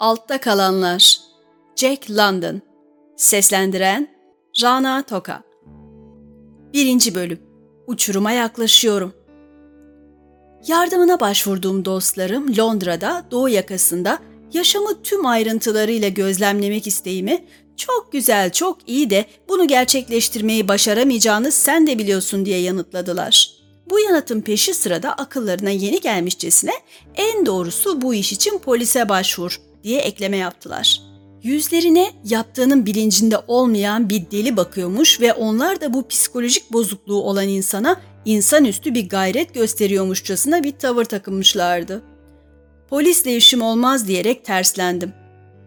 Altta Kalanlar Jack London Seslendiren Rana Toka 1. Bölüm Uçuruma yaklaşıyorum. Yardımına başvurduğum dostlarım Londra'da, Doğu yakasında yaşamı tüm ayrıntılarıyla gözlemlemek isteğimi çok güzel, çok iyi de bunu gerçekleştirmeyi başaramayacağını sen de biliyorsun diye yanıtladılar. Bu yanıtın peşi sırada akıllarına yeni gelmişçesine en doğrusu bu iş için polise başvur diye ekleme yaptılar. Yüzlerine yaptığının bilincinde olmayan bir deli bakıyormuş ve onlar da bu psikolojik bozukluğu olan insana insanüstü bir gayret gösteriyormuşçasına bir tavır takınmışlardı. Polisle işim olmaz diyerek terslendim.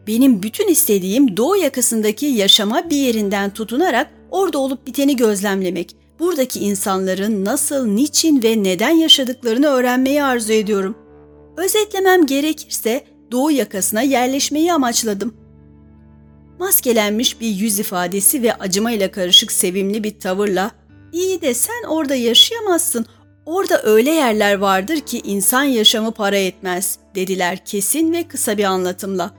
Benim bütün istediğim doğu yakasındaki yaşama bir yerinden tutunarak orada olup biteni gözlemlemek, buradaki insanların nasıl, niçin ve neden yaşadıklarını öğrenmeyi arzu ediyorum. Özetlemem gerekirse doğu yakasına yerleşmeyi amaçladım. Maskelenmiş bir yüz ifadesi ve acımayla karışık sevimli bir tavırla "İyi de sen orada yaşayamazsın. Orada öyle yerler vardır ki insan yaşamı para etmez." dediler kesin ve kısa bir anlatımla.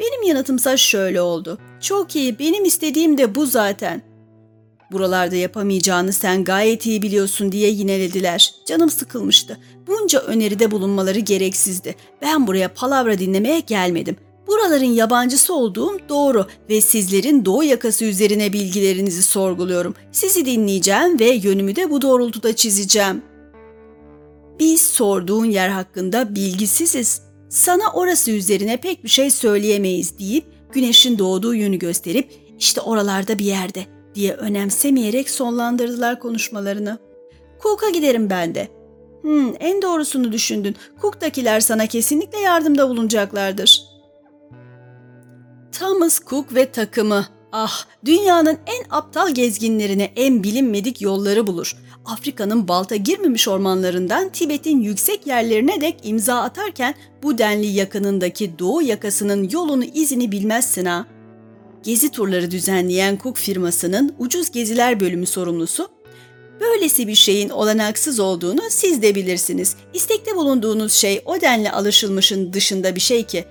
Benim yanıtımsa şöyle oldu. Çok iyi, benim istediğim de bu zaten. Buralarda yapamayacağını sen gayet iyi biliyorsun diye yinelediler. Canım sıkılmıştı. Bunca öneride bulunmaları gereksizdi. Ben buraya palavra dinlemeye gelmedim. Buraların yabancısı olduğum doğru ve sizlerin doğu yakası üzerine bilgilerinizi sorguluyorum. Sizi dinleyeceğim ve yönümü de bu doğrultuda çizeceğim. Biz sorduğun yer hakkında bilgisiziz. Sana orası üzerine pek bir şey söyleyemeyiz deyip güneşin doğduğu yönü gösterip işte oralarda bir yerde diye önemsemeyerek sonlandırdılar konuşmalarını. Cook'a giderim ben de. Hmm, en doğrusunu düşündün. Cook'takiler sana kesinlikle yardımda bulunacaklardır. Thomas Cook ve takımı. Ah, dünyanın en aptal gezginlerine en bilinmedik yolları bulur. Afrika'nın balta girmemiş ormanlarından Tibet'in yüksek yerlerine dek imza atarken bu denli yakınındaki doğu yakasının yolunu izini bilmezsin ha gezi turları düzenleyen Cook firmasının ucuz geziler bölümü sorumlusu, böylesi bir şeyin olanaksız olduğunu siz de bilirsiniz. İstekte bulunduğunuz şey o denli alışılmışın dışında bir şey ki.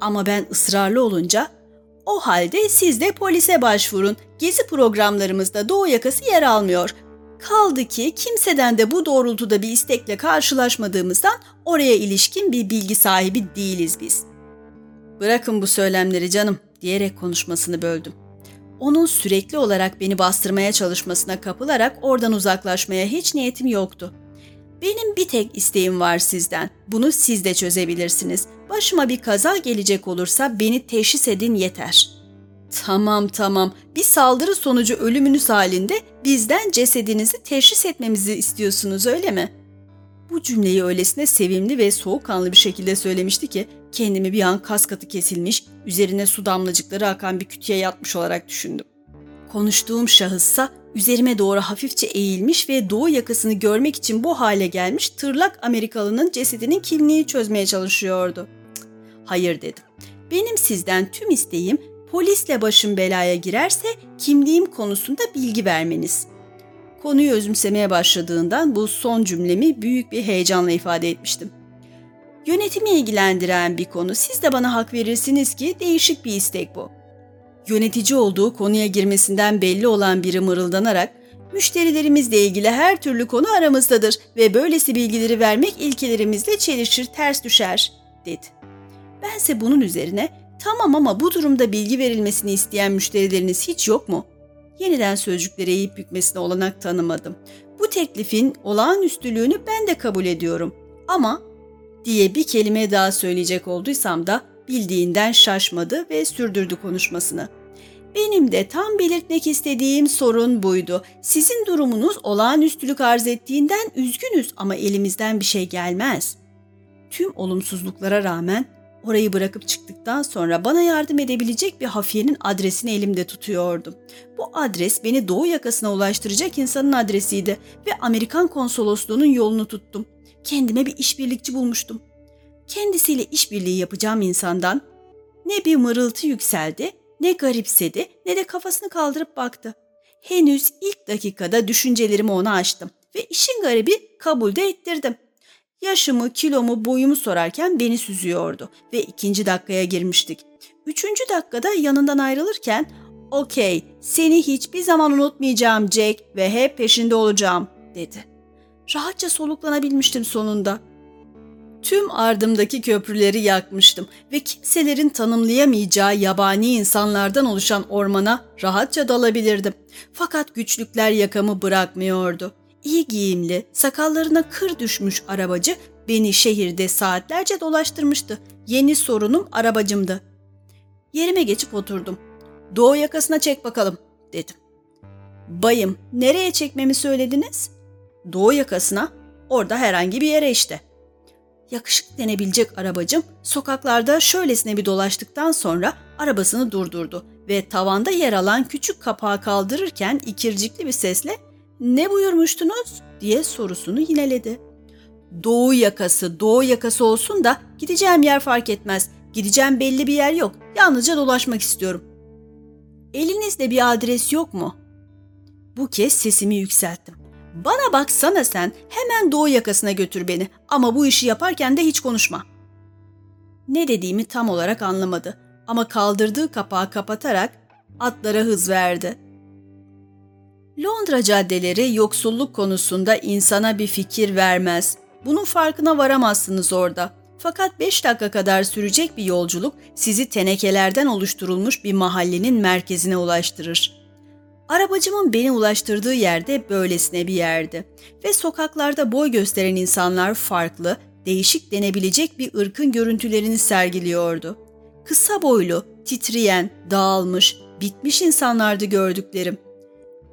Ama ben ısrarlı olunca, o halde siz de polise başvurun. Gezi programlarımızda Doğu yakası yer almıyor. Kaldı ki kimseden de bu doğrultuda bir istekle karşılaşmadığımızdan oraya ilişkin bir bilgi sahibi değiliz biz. Bırakın bu söylemleri canım diyerek konuşmasını böldüm. Onun sürekli olarak beni bastırmaya çalışmasına kapılarak oradan uzaklaşmaya hiç niyetim yoktu. Benim bir tek isteğim var sizden. Bunu siz de çözebilirsiniz. Başıma bir kaza gelecek olursa beni teşhis edin yeter. Tamam tamam. Bir saldırı sonucu ölümünüz halinde bizden cesedinizi teşhis etmemizi istiyorsunuz öyle mi? Bu cümleyi öylesine sevimli ve soğukkanlı bir şekilde söylemişti ki kendimi bir an kas katı kesilmiş, üzerine su damlacıkları akan bir kütüye yatmış olarak düşündüm. Konuştuğum şahıssa üzerime doğru hafifçe eğilmiş ve doğu yakasını görmek için bu hale gelmiş tırlak Amerikalının cesedinin kimliğini çözmeye çalışıyordu. Hayır dedim. Benim sizden tüm isteğim polisle başım belaya girerse kimliğim konusunda bilgi vermeniz. Konuyu özümsemeye başladığından bu son cümlemi büyük bir heyecanla ifade etmiştim. Yönetimi ilgilendiren bir konu. Siz de bana hak verirsiniz ki değişik bir istek bu. Yönetici olduğu konuya girmesinden belli olan biri mırıldanarak müşterilerimizle ilgili her türlü konu aramızdadır ve böylesi bilgileri vermek ilkelerimizle çelişir, ters düşer, dedi. Bense bunun üzerine tamam ama bu durumda bilgi verilmesini isteyen müşterileriniz hiç yok mu? Yeniden sözcükleri eğip bükmesine olanak tanımadım. Bu teklifin olağanüstülüğünü ben de kabul ediyorum. Ama diye bir kelime daha söyleyecek olduysam da bildiğinden şaşmadı ve sürdürdü konuşmasını. Benim de tam belirtmek istediğim sorun buydu. Sizin durumunuz olağanüstülük arz ettiğinden üzgünüz ama elimizden bir şey gelmez. Tüm olumsuzluklara rağmen orayı bırakıp çıktıktan sonra bana yardım edebilecek bir hafiyenin adresini elimde tutuyordum. Bu adres beni doğu yakasına ulaştıracak insanın adresiydi ve Amerikan konsolosluğunun yolunu tuttum kendime bir işbirlikçi bulmuştum. Kendisiyle işbirliği yapacağım insandan ne bir mırıltı yükseldi, ne garipsedi, ne de kafasını kaldırıp baktı. Henüz ilk dakikada düşüncelerimi ona açtım ve işin garibi kabul de ettirdim. Yaşımı, kilomu, boyumu sorarken beni süzüyordu ve ikinci dakikaya girmiştik. Üçüncü dakikada yanından ayrılırken ''Okey, seni hiçbir zaman unutmayacağım Jack ve hep peşinde olacağım.'' dedi. Rahatça soluklanabilmiştim sonunda. Tüm ardımdaki köprüleri yakmıştım ve kimselerin tanımlayamayacağı yabani insanlardan oluşan ormana rahatça dalabilirdim. Fakat güçlükler yakamı bırakmıyordu. İyi giyimli, sakallarına kır düşmüş arabacı beni şehirde saatlerce dolaştırmıştı. Yeni sorunum arabacımdı. Yerime geçip oturdum. Doğu yakasına çek bakalım dedim. Bayım nereye çekmemi söylediniz? Doğu yakasına. Orada herhangi bir yere işte. Yakışık denebilecek arabacım sokaklarda şöylesine bir dolaştıktan sonra arabasını durdurdu ve tavanda yer alan küçük kapağı kaldırırken ikircikli bir sesle ''Ne buyurmuştunuz?'' diye sorusunu yineledi. Doğu yakası, doğu yakası olsun da gideceğim yer fark etmez. Gideceğim belli bir yer yok. Yalnızca dolaşmak istiyorum. Elinizde bir adres yok mu? Bu kez sesimi yükselttim. Bana baksana sen, hemen doğu yakasına götür beni ama bu işi yaparken de hiç konuşma. Ne dediğimi tam olarak anlamadı ama kaldırdığı kapağı kapatarak atlara hız verdi. Londra caddeleri yoksulluk konusunda insana bir fikir vermez. Bunun farkına varamazsınız orada. Fakat 5 dakika kadar sürecek bir yolculuk sizi tenekelerden oluşturulmuş bir mahallenin merkezine ulaştırır. Arabacımın beni ulaştırdığı yerde böylesine bir yerdi ve sokaklarda boy gösteren insanlar farklı, değişik denebilecek bir ırkın görüntülerini sergiliyordu. Kısa boylu, titreyen, dağılmış, bitmiş insanlardı gördüklerim.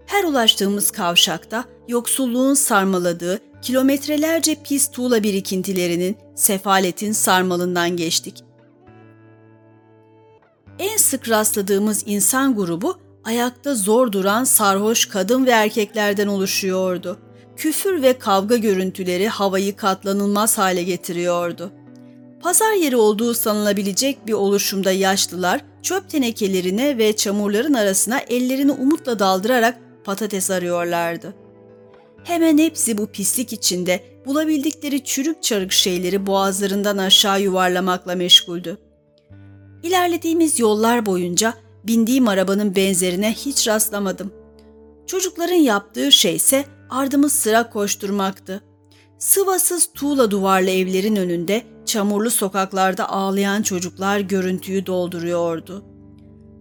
Her ulaştığımız kavşakta yoksulluğun sarmaladığı kilometrelerce pis tuğla birikintilerinin, sefaletin sarmalından geçtik. En sık rastladığımız insan grubu ayakta zor duran sarhoş kadın ve erkeklerden oluşuyordu. Küfür ve kavga görüntüleri havayı katlanılmaz hale getiriyordu. Pazar yeri olduğu sanılabilecek bir oluşumda yaşlılar çöp tenekelerine ve çamurların arasına ellerini umutla daldırarak patates arıyorlardı. Hemen hepsi bu pislik içinde bulabildikleri çürük çarık şeyleri boğazlarından aşağı yuvarlamakla meşguldü. İlerlediğimiz yollar boyunca bindiğim arabanın benzerine hiç rastlamadım. Çocukların yaptığı şeyse ardımız sıra koşturmaktı. Sıvasız tuğla duvarlı evlerin önünde çamurlu sokaklarda ağlayan çocuklar görüntüyü dolduruyordu.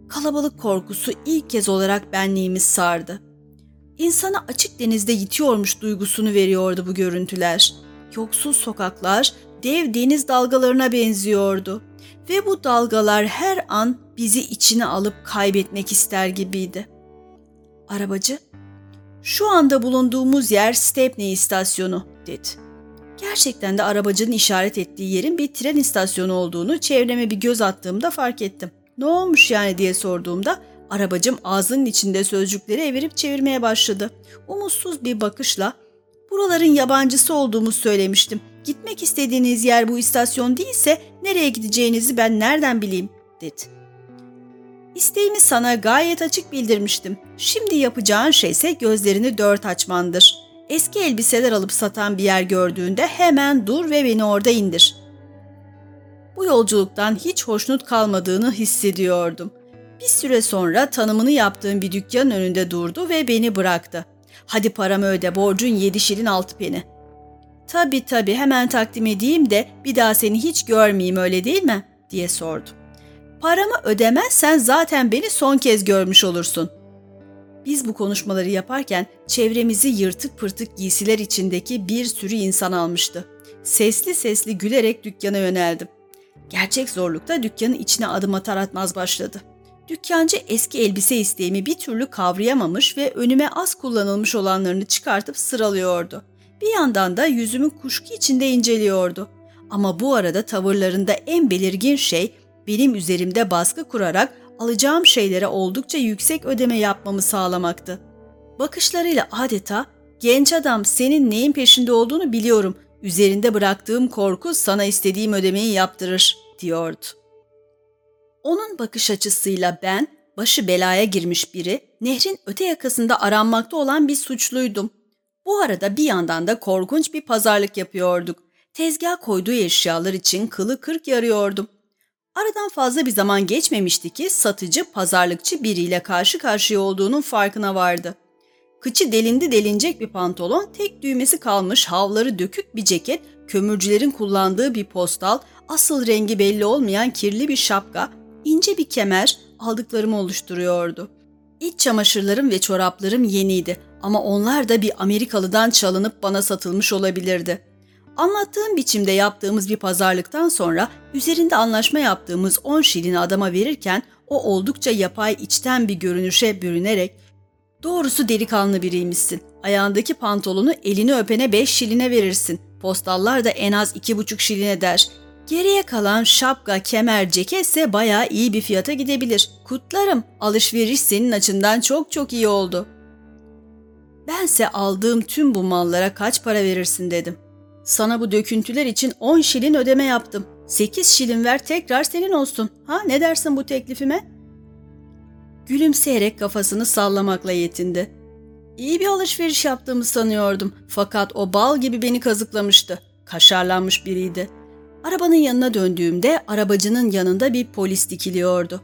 Kalabalık korkusu ilk kez olarak benliğimiz sardı. İnsana açık denizde yitiyormuş duygusunu veriyordu bu görüntüler. Yoksul sokaklar dev deniz dalgalarına benziyordu ve bu dalgalar her an bizi içine alıp kaybetmek ister gibiydi. Arabacı, şu anda bulunduğumuz yer Stepney istasyonu dedi. Gerçekten de arabacının işaret ettiği yerin bir tren istasyonu olduğunu çevreme bir göz attığımda fark ettim. Ne olmuş yani diye sorduğumda arabacım ağzının içinde sözcükleri evirip çevirmeye başladı. Umutsuz bir bakışla buraların yabancısı olduğumu söylemiştim. Gitmek istediğiniz yer bu istasyon değilse nereye gideceğinizi ben nereden bileyim dedi. İsteğimi sana gayet açık bildirmiştim. Şimdi yapacağın şeyse gözlerini dört açmandır. Eski elbiseler alıp satan bir yer gördüğünde hemen dur ve beni orada indir. Bu yolculuktan hiç hoşnut kalmadığını hissediyordum. Bir süre sonra tanımını yaptığım bir dükkanın önünde durdu ve beni bıraktı. Hadi paramı öde borcun yedi şilin altı peni. Tabi tabi hemen takdim edeyim de bir daha seni hiç görmeyeyim öyle değil mi? diye sordu. Paramı ödemezsen zaten beni son kez görmüş olursun. Biz bu konuşmaları yaparken çevremizi yırtık pırtık giysiler içindeki bir sürü insan almıştı. Sesli sesli gülerek dükkana yöneldim. Gerçek zorlukta dükkanın içine adım atar atmaz başladı. Dükkancı eski elbise isteğimi bir türlü kavrayamamış ve önüme az kullanılmış olanlarını çıkartıp sıralıyordu. Bir yandan da yüzümü kuşku içinde inceliyordu. Ama bu arada tavırlarında en belirgin şey benim üzerimde baskı kurarak alacağım şeylere oldukça yüksek ödeme yapmamı sağlamaktı. Bakışlarıyla adeta genç adam senin neyin peşinde olduğunu biliyorum. Üzerinde bıraktığım korku sana istediğim ödemeyi yaptırır diyordu. Onun bakış açısıyla ben başı belaya girmiş biri, nehrin öte yakasında aranmakta olan bir suçluydum. Bu arada bir yandan da korkunç bir pazarlık yapıyorduk. Tezgah koyduğu eşyalar için kılı kırk yarıyordum. Aradan fazla bir zaman geçmemişti ki satıcı pazarlıkçı biriyle karşı karşıya olduğunun farkına vardı. Kıçı delindi delinecek bir pantolon, tek düğmesi kalmış havları dökük bir ceket, kömürcülerin kullandığı bir postal, asıl rengi belli olmayan kirli bir şapka, ince bir kemer aldıklarımı oluşturuyordu. İç çamaşırlarım ve çoraplarım yeniydi ama onlar da bir Amerikalıdan çalınıp bana satılmış olabilirdi. Anlattığım biçimde yaptığımız bir pazarlıktan sonra üzerinde anlaşma yaptığımız 10 şilini adama verirken o oldukça yapay içten bir görünüşe bürünerek ''Doğrusu delikanlı biriymişsin. Ayağındaki pantolonu elini öpene 5 şiline verirsin. Postallar da en az 2,5 şiline der. Geriye kalan şapka, kemer, ceketse bayağı iyi bir fiyata gidebilir. Kutlarım. Alışveriş senin açından çok çok iyi oldu. Bense aldığım tüm bu mallara kaç para verirsin dedim. Sana bu döküntüler için 10 şilin ödeme yaptım. 8 şilin ver tekrar senin olsun. Ha ne dersin bu teklifime? Gülümseyerek kafasını sallamakla yetindi. İyi bir alışveriş yaptığımı sanıyordum. Fakat o bal gibi beni kazıklamıştı. Kaşarlanmış biriydi. Arabanın yanına döndüğümde arabacının yanında bir polis dikiliyordu.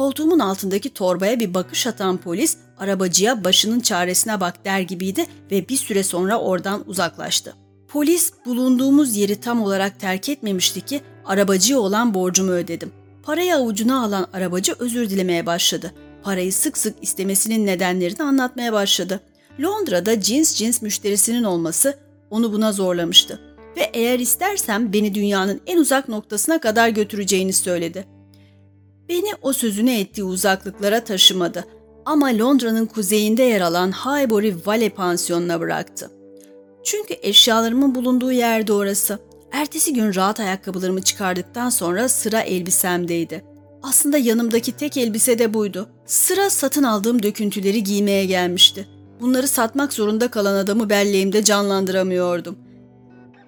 Koltuğumun altındaki torbaya bir bakış atan polis arabacıya başının çaresine bak der gibiydi ve bir süre sonra oradan uzaklaştı. Polis bulunduğumuz yeri tam olarak terk etmemişti ki arabacıya olan borcumu ödedim. Parayı avucuna alan arabacı özür dilemeye başladı. Parayı sık sık istemesinin nedenlerini anlatmaya başladı. Londra'da cins cins müşterisinin olması onu buna zorlamıştı ve eğer istersem beni dünyanın en uzak noktasına kadar götüreceğini söyledi. Beni o sözünü ettiği uzaklıklara taşımadı ama Londra'nın kuzeyinde yer alan Highbury Valley pansiyonuna bıraktı. Çünkü eşyalarımın bulunduğu yerde orası. Ertesi gün rahat ayakkabılarımı çıkardıktan sonra sıra elbisemdeydi. Aslında yanımdaki tek elbise de buydu. Sıra satın aldığım döküntüleri giymeye gelmişti. Bunları satmak zorunda kalan adamı belleğimde canlandıramıyordum.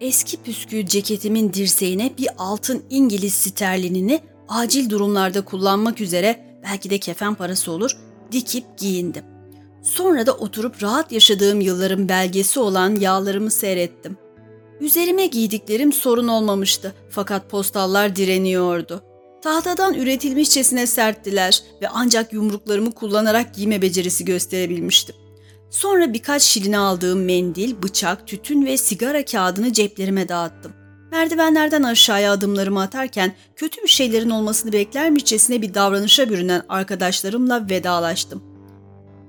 Eski püskü ceketimin dirseğine bir altın İngiliz sterlinini acil durumlarda kullanmak üzere belki de kefen parası olur dikip giyindim. Sonra da oturup rahat yaşadığım yılların belgesi olan yağlarımı seyrettim. Üzerime giydiklerim sorun olmamıştı fakat postallar direniyordu. Tahtadan üretilmişçesine serttiler ve ancak yumruklarımı kullanarak giyme becerisi gösterebilmiştim. Sonra birkaç şiline aldığım mendil, bıçak, tütün ve sigara kağıdını ceplerime dağıttım. Merdivenlerden aşağıya adımlarımı atarken kötü bir şeylerin olmasını beklermişçesine bir davranışa bürünen arkadaşlarımla vedalaştım.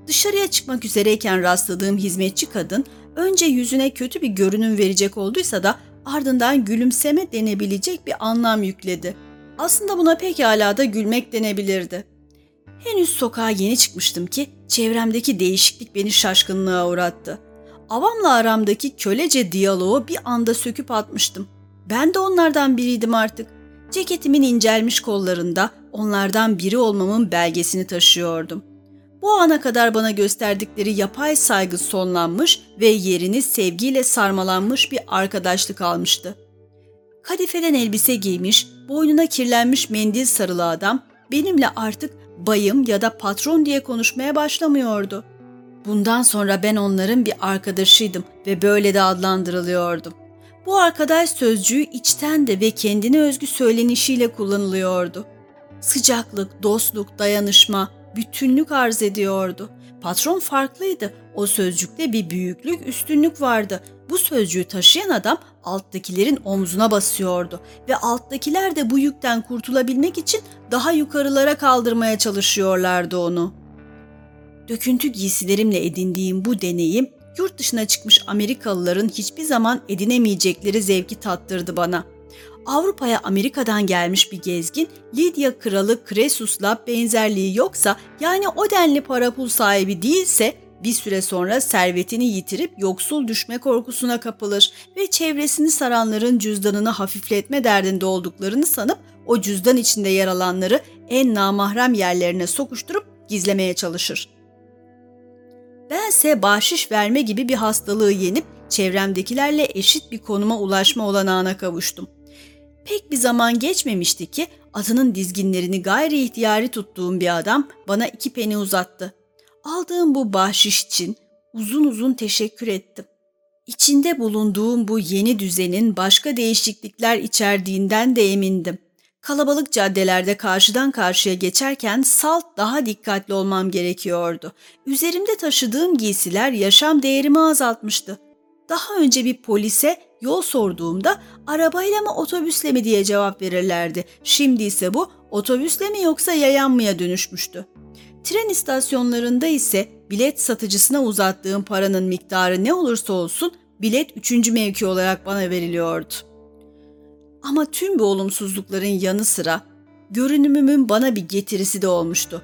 Dışarıya çıkmak üzereyken rastladığım hizmetçi kadın önce yüzüne kötü bir görünüm verecek olduysa da ardından gülümseme denebilecek bir anlam yükledi. Aslında buna pekala da gülmek denebilirdi. Henüz sokağa yeni çıkmıştım ki çevremdeki değişiklik beni şaşkınlığa uğrattı. Avamla aramdaki kölece diyaloğu bir anda söküp atmıştım. Ben de onlardan biriydim artık. Ceketimin incelmiş kollarında onlardan biri olmamın belgesini taşıyordum. Bu ana kadar bana gösterdikleri yapay saygı sonlanmış ve yerini sevgiyle sarmalanmış bir arkadaşlık almıştı. Kadifeden elbise giymiş, boynuna kirlenmiş mendil sarılı adam benimle artık bayım ya da patron diye konuşmaya başlamıyordu. Bundan sonra ben onların bir arkadaşıydım ve böyle de adlandırılıyordum. Bu arkadaş sözcüğü içten de ve kendine özgü söylenişiyle kullanılıyordu. Sıcaklık, dostluk, dayanışma, bütünlük arz ediyordu. Patron farklıydı. O sözcükte bir büyüklük, üstünlük vardı. Bu sözcüğü taşıyan adam alttakilerin omzuna basıyordu ve alttakiler de bu yükten kurtulabilmek için daha yukarılara kaldırmaya çalışıyorlardı onu. Döküntü giysilerimle edindiğim bu deneyim yurt dışına çıkmış Amerikalıların hiçbir zaman edinemeyecekleri zevki tattırdı bana. Avrupa'ya Amerika'dan gelmiş bir gezgin Lidya kralı Kresus'la benzerliği yoksa yani o denli para pul sahibi değilse bir süre sonra servetini yitirip yoksul düşme korkusuna kapılır ve çevresini saranların cüzdanını hafifletme derdinde olduklarını sanıp o cüzdan içinde yer alanları en namahrem yerlerine sokuşturup gizlemeye çalışır. Bense bahşiş verme gibi bir hastalığı yenip çevremdekilerle eşit bir konuma ulaşma olanağına kavuştum. Pek bir zaman geçmemişti ki atının dizginlerini gayri ihtiyari tuttuğum bir adam bana iki peni uzattı. Aldığım bu bahşiş için uzun uzun teşekkür ettim. İçinde bulunduğum bu yeni düzenin başka değişiklikler içerdiğinden de emindim. Kalabalık caddelerde karşıdan karşıya geçerken salt daha dikkatli olmam gerekiyordu. Üzerimde taşıdığım giysiler yaşam değerimi azaltmıştı. Daha önce bir polise yol sorduğumda arabayla mı otobüsle mi diye cevap verirlerdi. Şimdi ise bu otobüsle mi yoksa yayan mıya dönüşmüştü. Tren istasyonlarında ise bilet satıcısına uzattığım paranın miktarı ne olursa olsun bilet üçüncü mevki olarak bana veriliyordu. Ama tüm bu olumsuzlukların yanı sıra görünümümün bana bir getirisi de olmuştu.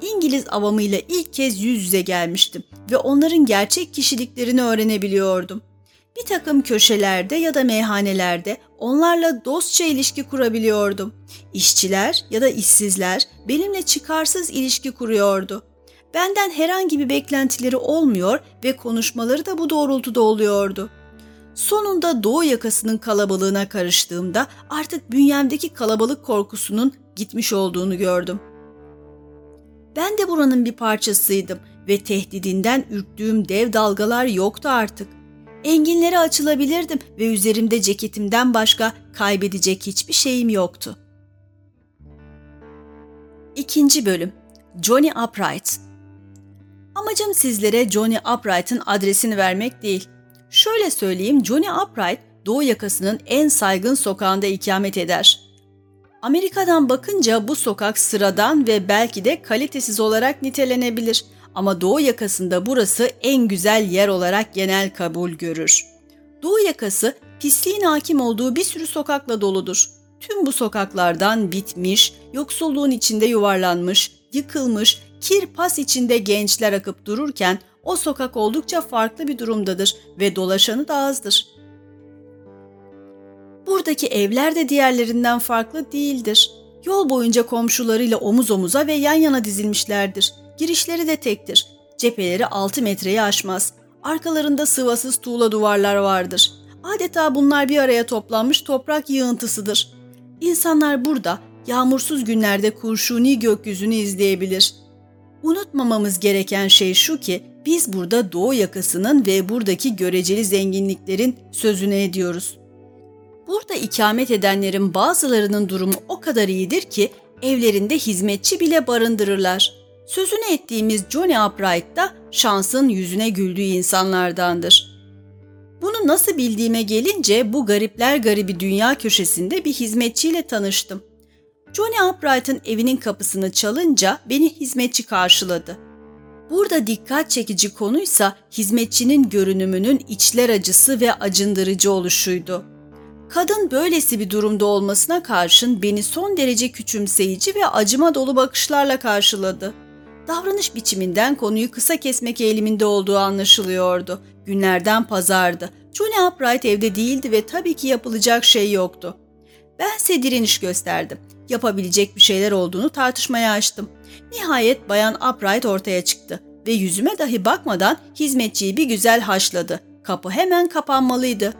İngiliz avamıyla ilk kez yüz yüze gelmiştim ve onların gerçek kişiliklerini öğrenebiliyordum. Bir takım köşelerde ya da meyhanelerde onlarla dostça ilişki kurabiliyordum. İşçiler ya da işsizler benimle çıkarsız ilişki kuruyordu. Benden herhangi bir beklentileri olmuyor ve konuşmaları da bu doğrultuda oluyordu. Sonunda doğu yakasının kalabalığına karıştığımda artık bünyemdeki kalabalık korkusunun gitmiş olduğunu gördüm. Ben de buranın bir parçasıydım ve tehdidinden ürktüğüm dev dalgalar yoktu artık. Enginlere açılabilirdim ve üzerimde ceketimden başka kaybedecek hiçbir şeyim yoktu. İkinci bölüm Johnny Upright Amacım sizlere Johnny Upright'ın adresini vermek değil. Şöyle söyleyeyim Johnny Upright Doğu yakasının en saygın sokağında ikamet eder. Amerika'dan bakınca bu sokak sıradan ve belki de kalitesiz olarak nitelenebilir ama Doğu yakasında burası en güzel yer olarak genel kabul görür. Doğu yakası pisliğin hakim olduğu bir sürü sokakla doludur. Tüm bu sokaklardan bitmiş, yoksulluğun içinde yuvarlanmış, yıkılmış, kir pas içinde gençler akıp dururken o sokak oldukça farklı bir durumdadır ve dolaşanı da azdır. Buradaki evler de diğerlerinden farklı değildir. Yol boyunca komşularıyla omuz omuza ve yan yana dizilmişlerdir. Girişleri de tektir. Cepheleri 6 metreyi aşmaz. Arkalarında sıvasız tuğla duvarlar vardır. Adeta bunlar bir araya toplanmış toprak yığıntısıdır. İnsanlar burada yağmursuz günlerde kurşuni gökyüzünü izleyebilir. Unutmamamız gereken şey şu ki biz burada doğu yakasının ve buradaki göreceli zenginliklerin sözünü ediyoruz. Burada ikamet edenlerin bazılarının durumu o kadar iyidir ki evlerinde hizmetçi bile barındırırlar. Sözünü ettiğimiz Johnny Upright da şansın yüzüne güldüğü insanlardandır. Bunu nasıl bildiğime gelince bu garipler garibi dünya köşesinde bir hizmetçiyle tanıştım. Johnny Upright'ın evinin kapısını çalınca beni hizmetçi karşıladı. Burada dikkat çekici konuysa hizmetçinin görünümünün içler acısı ve acındırıcı oluşuydu. Kadın böylesi bir durumda olmasına karşın beni son derece küçümseyici ve acıma dolu bakışlarla karşıladı. Davranış biçiminden konuyu kısa kesmek eğiliminde olduğu anlaşılıyordu. Günlerden pazardı. Johnny Upright evde değildi ve tabii ki yapılacak şey yoktu. Bense direniş gösterdim. Yapabilecek bir şeyler olduğunu tartışmaya açtım. Nihayet Bayan Upright ortaya çıktı ve yüzüme dahi bakmadan hizmetçiyi bir güzel haşladı. Kapı hemen kapanmalıydı.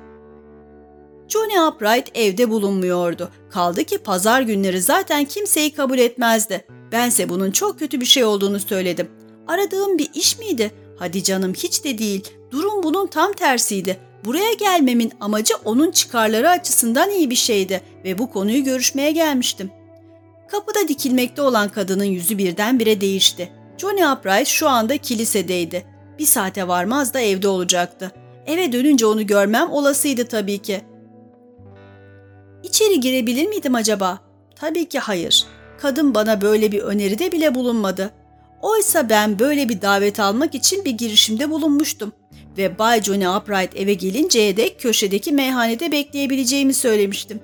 Johnny Upright evde bulunmuyordu. Kaldı ki pazar günleri zaten kimseyi kabul etmezdi. Bense bunun çok kötü bir şey olduğunu söyledim. Aradığım bir iş miydi? Hadi canım hiç de değil. Durum bunun tam tersiydi. Buraya gelmemin amacı onun çıkarları açısından iyi bir şeydi ve bu konuyu görüşmeye gelmiştim. Kapıda dikilmekte olan kadının yüzü birdenbire değişti. Johnny Upright şu anda kilisedeydi. Bir saate varmaz da evde olacaktı. Eve dönünce onu görmem olasıydı tabii ki. İçeri girebilir miydim acaba? Tabii ki hayır. Kadın bana böyle bir öneride bile bulunmadı. Oysa ben böyle bir davet almak için bir girişimde bulunmuştum ve Bay Johnny Upright eve gelinceye dek köşedeki meyhanede bekleyebileceğimi söylemiştim.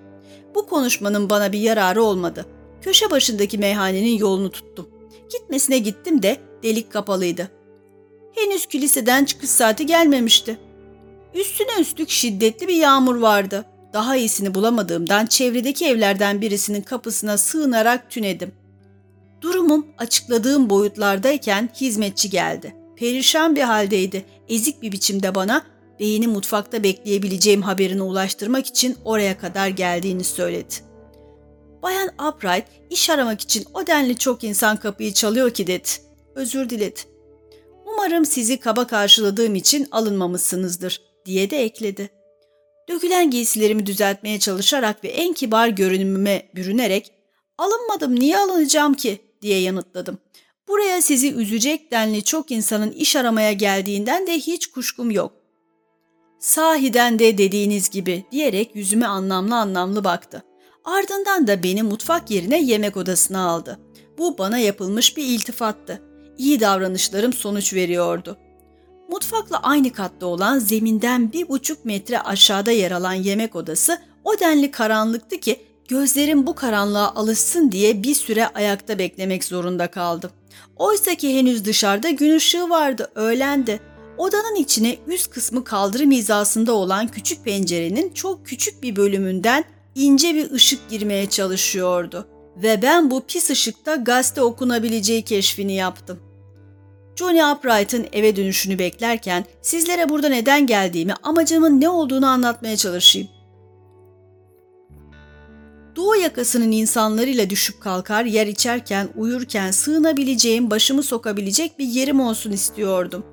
Bu konuşmanın bana bir yararı olmadı. Köşe başındaki meyhanenin yolunu tuttum. Gitmesine gittim de delik kapalıydı. Henüz kiliseden çıkış saati gelmemişti. Üstüne üstlük şiddetli bir yağmur vardı. Daha iyisini bulamadığımdan çevredeki evlerden birisinin kapısına sığınarak tünedim. Durumum açıkladığım boyutlardayken hizmetçi geldi. Perişan bir haldeydi. Ezik bir biçimde bana beyini mutfakta bekleyebileceğim haberini ulaştırmak için oraya kadar geldiğini söyledi. Bayan Upright iş aramak için o denli çok insan kapıyı çalıyor ki dedi. Özür diledi. Umarım sizi kaba karşıladığım için alınmamışsınızdır diye de ekledi. Dökülen giysilerimi düzeltmeye çalışarak ve en kibar görünümüme bürünerek alınmadım niye alınacağım ki diye yanıtladım. Buraya sizi üzecek denli çok insanın iş aramaya geldiğinden de hiç kuşkum yok. Sahiden de dediğiniz gibi diyerek yüzüme anlamlı anlamlı baktı. Ardından da beni mutfak yerine yemek odasına aldı. Bu bana yapılmış bir iltifattı. İyi davranışlarım sonuç veriyordu. Mutfakla aynı katta olan zeminden bir buçuk metre aşağıda yer alan yemek odası o denli karanlıktı ki gözlerim bu karanlığa alışsın diye bir süre ayakta beklemek zorunda kaldım. Oysa ki henüz dışarıda gün ışığı vardı, öğlendi. Odanın içine üst kısmı kaldırım hizasında olan küçük pencerenin çok küçük bir bölümünden ince bir ışık girmeye çalışıyordu. Ve ben bu pis ışıkta gazete okunabileceği keşfini yaptım. Johnny Upright'ın eve dönüşünü beklerken sizlere burada neden geldiğimi, amacımın ne olduğunu anlatmaya çalışayım. Doğu yakasının insanlarıyla düşüp kalkar, yer içerken, uyurken sığınabileceğim, başımı sokabilecek bir yerim olsun istiyordum.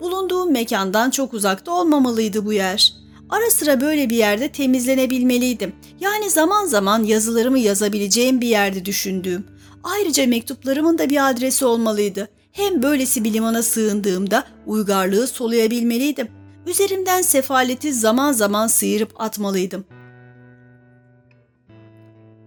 Bulunduğum mekandan çok uzakta olmamalıydı bu yer. Ara sıra böyle bir yerde temizlenebilmeliydim. Yani zaman zaman yazılarımı yazabileceğim bir yerde düşündüğüm. Ayrıca mektuplarımın da bir adresi olmalıydı. Hem böylesi bir limana sığındığımda uygarlığı soluyabilmeliydim. Üzerimden sefaleti zaman zaman sıyırıp atmalıydım.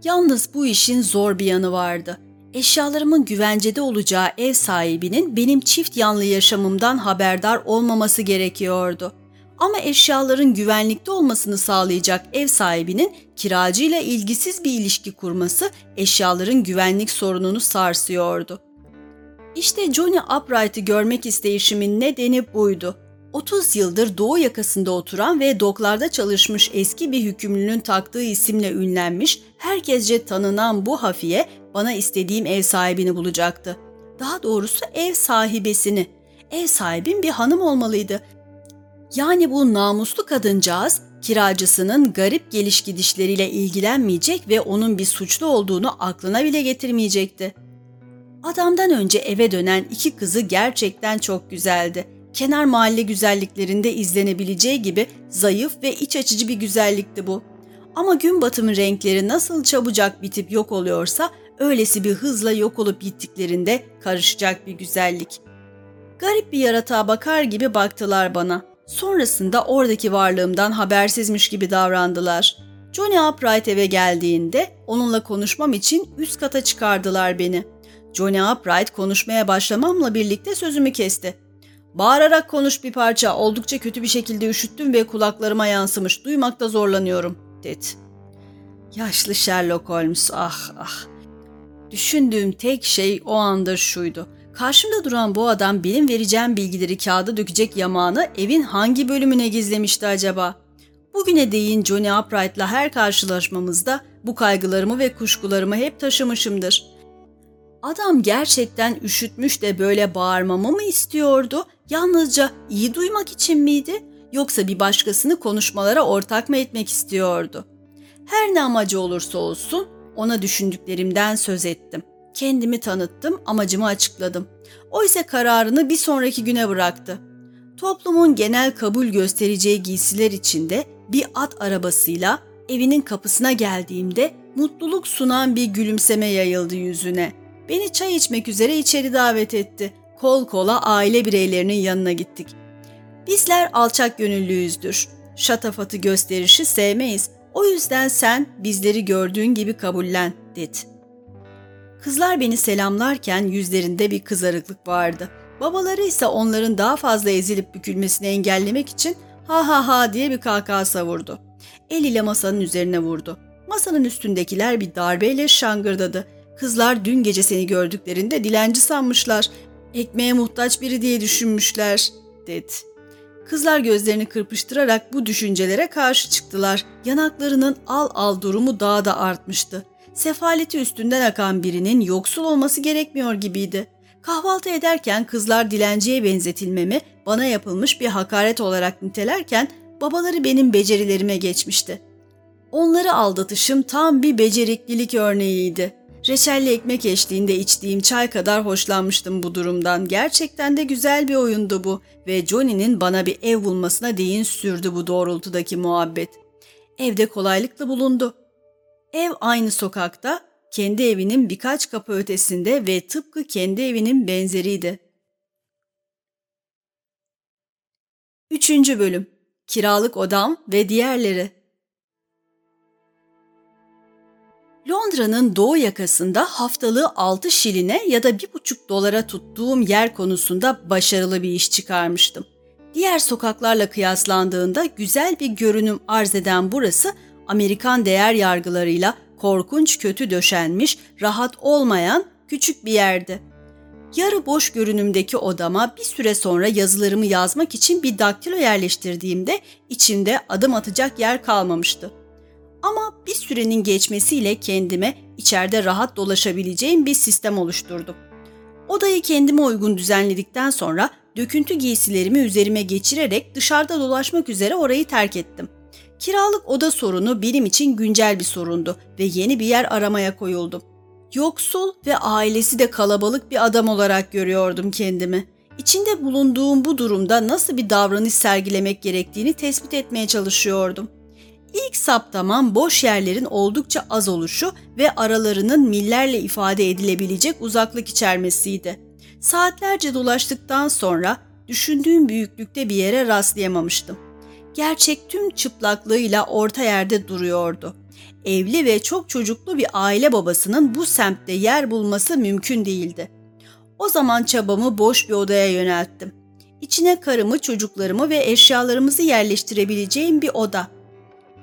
Yalnız bu işin zor bir yanı vardı. Eşyalarımın güvencede olacağı ev sahibinin benim çift yanlı yaşamımdan haberdar olmaması gerekiyordu. Ama eşyaların güvenlikte olmasını sağlayacak ev sahibinin kiracıyla ilgisiz bir ilişki kurması eşyaların güvenlik sorununu sarsıyordu. İşte Johnny Upright'ı görmek isteyişimin nedeni buydu. 30 yıldır doğu yakasında oturan ve doklarda çalışmış eski bir hükümlünün taktığı isimle ünlenmiş, herkesce tanınan bu hafiye bana istediğim ev sahibini bulacaktı. Daha doğrusu ev sahibesini. Ev sahibim bir hanım olmalıydı. Yani bu namuslu kadıncağız kiracısının garip geliş gidişleriyle ilgilenmeyecek ve onun bir suçlu olduğunu aklına bile getirmeyecekti. Adamdan önce eve dönen iki kızı gerçekten çok güzeldi. Kenar mahalle güzelliklerinde izlenebileceği gibi zayıf ve iç açıcı bir güzellikti bu. Ama gün batımı renkleri nasıl çabucak bitip yok oluyorsa öylesi bir hızla yok olup gittiklerinde karışacak bir güzellik. Garip bir yaratığa bakar gibi baktılar bana. Sonrasında oradaki varlığımdan habersizmiş gibi davrandılar. Johnny Upright eve geldiğinde onunla konuşmam için üst kata çıkardılar beni. Johnny Upright konuşmaya başlamamla birlikte sözümü kesti. Bağırarak konuş bir parça, oldukça kötü bir şekilde üşüttüm ve kulaklarıma yansımış, duymakta zorlanıyorum, dedi. Yaşlı Sherlock Holmes, ah ah. Düşündüğüm tek şey o anda şuydu. Karşımda duran bu adam benim vereceğim bilgileri kağıda dökecek yamağını evin hangi bölümüne gizlemişti acaba? Bugüne değin Johnny Upright'la her karşılaşmamızda bu kaygılarımı ve kuşkularımı hep taşımışımdır. Adam gerçekten üşütmüş de böyle bağırmamı mı istiyordu? Yalnızca iyi duymak için miydi? Yoksa bir başkasını konuşmalara ortak mı etmek istiyordu? Her ne amacı olursa olsun ona düşündüklerimden söz ettim. Kendimi tanıttım, amacımı açıkladım. Oysa kararını bir sonraki güne bıraktı. Toplumun genel kabul göstereceği giysiler içinde bir at arabasıyla evinin kapısına geldiğimde mutluluk sunan bir gülümseme yayıldı yüzüne. Beni çay içmek üzere içeri davet etti. Kol kola aile bireylerinin yanına gittik. Bizler alçak gönüllüyüzdür. Şatafatı gösterişi sevmeyiz. O yüzden sen bizleri gördüğün gibi kabullen, dedi. Kızlar beni selamlarken yüzlerinde bir kızarıklık vardı. Babaları ise onların daha fazla ezilip bükülmesini engellemek için ha ha ha diye bir kahkaha savurdu. El ile masanın üzerine vurdu. Masanın üstündekiler bir darbeyle şangırdadı. Kızlar dün gece seni gördüklerinde dilenci sanmışlar. Ekmeğe muhtaç biri diye düşünmüşler, dedi. Kızlar gözlerini kırpıştırarak bu düşüncelere karşı çıktılar. Yanaklarının al al durumu daha da artmıştı. Sefaleti üstünden akan birinin yoksul olması gerekmiyor gibiydi. Kahvaltı ederken kızlar dilenciye benzetilmemi bana yapılmış bir hakaret olarak nitelerken babaları benim becerilerime geçmişti. Onları aldatışım tam bir beceriklilik örneğiydi. Reçelli ekmek eşliğinde içtiğim çay kadar hoşlanmıştım bu durumdan. Gerçekten de güzel bir oyundu bu ve Johnny'nin bana bir ev bulmasına değin sürdü bu doğrultudaki muhabbet. Evde kolaylıkla bulundu. Ev aynı sokakta, kendi evinin birkaç kapı ötesinde ve tıpkı kendi evinin benzeriydi. Üçüncü bölüm Kiralık odam ve diğerleri Londra'nın doğu yakasında haftalığı 6 şiline ya da 1,5 dolara tuttuğum yer konusunda başarılı bir iş çıkarmıştım. Diğer sokaklarla kıyaslandığında güzel bir görünüm arz eden burası Amerikan değer yargılarıyla korkunç kötü döşenmiş, rahat olmayan küçük bir yerdi. Yarı boş görünümdeki odama bir süre sonra yazılarımı yazmak için bir daktilo yerleştirdiğimde içimde adım atacak yer kalmamıştı. Ama bir sürenin geçmesiyle kendime içeride rahat dolaşabileceğim bir sistem oluşturdum. Odayı kendime uygun düzenledikten sonra döküntü giysilerimi üzerime geçirerek dışarıda dolaşmak üzere orayı terk ettim. Kiralık oda sorunu benim için güncel bir sorundu ve yeni bir yer aramaya koyuldum. Yoksul ve ailesi de kalabalık bir adam olarak görüyordum kendimi. İçinde bulunduğum bu durumda nasıl bir davranış sergilemek gerektiğini tespit etmeye çalışıyordum. İlk saptamam boş yerlerin oldukça az oluşu ve aralarının millerle ifade edilebilecek uzaklık içermesiydi. Saatlerce dolaştıktan sonra düşündüğüm büyüklükte bir yere rastlayamamıştım. Gerçek tüm çıplaklığıyla orta yerde duruyordu. Evli ve çok çocuklu bir aile babasının bu semtte yer bulması mümkün değildi. O zaman çabamı boş bir odaya yönelttim. İçine karımı, çocuklarımı ve eşyalarımızı yerleştirebileceğim bir oda.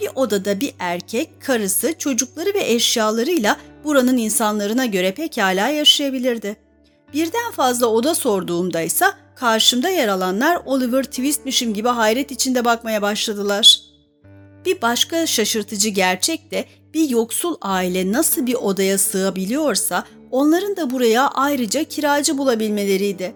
Bir odada bir erkek, karısı, çocukları ve eşyalarıyla buranın insanlarına göre pekala yaşayabilirdi. Birden fazla oda sorduğumda ise karşımda yer alanlar Oliver Twist'mişim gibi hayret içinde bakmaya başladılar. Bir başka şaşırtıcı gerçek de bir yoksul aile nasıl bir odaya sığabiliyorsa onların da buraya ayrıca kiracı bulabilmeleriydi.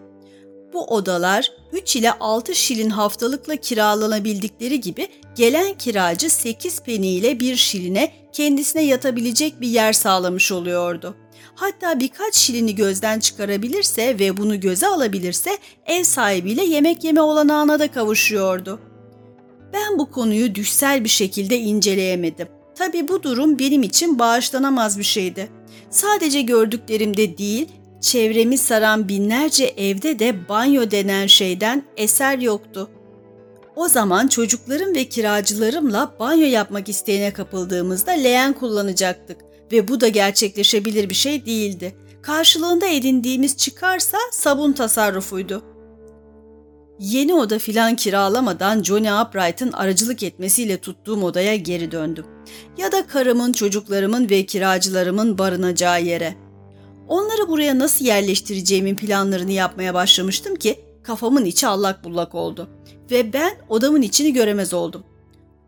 Bu odalar 3 ile 6 şilin haftalıkla kiralanabildikleri gibi gelen kiracı 8 peni ile bir şiline kendisine yatabilecek bir yer sağlamış oluyordu. Hatta birkaç şilini gözden çıkarabilirse ve bunu göze alabilirse ev sahibiyle yemek yeme olanağına da kavuşuyordu. Ben bu konuyu düşsel bir şekilde inceleyemedim. Tabi bu durum benim için bağışlanamaz bir şeydi. Sadece gördüklerimde değil, çevremi saran binlerce evde de banyo denen şeyden eser yoktu. O zaman çocuklarım ve kiracılarımla banyo yapmak isteğine kapıldığımızda leğen kullanacaktık ve bu da gerçekleşebilir bir şey değildi. Karşılığında edindiğimiz çıkarsa sabun tasarrufuydu. Yeni oda filan kiralamadan Johnny Upright'ın aracılık etmesiyle tuttuğum odaya geri döndüm. Ya da karımın, çocuklarımın ve kiracılarımın barınacağı yere. Onları buraya nasıl yerleştireceğimin planlarını yapmaya başlamıştım ki kafamın içi allak bullak oldu. Ve ben odamın içini göremez oldum.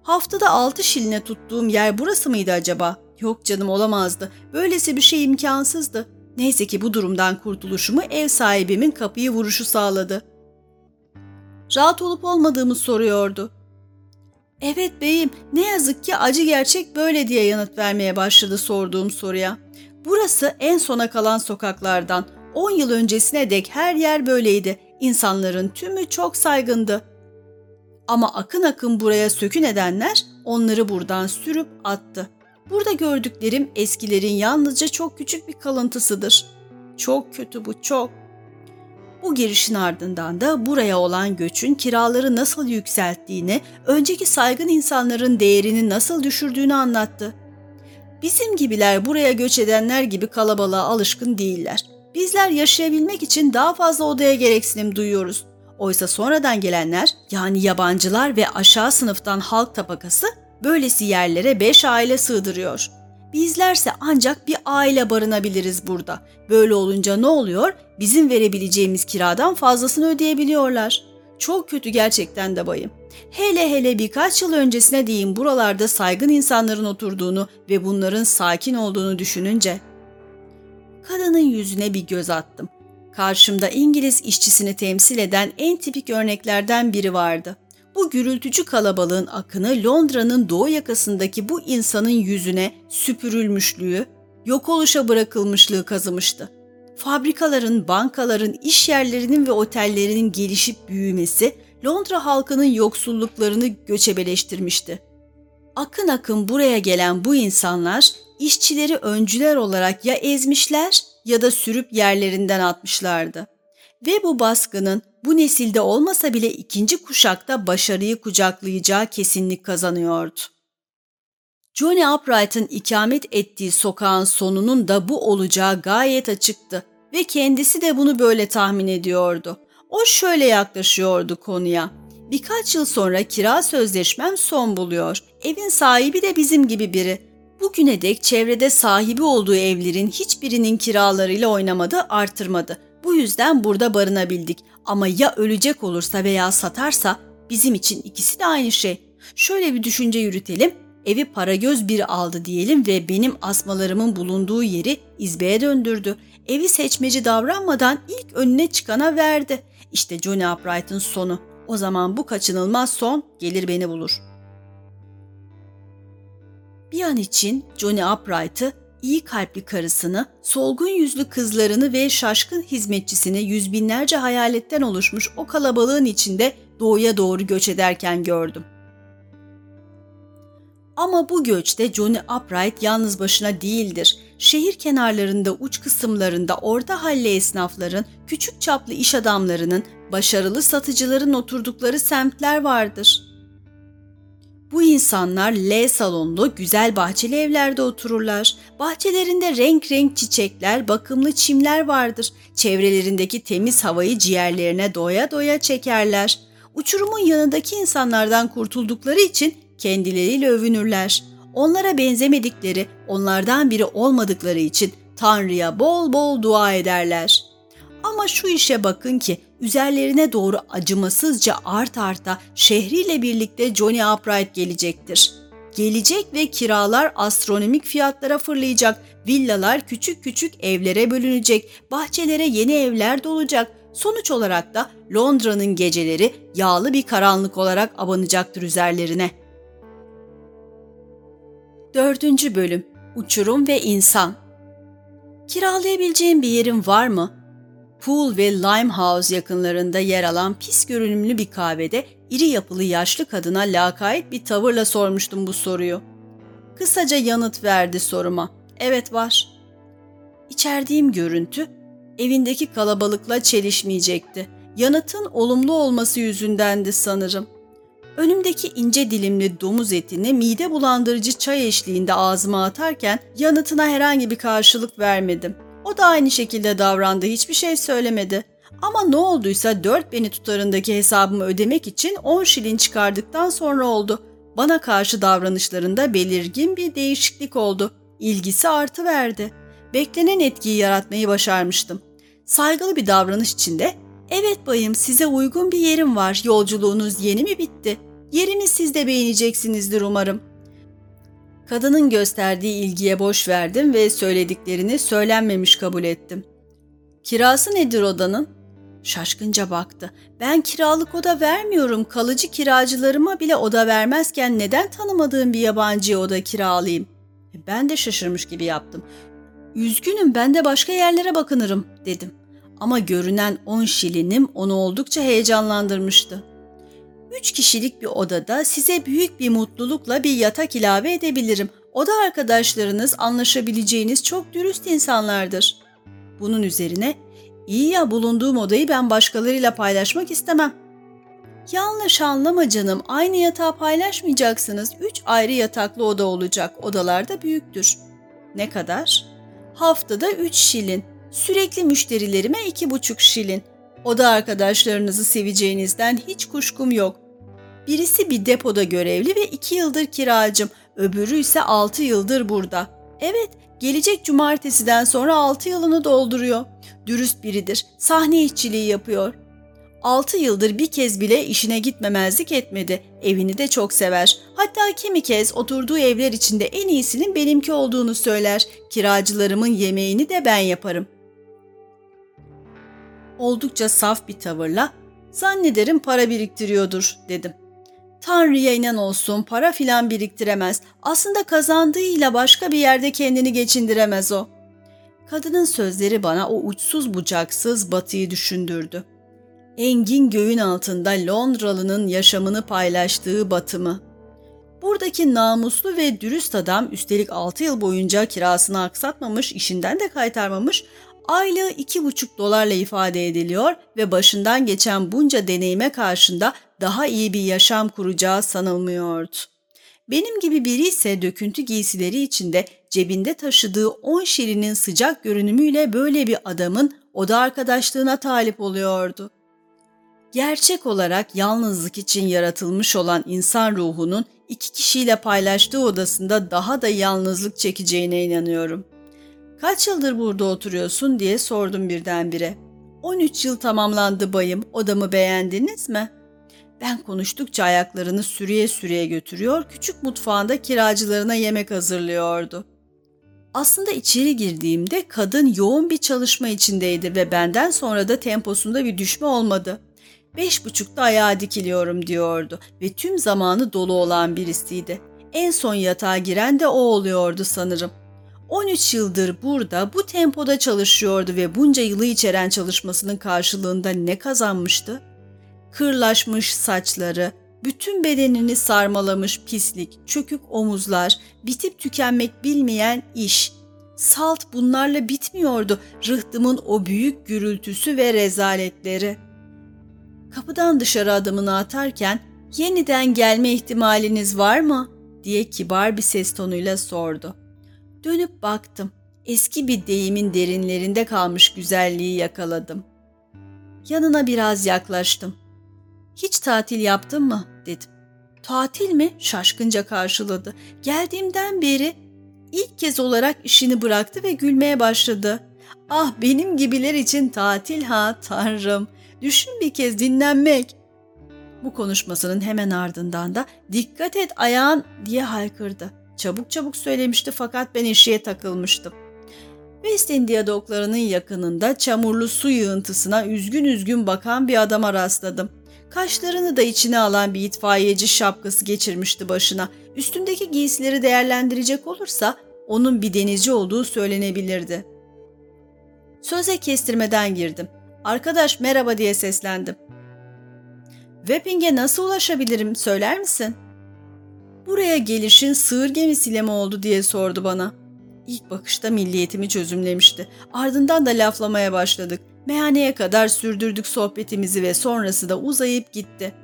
Haftada altı şiline tuttuğum yer burası mıydı acaba? Yok canım olamazdı. Böylesi bir şey imkansızdı. Neyse ki bu durumdan kurtuluşumu ev sahibimin kapıyı vuruşu sağladı. Rahat olup olmadığımı soruyordu. Evet beyim, ne yazık ki acı gerçek böyle diye yanıt vermeye başladı sorduğum soruya. Burası en sona kalan sokaklardan. 10 yıl öncesine dek her yer böyleydi. İnsanların tümü çok saygındı. Ama akın akın buraya sökün edenler onları buradan sürüp attı. Burada gördüklerim eskilerin yalnızca çok küçük bir kalıntısıdır. Çok kötü bu, çok. Bu girişin ardından da buraya olan göçün kiraları nasıl yükselttiğini, önceki saygın insanların değerini nasıl düşürdüğünü anlattı. Bizim gibiler buraya göç edenler gibi kalabalığa alışkın değiller. Bizler yaşayabilmek için daha fazla odaya gereksinim duyuyoruz. Oysa sonradan gelenler yani yabancılar ve aşağı sınıftan halk tabakası böylesi yerlere beş aile sığdırıyor. Bizlerse ancak bir aile barınabiliriz burada. Böyle olunca ne oluyor? Bizim verebileceğimiz kiradan fazlasını ödeyebiliyorlar. Çok kötü gerçekten de bayım. Hele hele birkaç yıl öncesine değin buralarda saygın insanların oturduğunu ve bunların sakin olduğunu düşününce. Kadının yüzüne bir göz attım. Karşımda İngiliz işçisini temsil eden en tipik örneklerden biri vardı. Bu gürültücü kalabalığın akını Londra'nın doğu yakasındaki bu insanın yüzüne süpürülmüşlüğü, yok oluşa bırakılmışlığı kazımıştı. Fabrikaların, bankaların, iş yerlerinin ve otellerinin gelişip büyümesi Londra halkının yoksulluklarını göçebeleştirmişti. Akın akın buraya gelen bu insanlar işçileri öncüler olarak ya ezmişler ya da sürüp yerlerinden atmışlardı. Ve bu baskının bu nesilde olmasa bile ikinci kuşakta başarıyı kucaklayacağı kesinlik kazanıyordu. Johnny Upright'ın ikamet ettiği sokağın sonunun da bu olacağı gayet açıktı ve kendisi de bunu böyle tahmin ediyordu. O şöyle yaklaşıyordu konuya. Birkaç yıl sonra kira sözleşmem son buluyor. Evin sahibi de bizim gibi biri. Bugüne dek çevrede sahibi olduğu evlerin hiçbirinin kiralarıyla oynamadı, artırmadı. Bu yüzden burada barınabildik. Ama ya ölecek olursa veya satarsa bizim için ikisi de aynı şey. Şöyle bir düşünce yürütelim. Evi para göz biri aldı diyelim ve benim asmalarımın bulunduğu yeri izbeye döndürdü. Evi seçmeci davranmadan ilk önüne çıkana verdi. İşte Johnny Upright'ın sonu. O zaman bu kaçınılmaz son gelir beni bulur. Bir an için Johnny Upright'ı, iyi kalpli karısını, solgun yüzlü kızlarını ve şaşkın hizmetçisini yüz binlerce hayaletten oluşmuş o kalabalığın içinde doğuya doğru göç ederken gördüm. Ama bu göçte Johnny Upright yalnız başına değildir. Şehir kenarlarında uç kısımlarında orta halli esnafların, küçük çaplı iş adamlarının, başarılı satıcıların oturdukları semtler vardır. Bu insanlar L salonlu, güzel bahçeli evlerde otururlar. Bahçelerinde renk renk çiçekler, bakımlı çimler vardır. Çevrelerindeki temiz havayı ciğerlerine doya doya çekerler. Uçurumun yanındaki insanlardan kurtuldukları için kendileriyle övünürler. Onlara benzemedikleri, onlardan biri olmadıkları için Tanrı'ya bol bol dua ederler. Ama şu işe bakın ki üzerlerine doğru acımasızca art arta şehriyle birlikte Johnny Upright gelecektir. Gelecek ve kiralar astronomik fiyatlara fırlayacak, villalar küçük küçük evlere bölünecek, bahçelere yeni evler dolacak. Sonuç olarak da Londra'nın geceleri yağlı bir karanlık olarak abanacaktır üzerlerine.'' Dördüncü Bölüm Uçurum ve İnsan Kiralayabileceğim bir yerin var mı? Pool ve Limehouse yakınlarında yer alan pis görünümlü bir kahvede iri yapılı yaşlı kadına lakayt bir tavırla sormuştum bu soruyu. Kısaca yanıt verdi soruma. Evet var. İçerdiğim görüntü evindeki kalabalıkla çelişmeyecekti. Yanıtın olumlu olması yüzündendi sanırım. Önümdeki ince dilimli domuz etini mide bulandırıcı çay eşliğinde ağzıma atarken yanıtına herhangi bir karşılık vermedim. O da aynı şekilde davrandı, hiçbir şey söylemedi. Ama ne olduysa dört beni tutarındaki hesabımı ödemek için 10 şilin çıkardıktan sonra oldu. Bana karşı davranışlarında belirgin bir değişiklik oldu. İlgisi artı verdi. Beklenen etkiyi yaratmayı başarmıştım. Saygılı bir davranış içinde Evet bayım size uygun bir yerim var. Yolculuğunuz yeni mi bitti? Yerimi siz de beğeneceksinizdir umarım. Kadının gösterdiği ilgiye boş verdim ve söylediklerini söylenmemiş kabul ettim. Kirası nedir odanın? Şaşkınca baktı. Ben kiralık oda vermiyorum. Kalıcı kiracılarıma bile oda vermezken neden tanımadığım bir yabancıya oda kiralayayım? E, ben de şaşırmış gibi yaptım. Üzgünüm ben de başka yerlere bakınırım dedim ama görünen on şilinim onu oldukça heyecanlandırmıştı. Üç kişilik bir odada size büyük bir mutlulukla bir yatak ilave edebilirim. Oda arkadaşlarınız anlaşabileceğiniz çok dürüst insanlardır. Bunun üzerine iyi ya bulunduğum odayı ben başkalarıyla paylaşmak istemem. Yanlış anlama canım aynı yatağı paylaşmayacaksınız. Üç ayrı yataklı oda olacak. Odalar da büyüktür. Ne kadar? Haftada üç şilin. Sürekli müşterilerime iki buçuk şilin. Oda arkadaşlarınızı seveceğinizden hiç kuşkum yok. Birisi bir depoda görevli ve iki yıldır kiracım, öbürü ise altı yıldır burada. Evet, gelecek cumartesiden sonra altı yılını dolduruyor. Dürüst biridir, sahne işçiliği yapıyor. Altı yıldır bir kez bile işine gitmemezlik etmedi. Evini de çok sever. Hatta kimi kez oturduğu evler içinde en iyisinin benimki olduğunu söyler. Kiracılarımın yemeğini de ben yaparım oldukça saf bir tavırla zannederim para biriktiriyordur dedim. Tanrı'ya inan olsun para filan biriktiremez. Aslında kazandığıyla başka bir yerde kendini geçindiremez o. Kadının sözleri bana o uçsuz bucaksız batıyı düşündürdü. Engin göğün altında Londralı'nın yaşamını paylaştığı batımı. Buradaki namuslu ve dürüst adam üstelik 6 yıl boyunca kirasını aksatmamış, işinden de kaytarmamış, aylığı 2,5 dolarla ifade ediliyor ve başından geçen bunca deneyime karşında daha iyi bir yaşam kuracağı sanılmıyordu. Benim gibi biri ise döküntü giysileri içinde cebinde taşıdığı 10 şirinin sıcak görünümüyle böyle bir adamın oda arkadaşlığına talip oluyordu. Gerçek olarak yalnızlık için yaratılmış olan insan ruhunun iki kişiyle paylaştığı odasında daha da yalnızlık çekeceğine inanıyorum. Kaç yıldır burada oturuyorsun diye sordum birdenbire. 13 yıl tamamlandı bayım, odamı beğendiniz mi?'' Ben konuştukça ayaklarını sürüye sürüye götürüyor, küçük mutfağında kiracılarına yemek hazırlıyordu. Aslında içeri girdiğimde kadın yoğun bir çalışma içindeydi ve benden sonra da temposunda bir düşme olmadı. Beş buçukta ayağa dikiliyorum diyordu ve tüm zamanı dolu olan birisiydi. En son yatağa giren de o oluyordu sanırım. 13 yıldır burada bu tempoda çalışıyordu ve bunca yılı içeren çalışmasının karşılığında ne kazanmıştı? Kırlaşmış saçları, bütün bedenini sarmalamış pislik, çökük omuzlar, bitip tükenmek bilmeyen iş. Salt bunlarla bitmiyordu rıhtımın o büyük gürültüsü ve rezaletleri. Kapıdan dışarı adımını atarken yeniden gelme ihtimaliniz var mı? diye kibar bir ses tonuyla sordu. Dönüp baktım. Eski bir deyimin derinlerinde kalmış güzelliği yakaladım. Yanına biraz yaklaştım. Hiç tatil yaptın mı? dedim. Tatil mi? Şaşkınca karşıladı. Geldiğimden beri ilk kez olarak işini bıraktı ve gülmeye başladı. Ah benim gibiler için tatil ha tanrım. Düşün bir kez dinlenmek. Bu konuşmasının hemen ardından da dikkat et ayağın diye haykırdı. Çabuk çabuk söylemişti fakat ben eşiğe takılmıştım. West India doklarının yakınında çamurlu su yığıntısına üzgün üzgün bakan bir adama rastladım. Kaşlarını da içine alan bir itfaiyeci şapkası geçirmişti başına. Üstündeki giysileri değerlendirecek olursa onun bir denizci olduğu söylenebilirdi. Söze kestirmeden girdim. Arkadaş merhaba diye seslendim. Wepping'e nasıl ulaşabilirim söyler misin? Buraya gelişin sığır gemisiyle mi oldu diye sordu bana. İlk bakışta milliyetimi çözümlemişti. Ardından da laflamaya başladık. Meyhaneye kadar sürdürdük sohbetimizi ve sonrası da uzayıp gitti.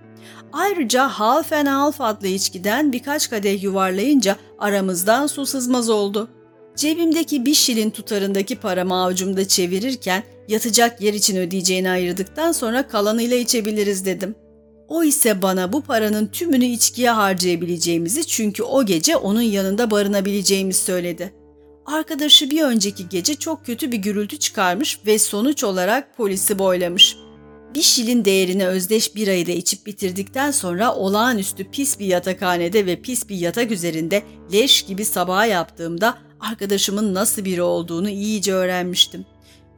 Ayrıca Half and Half adlı içkiden birkaç kadeh yuvarlayınca aramızdan su sızmaz oldu. Cebimdeki bir şilin tutarındaki paramı avucumda çevirirken yatacak yer için ödeyeceğini ayırdıktan sonra kalanıyla içebiliriz dedim. O ise bana bu paranın tümünü içkiye harcayabileceğimizi çünkü o gece onun yanında barınabileceğimizi söyledi. Arkadaşı bir önceki gece çok kötü bir gürültü çıkarmış ve sonuç olarak polisi boylamış. Bir şilin değerine özdeş bir ayı da içip bitirdikten sonra olağanüstü pis bir yatakhanede ve pis bir yatak üzerinde leş gibi sabaha yaptığımda arkadaşımın nasıl biri olduğunu iyice öğrenmiştim.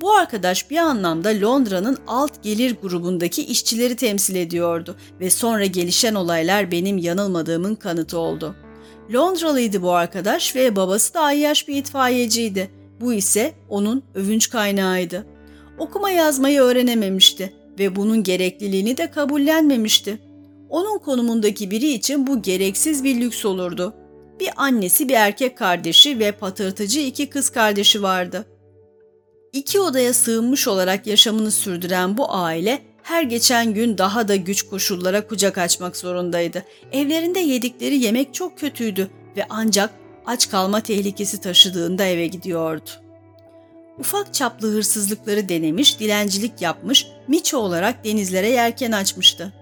Bu arkadaş bir anlamda Londra'nın alt gelir grubundaki işçileri temsil ediyordu ve sonra gelişen olaylar benim yanılmadığımın kanıtı oldu.'' Londralıydı bu arkadaş ve babası da ayyaş bir itfaiyeciydi. Bu ise onun övünç kaynağıydı. Okuma yazmayı öğrenememişti ve bunun gerekliliğini de kabullenmemişti. Onun konumundaki biri için bu gereksiz bir lüks olurdu. Bir annesi bir erkek kardeşi ve patırtıcı iki kız kardeşi vardı. İki odaya sığınmış olarak yaşamını sürdüren bu aile her geçen gün daha da güç koşullara kucak açmak zorundaydı. Evlerinde yedikleri yemek çok kötüydü ve ancak aç kalma tehlikesi taşıdığında eve gidiyordu. Ufak çaplı hırsızlıkları denemiş, dilencilik yapmış, miço olarak denizlere yelken açmıştı.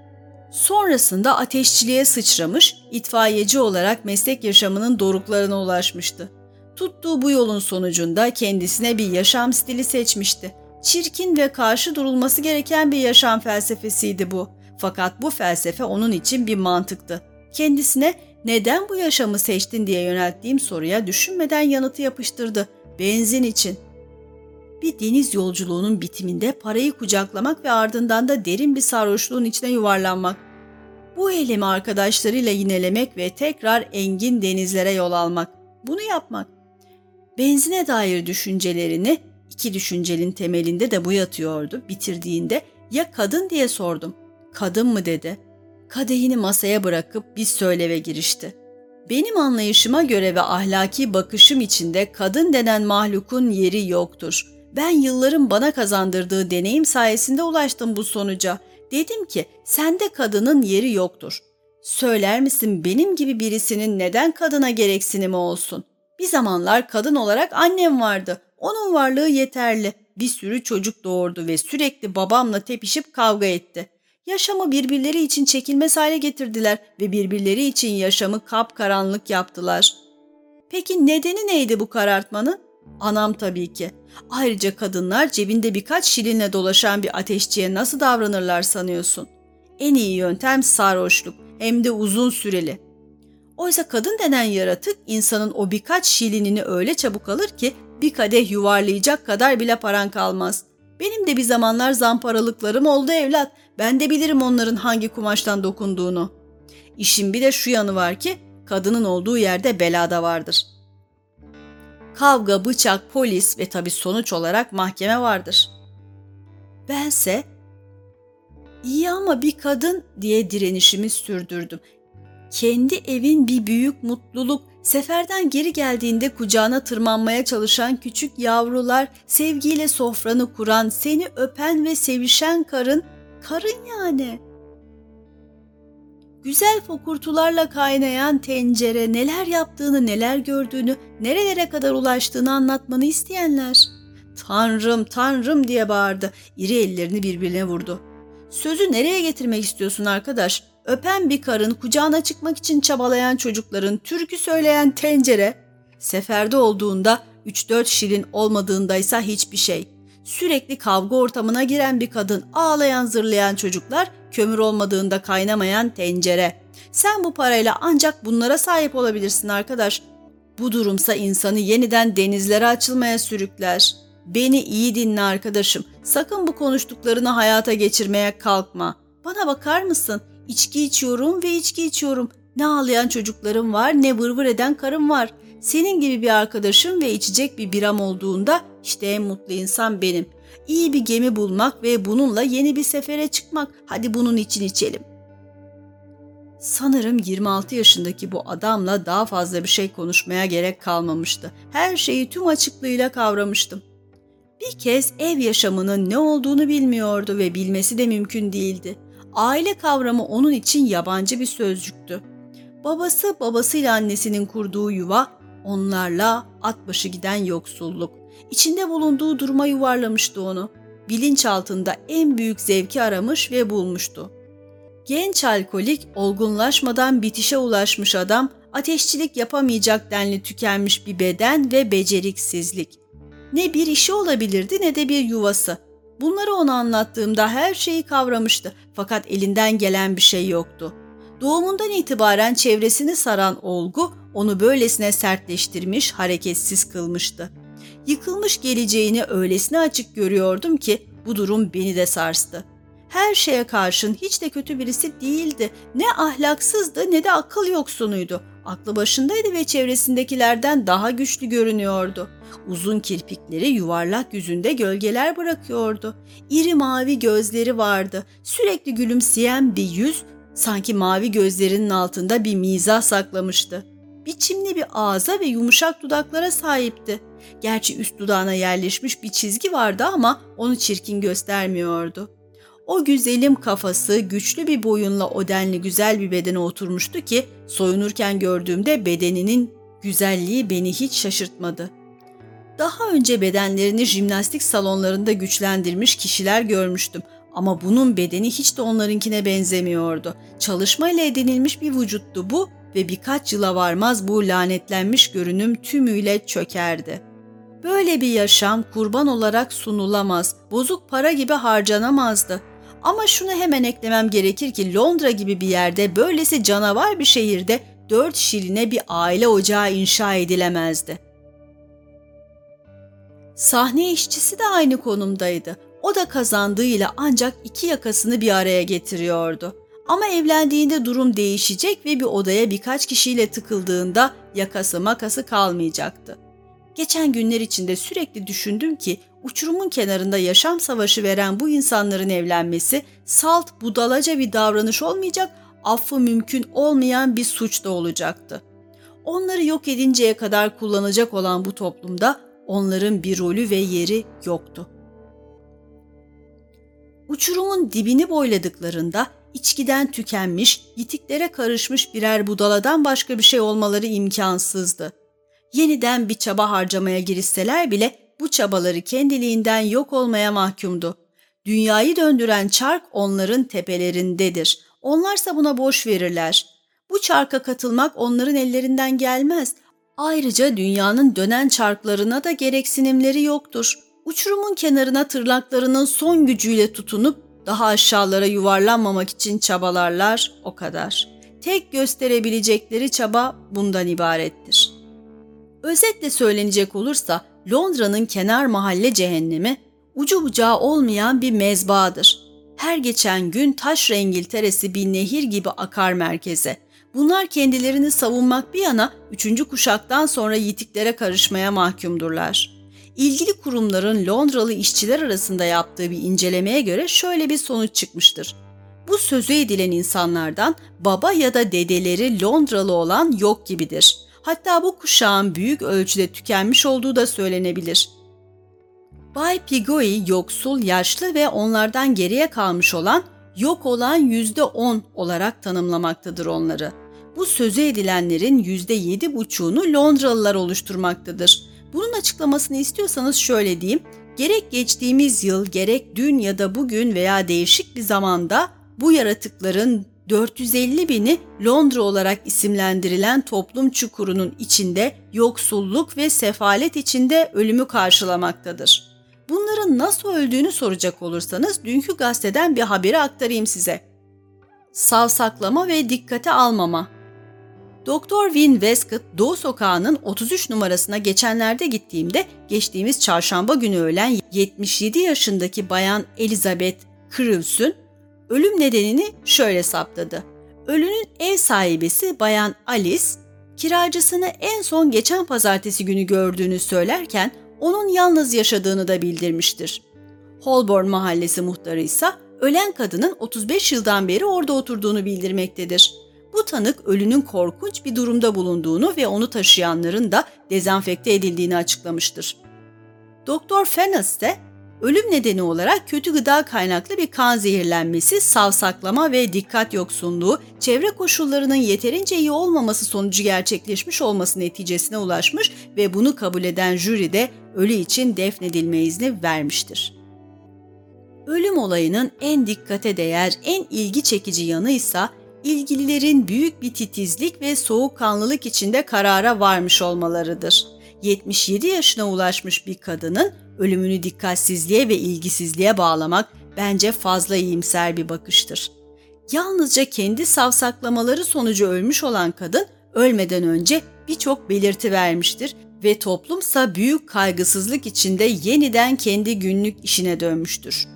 Sonrasında ateşçiliğe sıçramış, itfaiyeci olarak meslek yaşamının doruklarına ulaşmıştı. Tuttuğu bu yolun sonucunda kendisine bir yaşam stili seçmişti Çirkin ve karşı durulması gereken bir yaşam felsefesiydi bu. Fakat bu felsefe onun için bir mantıktı. Kendisine neden bu yaşamı seçtin diye yönelttiğim soruya düşünmeden yanıtı yapıştırdı. Benzin için. Bir deniz yolculuğunun bitiminde parayı kucaklamak ve ardından da derin bir sarhoşluğun içine yuvarlanmak. Bu eylemi arkadaşlarıyla yinelemek ve tekrar engin denizlere yol almak. Bunu yapmak. Benzine dair düşüncelerini iki düşüncenin temelinde de bu yatıyordu. Bitirdiğinde ya kadın diye sordum. Kadın mı dedi. Kadehini masaya bırakıp bir söyleve girişti. Benim anlayışıma göre ve ahlaki bakışım içinde kadın denen mahlukun yeri yoktur. Ben yılların bana kazandırdığı deneyim sayesinde ulaştım bu sonuca. Dedim ki sende kadının yeri yoktur. Söyler misin benim gibi birisinin neden kadına gereksinimi olsun? Bir zamanlar kadın olarak annem vardı. Onun varlığı yeterli. Bir sürü çocuk doğurdu ve sürekli babamla tepişip kavga etti. Yaşamı birbirleri için çekilmez hale getirdiler ve birbirleri için yaşamı kapkaranlık yaptılar. Peki nedeni neydi bu karartmanın? Anam tabii ki. Ayrıca kadınlar cebinde birkaç şilinle dolaşan bir ateşçiye nasıl davranırlar sanıyorsun? En iyi yöntem sarhoşluk hem de uzun süreli. Oysa kadın denen yaratık insanın o birkaç şilinini öyle çabuk alır ki bir kadeh yuvarlayacak kadar bile paran kalmaz. Benim de bir zamanlar zamparalıklarım oldu evlat. Ben de bilirim onların hangi kumaştan dokunduğunu. İşin bir de şu yanı var ki kadının olduğu yerde belada vardır. Kavga, bıçak, polis ve tabii sonuç olarak mahkeme vardır. Bense iyi ama bir kadın diye direnişimi sürdürdüm. Kendi evin bir büyük mutluluk, seferden geri geldiğinde kucağına tırmanmaya çalışan küçük yavrular, sevgiyle sofranı kuran, seni öpen ve sevişen karın, karın yani. Güzel fokurtularla kaynayan tencere neler yaptığını, neler gördüğünü, nerelere kadar ulaştığını anlatmanı isteyenler. Tanrım, tanrım diye bağırdı. İri ellerini birbirine vurdu. Sözü nereye getirmek istiyorsun arkadaş? Öpen bir karın, kucağına çıkmak için çabalayan çocukların, türkü söyleyen tencere, seferde olduğunda 3-4 şirin olmadığındaysa hiçbir şey. Sürekli kavga ortamına giren bir kadın, ağlayan zırlayan çocuklar, kömür olmadığında kaynamayan tencere. Sen bu parayla ancak bunlara sahip olabilirsin arkadaş. Bu durumsa insanı yeniden denizlere açılmaya sürükler. Beni iyi dinle arkadaşım. Sakın bu konuştuklarını hayata geçirmeye kalkma. Bana bakar mısın? İçki içiyorum ve içki içiyorum. Ne ağlayan çocuklarım var ne vırvır eden karım var. Senin gibi bir arkadaşım ve içecek bir biram olduğunda işte en mutlu insan benim. İyi bir gemi bulmak ve bununla yeni bir sefere çıkmak. Hadi bunun için içelim. Sanırım 26 yaşındaki bu adamla daha fazla bir şey konuşmaya gerek kalmamıştı. Her şeyi tüm açıklığıyla kavramıştım. Bir kez ev yaşamının ne olduğunu bilmiyordu ve bilmesi de mümkün değildi. Aile kavramı onun için yabancı bir sözcüktü. Babası babasıyla annesinin kurduğu yuva onlarla at başı giden yoksulluk. İçinde bulunduğu duruma yuvarlamıştı onu. Bilinç altında en büyük zevki aramış ve bulmuştu. Genç alkolik, olgunlaşmadan bitişe ulaşmış adam, ateşçilik yapamayacak denli tükenmiş bir beden ve beceriksizlik. Ne bir işi olabilirdi ne de bir yuvası. Bunları ona anlattığımda her şeyi kavramıştı fakat elinden gelen bir şey yoktu. Doğumundan itibaren çevresini saran olgu onu böylesine sertleştirmiş, hareketsiz kılmıştı. Yıkılmış geleceğini öylesine açık görüyordum ki bu durum beni de sarstı. Her şeye karşın hiç de kötü birisi değildi. Ne ahlaksızdı ne de akıl yoksunuydu. Aklı başındaydı ve çevresindekilerden daha güçlü görünüyordu. Uzun kirpikleri yuvarlak yüzünde gölgeler bırakıyordu. İri mavi gözleri vardı. Sürekli gülümseyen bir yüz sanki mavi gözlerinin altında bir mizah saklamıştı. Biçimli bir ağza ve yumuşak dudaklara sahipti. Gerçi üst dudağına yerleşmiş bir çizgi vardı ama onu çirkin göstermiyordu. O güzelim kafası güçlü bir boyunla o denli güzel bir bedene oturmuştu ki soyunurken gördüğümde bedeninin güzelliği beni hiç şaşırtmadı. Daha önce bedenlerini jimnastik salonlarında güçlendirmiş kişiler görmüştüm ama bunun bedeni hiç de onlarınkine benzemiyordu. Çalışmayla edinilmiş bir vücuttu bu ve birkaç yıla varmaz bu lanetlenmiş görünüm tümüyle çökerdi. Böyle bir yaşam kurban olarak sunulamaz, bozuk para gibi harcanamazdı. Ama şunu hemen eklemem gerekir ki Londra gibi bir yerde böylesi canavar bir şehirde dört şiline bir aile ocağı inşa edilemezdi. Sahne işçisi de aynı konumdaydı. O da kazandığıyla ancak iki yakasını bir araya getiriyordu. Ama evlendiğinde durum değişecek ve bir odaya birkaç kişiyle tıkıldığında yakası makası kalmayacaktı. Geçen günler içinde sürekli düşündüm ki uçurumun kenarında yaşam savaşı veren bu insanların evlenmesi salt budalaca bir davranış olmayacak, affı mümkün olmayan bir suç da olacaktı. Onları yok edinceye kadar kullanacak olan bu toplumda onların bir rolü ve yeri yoktu. Uçurumun dibini boyladıklarında içkiden tükenmiş, yitiklere karışmış birer budaladan başka bir şey olmaları imkansızdı. Yeniden bir çaba harcamaya girişseler bile bu çabaları kendiliğinden yok olmaya mahkumdu. Dünyayı döndüren çark onların tepelerindedir. Onlarsa buna boş verirler. Bu çarka katılmak onların ellerinden gelmez. Ayrıca dünyanın dönen çarklarına da gereksinimleri yoktur. Uçurumun kenarına tırnaklarının son gücüyle tutunup daha aşağılara yuvarlanmamak için çabalarlar o kadar. Tek gösterebilecekleri çaba bundan ibarettir. Özetle söylenecek olursa Londra'nın kenar mahalle cehennemi ucu bucağı olmayan bir mezbadır. Her geçen gün taş rengilteresi bir nehir gibi akar merkeze. Bunlar kendilerini savunmak bir yana üçüncü kuşaktan sonra yitiklere karışmaya mahkumdurlar. İlgili kurumların Londralı işçiler arasında yaptığı bir incelemeye göre şöyle bir sonuç çıkmıştır. Bu sözü edilen insanlardan baba ya da dedeleri Londralı olan yok gibidir. Hatta bu kuşağın büyük ölçüde tükenmiş olduğu da söylenebilir. Bay Pigoi yoksul, yaşlı ve onlardan geriye kalmış olan yok olan yüzde on olarak tanımlamaktadır onları. Bu sözü edilenlerin yüzde yedi buçuğunu Londralılar oluşturmaktadır. Bunun açıklamasını istiyorsanız şöyle diyeyim. Gerek geçtiğimiz yıl, gerek dün ya da bugün veya değişik bir zamanda bu yaratıkların 450 bini Londra olarak isimlendirilen toplum çukurunun içinde yoksulluk ve sefalet içinde ölümü karşılamaktadır. Bunların nasıl öldüğünü soracak olursanız dünkü gazeteden bir haberi aktarayım size. Savsaklama ve dikkate almama Doktor Win Westcott Doğu Sokağı'nın 33 numarasına geçenlerde gittiğimde geçtiğimiz çarşamba günü ölen 77 yaşındaki bayan Elizabeth Krivs'ün ölüm nedenini şöyle saptadı. Ölünün ev sahibesi bayan Alice, kiracısını en son geçen pazartesi günü gördüğünü söylerken onun yalnız yaşadığını da bildirmiştir. Holborn mahallesi muhtarı ise ölen kadının 35 yıldan beri orada oturduğunu bildirmektedir. Bu tanık ölünün korkunç bir durumda bulunduğunu ve onu taşıyanların da dezenfekte edildiğini açıklamıştır. Doktor Fennes de ölüm nedeni olarak kötü gıda kaynaklı bir kan zehirlenmesi, savsaklama ve dikkat yoksunluğu, çevre koşullarının yeterince iyi olmaması sonucu gerçekleşmiş olması neticesine ulaşmış ve bunu kabul eden jüri de ölü için defnedilme izni vermiştir. Ölüm olayının en dikkate değer, en ilgi çekici yanı ise ilgililerin büyük bir titizlik ve soğukkanlılık içinde karara varmış olmalarıdır. 77 yaşına ulaşmış bir kadının ölümünü dikkatsizliğe ve ilgisizliğe bağlamak bence fazla iyimser bir bakıştır. Yalnızca kendi savsaklamaları sonucu ölmüş olan kadın ölmeden önce birçok belirti vermiştir ve toplumsa büyük kaygısızlık içinde yeniden kendi günlük işine dönmüştür.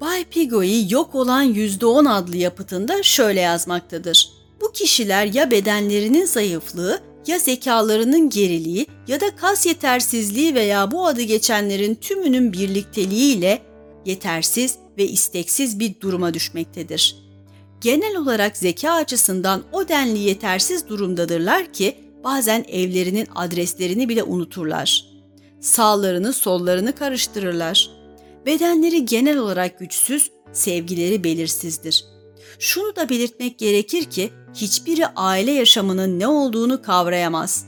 Bay Pigoi yok olan %10 adlı yapıtında şöyle yazmaktadır. Bu kişiler ya bedenlerinin zayıflığı ya zekalarının geriliği ya da kas yetersizliği veya bu adı geçenlerin tümünün birlikteliğiyle yetersiz ve isteksiz bir duruma düşmektedir. Genel olarak zeka açısından o denli yetersiz durumdadırlar ki bazen evlerinin adreslerini bile unuturlar. Sağlarını sollarını karıştırırlar Bedenleri genel olarak güçsüz, sevgileri belirsizdir. Şunu da belirtmek gerekir ki hiçbiri aile yaşamının ne olduğunu kavrayamaz.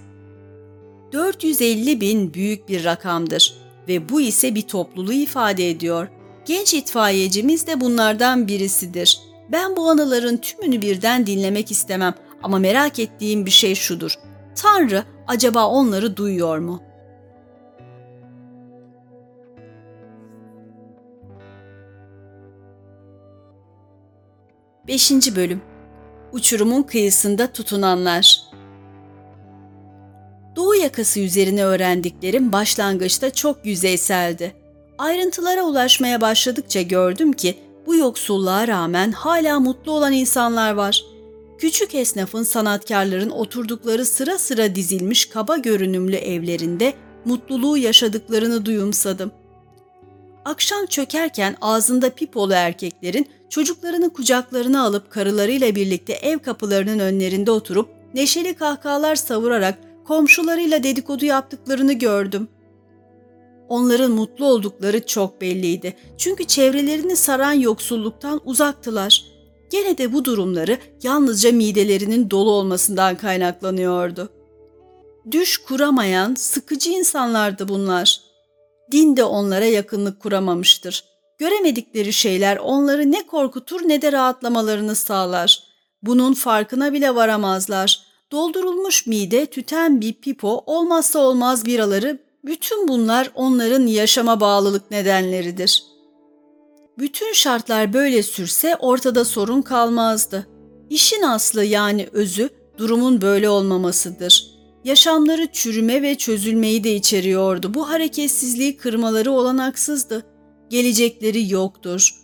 450 bin büyük bir rakamdır ve bu ise bir topluluğu ifade ediyor. Genç itfaiyecimiz de bunlardan birisidir. Ben bu anıların tümünü birden dinlemek istemem ama merak ettiğim bir şey şudur. Tanrı acaba onları duyuyor mu?'' 5. Bölüm Uçurumun kıyısında tutunanlar Doğu yakası üzerine öğrendiklerim başlangıçta çok yüzeyseldi. Ayrıntılara ulaşmaya başladıkça gördüm ki bu yoksulluğa rağmen hala mutlu olan insanlar var. Küçük esnafın sanatkarların oturdukları sıra sıra dizilmiş kaba görünümlü evlerinde mutluluğu yaşadıklarını duyumsadım. Akşam çökerken ağzında pipolu erkeklerin çocuklarını kucaklarına alıp karılarıyla birlikte ev kapılarının önlerinde oturup neşeli kahkahalar savurarak komşularıyla dedikodu yaptıklarını gördüm. Onların mutlu oldukları çok belliydi. Çünkü çevrelerini saran yoksulluktan uzaktılar. Gene de bu durumları yalnızca midelerinin dolu olmasından kaynaklanıyordu. Düş kuramayan, sıkıcı insanlardı bunlar. Din de onlara yakınlık kuramamıştır. Göremedikleri şeyler onları ne korkutur ne de rahatlamalarını sağlar. Bunun farkına bile varamazlar. Doldurulmuş mide, tüten bir pipo, olmazsa olmaz biraları, bütün bunlar onların yaşama bağlılık nedenleridir. Bütün şartlar böyle sürse ortada sorun kalmazdı. İşin aslı yani özü durumun böyle olmamasıdır. Yaşamları çürüme ve çözülmeyi de içeriyordu. Bu hareketsizliği kırmaları olanaksızdı. Gelecekleri yoktur.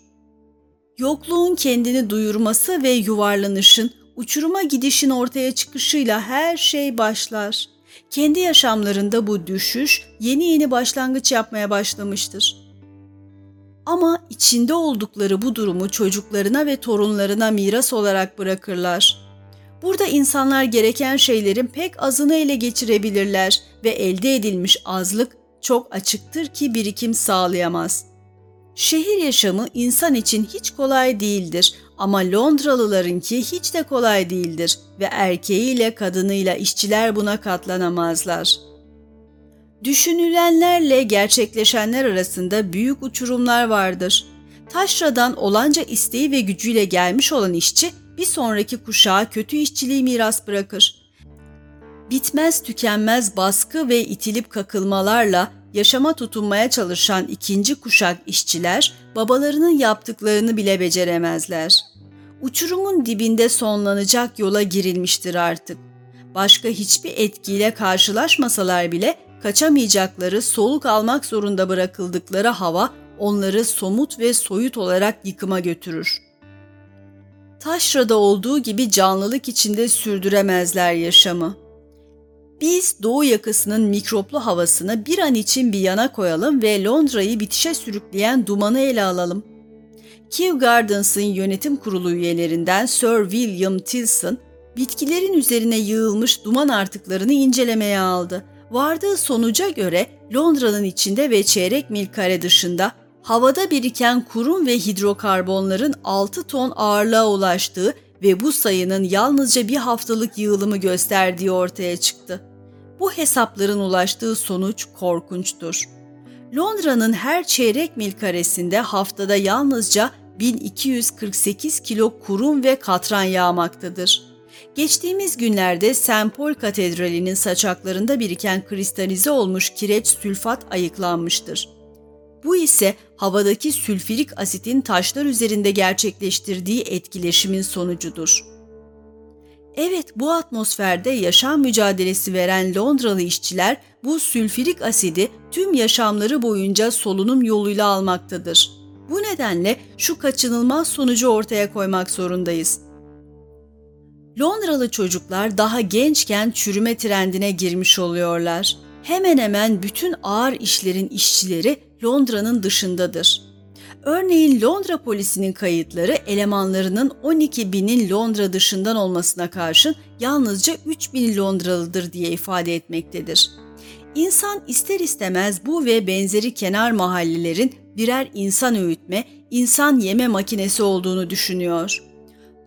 Yokluğun kendini duyurması ve yuvarlanışın, uçuruma gidişin ortaya çıkışıyla her şey başlar. Kendi yaşamlarında bu düşüş yeni yeni başlangıç yapmaya başlamıştır. Ama içinde oldukları bu durumu çocuklarına ve torunlarına miras olarak bırakırlar. Burada insanlar gereken şeylerin pek azını ele geçirebilirler ve elde edilmiş azlık çok açıktır ki birikim sağlayamaz. Şehir yaşamı insan için hiç kolay değildir ama Londralılarınki hiç de kolay değildir ve erkeğiyle kadınıyla işçiler buna katlanamazlar. Düşünülenlerle gerçekleşenler arasında büyük uçurumlar vardır. Taşra'dan olanca isteği ve gücüyle gelmiş olan işçi bir sonraki kuşağa kötü işçiliği miras bırakır. Bitmez tükenmez baskı ve itilip kakılmalarla yaşama tutunmaya çalışan ikinci kuşak işçiler babalarının yaptıklarını bile beceremezler. Uçurumun dibinde sonlanacak yola girilmiştir artık. Başka hiçbir etkiyle karşılaşmasalar bile kaçamayacakları, soluk almak zorunda bırakıldıkları hava onları somut ve soyut olarak yıkıma götürür. Taşra'da olduğu gibi canlılık içinde sürdüremezler yaşamı. Biz doğu yakasının mikroplu havasını bir an için bir yana koyalım ve Londra'yı bitişe sürükleyen dumanı ele alalım. Kew Gardens'ın yönetim kurulu üyelerinden Sir William Tilson, bitkilerin üzerine yığılmış duman artıklarını incelemeye aldı. Vardığı sonuca göre Londra'nın içinde ve çeyrek mil kare dışında havada biriken kurum ve hidrokarbonların 6 ton ağırlığa ulaştığı ve bu sayının yalnızca bir haftalık yığılımı gösterdiği ortaya çıktı. Bu hesapların ulaştığı sonuç korkunçtur. Londra'nın her çeyrek mil karesinde haftada yalnızca 1248 kilo kurum ve katran yağmaktadır. Geçtiğimiz günlerde St. Paul Katedrali'nin saçaklarında biriken kristalize olmuş kireç sülfat ayıklanmıştır. Bu ise havadaki sülfürik asitin taşlar üzerinde gerçekleştirdiği etkileşimin sonucudur. Evet bu atmosferde yaşam mücadelesi veren Londralı işçiler bu sülfürik asidi tüm yaşamları boyunca solunum yoluyla almaktadır. Bu nedenle şu kaçınılmaz sonucu ortaya koymak zorundayız. Londralı çocuklar daha gençken çürüme trendine girmiş oluyorlar. Hemen hemen bütün ağır işlerin işçileri Londra'nın dışındadır. Örneğin Londra polisinin kayıtları elemanlarının 12 binin Londra dışından olmasına karşın yalnızca 3 bin Londralıdır diye ifade etmektedir. İnsan ister istemez bu ve benzeri kenar mahallelerin birer insan öğütme, insan yeme makinesi olduğunu düşünüyor.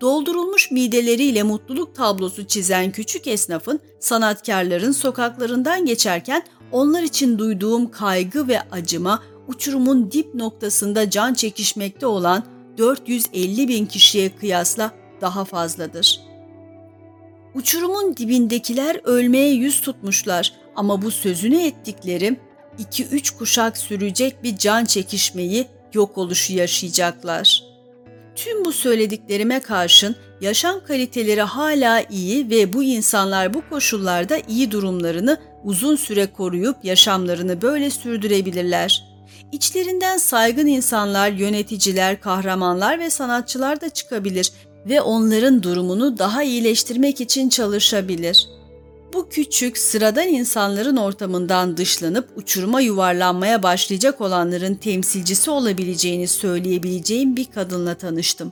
Doldurulmuş mideleriyle mutluluk tablosu çizen küçük esnafın, sanatkarların sokaklarından geçerken onlar için duyduğum kaygı ve acıma uçurumun dip noktasında can çekişmekte olan 450 bin kişiye kıyasla daha fazladır. Uçurumun dibindekiler ölmeye yüz tutmuşlar ama bu sözünü ettiklerim 2-3 kuşak sürecek bir can çekişmeyi yok oluşu yaşayacaklar. Tüm bu söylediklerime karşın yaşam kaliteleri hala iyi ve bu insanlar bu koşullarda iyi durumlarını uzun süre koruyup yaşamlarını böyle sürdürebilirler. İçlerinden saygın insanlar, yöneticiler, kahramanlar ve sanatçılar da çıkabilir ve onların durumunu daha iyileştirmek için çalışabilir. Bu küçük, sıradan insanların ortamından dışlanıp uçuruma yuvarlanmaya başlayacak olanların temsilcisi olabileceğini söyleyebileceğim bir kadınla tanıştım.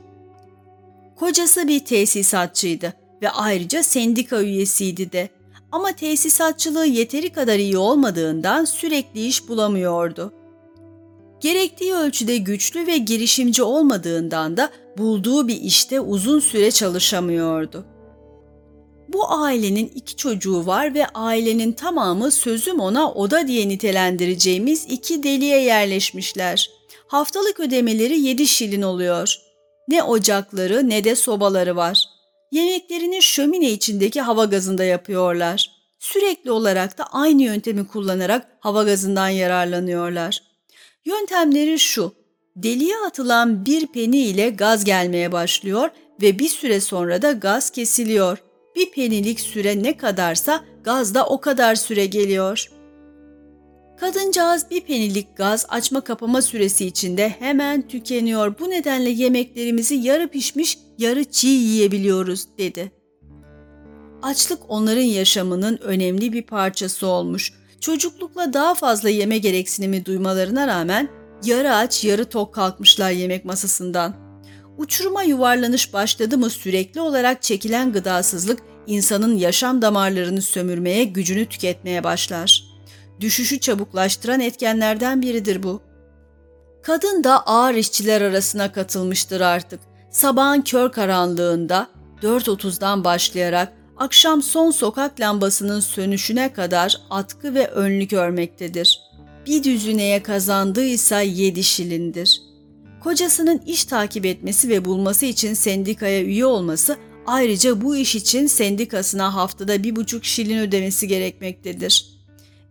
Kocası bir tesisatçıydı ve ayrıca sendika üyesiydi de. Ama tesisatçılığı yeteri kadar iyi olmadığından sürekli iş bulamıyordu. Gerektiği ölçüde güçlü ve girişimci olmadığından da bulduğu bir işte uzun süre çalışamıyordu. Bu ailenin iki çocuğu var ve ailenin tamamı sözüm ona oda diye nitelendireceğimiz iki deliğe yerleşmişler. Haftalık ödemeleri yedi şilin oluyor. Ne ocakları ne de sobaları var. Yemeklerini şömine içindeki hava gazında yapıyorlar. Sürekli olarak da aynı yöntemi kullanarak hava gazından yararlanıyorlar. Yöntemleri şu. Deliğe atılan bir peni ile gaz gelmeye başlıyor ve bir süre sonra da gaz kesiliyor. Bir penilik süre ne kadarsa gaz da o kadar süre geliyor. Kadıncağız bir penilik gaz açma kapama süresi içinde hemen tükeniyor. Bu nedenle yemeklerimizi yarı pişmiş, yarı çiğ yiyebiliyoruz dedi. Açlık onların yaşamının önemli bir parçası olmuş. Çocuklukla daha fazla yeme gereksinimi duymalarına rağmen yarı aç yarı tok kalkmışlar yemek masasından. Uçuruma yuvarlanış başladı mı sürekli olarak çekilen gıdasızlık insanın yaşam damarlarını sömürmeye, gücünü tüketmeye başlar. Düşüşü çabuklaştıran etkenlerden biridir bu. Kadın da ağır işçiler arasına katılmıştır artık. Sabahın kör karanlığında 4.30'dan başlayarak akşam son sokak lambasının sönüşüne kadar atkı ve önlük örmektedir. Bir düzüneye kazandıysa yedi şilindir. Kocasının iş takip etmesi ve bulması için sendikaya üye olması ayrıca bu iş için sendikasına haftada bir buçuk şilin ödemesi gerekmektedir.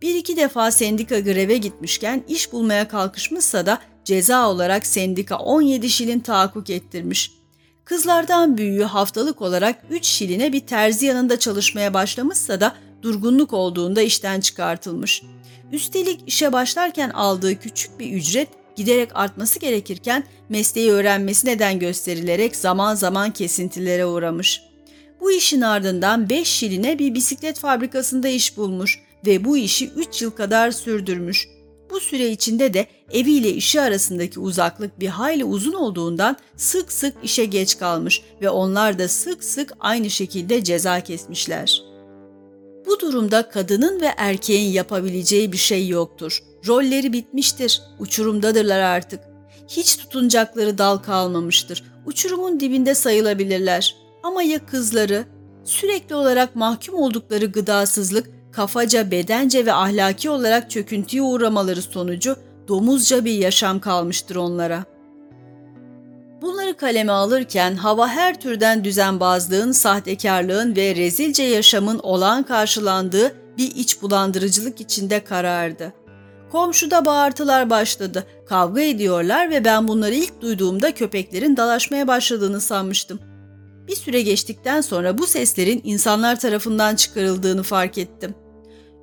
Bir iki defa sendika greve gitmişken iş bulmaya kalkışmışsa da ceza olarak sendika 17 şilin tahakkuk ettirmiş. Kızlardan büyüğü haftalık olarak 3 şiline bir terzi yanında çalışmaya başlamışsa da durgunluk olduğunda işten çıkartılmış. Üstelik işe başlarken aldığı küçük bir ücret giderek artması gerekirken mesleği öğrenmesi neden gösterilerek zaman zaman kesintilere uğramış. Bu işin ardından 5 şiline bir bisiklet fabrikasında iş bulmuş ve bu işi 3 yıl kadar sürdürmüş. Bu süre içinde de eviyle işi arasındaki uzaklık bir hayli uzun olduğundan sık sık işe geç kalmış ve onlar da sık sık aynı şekilde ceza kesmişler. Bu durumda kadının ve erkeğin yapabileceği bir şey yoktur. Rolleri bitmiştir, uçurumdadırlar artık. Hiç tutunacakları dal kalmamıştır. Uçurumun dibinde sayılabilirler. Ama ya kızları? Sürekli olarak mahkum oldukları gıdasızlık, kafaca, bedence ve ahlaki olarak çöküntüye uğramaları sonucu domuzca bir yaşam kalmıştır onlara. Bunları kaleme alırken hava her türden düzenbazlığın, sahtekarlığın ve rezilce yaşamın olağan karşılandığı bir iç bulandırıcılık içinde karardı. Komşuda bağırtılar başladı. Kavga ediyorlar ve ben bunları ilk duyduğumda köpeklerin dalaşmaya başladığını sanmıştım. Bir süre geçtikten sonra bu seslerin insanlar tarafından çıkarıldığını fark ettim.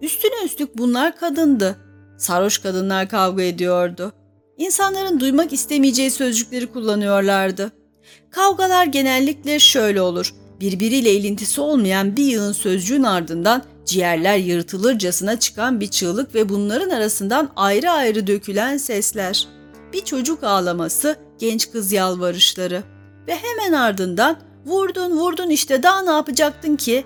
Üstüne üstlük bunlar kadındı. Sarhoş kadınlar kavga ediyordu. İnsanların duymak istemeyeceği sözcükleri kullanıyorlardı. Kavgalar genellikle şöyle olur. Birbiriyle ilintisi olmayan bir yığın sözcüğün ardından ciğerler yırtılırcasına çıkan bir çığlık ve bunların arasından ayrı ayrı dökülen sesler. Bir çocuk ağlaması, genç kız yalvarışları ve hemen ardından vurdun vurdun işte daha ne yapacaktın ki?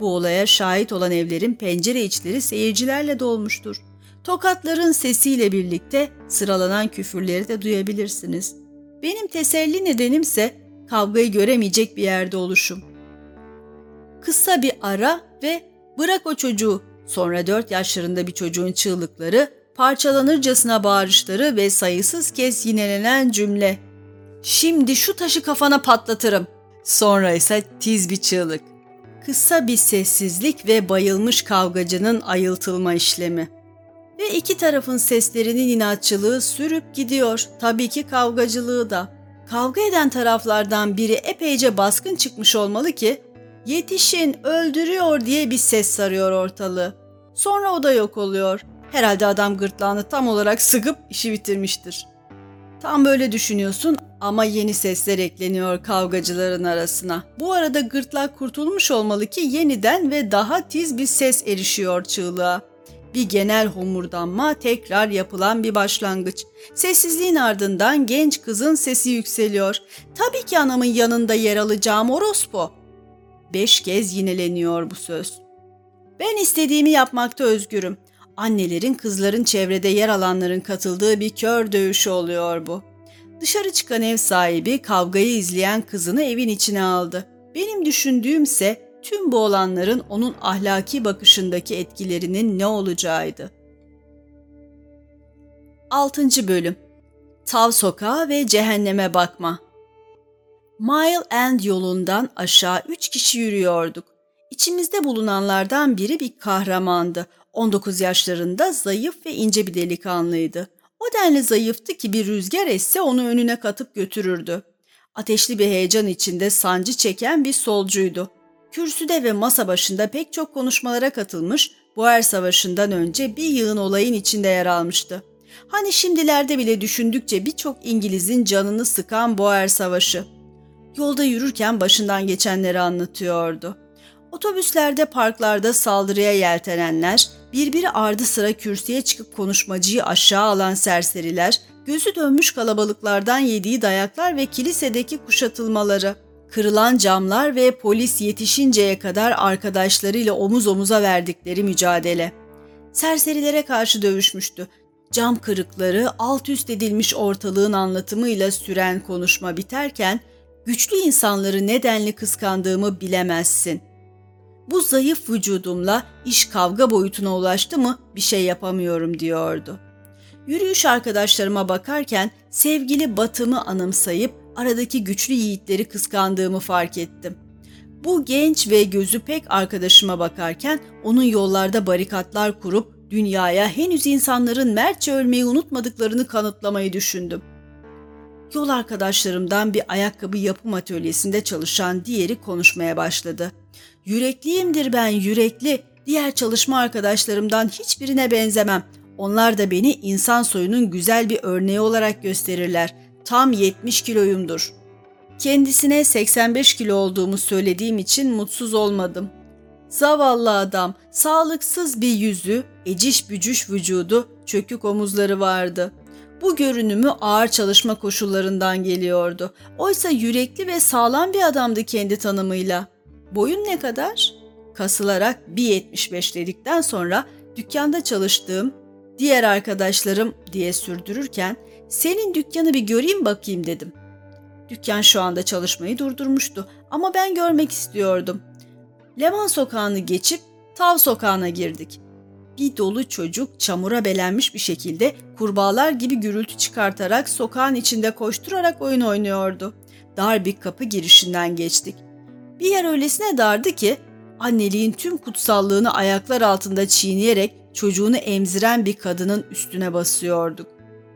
Bu olaya şahit olan evlerin pencere içleri seyircilerle dolmuştur. Tokatların sesiyle birlikte sıralanan küfürleri de duyabilirsiniz. Benim teselli nedenimse kavgayı göremeyecek bir yerde oluşum. Kısa bir ara ve bırak o çocuğu sonra dört yaşlarında bir çocuğun çığlıkları, parçalanırcasına bağırışları ve sayısız kez yinelenen cümle. Şimdi şu taşı kafana patlatırım. Sonra ise tiz bir çığlık. Kısa bir sessizlik ve bayılmış kavgacının ayıltılma işlemi. Ve iki tarafın seslerinin inatçılığı sürüp gidiyor. Tabii ki kavgacılığı da. Kavga eden taraflardan biri epeyce baskın çıkmış olmalı ki yetişin öldürüyor diye bir ses sarıyor ortalığı. Sonra o da yok oluyor. Herhalde adam gırtlağını tam olarak sıkıp işi bitirmiştir. Tam böyle düşünüyorsun ama yeni sesler ekleniyor kavgacıların arasına. Bu arada gırtlak kurtulmuş olmalı ki yeniden ve daha tiz bir ses erişiyor çığlığa. Bir genel homurdanma tekrar yapılan bir başlangıç. Sessizliğin ardından genç kızın sesi yükseliyor. Tabii ki anamın yanında yer alacağım orospu. Beş kez yineleniyor bu söz. Ben istediğimi yapmakta özgürüm. Annelerin, kızların çevrede yer alanların katıldığı bir kör dövüşü oluyor bu. Dışarı çıkan ev sahibi kavgayı izleyen kızını evin içine aldı. Benim düşündüğümse tüm bu olanların onun ahlaki bakışındaki etkilerinin ne olacağıydı. 6. Bölüm Tav Sokağı ve Cehenneme Bakma Mile End yolundan aşağı üç kişi yürüyorduk. İçimizde bulunanlardan biri bir kahramandı. 19 yaşlarında zayıf ve ince bir delikanlıydı. O denli zayıftı ki bir rüzgar esse onu önüne katıp götürürdü. Ateşli bir heyecan içinde sancı çeken bir solcuydu. Kürsüde ve masa başında pek çok konuşmalara katılmış, Boer Savaşı'ndan önce bir yığın olayın içinde yer almıştı. Hani şimdilerde bile düşündükçe birçok İngiliz'in canını sıkan Boer Savaşı. Yolda yürürken başından geçenleri anlatıyordu. Otobüslerde, parklarda saldırıya yeltenenler, birbiri ardı sıra kürsüye çıkıp konuşmacıyı aşağı alan serseriler, gözü dönmüş kalabalıklardan yediği dayaklar ve kilisedeki kuşatılmaları, kırılan camlar ve polis yetişinceye kadar arkadaşlarıyla omuz omuza verdikleri mücadele. Serserilere karşı dövüşmüştü. Cam kırıkları alt üst edilmiş ortalığın anlatımıyla süren konuşma biterken, güçlü insanları nedenli kıskandığımı bilemezsin.'' Bu zayıf vücudumla iş kavga boyutuna ulaştı mı bir şey yapamıyorum diyordu. Yürüyüş arkadaşlarıma bakarken sevgili Batım'ı anımsayıp aradaki güçlü yiğitleri kıskandığımı fark ettim. Bu genç ve gözü pek arkadaşıma bakarken onun yollarda barikatlar kurup dünyaya henüz insanların mertçe ölmeyi unutmadıklarını kanıtlamayı düşündüm. Yol arkadaşlarımdan bir ayakkabı yapım atölyesinde çalışan diğeri konuşmaya başladı. Yürekliyimdir ben yürekli. Diğer çalışma arkadaşlarımdan hiçbirine benzemem. Onlar da beni insan soyunun güzel bir örneği olarak gösterirler. Tam 70 kiloyumdur. Kendisine 85 kilo olduğumu söylediğim için mutsuz olmadım. Zavallı adam, sağlıksız bir yüzü, eciş bücüş vücudu, çökük omuzları vardı. Bu görünümü ağır çalışma koşullarından geliyordu. Oysa yürekli ve sağlam bir adamdı kendi tanımıyla. Boyun ne kadar? Kasılarak 1.75 dedikten sonra dükkanda çalıştığım diğer arkadaşlarım diye sürdürürken senin dükkanı bir göreyim bakayım dedim. Dükkan şu anda çalışmayı durdurmuştu ama ben görmek istiyordum. Leman sokağını geçip Tav sokağına girdik. Bir dolu çocuk çamura belenmiş bir şekilde kurbağalar gibi gürültü çıkartarak sokağın içinde koşturarak oyun oynuyordu. Dar bir kapı girişinden geçtik. Bir yer öylesine dardı ki anneliğin tüm kutsallığını ayaklar altında çiğneyerek çocuğunu emziren bir kadının üstüne basıyorduk.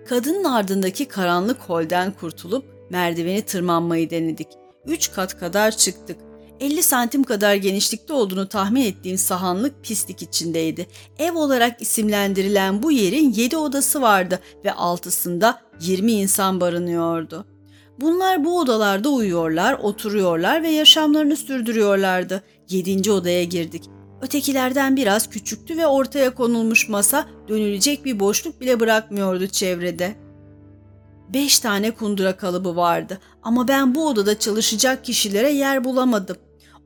Kadının ardındaki karanlık holden kurtulup merdiveni tırmanmayı denedik. Üç kat kadar çıktık. 50 santim kadar genişlikte olduğunu tahmin ettiğim sahanlık pislik içindeydi. Ev olarak isimlendirilen bu yerin 7 odası vardı ve altısında 20 insan barınıyordu. Bunlar bu odalarda uyuyorlar, oturuyorlar ve yaşamlarını sürdürüyorlardı. Yedinci odaya girdik. Ötekilerden biraz küçüktü ve ortaya konulmuş masa dönülecek bir boşluk bile bırakmıyordu çevrede. Beş tane kundura kalıbı vardı ama ben bu odada çalışacak kişilere yer bulamadım.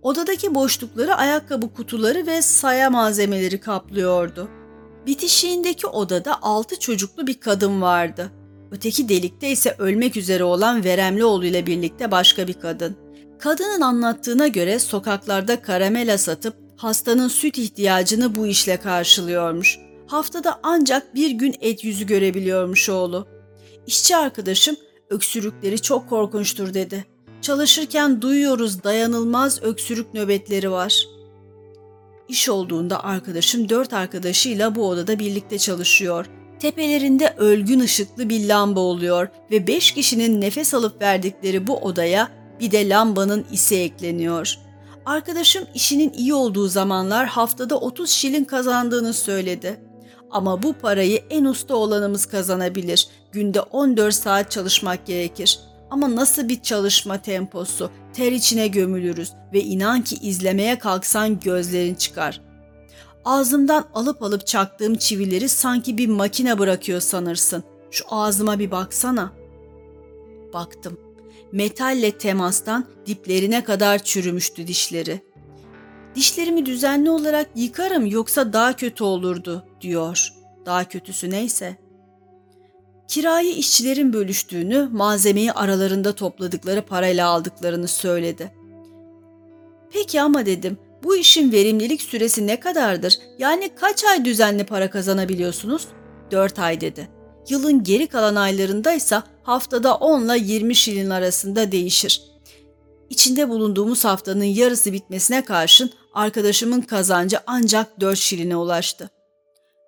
Odadaki boşlukları ayakkabı kutuları ve saya malzemeleri kaplıyordu. Bitişiğindeki odada altı çocuklu bir kadın vardı. Öteki delikte ise ölmek üzere olan veremli oğluyla birlikte başka bir kadın. Kadının anlattığına göre sokaklarda karamela satıp hastanın süt ihtiyacını bu işle karşılıyormuş. Haftada ancak bir gün et yüzü görebiliyormuş oğlu. İşçi arkadaşım öksürükleri çok korkunçtur dedi. Çalışırken duyuyoruz dayanılmaz öksürük nöbetleri var. İş olduğunda arkadaşım dört arkadaşıyla bu odada birlikte çalışıyor. Tepelerinde ölgün ışıklı bir lamba oluyor ve beş kişinin nefes alıp verdikleri bu odaya bir de lambanın isi ekleniyor. Arkadaşım işinin iyi olduğu zamanlar haftada 30 şilin kazandığını söyledi. Ama bu parayı en usta olanımız kazanabilir. Günde 14 saat çalışmak gerekir. Ama nasıl bir çalışma temposu? Ter içine gömülürüz ve inan ki izlemeye kalksan gözlerin çıkar. Ağzımdan alıp alıp çaktığım çivileri sanki bir makine bırakıyor sanırsın. Şu ağzıma bir baksana. Baktım. Metalle temastan diplerine kadar çürümüştü dişleri. Dişlerimi düzenli olarak yıkarım yoksa daha kötü olurdu diyor. Daha kötüsü neyse. Kirayı işçilerin bölüştüğünü, malzemeyi aralarında topladıkları parayla aldıklarını söyledi. Peki ama dedim, bu işin verimlilik süresi ne kadardır? Yani kaç ay düzenli para kazanabiliyorsunuz? Dört ay dedi. Yılın geri kalan aylarındaysa haftada 10 ile 20 şilin arasında değişir. İçinde bulunduğumuz haftanın yarısı bitmesine karşın arkadaşımın kazancı ancak 4 şiline ulaştı.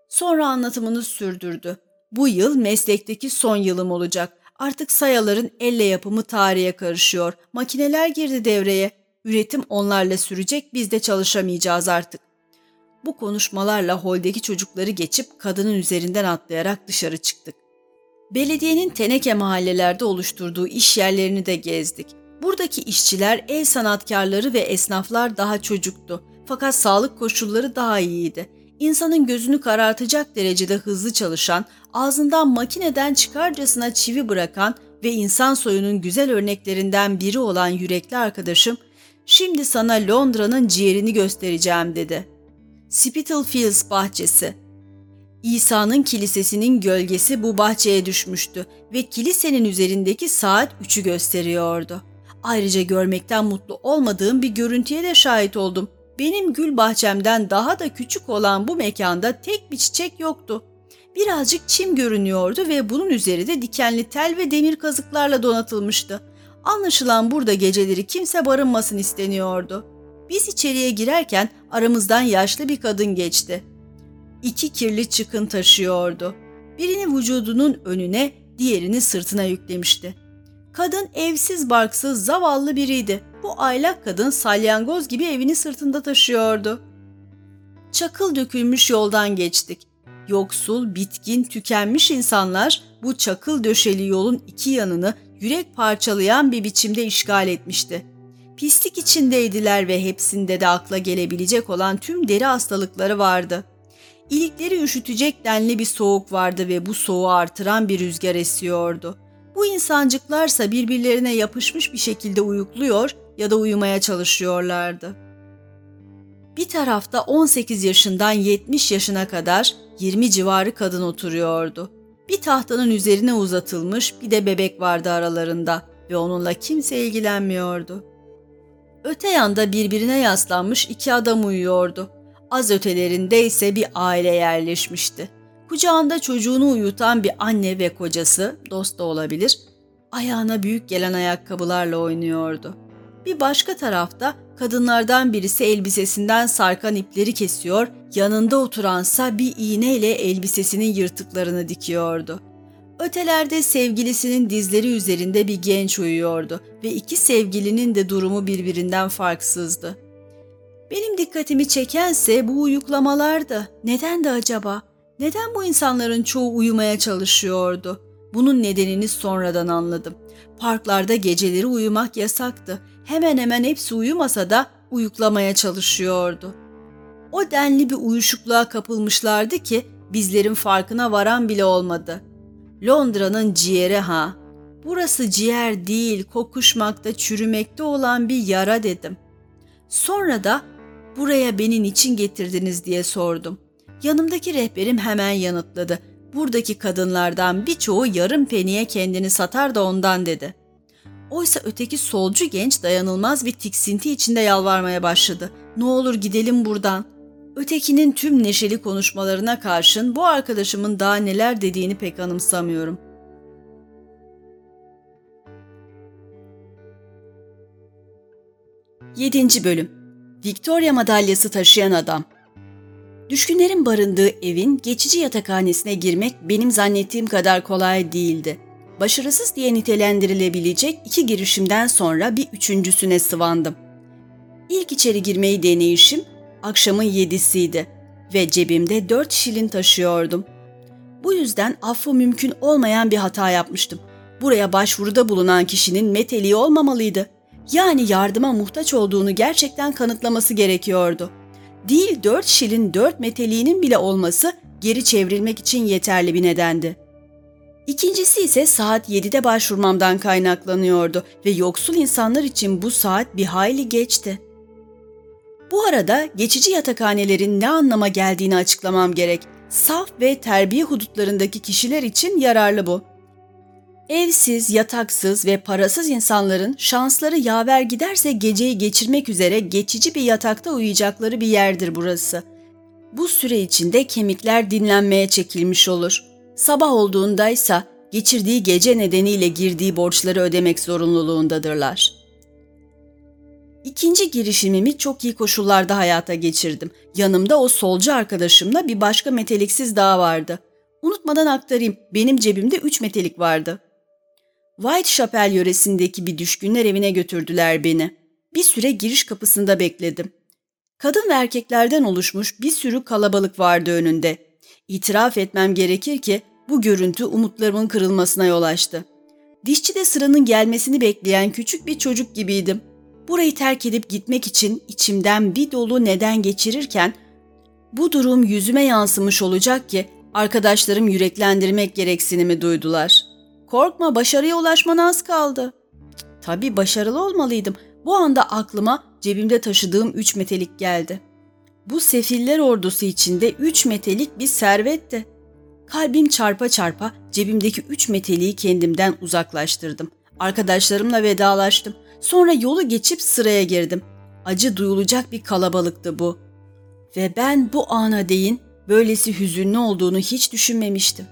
Sonra anlatımını sürdürdü. Bu yıl meslekteki son yılım olacak. Artık sayaların elle yapımı tarihe karışıyor. Makineler girdi devreye. Üretim onlarla sürecek, biz de çalışamayacağız artık. Bu konuşmalarla holdeki çocukları geçip kadının üzerinden atlayarak dışarı çıktık. Belediyenin teneke mahallelerde oluşturduğu iş yerlerini de gezdik. Buradaki işçiler, el sanatkarları ve esnaflar daha çocuktu. Fakat sağlık koşulları daha iyiydi. İnsanın gözünü karartacak derecede hızlı çalışan, ağzından makineden çıkarcasına çivi bırakan ve insan soyunun güzel örneklerinden biri olan yürekli arkadaşım, şimdi sana Londra'nın ciğerini göstereceğim dedi. Spitalfields bahçesi. İsa'nın kilisesinin gölgesi bu bahçeye düşmüştü ve kilisenin üzerindeki saat 3'ü gösteriyordu. Ayrıca görmekten mutlu olmadığım bir görüntüye de şahit oldum. Benim gül bahçemden daha da küçük olan bu mekanda tek bir çiçek yoktu. Birazcık çim görünüyordu ve bunun üzeri de dikenli tel ve demir kazıklarla donatılmıştı. Anlaşılan burada geceleri kimse barınmasın isteniyordu. Biz içeriye girerken aramızdan yaşlı bir kadın geçti. İki kirli çıkın taşıyordu. Birini vücudunun önüne, diğerini sırtına yüklemişti. Kadın evsiz barksız zavallı biriydi. Bu aylak kadın salyangoz gibi evini sırtında taşıyordu. Çakıl dökülmüş yoldan geçtik. Yoksul, bitkin, tükenmiş insanlar bu çakıl döşeli yolun iki yanını yürek parçalayan bir biçimde işgal etmişti. Pislik içindeydiler ve hepsinde de akla gelebilecek olan tüm deri hastalıkları vardı. İlikleri üşütecek denli bir soğuk vardı ve bu soğuğu artıran bir rüzgar esiyordu. Bu insancıklarsa birbirlerine yapışmış bir şekilde uyukluyor ya da uyumaya çalışıyorlardı. Bir tarafta 18 yaşından 70 yaşına kadar 20 civarı kadın oturuyordu. Bir tahtanın üzerine uzatılmış bir de bebek vardı aralarında ve onunla kimse ilgilenmiyordu. Öte yanda birbirine yaslanmış iki adam uyuyordu. Az ötelerinde ise bir aile yerleşmişti. Kucağında çocuğunu uyutan bir anne ve kocası, dost da olabilir, ayağına büyük gelen ayakkabılarla oynuyordu. Bir başka tarafta kadınlardan birisi elbisesinden sarkan ipleri kesiyor, yanında oturansa bir iğneyle elbisesinin yırtıklarını dikiyordu. Ötelerde sevgilisinin dizleri üzerinde bir genç uyuyordu ve iki sevgilinin de durumu birbirinden farksızdı. Benim dikkatimi çekense bu uyuklamalardı. Neden de acaba? Neden bu insanların çoğu uyumaya çalışıyordu? Bunun nedenini sonradan anladım. Parklarda geceleri uyumak yasaktı. Hemen hemen hepsi uyumasa da uyuklamaya çalışıyordu. O denli bir uyuşukluğa kapılmışlardı ki bizlerin farkına varan bile olmadı. Londra'nın ciğeri ha. Burası ciğer değil, kokuşmakta, çürümekte olan bir yara dedim. Sonra da buraya beni niçin getirdiniz diye sordum. Yanımdaki rehberim hemen yanıtladı. Buradaki kadınlardan birçoğu yarım peniye kendini satar da ondan dedi. Oysa öteki solcu genç dayanılmaz bir tiksinti içinde yalvarmaya başladı. Ne olur gidelim buradan. Ötekinin tüm neşeli konuşmalarına karşın bu arkadaşımın daha neler dediğini pek anımsamıyorum. Yedinci Bölüm Victoria madalyası taşıyan adam Düşkünlerin barındığı evin geçici yatakhanesine girmek benim zannettiğim kadar kolay değildi. Başarısız diye nitelendirilebilecek iki girişimden sonra bir üçüncüsüne sıvandım. İlk içeri girmeyi deneyişim akşamın yedisiydi ve cebimde dört şilin taşıyordum. Bu yüzden affı mümkün olmayan bir hata yapmıştım. Buraya başvuruda bulunan kişinin meteliği olmamalıydı. Yani yardıma muhtaç olduğunu gerçekten kanıtlaması gerekiyordu. Değil dört şilin dört meteliğinin bile olması geri çevrilmek için yeterli bir nedendi. İkincisi ise saat 7'de başvurmamdan kaynaklanıyordu ve yoksul insanlar için bu saat bir hayli geçti. Bu arada geçici yatakhanelerin ne anlama geldiğini açıklamam gerek. Saf ve terbiye hudutlarındaki kişiler için yararlı bu. Evsiz, yataksız ve parasız insanların şansları yaver giderse geceyi geçirmek üzere geçici bir yatakta uyuyacakları bir yerdir burası. Bu süre içinde kemikler dinlenmeye çekilmiş olur. Sabah olduğundaysa geçirdiği gece nedeniyle girdiği borçları ödemek zorunluluğundadırlar. İkinci girişimimi çok iyi koşullarda hayata geçirdim. Yanımda o solcu arkadaşımla bir başka meteliksiz daha vardı. Unutmadan aktarayım, benim cebimde üç metelik vardı. Whitechapel yöresindeki bir düşkünler evine götürdüler beni. Bir süre giriş kapısında bekledim. Kadın ve erkeklerden oluşmuş bir sürü kalabalık vardı önünde. İtiraf etmem gerekir ki bu görüntü umutlarımın kırılmasına yol açtı. Dişçide sıranın gelmesini bekleyen küçük bir çocuk gibiydim. Burayı terk edip gitmek için içimden bir dolu neden geçirirken bu durum yüzüme yansımış olacak ki arkadaşlarım yüreklendirmek gereksinimi duydular. Korkma başarıya ulaşmana az kaldı. Tabii başarılı olmalıydım. Bu anda aklıma cebimde taşıdığım üç metelik geldi. Bu sefiller ordusu içinde üç metelik bir servetti. Kalbim çarpa çarpa cebimdeki üç meteliği kendimden uzaklaştırdım. Arkadaşlarımla vedalaştım. Sonra yolu geçip sıraya girdim. Acı duyulacak bir kalabalıktı bu. Ve ben bu ana değin böylesi hüzünlü olduğunu hiç düşünmemiştim.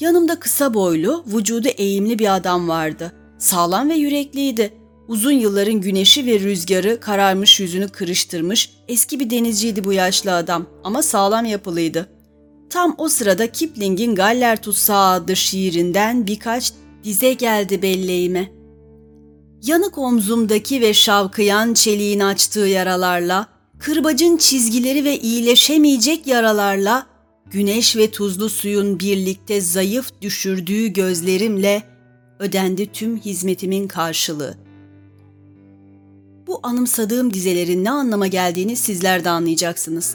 Yanımda kısa boylu, vücudu eğimli bir adam vardı. Sağlam ve yürekliydi. Uzun yılların güneşi ve rüzgarı kararmış yüzünü kırıştırmış eski bir denizciydi bu yaşlı adam ama sağlam yapılıydı. Tam o sırada Kipling'in Galler Tutsağı adlı şiirinden birkaç dize geldi belleğime. Yanık omzumdaki ve şavkıyan çeliğin açtığı yaralarla, kırbacın çizgileri ve iyileşemeyecek yaralarla, güneş ve tuzlu suyun birlikte zayıf düşürdüğü gözlerimle ödendi tüm hizmetimin karşılığı. Bu anımsadığım dizelerin ne anlama geldiğini sizler de anlayacaksınız.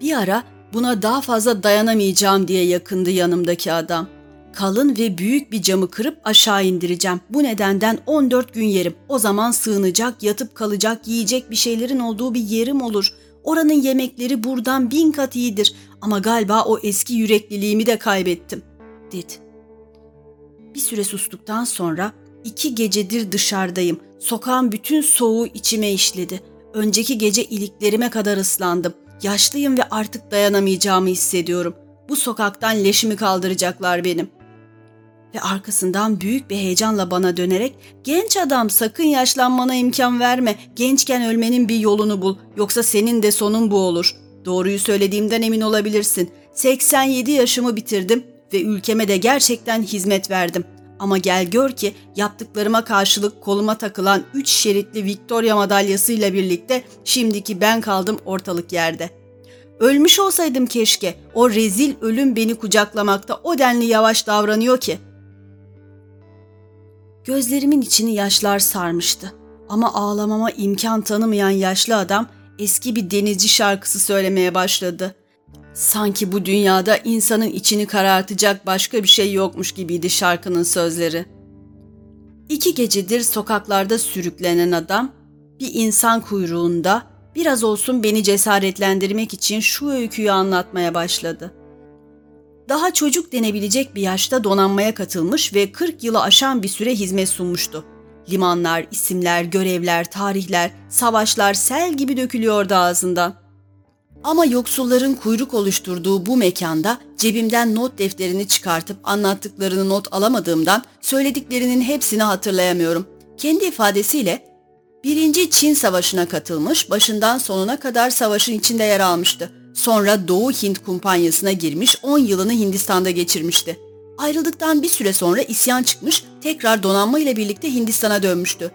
Bir ara buna daha fazla dayanamayacağım diye yakındı yanımdaki adam. Kalın ve büyük bir camı kırıp aşağı indireceğim. Bu nedenden 14 gün yerim. O zaman sığınacak, yatıp kalacak, yiyecek bir şeylerin olduğu bir yerim olur. Oranın yemekleri buradan bin kat iyidir. Ama galiba o eski yürekliliğimi de kaybettim, dedi. Bir süre sustuktan sonra iki gecedir dışarıdayım. Sokağın bütün soğuğu içime işledi. Önceki gece iliklerime kadar ıslandım. Yaşlıyım ve artık dayanamayacağımı hissediyorum. Bu sokaktan leşimi kaldıracaklar benim. Ve arkasından büyük bir heyecanla bana dönerek genç adam sakın yaşlanmana imkan verme. Gençken ölmenin bir yolunu bul. Yoksa senin de sonun bu olur. Doğruyu söylediğimden emin olabilirsin. 87 yaşımı bitirdim ve ülkeme de gerçekten hizmet verdim. Ama gel gör ki yaptıklarıma karşılık koluma takılan 3 şeritli Victoria madalyasıyla birlikte şimdiki ben kaldım ortalık yerde. Ölmüş olsaydım keşke. O rezil ölüm beni kucaklamakta o denli yavaş davranıyor ki. Gözlerimin içini yaşlar sarmıştı. Ama ağlamama imkan tanımayan yaşlı adam eski bir denizci şarkısı söylemeye başladı. Sanki bu dünyada insanın içini karartacak başka bir şey yokmuş gibiydi şarkının sözleri. İki gecedir sokaklarda sürüklenen adam bir insan kuyruğunda biraz olsun beni cesaretlendirmek için şu öyküyü anlatmaya başladı. Daha çocuk denebilecek bir yaşta donanmaya katılmış ve 40 yılı aşan bir süre hizmet sunmuştu. Limanlar, isimler, görevler, tarihler, savaşlar sel gibi dökülüyordu ağzından. Ama yoksulların kuyruk oluşturduğu bu mekanda cebimden not defterini çıkartıp anlattıklarını not alamadığımdan söylediklerinin hepsini hatırlayamıyorum. Kendi ifadesiyle birinci Çin Savaşı'na katılmış, başından sonuna kadar savaşın içinde yer almıştı. Sonra Doğu Hint Kumpanyası'na girmiş, 10 yılını Hindistan'da geçirmişti. Ayrıldıktan bir süre sonra isyan çıkmış, tekrar donanma ile birlikte Hindistan'a dönmüştü.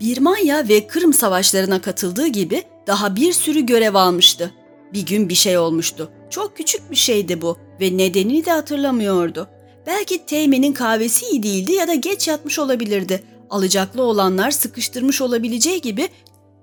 Birmanya ve Kırım savaşlarına katıldığı gibi daha bir sürü görev almıştı. Bir gün bir şey olmuştu. Çok küçük bir şeydi bu ve nedenini de hatırlamıyordu. Belki Teğmen'in kahvesi iyi değildi ya da geç yatmış olabilirdi. Alacaklı olanlar sıkıştırmış olabileceği gibi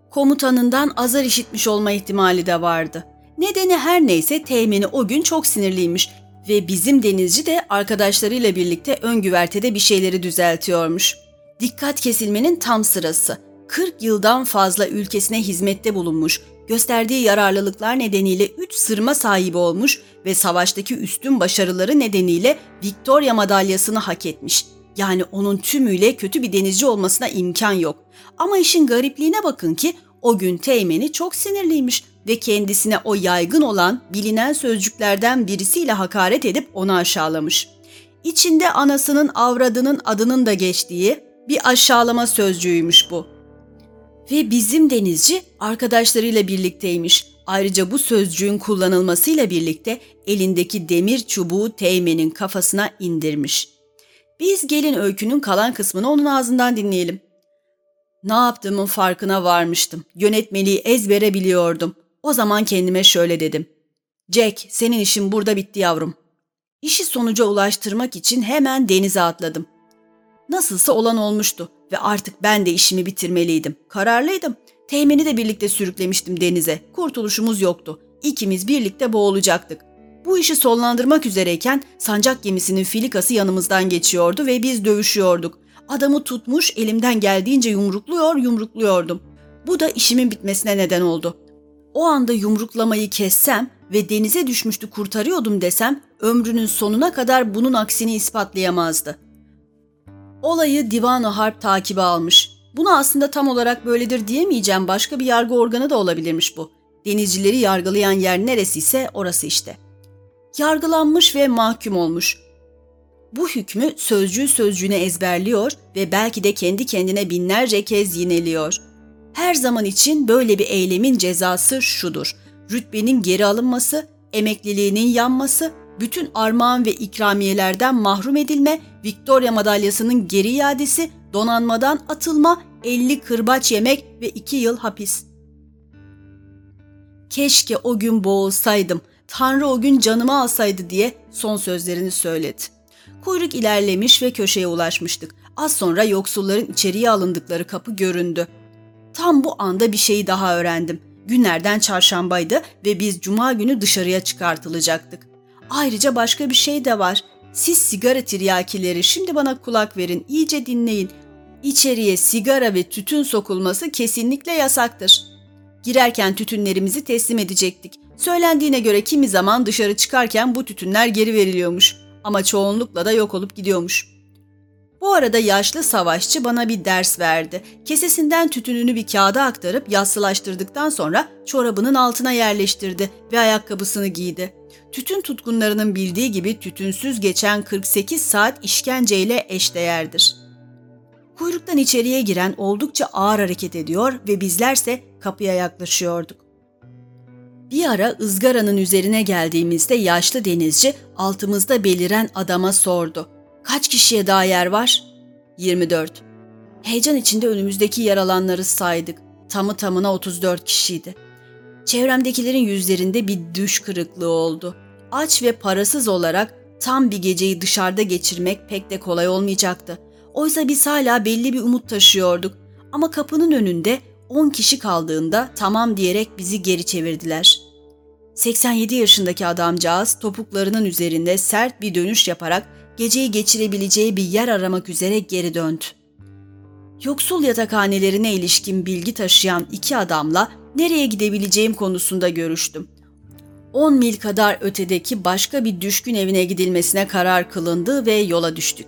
komutanından azar işitmiş olma ihtimali de vardı. Nedeni her neyse Teğmen'i o gün çok sinirliymiş ve bizim denizci de arkadaşlarıyla birlikte ön güvertede bir şeyleri düzeltiyormuş. Dikkat kesilmenin tam sırası. 40 yıldan fazla ülkesine hizmette bulunmuş, gösterdiği yararlılıklar nedeniyle 3 sırma sahibi olmuş ve savaştaki üstün başarıları nedeniyle Victoria madalyasını hak etmiş. Yani onun tümüyle kötü bir denizci olmasına imkan yok. Ama işin garipliğine bakın ki o gün Teğmen'i çok sinirliymiş ve kendisine o yaygın olan bilinen sözcüklerden birisiyle hakaret edip onu aşağılamış. İçinde anasının avradının adının da geçtiği bir aşağılama sözcüğüymüş bu. Ve bizim denizci arkadaşlarıyla birlikteymiş. Ayrıca bu sözcüğün kullanılmasıyla birlikte elindeki demir çubuğu Teğmen'in kafasına indirmiş. Biz gelin öykünün kalan kısmını onun ağzından dinleyelim. Ne yaptığımın farkına varmıştım. Yönetmeliği ezbere biliyordum. O zaman kendime şöyle dedim. Jack, senin işin burada bitti yavrum. İşi sonuca ulaştırmak için hemen denize atladım. Nasılsa olan olmuştu ve artık ben de işimi bitirmeliydim. Kararlıydım. Teğmeni de birlikte sürüklemiştim denize. Kurtuluşumuz yoktu. İkimiz birlikte boğulacaktık. Bu işi sonlandırmak üzereyken sancak gemisinin filikası yanımızdan geçiyordu ve biz dövüşüyorduk. Adamı tutmuş elimden geldiğince yumrukluyor yumrukluyordum. Bu da işimin bitmesine neden oldu. O anda yumruklamayı kessem ve denize düşmüştü kurtarıyordum desem ömrünün sonuna kadar bunun aksini ispatlayamazdı. Olayı Divan-ı Harp takibi almış. Bunu aslında tam olarak böyledir diyemeyeceğim başka bir yargı organı da olabilirmiş bu. Denizcileri yargılayan yer neresiyse orası işte. Yargılanmış ve mahkum olmuş. Bu hükmü sözcüğü sözcüğüne ezberliyor ve belki de kendi kendine binlerce kez yineliyor. Her zaman için böyle bir eylemin cezası şudur. Rütbenin geri alınması, emekliliğinin yanması, bütün armağan ve ikramiyelerden mahrum edilme, Victoria madalyasının geri iadesi, donanmadan atılma, 50 kırbaç yemek ve 2 yıl hapis. Keşke o gün boğulsaydım, Tanrı o gün canımı alsaydı diye son sözlerini söyledi. Kuyruk ilerlemiş ve köşeye ulaşmıştık. Az sonra yoksulların içeriye alındıkları kapı göründü. Tam bu anda bir şeyi daha öğrendim. Günlerden çarşambaydı ve biz cuma günü dışarıya çıkartılacaktık. Ayrıca başka bir şey de var. Siz sigara tiryakileri şimdi bana kulak verin, iyice dinleyin. İçeriye sigara ve tütün sokulması kesinlikle yasaktır. Girerken tütünlerimizi teslim edecektik. Söylendiğine göre kimi zaman dışarı çıkarken bu tütünler geri veriliyormuş ama çoğunlukla da yok olup gidiyormuş. Bu arada yaşlı savaşçı bana bir ders verdi. Kesesinden tütününü bir kağıda aktarıp yassılaştırdıktan sonra çorabının altına yerleştirdi ve ayakkabısını giydi. Tütün tutkunlarının bildiği gibi tütünsüz geçen 48 saat işkenceyle eşdeğerdir. Kuyruktan içeriye giren oldukça ağır hareket ediyor ve bizlerse kapıya yaklaşıyorduk. Bir ara ızgaranın üzerine geldiğimizde yaşlı denizci altımızda beliren adama sordu. Kaç kişiye daha yer var? 24. Heyecan içinde önümüzdeki yaralanları saydık. Tamı tamına 34 kişiydi. Çevremdekilerin yüzlerinde bir düş kırıklığı oldu. Aç ve parasız olarak tam bir geceyi dışarıda geçirmek pek de kolay olmayacaktı. Oysa biz hala belli bir umut taşıyorduk. Ama kapının önünde 10 kişi kaldığında tamam diyerek bizi geri çevirdiler. 87 yaşındaki adamcağız topuklarının üzerinde sert bir dönüş yaparak geceyi geçirebileceği bir yer aramak üzere geri döndü. Yoksul yatakhanelerine ilişkin bilgi taşıyan iki adamla nereye gidebileceğim konusunda görüştüm. 10 mil kadar ötedeki başka bir düşkün evine gidilmesine karar kılındı ve yola düştük.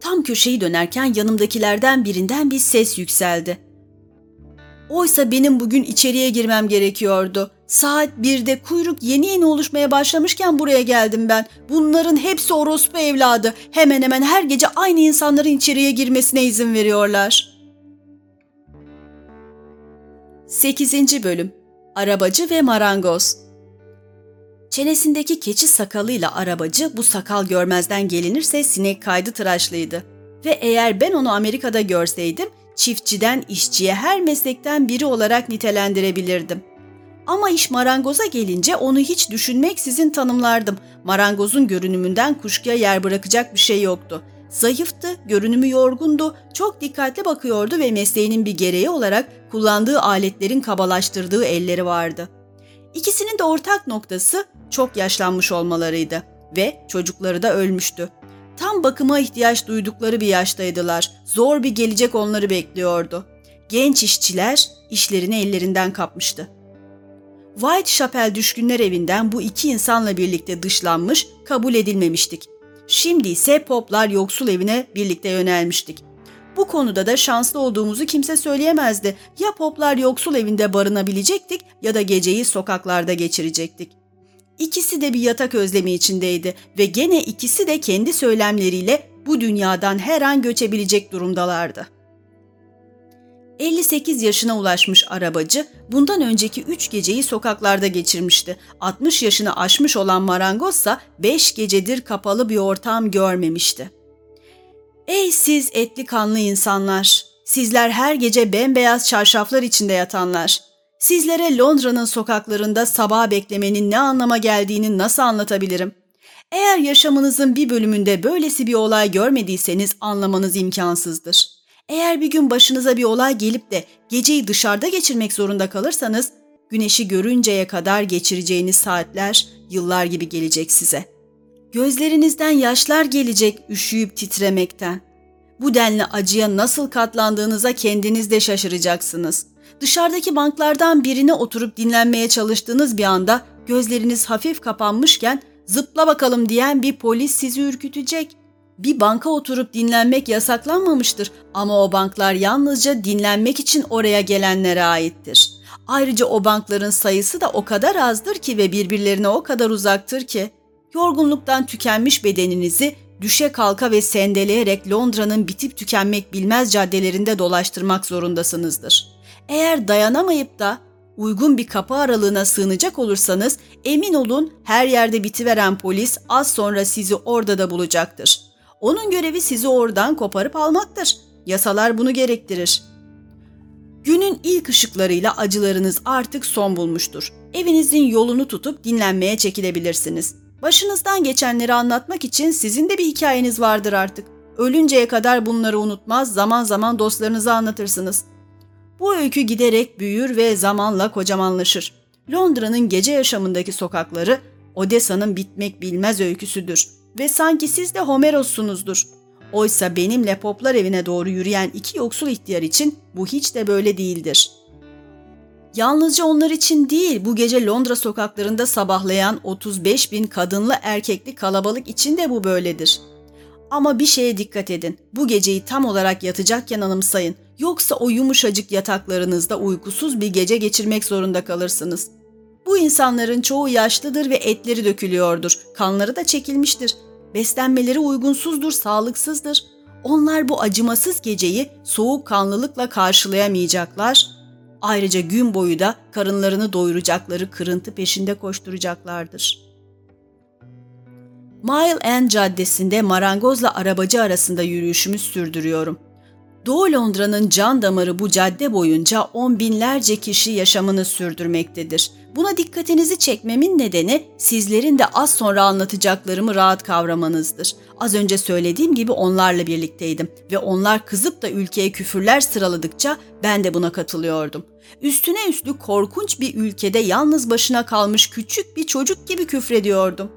Tam köşeyi dönerken yanımdakilerden birinden bir ses yükseldi. Oysa benim bugün içeriye girmem gerekiyordu. Saat 1'de kuyruk yeni yeni oluşmaya başlamışken buraya geldim ben. Bunların hepsi orospu evladı. Hemen hemen her gece aynı insanların içeriye girmesine izin veriyorlar. 8. Bölüm Arabacı ve Marangoz Çenesindeki keçi sakalıyla arabacı bu sakal görmezden gelinirse sinek kaydı tıraşlıydı. Ve eğer ben onu Amerika'da görseydim çiftçiden işçiye her meslekten biri olarak nitelendirebilirdim. Ama iş marangoza gelince onu hiç düşünmeksizin tanımlardım. Marangozun görünümünden kuşkuya yer bırakacak bir şey yoktu. Zayıftı, görünümü yorgundu, çok dikkatli bakıyordu ve mesleğinin bir gereği olarak kullandığı aletlerin kabalaştırdığı elleri vardı. İkisinin de ortak noktası çok yaşlanmış olmalarıydı ve çocukları da ölmüştü. Tam bakıma ihtiyaç duydukları bir yaştaydılar. Zor bir gelecek onları bekliyordu. Genç işçiler işlerini ellerinden kapmıştı. White Chapel düşkünler evinden bu iki insanla birlikte dışlanmış, kabul edilmemiştik. Şimdi ise Poplar yoksul evine birlikte yönelmiştik. Bu konuda da şanslı olduğumuzu kimse söyleyemezdi. Ya Poplar yoksul evinde barınabilecektik ya da geceyi sokaklarda geçirecektik. İkisi de bir yatak özlemi içindeydi ve gene ikisi de kendi söylemleriyle bu dünyadan her an göçebilecek durumdalardı. 58 yaşına ulaşmış arabacı bundan önceki 3 geceyi sokaklarda geçirmişti. 60 yaşını aşmış olan marangozsa 5 gecedir kapalı bir ortam görmemişti. Ey siz etli kanlı insanlar! Sizler her gece bembeyaz çarşaflar içinde yatanlar! Sizlere Londra'nın sokaklarında sabah beklemenin ne anlama geldiğini nasıl anlatabilirim? Eğer yaşamınızın bir bölümünde böylesi bir olay görmediyseniz anlamanız imkansızdır. Eğer bir gün başınıza bir olay gelip de geceyi dışarıda geçirmek zorunda kalırsanız, güneşi görünceye kadar geçireceğiniz saatler yıllar gibi gelecek size. Gözlerinizden yaşlar gelecek üşüyüp titremekten. Bu denli acıya nasıl katlandığınıza kendiniz de şaşıracaksınız. Dışarıdaki banklardan birine oturup dinlenmeye çalıştığınız bir anda gözleriniz hafif kapanmışken zıpla bakalım diyen bir polis sizi ürkütecek. Bir banka oturup dinlenmek yasaklanmamıştır ama o banklar yalnızca dinlenmek için oraya gelenlere aittir. Ayrıca o bankların sayısı da o kadar azdır ki ve birbirlerine o kadar uzaktır ki yorgunluktan tükenmiş bedeninizi düşe kalka ve sendeleyerek Londra'nın bitip tükenmek bilmez caddelerinde dolaştırmak zorundasınızdır. Eğer dayanamayıp da uygun bir kapı aralığına sığınacak olursanız emin olun her yerde bitiveren polis az sonra sizi orada da bulacaktır. Onun görevi sizi oradan koparıp almaktır. Yasalar bunu gerektirir. Günün ilk ışıklarıyla acılarınız artık son bulmuştur. Evinizin yolunu tutup dinlenmeye çekilebilirsiniz. Başınızdan geçenleri anlatmak için sizin de bir hikayeniz vardır artık. Ölünceye kadar bunları unutmaz, zaman zaman dostlarınıza anlatırsınız. Bu öykü giderek büyür ve zamanla kocamanlaşır. Londra'nın gece yaşamındaki sokakları Odessa'nın bitmek bilmez öyküsüdür ve sanki siz de Homeros'sunuzdur. Oysa benimle poplar evine doğru yürüyen iki yoksul ihtiyar için bu hiç de böyle değildir. Yalnızca onlar için değil, bu gece Londra sokaklarında sabahlayan 35 bin kadınlı erkekli kalabalık için de bu böyledir. Ama bir şeye dikkat edin, bu geceyi tam olarak yatacakken anımsayın. Yoksa o yumuşacık yataklarınızda uykusuz bir gece geçirmek zorunda kalırsınız. Bu insanların çoğu yaşlıdır ve etleri dökülüyordur, kanları da çekilmiştir. Beslenmeleri uygunsuzdur, sağlıksızdır. Onlar bu acımasız geceyi soğuk kanlılıkla karşılayamayacaklar. Ayrıca gün boyu da karınlarını doyuracakları kırıntı peşinde koşturacaklardır. Mile End Caddesi'nde marangozla arabacı arasında yürüyüşümü sürdürüyorum. Doğu Londra'nın can damarı bu cadde boyunca on binlerce kişi yaşamını sürdürmektedir. Buna dikkatinizi çekmemin nedeni sizlerin de az sonra anlatacaklarımı rahat kavramanızdır. Az önce söylediğim gibi onlarla birlikteydim ve onlar kızıp da ülkeye küfürler sıraladıkça ben de buna katılıyordum. Üstüne üstlük korkunç bir ülkede yalnız başına kalmış küçük bir çocuk gibi küfrediyordum.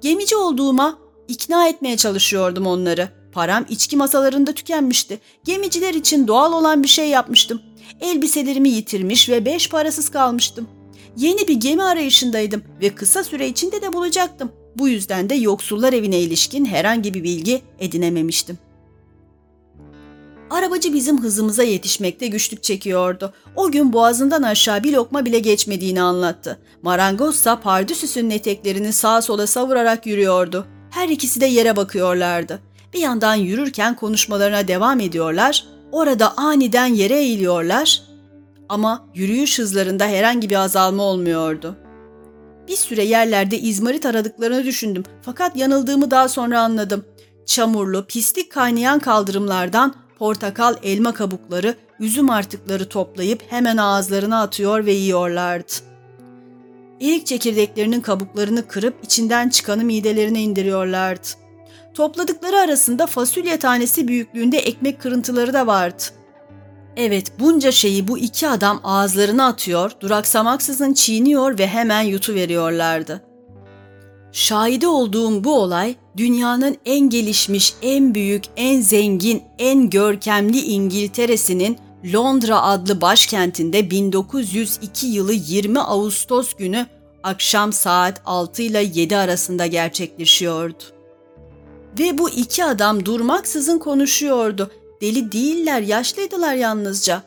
Gemici olduğuma ikna etmeye çalışıyordum onları. Param içki masalarında tükenmişti. Gemiciler için doğal olan bir şey yapmıştım. Elbiselerimi yitirmiş ve beş parasız kalmıştım. Yeni bir gemi arayışındaydım ve kısa süre içinde de bulacaktım. Bu yüzden de yoksullar evine ilişkin herhangi bir bilgi edinememiştim. Arabacı bizim hızımıza yetişmekte güçlük çekiyordu. O gün boğazından aşağı bir lokma bile geçmediğini anlattı. Marangozsa pardüsüsünün eteklerini sağa sola savurarak yürüyordu. Her ikisi de yere bakıyorlardı. Bir yandan yürürken konuşmalarına devam ediyorlar, orada aniden yere eğiliyorlar ama yürüyüş hızlarında herhangi bir azalma olmuyordu. Bir süre yerlerde izmarit aradıklarını düşündüm fakat yanıldığımı daha sonra anladım. Çamurlu, pislik kaynayan kaldırımlardan portakal, elma kabukları, üzüm artıkları toplayıp hemen ağızlarına atıyor ve yiyorlardı. Erik çekirdeklerinin kabuklarını kırıp içinden çıkanı midelerine indiriyorlardı. Topladıkları arasında fasulye tanesi büyüklüğünde ekmek kırıntıları da vardı. Evet bunca şeyi bu iki adam ağızlarına atıyor, duraksamaksızın çiğniyor ve hemen yutuveriyorlardı. Şahide olduğum bu olay dünyanın en gelişmiş, en büyük, en zengin, en görkemli İngiltere'sinin Londra adlı başkentinde 1902 yılı 20 Ağustos günü akşam saat 6 ile 7 arasında gerçekleşiyordu. Ve bu iki adam durmaksızın konuşuyordu. Deli değiller, yaşlıydılar yalnızca.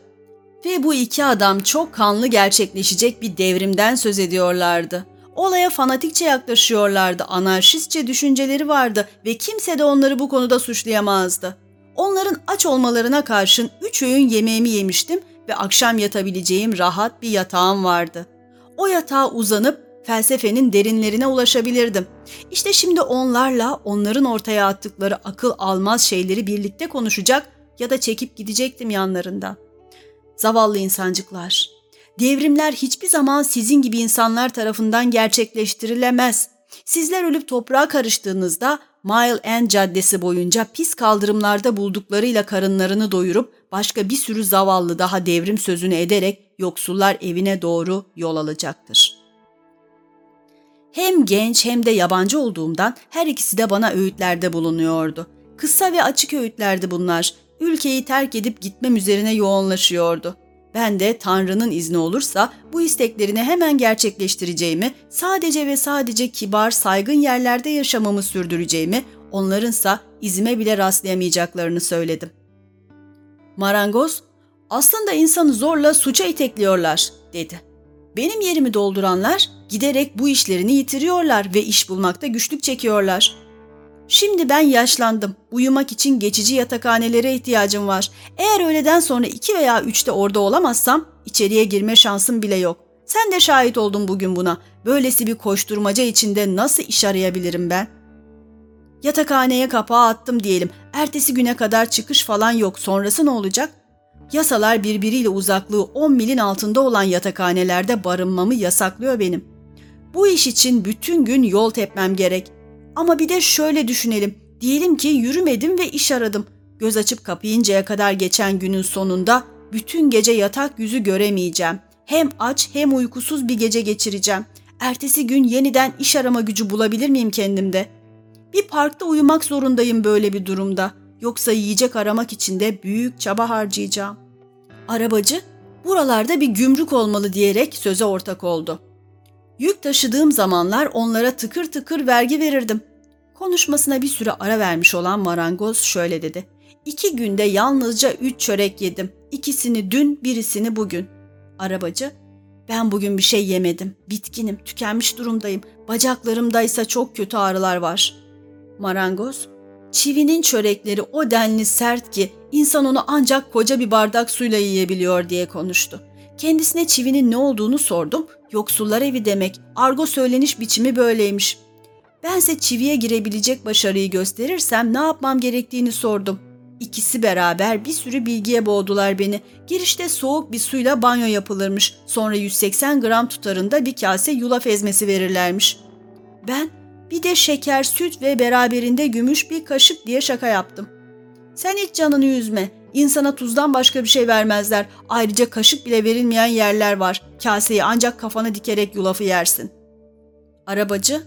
Ve bu iki adam çok kanlı gerçekleşecek bir devrimden söz ediyorlardı. Olaya fanatikçe yaklaşıyorlardı, anarşistçe düşünceleri vardı ve kimse de onları bu konuda suçlayamazdı. Onların aç olmalarına karşın üç öğün yemeğimi yemiştim ve akşam yatabileceğim rahat bir yatağım vardı. O yatağa uzanıp felsefenin derinlerine ulaşabilirdim. İşte şimdi onlarla onların ortaya attıkları akıl almaz şeyleri birlikte konuşacak ya da çekip gidecektim yanlarında. Zavallı insancıklar. Devrimler hiçbir zaman sizin gibi insanlar tarafından gerçekleştirilemez. Sizler ölüp toprağa karıştığınızda Mile End Caddesi boyunca pis kaldırımlarda bulduklarıyla karınlarını doyurup başka bir sürü zavallı daha devrim sözünü ederek yoksullar evine doğru yol alacaktır. Hem genç hem de yabancı olduğumdan her ikisi de bana öğütlerde bulunuyordu. Kısa ve açık öğütlerdi bunlar. Ülkeyi terk edip gitmem üzerine yoğunlaşıyordu. Ben de Tanrı'nın izni olursa bu isteklerini hemen gerçekleştireceğimi, sadece ve sadece kibar, saygın yerlerde yaşamamı sürdüreceğimi, onlarınsa izime bile rastlayamayacaklarını söyledim. Marangoz, aslında insanı zorla suça itekliyorlar, dedi. Benim yerimi dolduranlar giderek bu işlerini yitiriyorlar ve iş bulmakta güçlük çekiyorlar. Şimdi ben yaşlandım. Uyumak için geçici yatakhanelere ihtiyacım var. Eğer öğleden sonra iki veya üçte orada olamazsam içeriye girme şansım bile yok. Sen de şahit oldun bugün buna. Böylesi bir koşturmaca içinde nasıl iş arayabilirim ben? Yatakhaneye kapağı attım diyelim. Ertesi güne kadar çıkış falan yok. Sonrası ne olacak? Yasalar birbiriyle uzaklığı 10 milin altında olan yatakhanelerde barınmamı yasaklıyor benim. Bu iş için bütün gün yol tepmem gerek. Ama bir de şöyle düşünelim. Diyelim ki yürümedim ve iş aradım. Göz açıp kapayıncaya kadar geçen günün sonunda bütün gece yatak yüzü göremeyeceğim. Hem aç hem uykusuz bir gece geçireceğim. Ertesi gün yeniden iş arama gücü bulabilir miyim kendimde? Bir parkta uyumak zorundayım böyle bir durumda. Yoksa yiyecek aramak için de büyük çaba harcayacağım. Arabacı, buralarda bir gümrük olmalı diyerek söze ortak oldu. Yük taşıdığım zamanlar onlara tıkır tıkır vergi verirdim. Konuşmasına bir süre ara vermiş olan marangoz şöyle dedi. İki günde yalnızca üç çörek yedim. İkisini dün, birisini bugün. Arabacı, ben bugün bir şey yemedim. Bitkinim, tükenmiş durumdayım. Bacaklarımdaysa çok kötü ağrılar var. Marangoz, çivinin çörekleri o denli sert ki insan onu ancak koca bir bardak suyla yiyebiliyor diye konuştu. Kendisine çivinin ne olduğunu sordum. Yoksullar evi demek. Argo söyleniş biçimi böyleymiş. Bense çiviye girebilecek başarıyı gösterirsem ne yapmam gerektiğini sordum. İkisi beraber bir sürü bilgiye boğdular beni. Girişte soğuk bir suyla banyo yapılırmış. Sonra 180 gram tutarında bir kase yulaf ezmesi verirlermiş. Ben bir de şeker, süt ve beraberinde gümüş bir kaşık diye şaka yaptım. Sen hiç canını üzme. İnsana tuzdan başka bir şey vermezler. Ayrıca kaşık bile verilmeyen yerler var. Kaseyi ancak kafana dikerek yulafı yersin. Arabacı,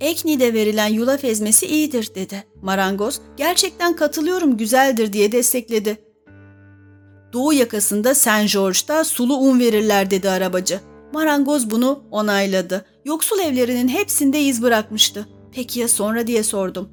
Ekni'de verilen yulaf ezmesi iyidir dedi. Marangoz, gerçekten katılıyorum güzeldir diye destekledi. Doğu yakasında Saint George'da sulu un verirler dedi arabacı. Marangoz bunu onayladı. Yoksul evlerinin hepsinde iz bırakmıştı. Peki ya sonra diye sordum.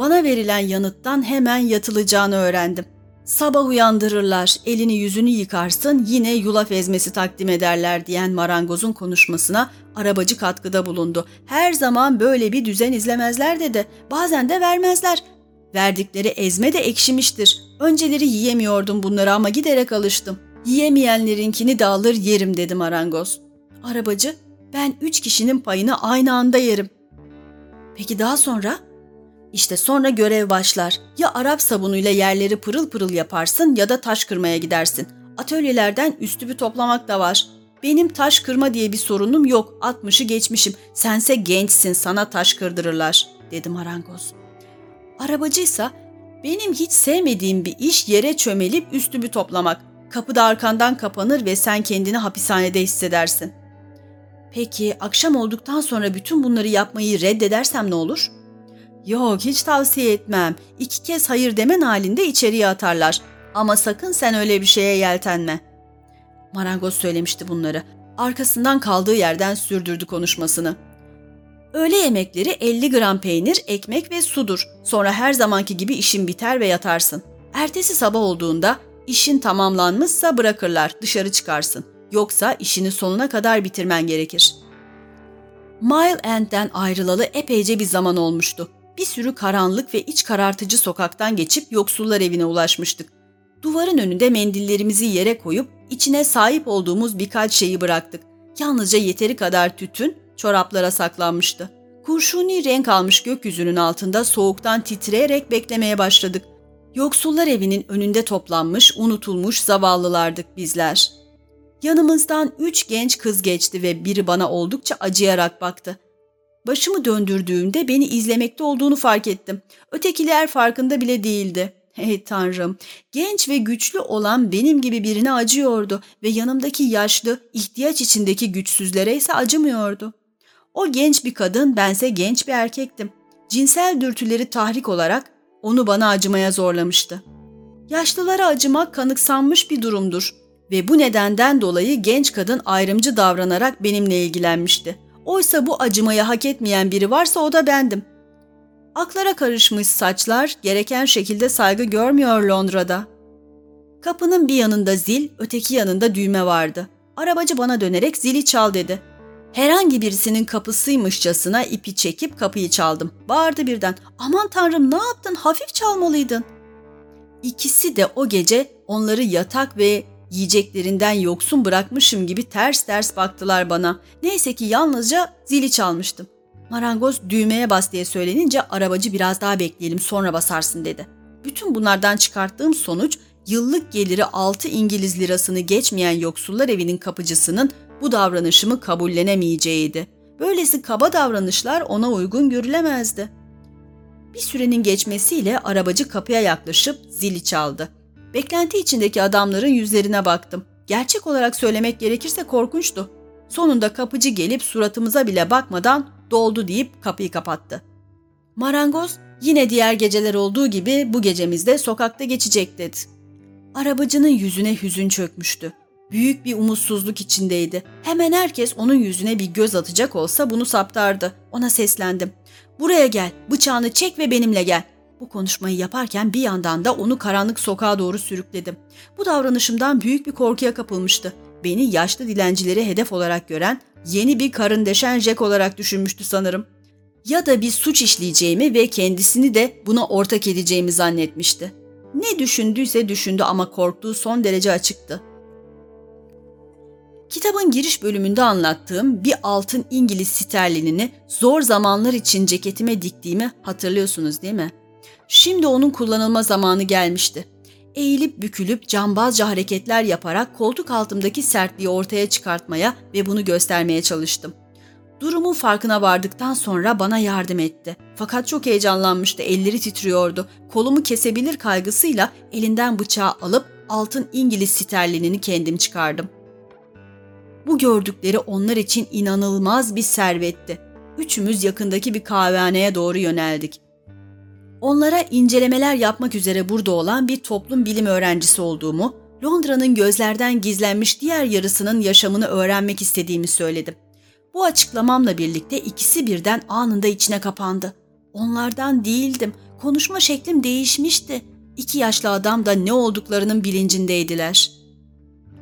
Bana verilen yanıttan hemen yatılacağını öğrendim. Sabah uyandırırlar, elini yüzünü yıkarsın yine yulaf ezmesi takdim ederler diyen marangozun konuşmasına arabacı katkıda bulundu. Her zaman böyle bir düzen izlemezler dedi. Bazen de vermezler. Verdikleri ezme de ekşimiştir. Önceleri yiyemiyordum bunları ama giderek alıştım. Yiyemeyenlerinkini de alır yerim dedi marangoz. Arabacı, ben üç kişinin payını aynı anda yerim. Peki daha sonra? İşte sonra görev başlar. Ya Arap sabunuyla yerleri pırıl pırıl yaparsın ya da taş kırmaya gidersin. Atölyelerden üstübü toplamak da var. Benim taş kırma diye bir sorunum yok. 60'ı geçmişim. Sense gençsin sana taş kırdırırlar dedi marangoz. Arabacıysa benim hiç sevmediğim bir iş yere çömelip üstümü toplamak. Kapı da arkandan kapanır ve sen kendini hapishanede hissedersin. Peki akşam olduktan sonra bütün bunları yapmayı reddedersem ne olur? Yok hiç tavsiye etmem. İki kez hayır demen halinde içeriye atarlar. Ama sakın sen öyle bir şeye yeltenme. Marangoz söylemişti bunları. Arkasından kaldığı yerden sürdürdü konuşmasını. Öğle yemekleri 50 gram peynir, ekmek ve sudur. Sonra her zamanki gibi işin biter ve yatarsın. Ertesi sabah olduğunda işin tamamlanmışsa bırakırlar, dışarı çıkarsın. Yoksa işini sonuna kadar bitirmen gerekir. Mile End'den ayrılalı epeyce bir zaman olmuştu. Bir sürü karanlık ve iç karartıcı sokaktan geçip yoksullar evine ulaşmıştık. Duvarın önünde mendillerimizi yere koyup içine sahip olduğumuz birkaç şeyi bıraktık. Yalnızca yeteri kadar tütün çoraplara saklanmıştı. Kurşuni renk almış gökyüzünün altında soğuktan titreyerek beklemeye başladık. Yoksullar evinin önünde toplanmış, unutulmuş zavallılardık bizler. Yanımızdan üç genç kız geçti ve biri bana oldukça acıyarak baktı. Başımı döndürdüğümde beni izlemekte olduğunu fark ettim. Ötekiler farkında bile değildi. Hey tanrım, genç ve güçlü olan benim gibi birine acıyordu ve yanımdaki yaşlı, ihtiyaç içindeki güçsüzlere ise acımıyordu. O genç bir kadın, bense genç bir erkektim. Cinsel dürtüleri tahrik olarak onu bana acımaya zorlamıştı. Yaşlılara acımak kanıksanmış bir durumdur ve bu nedenden dolayı genç kadın ayrımcı davranarak benimle ilgilenmişti. Oysa bu acımayı hak etmeyen biri varsa o da bendim. Aklara karışmış saçlar gereken şekilde saygı görmüyor Londra'da. Kapının bir yanında zil, öteki yanında düğme vardı. Arabacı bana dönerek zili çal dedi. Herhangi birisinin kapısıymışçasına ipi çekip kapıyı çaldım. Bağırdı birden. Aman tanrım ne yaptın hafif çalmalıydın. İkisi de o gece onları yatak ve yiyeceklerinden yoksun bırakmışım gibi ters ters baktılar bana. Neyse ki yalnızca zili çalmıştım. Marangoz düğmeye bas diye söylenince arabacı biraz daha bekleyelim sonra basarsın dedi. Bütün bunlardan çıkarttığım sonuç yıllık geliri 6 İngiliz lirasını geçmeyen yoksullar evinin kapıcısının bu davranışımı kabullenemeyeceğiydi. Böylesi kaba davranışlar ona uygun görülemezdi. Bir sürenin geçmesiyle arabacı kapıya yaklaşıp zili çaldı. Beklenti içindeki adamların yüzlerine baktım. Gerçek olarak söylemek gerekirse korkunçtu. Sonunda kapıcı gelip suratımıza bile bakmadan doldu deyip kapıyı kapattı. Marangoz yine diğer geceler olduğu gibi bu gecemizde sokakta geçecek dedi. Arabacının yüzüne hüzün çökmüştü. Büyük bir umutsuzluk içindeydi. Hemen herkes onun yüzüne bir göz atacak olsa bunu saptardı. Ona seslendim. Buraya gel, bıçağını çek ve benimle gel. Bu konuşmayı yaparken bir yandan da onu karanlık sokağa doğru sürükledim. Bu davranışımdan büyük bir korkuya kapılmıştı. Beni yaşlı dilencileri hedef olarak gören yeni bir karın deşen Jack olarak düşünmüştü sanırım. Ya da bir suç işleyeceğimi ve kendisini de buna ortak edeceğimi zannetmişti. Ne düşündüyse düşündü ama korktuğu son derece açıktı. Kitabın giriş bölümünde anlattığım bir altın İngiliz sterlinini zor zamanlar için ceketime diktiğimi hatırlıyorsunuz değil mi? Şimdi onun kullanılma zamanı gelmişti. Eğilip bükülüp cambazca hareketler yaparak koltuk altımdaki sertliği ortaya çıkartmaya ve bunu göstermeye çalıştım. Durumun farkına vardıktan sonra bana yardım etti. Fakat çok heyecanlanmıştı, elleri titriyordu. Kolumu kesebilir kaygısıyla elinden bıçağı alıp altın İngiliz sterlinini kendim çıkardım. Bu gördükleri onlar için inanılmaz bir servetti. Üçümüz yakındaki bir kahvehaneye doğru yöneldik. Onlara incelemeler yapmak üzere burada olan bir toplum bilim öğrencisi olduğumu, Londra'nın gözlerden gizlenmiş diğer yarısının yaşamını öğrenmek istediğimi söyledim. Bu açıklamamla birlikte ikisi birden anında içine kapandı. Onlardan değildim. Konuşma şeklim değişmişti. İki yaşlı adam da ne olduklarının bilincindeydiler.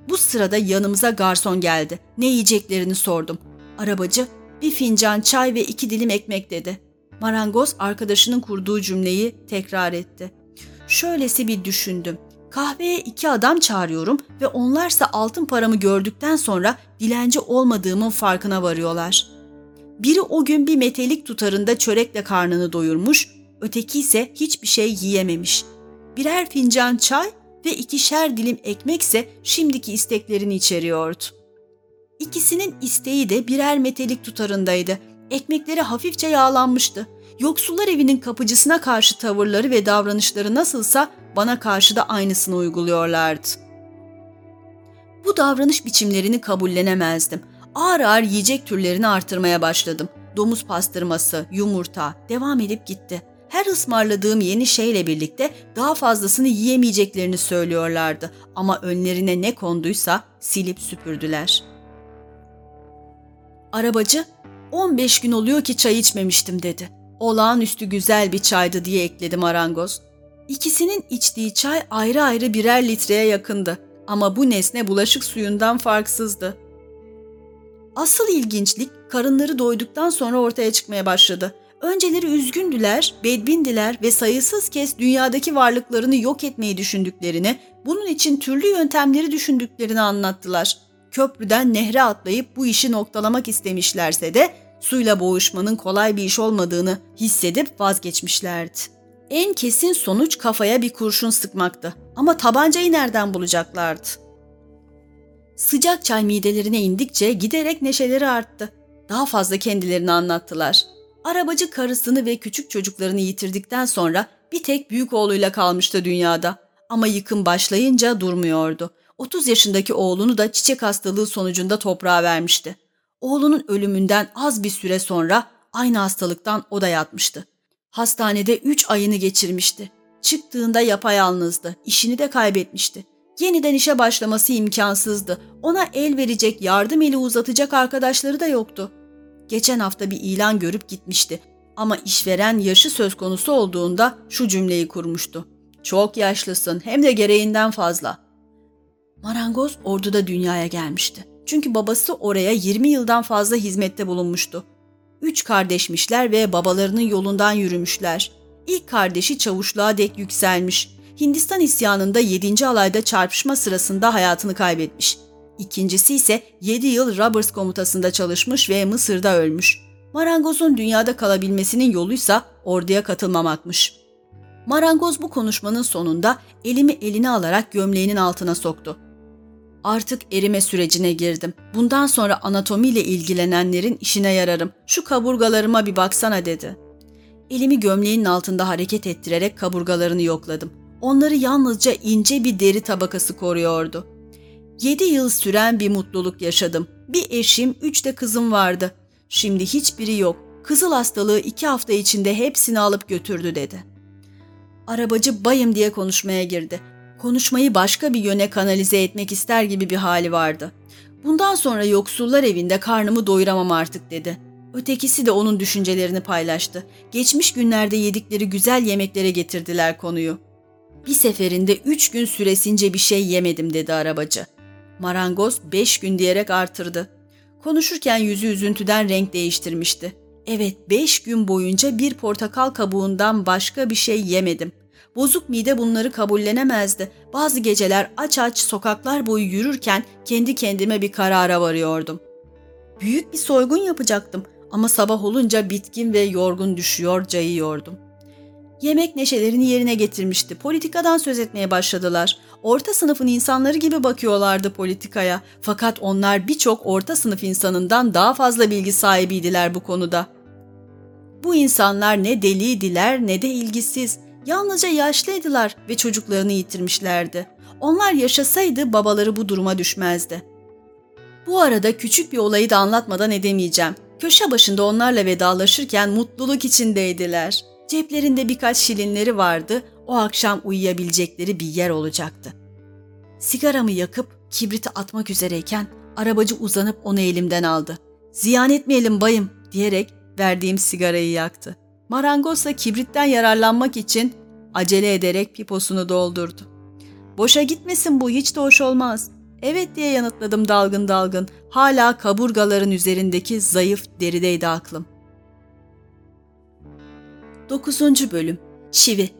Bu sırada yanımıza garson geldi. Ne yiyeceklerini sordum. Arabacı bir fincan çay ve iki dilim ekmek dedi. Marangoz arkadaşının kurduğu cümleyi tekrar etti. Şöylesi bir düşündüm. Kahveye iki adam çağırıyorum ve onlarsa altın paramı gördükten sonra dilenci olmadığımın farkına varıyorlar. Biri o gün bir metelik tutarında çörekle karnını doyurmuş, öteki ise hiçbir şey yiyememiş. Birer fincan çay ve ikişer dilim ekmekse şimdiki isteklerini içeriyordu. İkisinin isteği de birer metelik tutarındaydı. Ekmekleri hafifçe yağlanmıştı. Yoksullar evinin kapıcısına karşı tavırları ve davranışları nasılsa bana karşı da aynısını uyguluyorlardı. Bu davranış biçimlerini kabullenemezdim. Ağır ağır yiyecek türlerini artırmaya başladım. Domuz pastırması, yumurta devam edip gitti. Her ısmarladığım yeni şeyle birlikte daha fazlasını yiyemeyeceklerini söylüyorlardı ama önlerine ne konduysa silip süpürdüler. Arabacı, 15 gün oluyor ki çay içmemiştim dedi. Olağanüstü güzel bir çaydı diye ekledi marangoz. İkisinin içtiği çay ayrı ayrı birer litreye yakındı ama bu nesne bulaşık suyundan farksızdı. Asıl ilginçlik karınları doyduktan sonra ortaya çıkmaya başladı. Önceleri üzgündüler, bedbindiler ve sayısız kez dünyadaki varlıklarını yok etmeyi düşündüklerini, bunun için türlü yöntemleri düşündüklerini anlattılar. Köprüden nehre atlayıp bu işi noktalamak istemişlerse de suyla boğuşmanın kolay bir iş olmadığını hissedip vazgeçmişlerdi. En kesin sonuç kafaya bir kurşun sıkmaktı. Ama tabancayı nereden bulacaklardı? Sıcak çay midelerine indikçe giderek neşeleri arttı. Daha fazla kendilerini anlattılar. Arabacı karısını ve küçük çocuklarını yitirdikten sonra bir tek büyük oğluyla kalmıştı dünyada. Ama yıkım başlayınca durmuyordu. 30 yaşındaki oğlunu da çiçek hastalığı sonucunda toprağa vermişti. Oğlunun ölümünden az bir süre sonra aynı hastalıktan o da yatmıştı. Hastanede 3 ayını geçirmişti. Çıktığında yapayalnızdı, işini de kaybetmişti. Yeniden işe başlaması imkansızdı. Ona el verecek, yardım eli uzatacak arkadaşları da yoktu. Geçen hafta bir ilan görüp gitmişti. Ama işveren yaşı söz konusu olduğunda şu cümleyi kurmuştu. Çok yaşlısın hem de gereğinden fazla. Marangoz orduda dünyaya gelmişti. Çünkü babası oraya 20 yıldan fazla hizmette bulunmuştu. Üç kardeşmişler ve babalarının yolundan yürümüşler. İlk kardeşi çavuşluğa dek yükselmiş. Hindistan isyanında 7. alayda çarpışma sırasında hayatını kaybetmiş. İkincisi ise 7 yıl Roberts komutasında çalışmış ve Mısır'da ölmüş. Marangozun dünyada kalabilmesinin yoluysa orduya katılmamakmış. Marangoz bu konuşmanın sonunda elimi eline alarak gömleğinin altına soktu. Artık erime sürecine girdim. Bundan sonra anatomiyle ilgilenenlerin işine yararım. Şu kaburgalarıma bir baksana dedi. Elimi gömleğinin altında hareket ettirerek kaburgalarını yokladım. Onları yalnızca ince bir deri tabakası koruyordu. Yedi yıl süren bir mutluluk yaşadım. Bir eşim, üç de kızım vardı. Şimdi hiçbiri yok. Kızıl hastalığı iki hafta içinde hepsini alıp götürdü dedi. Arabacı bayım diye konuşmaya girdi. Konuşmayı başka bir yöne kanalize etmek ister gibi bir hali vardı. Bundan sonra yoksullar evinde karnımı doyuramam artık dedi. Ötekisi de onun düşüncelerini paylaştı. Geçmiş günlerde yedikleri güzel yemeklere getirdiler konuyu. Bir seferinde üç gün süresince bir şey yemedim dedi arabacı. Marangoz beş gün diyerek artırdı. Konuşurken yüzü üzüntüden renk değiştirmişti. Evet beş gün boyunca bir portakal kabuğundan başka bir şey yemedim. Bozuk mide bunları kabullenemezdi. Bazı geceler aç aç sokaklar boyu yürürken kendi kendime bir karara varıyordum. Büyük bir soygun yapacaktım ama sabah olunca bitkin ve yorgun düşüyor, cayıyordum. Yemek neşelerini yerine getirmişti. Politikadan söz etmeye başladılar. Orta sınıfın insanları gibi bakıyorlardı politikaya. Fakat onlar birçok orta sınıf insanından daha fazla bilgi sahibiydiler bu konuda. Bu insanlar ne deliydiler ne de ilgisiz. Yalnızca yaşlıydılar ve çocuklarını yitirmişlerdi. Onlar yaşasaydı babaları bu duruma düşmezdi. Bu arada küçük bir olayı da anlatmadan edemeyeceğim. Köşe başında onlarla vedalaşırken mutluluk içindeydiler. Ceplerinde birkaç şilinleri vardı, o akşam uyuyabilecekleri bir yer olacaktı. Sigaramı yakıp kibriti atmak üzereyken arabacı uzanıp onu elimden aldı. Ziyan etmeyelim bayım diyerek verdiğim sigarayı yaktı. Marangozsa kibritten yararlanmak için acele ederek piposunu doldurdu. Boşa gitmesin bu hiç de hoş olmaz. Evet diye yanıtladım dalgın dalgın. Hala kaburgaların üzerindeki zayıf derideydi aklım. 9. Bölüm Çivi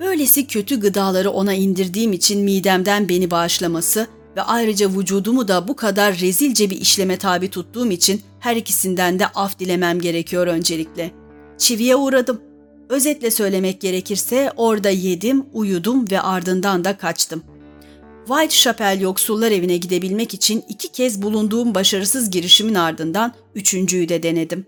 Böylesi kötü gıdaları ona indirdiğim için midemden beni bağışlaması ve ayrıca vücudumu da bu kadar rezilce bir işleme tabi tuttuğum için her ikisinden de af dilemem gerekiyor öncelikle. Çiviye uğradım. Özetle söylemek gerekirse orada yedim, uyudum ve ardından da kaçtım. Whitechapel yoksullar evine gidebilmek için iki kez bulunduğum başarısız girişimin ardından üçüncüyü de denedim.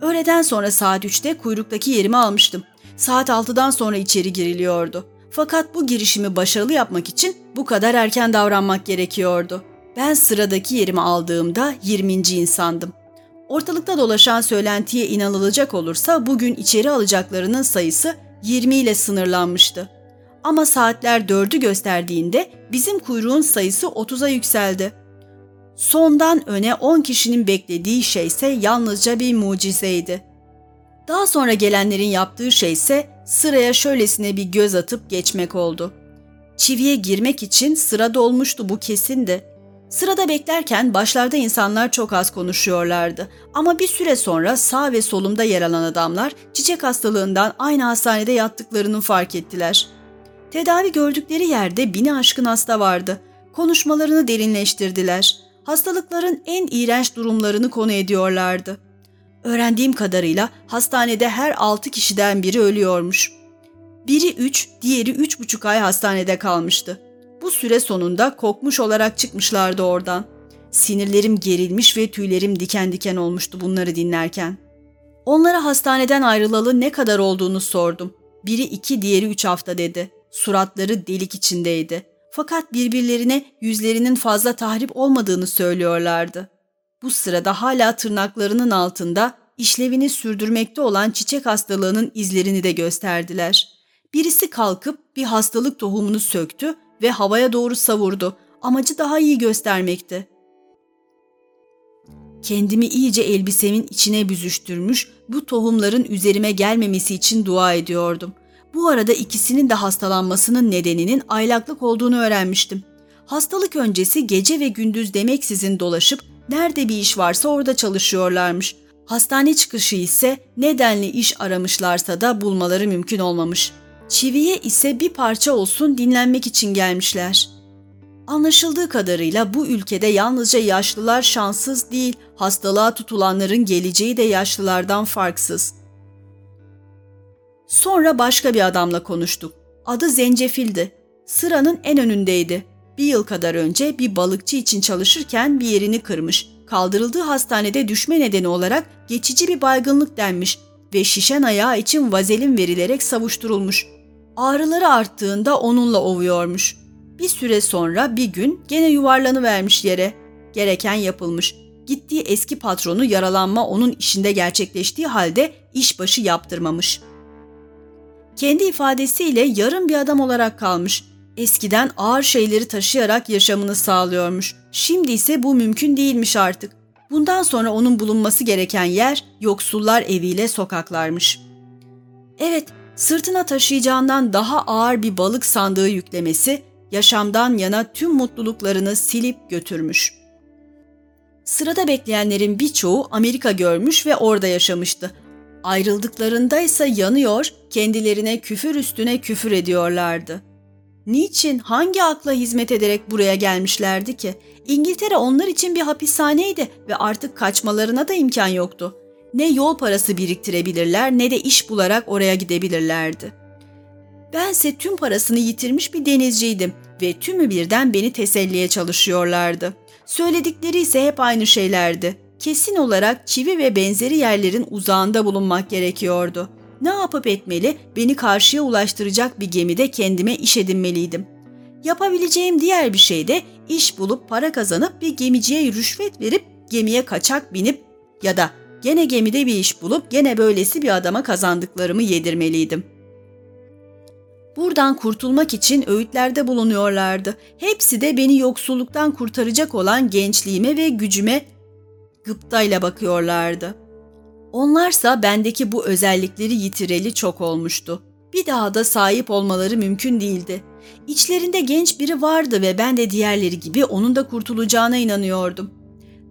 Öğleden sonra saat 3'te kuyruktaki yerimi almıştım. Saat 6'dan sonra içeri giriliyordu. Fakat bu girişimi başarılı yapmak için bu kadar erken davranmak gerekiyordu. Ben sıradaki yerimi aldığımda 20. insandım. Ortalıkta dolaşan söylentiye inanılacak olursa bugün içeri alacaklarının sayısı 20 ile sınırlanmıştı. Ama saatler 4'ü gösterdiğinde bizim kuyruğun sayısı 30'a yükseldi. Sondan öne 10 kişinin beklediği şey ise yalnızca bir mucizeydi. Daha sonra gelenlerin yaptığı şey ise sıraya şöylesine bir göz atıp geçmek oldu. Çiviye girmek için sıra dolmuştu bu kesindi. Sırada beklerken başlarda insanlar çok az konuşuyorlardı. Ama bir süre sonra sağ ve solumda yer alan adamlar çiçek hastalığından aynı hastanede yattıklarını fark ettiler. Tedavi gördükleri yerde bini aşkın hasta vardı. Konuşmalarını derinleştirdiler. Hastalıkların en iğrenç durumlarını konu ediyorlardı. Öğrendiğim kadarıyla hastanede her altı kişiden biri ölüyormuş. Biri üç, diğeri üç buçuk ay hastanede kalmıştı. Bu süre sonunda kokmuş olarak çıkmışlardı oradan. Sinirlerim gerilmiş ve tüylerim diken diken olmuştu bunları dinlerken. Onlara hastaneden ayrılalı ne kadar olduğunu sordum. Biri iki, diğeri üç hafta dedi. Suratları delik içindeydi. Fakat birbirlerine yüzlerinin fazla tahrip olmadığını söylüyorlardı. Bu sırada hala tırnaklarının altında işlevini sürdürmekte olan çiçek hastalığının izlerini de gösterdiler. Birisi kalkıp bir hastalık tohumunu söktü ve havaya doğru savurdu. Amacı daha iyi göstermekti. Kendimi iyice elbisemin içine büzüştürmüş, bu tohumların üzerime gelmemesi için dua ediyordum. Bu arada ikisinin de hastalanmasının nedeninin aylaklık olduğunu öğrenmiştim. Hastalık öncesi gece ve gündüz demeksizin dolaşıp nerede bir iş varsa orada çalışıyorlarmış. Hastane çıkışı ise nedenli iş aramışlarsa da bulmaları mümkün olmamış. Çiviye ise bir parça olsun dinlenmek için gelmişler. Anlaşıldığı kadarıyla bu ülkede yalnızca yaşlılar şanssız değil, hastalığa tutulanların geleceği de yaşlılardan farksız. Sonra başka bir adamla konuştuk. Adı Zencefil'di. Sıranın en önündeydi. Bir yıl kadar önce bir balıkçı için çalışırken bir yerini kırmış. Kaldırıldığı hastanede düşme nedeni olarak geçici bir baygınlık denmiş ve şişen ayağı için vazelin verilerek savuşturulmuş. Ağrıları arttığında onunla ovuyormuş. Bir süre sonra bir gün gene yuvarlanı vermiş yere. Gereken yapılmış. Gittiği eski patronu yaralanma onun işinde gerçekleştiği halde işbaşı yaptırmamış. Kendi ifadesiyle yarım bir adam olarak kalmış. Eskiden ağır şeyleri taşıyarak yaşamını sağlıyormuş. Şimdi ise bu mümkün değilmiş artık. Bundan sonra onun bulunması gereken yer yoksullar eviyle sokaklarmış. Evet, sırtına taşıyacağından daha ağır bir balık sandığı yüklemesi yaşamdan yana tüm mutluluklarını silip götürmüş. Sırada bekleyenlerin birçoğu Amerika görmüş ve orada yaşamıştı. Ayrıldıklarında ise yanıyor, kendilerine küfür üstüne küfür ediyorlardı. Niçin, hangi akla hizmet ederek buraya gelmişlerdi ki? İngiltere onlar için bir hapishaneydi ve artık kaçmalarına da imkan yoktu. Ne yol parası biriktirebilirler ne de iş bularak oraya gidebilirlerdi. Bense tüm parasını yitirmiş bir denizciydim ve tümü birden beni teselliye çalışıyorlardı. Söyledikleri ise hep aynı şeylerdi. Kesin olarak çivi ve benzeri yerlerin uzağında bulunmak gerekiyordu. Ne yapıp etmeli, beni karşıya ulaştıracak bir gemide kendime iş edinmeliydim. Yapabileceğim diğer bir şey de iş bulup para kazanıp bir gemiciye rüşvet verip gemiye kaçak binip ya da gene gemide bir iş bulup gene böylesi bir adama kazandıklarımı yedirmeliydim. Buradan kurtulmak için öğütlerde bulunuyorlardı. Hepsi de beni yoksulluktan kurtaracak olan gençliğime ve gücüme gıptayla bakıyorlardı. Onlarsa bendeki bu özellikleri yitireli çok olmuştu. Bir daha da sahip olmaları mümkün değildi. İçlerinde genç biri vardı ve ben de diğerleri gibi onun da kurtulacağına inanıyordum.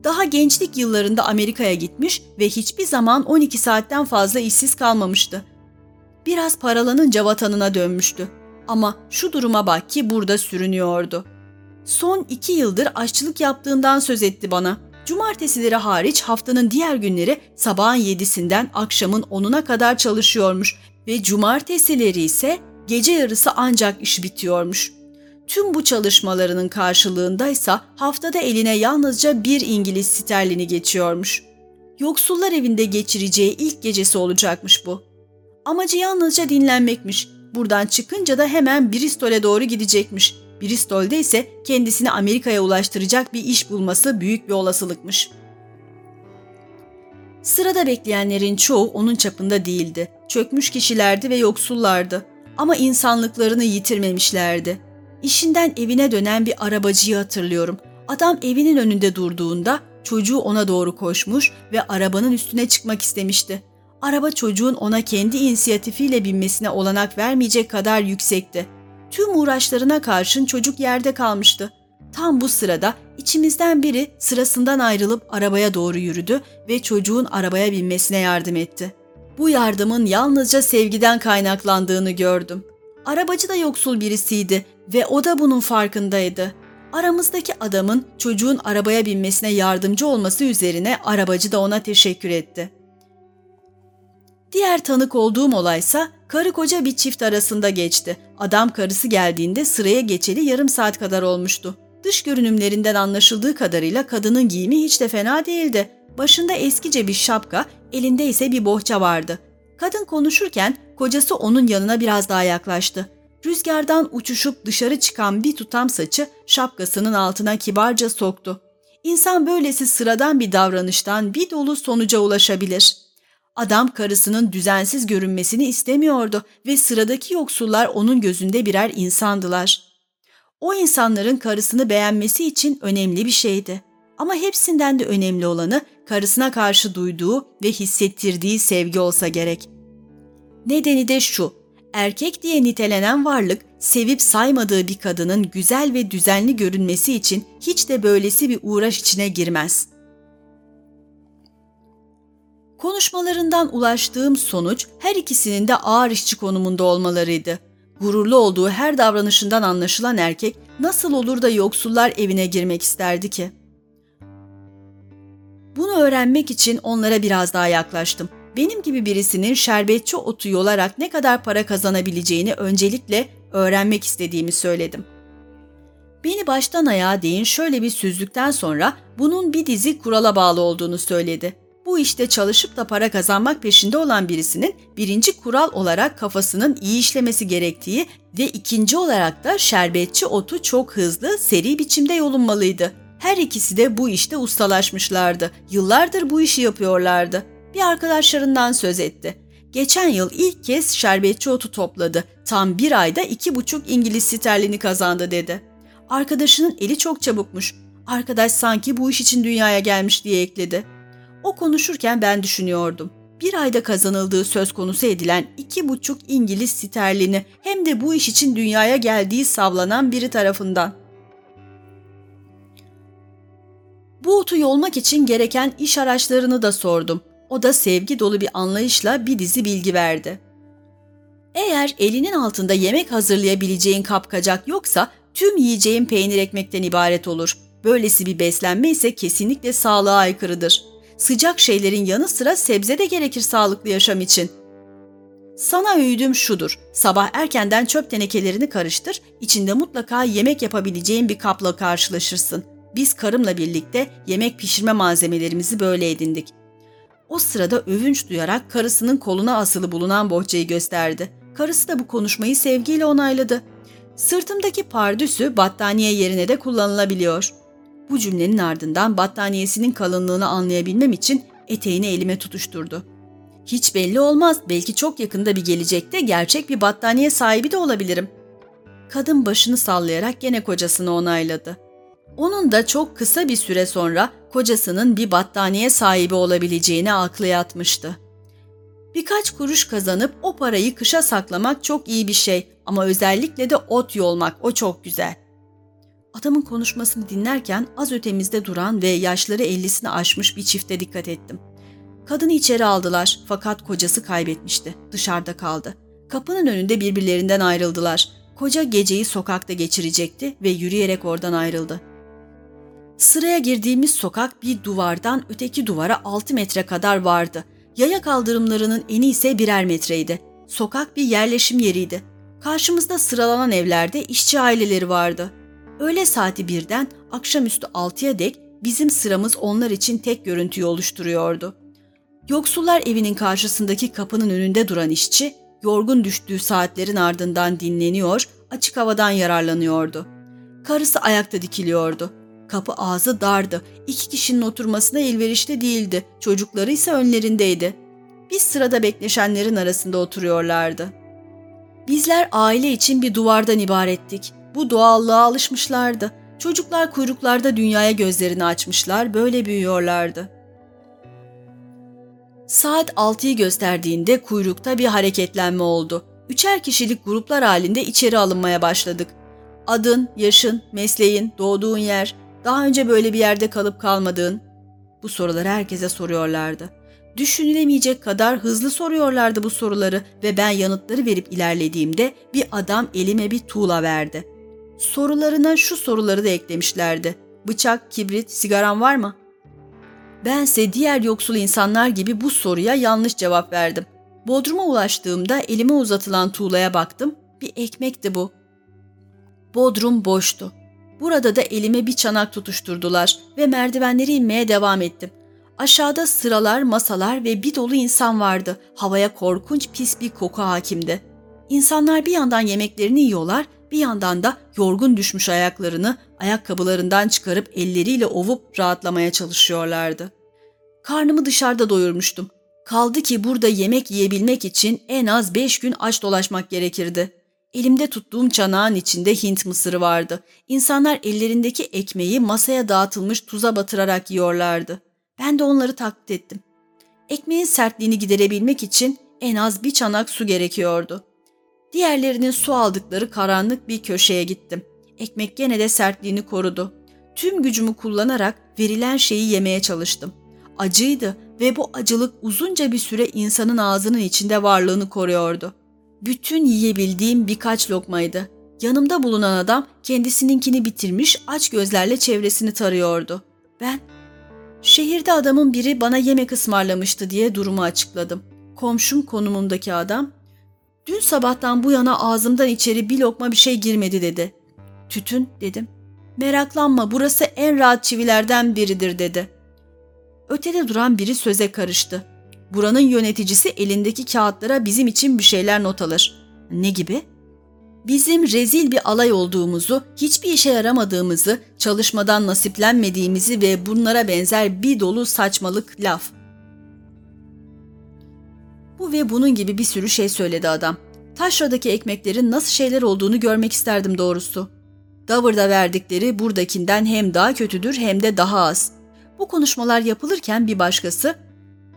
Daha gençlik yıllarında Amerika'ya gitmiş ve hiçbir zaman 12 saatten fazla işsiz kalmamıştı. Biraz paralanınca vatanına dönmüştü. Ama şu duruma bak ki burada sürünüyordu. Son iki yıldır aşçılık yaptığından söz etti bana. Cumartesileri hariç haftanın diğer günleri sabahın yedisinden akşamın onuna kadar çalışıyormuş ve cumartesileri ise gece yarısı ancak iş bitiyormuş. Tüm bu çalışmalarının karşılığındaysa haftada eline yalnızca bir İngiliz sterlini geçiyormuş. Yoksullar evinde geçireceği ilk gecesi olacakmış bu. Amacı yalnızca dinlenmekmiş. Buradan çıkınca da hemen Bristol'e doğru gidecekmiş. Bristol'de ise kendisini Amerika'ya ulaştıracak bir iş bulması büyük bir olasılıkmış. Sırada bekleyenlerin çoğu onun çapında değildi. Çökmüş kişilerdi ve yoksullardı. Ama insanlıklarını yitirmemişlerdi. İşinden evine dönen bir arabacıyı hatırlıyorum. Adam evinin önünde durduğunda çocuğu ona doğru koşmuş ve arabanın üstüne çıkmak istemişti. Araba çocuğun ona kendi inisiyatifiyle binmesine olanak vermeyecek kadar yüksekti. Tüm uğraşlarına karşın çocuk yerde kalmıştı. Tam bu sırada içimizden biri sırasından ayrılıp arabaya doğru yürüdü ve çocuğun arabaya binmesine yardım etti. Bu yardımın yalnızca sevgiden kaynaklandığını gördüm. Arabacı da yoksul birisiydi ve o da bunun farkındaydı. Aramızdaki adamın çocuğun arabaya binmesine yardımcı olması üzerine arabacı da ona teşekkür etti. Diğer tanık olduğum olaysa karı koca bir çift arasında geçti. Adam karısı geldiğinde sıraya geçeli yarım saat kadar olmuştu. Dış görünümlerinden anlaşıldığı kadarıyla kadının giyimi hiç de fena değildi. Başında eskice bir şapka, elinde ise bir bohça vardı. Kadın konuşurken kocası onun yanına biraz daha yaklaştı. Rüzgardan uçuşup dışarı çıkan bir tutam saçı şapkasının altına kibarca soktu. İnsan böylesi sıradan bir davranıştan bir dolu sonuca ulaşabilir. Adam karısının düzensiz görünmesini istemiyordu ve sıradaki yoksullar onun gözünde birer insandılar. O insanların karısını beğenmesi için önemli bir şeydi. Ama hepsinden de önemli olanı karısına karşı duyduğu ve hissettirdiği sevgi olsa gerek. Nedeni de şu, erkek diye nitelenen varlık sevip saymadığı bir kadının güzel ve düzenli görünmesi için hiç de böylesi bir uğraş içine girmez. Konuşmalarından ulaştığım sonuç her ikisinin de ağır işçi konumunda olmalarıydı. Gururlu olduğu her davranışından anlaşılan erkek nasıl olur da yoksullar evine girmek isterdi ki? Bunu öğrenmek için onlara biraz daha yaklaştım. Benim gibi birisinin şerbetçi otu yolarak ne kadar para kazanabileceğini öncelikle öğrenmek istediğimi söyledim. Beni baştan ayağa değin şöyle bir süzlükten sonra bunun bir dizi kurala bağlı olduğunu söyledi. Bu işte çalışıp da para kazanmak peşinde olan birisinin birinci kural olarak kafasının iyi işlemesi gerektiği ve ikinci olarak da şerbetçi otu çok hızlı, seri biçimde yolunmalıydı. Her ikisi de bu işte ustalaşmışlardı. Yıllardır bu işi yapıyorlardı. Bir arkadaşlarından söz etti. Geçen yıl ilk kez şerbetçi otu topladı. Tam bir ayda iki buçuk İngiliz sterlini kazandı dedi. Arkadaşının eli çok çabukmuş. Arkadaş sanki bu iş için dünyaya gelmiş diye ekledi. O konuşurken ben düşünüyordum. Bir ayda kazanıldığı söz konusu edilen iki buçuk İngiliz sterlini hem de bu iş için dünyaya geldiği savlanan biri tarafından. Bu otu yolmak için gereken iş araçlarını da sordum. O da sevgi dolu bir anlayışla bir dizi bilgi verdi. Eğer elinin altında yemek hazırlayabileceğin kapkacak yoksa tüm yiyeceğin peynir ekmekten ibaret olur. Böylesi bir beslenme ise kesinlikle sağlığa aykırıdır. Sıcak şeylerin yanı sıra sebze de gerekir sağlıklı yaşam için. Sana öğüdüm şudur. Sabah erkenden çöp tenekelerini karıştır, içinde mutlaka yemek yapabileceğin bir kapla karşılaşırsın. Biz karımla birlikte yemek pişirme malzemelerimizi böyle edindik. O sırada övünç duyarak karısının koluna asılı bulunan bohçayı gösterdi. Karısı da bu konuşmayı sevgiyle onayladı. Sırtımdaki pardüsü battaniye yerine de kullanılabiliyor. Bu cümlenin ardından battaniyesinin kalınlığını anlayabilmem için eteğini elime tutuşturdu. Hiç belli olmaz, belki çok yakında bir gelecekte gerçek bir battaniye sahibi de olabilirim. Kadın başını sallayarak gene kocasını onayladı. Onun da çok kısa bir süre sonra kocasının bir battaniye sahibi olabileceğini aklı yatmıştı. Birkaç kuruş kazanıp o parayı kışa saklamak çok iyi bir şey ama özellikle de ot yolmak o çok güzel. Adamın konuşmasını dinlerken az ötemizde duran ve yaşları ellisini aşmış bir çifte dikkat ettim. Kadını içeri aldılar fakat kocası kaybetmişti. Dışarıda kaldı. Kapının önünde birbirlerinden ayrıldılar. Koca geceyi sokakta geçirecekti ve yürüyerek oradan ayrıldı. Sıraya girdiğimiz sokak bir duvardan öteki duvara 6 metre kadar vardı. Yaya kaldırımlarının eni ise birer metreydi. Sokak bir yerleşim yeriydi. Karşımızda sıralanan evlerde işçi aileleri vardı. Öğle saati birden akşamüstü altıya dek bizim sıramız onlar için tek görüntüyü oluşturuyordu. Yoksullar evinin karşısındaki kapının önünde duran işçi, yorgun düştüğü saatlerin ardından dinleniyor, açık havadan yararlanıyordu. Karısı ayakta dikiliyordu. Kapı ağzı dardı. İki kişinin oturmasına elverişli değildi. Çocukları ise önlerindeydi. Biz sırada bekleşenlerin arasında oturuyorlardı. Bizler aile için bir duvardan ibarettik. Bu doğallığa alışmışlardı. Çocuklar kuyruklarda dünyaya gözlerini açmışlar, böyle büyüyorlardı. Saat 6'yı gösterdiğinde kuyrukta bir hareketlenme oldu. Üçer kişilik gruplar halinde içeri alınmaya başladık. Adın, yaşın, mesleğin, doğduğun yer, daha önce böyle bir yerde kalıp kalmadığın? Bu soruları herkese soruyorlardı. Düşünülemeyecek kadar hızlı soruyorlardı bu soruları ve ben yanıtları verip ilerlediğimde bir adam elime bir tuğla verdi. Sorularına şu soruları da eklemişlerdi. Bıçak, kibrit, sigaran var mı? Bense diğer yoksul insanlar gibi bu soruya yanlış cevap verdim. Bodrum'a ulaştığımda elime uzatılan tuğlaya baktım. Bir ekmekti bu. Bodrum boştu. Burada da elime bir çanak tutuşturdular ve merdivenleri inmeye devam ettim. Aşağıda sıralar, masalar ve bir dolu insan vardı. Havaya korkunç pis bir koku hakimdi. İnsanlar bir yandan yemeklerini yiyorlar, bir yandan da yorgun düşmüş ayaklarını ayakkabılarından çıkarıp elleriyle ovup rahatlamaya çalışıyorlardı. Karnımı dışarıda doyurmuştum. Kaldı ki burada yemek yiyebilmek için en az beş gün aç dolaşmak gerekirdi. Elimde tuttuğum çanağın içinde Hint mısırı vardı. İnsanlar ellerindeki ekmeği masaya dağıtılmış tuza batırarak yiyorlardı. Ben de onları taklit ettim. Ekmeğin sertliğini giderebilmek için en az bir çanak su gerekiyordu. Diğerlerinin su aldıkları karanlık bir köşeye gittim. Ekmek gene de sertliğini korudu. Tüm gücümü kullanarak verilen şeyi yemeye çalıştım. Acıydı ve bu acılık uzunca bir süre insanın ağzının içinde varlığını koruyordu. Bütün yiyebildiğim birkaç lokmaydı. Yanımda bulunan adam kendisininkini bitirmiş aç gözlerle çevresini tarıyordu. Ben, şehirde adamın biri bana yemek ısmarlamıştı diye durumu açıkladım. Komşum konumundaki adam, dün sabahtan bu yana ağzımdan içeri bir lokma bir şey girmedi dedi. Tütün dedim. Meraklanma burası en rahat çivilerden biridir dedi. Ötede duran biri söze karıştı. Buranın yöneticisi elindeki kağıtlara bizim için bir şeyler not alır. Ne gibi? Bizim rezil bir alay olduğumuzu, hiçbir işe yaramadığımızı, çalışmadan nasiplenmediğimizi ve bunlara benzer bir dolu saçmalık laf. Bu ve bunun gibi bir sürü şey söyledi adam. Taşra'daki ekmeklerin nasıl şeyler olduğunu görmek isterdim doğrusu. Davır'da verdikleri buradakinden hem daha kötüdür hem de daha az. Bu konuşmalar yapılırken bir başkası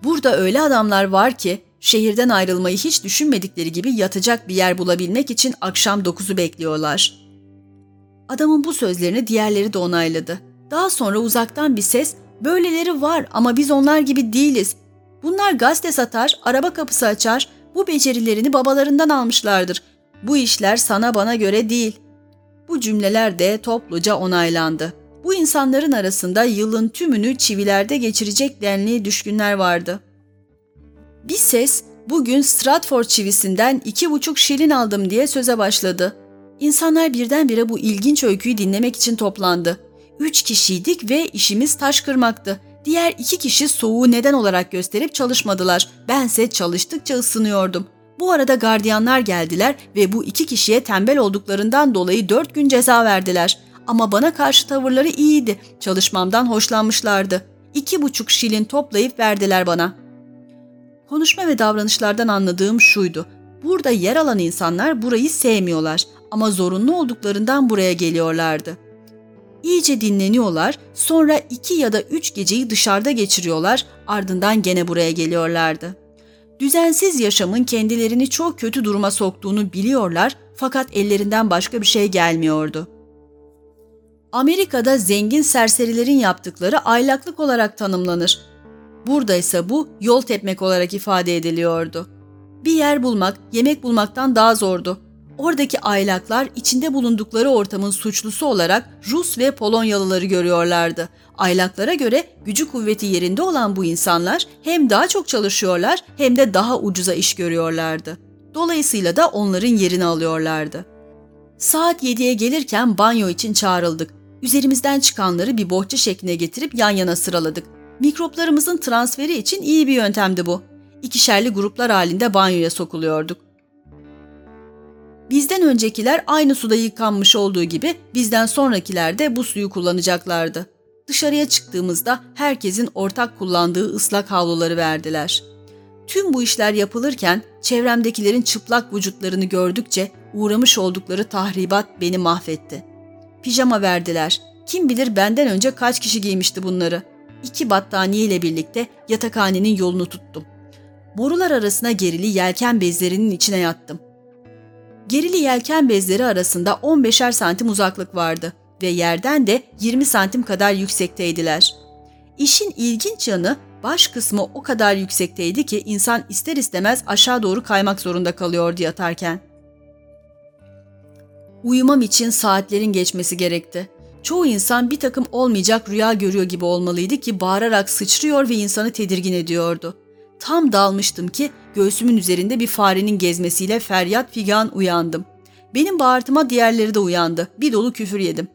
Burada öyle adamlar var ki şehirden ayrılmayı hiç düşünmedikleri gibi yatacak bir yer bulabilmek için akşam 9'u bekliyorlar. Adamın bu sözlerini diğerleri de onayladı. Daha sonra uzaktan bir ses, böyleleri var ama biz onlar gibi değiliz. Bunlar gazete satar, araba kapısı açar, bu becerilerini babalarından almışlardır. Bu işler sana bana göre değil. Bu cümleler de topluca onaylandı. Bu insanların arasında yılın tümünü çivilerde geçirecek denli düşkünler vardı. Bir ses bugün Stratford çivisinden iki buçuk şilin aldım diye söze başladı. İnsanlar birdenbire bu ilginç öyküyü dinlemek için toplandı. Üç kişiydik ve işimiz taş kırmaktı. Diğer iki kişi soğuğu neden olarak gösterip çalışmadılar. Bense çalıştıkça ısınıyordum. Bu arada gardiyanlar geldiler ve bu iki kişiye tembel olduklarından dolayı dört gün ceza verdiler. Ama bana karşı tavırları iyiydi. Çalışmamdan hoşlanmışlardı. İki buçuk şilin toplayıp verdiler bana. Konuşma ve davranışlardan anladığım şuydu. Burada yer alan insanlar burayı sevmiyorlar ama zorunlu olduklarından buraya geliyorlardı. İyice dinleniyorlar, sonra iki ya da üç geceyi dışarıda geçiriyorlar, ardından gene buraya geliyorlardı. Düzensiz yaşamın kendilerini çok kötü duruma soktuğunu biliyorlar fakat ellerinden başka bir şey gelmiyordu. Amerika'da zengin serserilerin yaptıkları aylaklık olarak tanımlanır. Burada ise bu yol tepmek olarak ifade ediliyordu. Bir yer bulmak, yemek bulmaktan daha zordu. Oradaki aylaklar içinde bulundukları ortamın suçlusu olarak Rus ve Polonyalıları görüyorlardı. Aylaklara göre gücü kuvveti yerinde olan bu insanlar hem daha çok çalışıyorlar hem de daha ucuza iş görüyorlardı. Dolayısıyla da onların yerini alıyorlardı. Saat 7'ye gelirken banyo için çağrıldık. Üzerimizden çıkanları bir bohça şekline getirip yan yana sıraladık. Mikroplarımızın transferi için iyi bir yöntemdi bu. İkişerli gruplar halinde banyoya sokuluyorduk. Bizden öncekiler aynı suda yıkanmış olduğu gibi bizden sonrakiler de bu suyu kullanacaklardı. Dışarıya çıktığımızda herkesin ortak kullandığı ıslak havluları verdiler. Tüm bu işler yapılırken çevremdekilerin çıplak vücutlarını gördükçe uğramış oldukları tahribat beni mahvetti. Pijama verdiler. Kim bilir benden önce kaç kişi giymişti bunları. İki battaniye ile birlikte yatakhanenin yolunu tuttum. Borular arasına gerili yelken bezlerinin içine yattım. Gerili yelken bezleri arasında 15'er santim uzaklık vardı ve yerden de 20 santim kadar yüksekteydiler. İşin ilginç yanı baş kısmı o kadar yüksekteydi ki insan ister istemez aşağı doğru kaymak zorunda kalıyordu yatarken. Uyumam için saatlerin geçmesi gerekti. Çoğu insan bir takım olmayacak rüya görüyor gibi olmalıydı ki bağırarak sıçrıyor ve insanı tedirgin ediyordu. Tam dalmıştım ki göğsümün üzerinde bir farenin gezmesiyle feryat figan uyandım. Benim bağırtıma diğerleri de uyandı. Bir dolu küfür yedim.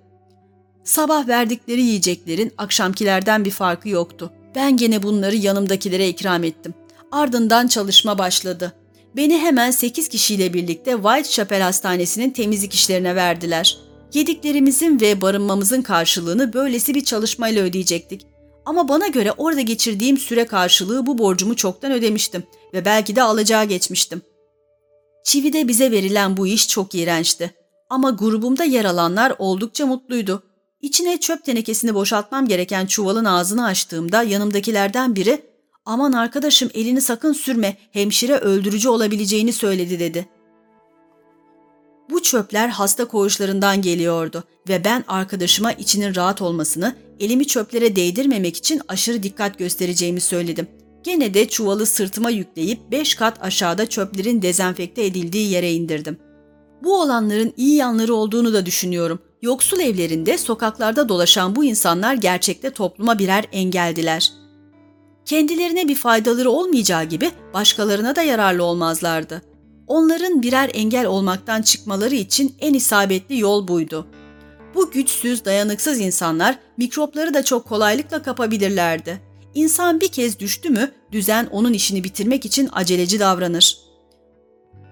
Sabah verdikleri yiyeceklerin akşamkilerden bir farkı yoktu. Ben gene bunları yanımdakilere ikram ettim. Ardından çalışma başladı. Beni hemen 8 kişiyle birlikte Whitechapel Hastanesi'nin temizlik işlerine verdiler. Yediklerimizin ve barınmamızın karşılığını böylesi bir çalışmayla ödeyecektik. Ama bana göre orada geçirdiğim süre karşılığı bu borcumu çoktan ödemiştim ve belki de alacağı geçmiştim. Çivi'de bize verilen bu iş çok iğrençti. Ama grubumda yer alanlar oldukça mutluydu. İçine çöp tenekesini boşaltmam gereken çuvalın ağzını açtığımda yanımdakilerden biri ''Aman arkadaşım elini sakın sürme, hemşire öldürücü olabileceğini söyledi.'' dedi. Bu çöpler hasta koğuşlarından geliyordu ve ben arkadaşıma içinin rahat olmasını, elimi çöplere değdirmemek için aşırı dikkat göstereceğimi söyledim. Gene de çuvalı sırtıma yükleyip beş kat aşağıda çöplerin dezenfekte edildiği yere indirdim. Bu olanların iyi yanları olduğunu da düşünüyorum. Yoksul evlerinde, sokaklarda dolaşan bu insanlar gerçekte topluma birer engeldiler. Kendilerine bir faydaları olmayacağı gibi başkalarına da yararlı olmazlardı. Onların birer engel olmaktan çıkmaları için en isabetli yol buydu. Bu güçsüz, dayanıksız insanlar mikropları da çok kolaylıkla kapabilirlerdi. İnsan bir kez düştü mü düzen onun işini bitirmek için aceleci davranır.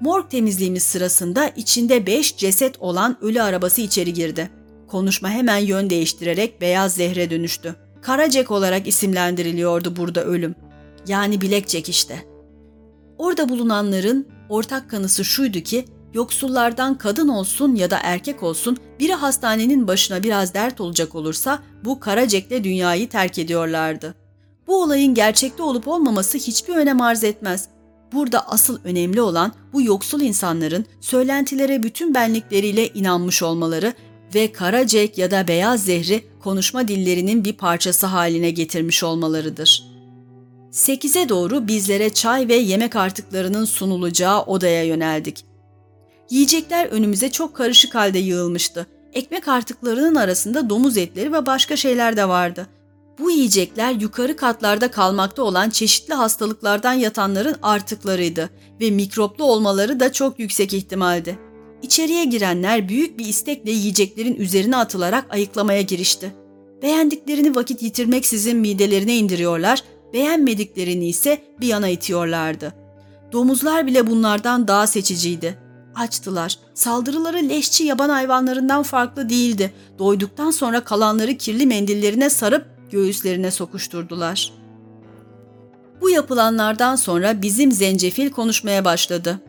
Morg temizliğimiz sırasında içinde beş ceset olan ölü arabası içeri girdi. Konuşma hemen yön değiştirerek beyaz zehre dönüştü. Karacek olarak isimlendiriliyordu burada ölüm. Yani bilekcek işte. Orada bulunanların ortak kanısı şuydu ki yoksullardan kadın olsun ya da erkek olsun biri hastanenin başına biraz dert olacak olursa bu Karacek'le dünyayı terk ediyorlardı. Bu olayın gerçekte olup olmaması hiçbir önem arz etmez. Burada asıl önemli olan bu yoksul insanların söylentilere bütün benlikleriyle inanmış olmaları ve Karacek ya da beyaz zehri konuşma dillerinin bir parçası haline getirmiş olmalarıdır. 8'e doğru bizlere çay ve yemek artıklarının sunulacağı odaya yöneldik. Yiyecekler önümüze çok karışık halde yığılmıştı. Ekmek artıklarının arasında domuz etleri ve başka şeyler de vardı. Bu yiyecekler yukarı katlarda kalmakta olan çeşitli hastalıklardan yatanların artıklarıydı ve mikroplu olmaları da çok yüksek ihtimaldi. İçeriye girenler büyük bir istekle yiyeceklerin üzerine atılarak ayıklamaya girişti. Beğendiklerini vakit yitirmeksizin midelerine indiriyorlar, beğenmediklerini ise bir yana itiyorlardı. Domuzlar bile bunlardan daha seçiciydi. Açtılar. Saldırıları leşçi yaban hayvanlarından farklı değildi. Doyduktan sonra kalanları kirli mendillerine sarıp göğüslerine sokuşturdular. Bu yapılanlardan sonra bizim zencefil konuşmaya başladı.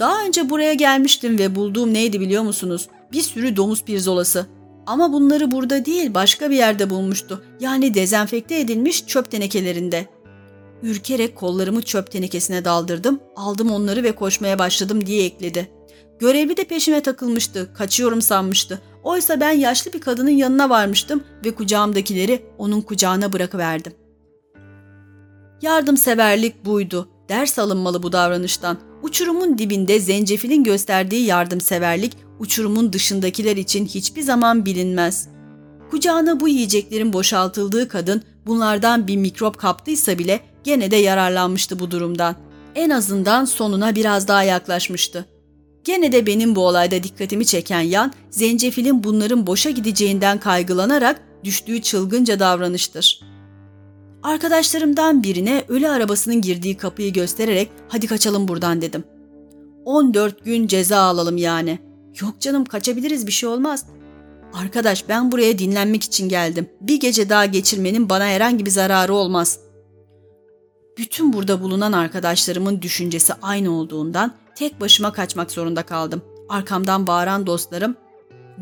Daha önce buraya gelmiştim ve bulduğum neydi biliyor musunuz? Bir sürü domuz pirzolası. Ama bunları burada değil başka bir yerde bulmuştu. Yani dezenfekte edilmiş çöp tenekelerinde. Ürkerek kollarımı çöp tenekesine daldırdım, aldım onları ve koşmaya başladım diye ekledi. Görevli de peşime takılmıştı, kaçıyorum sanmıştı. Oysa ben yaşlı bir kadının yanına varmıştım ve kucağımdakileri onun kucağına bırakıverdim. Yardımseverlik buydu. Ders alınmalı bu davranıştan. Uçurumun dibinde zencefilin gösterdiği yardımseverlik uçurumun dışındakiler için hiçbir zaman bilinmez. Kucağına bu yiyeceklerin boşaltıldığı kadın bunlardan bir mikrop kaptıysa bile gene de yararlanmıştı bu durumdan. En azından sonuna biraz daha yaklaşmıştı. Gene de benim bu olayda dikkatimi çeken yan, zencefilin bunların boşa gideceğinden kaygılanarak düştüğü çılgınca davranıştır. Arkadaşlarımdan birine ölü arabasının girdiği kapıyı göstererek hadi kaçalım buradan dedim. 14 gün ceza alalım yani. Yok canım kaçabiliriz bir şey olmaz. Arkadaş ben buraya dinlenmek için geldim. Bir gece daha geçirmenin bana herhangi bir zararı olmaz. Bütün burada bulunan arkadaşlarımın düşüncesi aynı olduğundan tek başıma kaçmak zorunda kaldım. Arkamdan bağıran dostlarım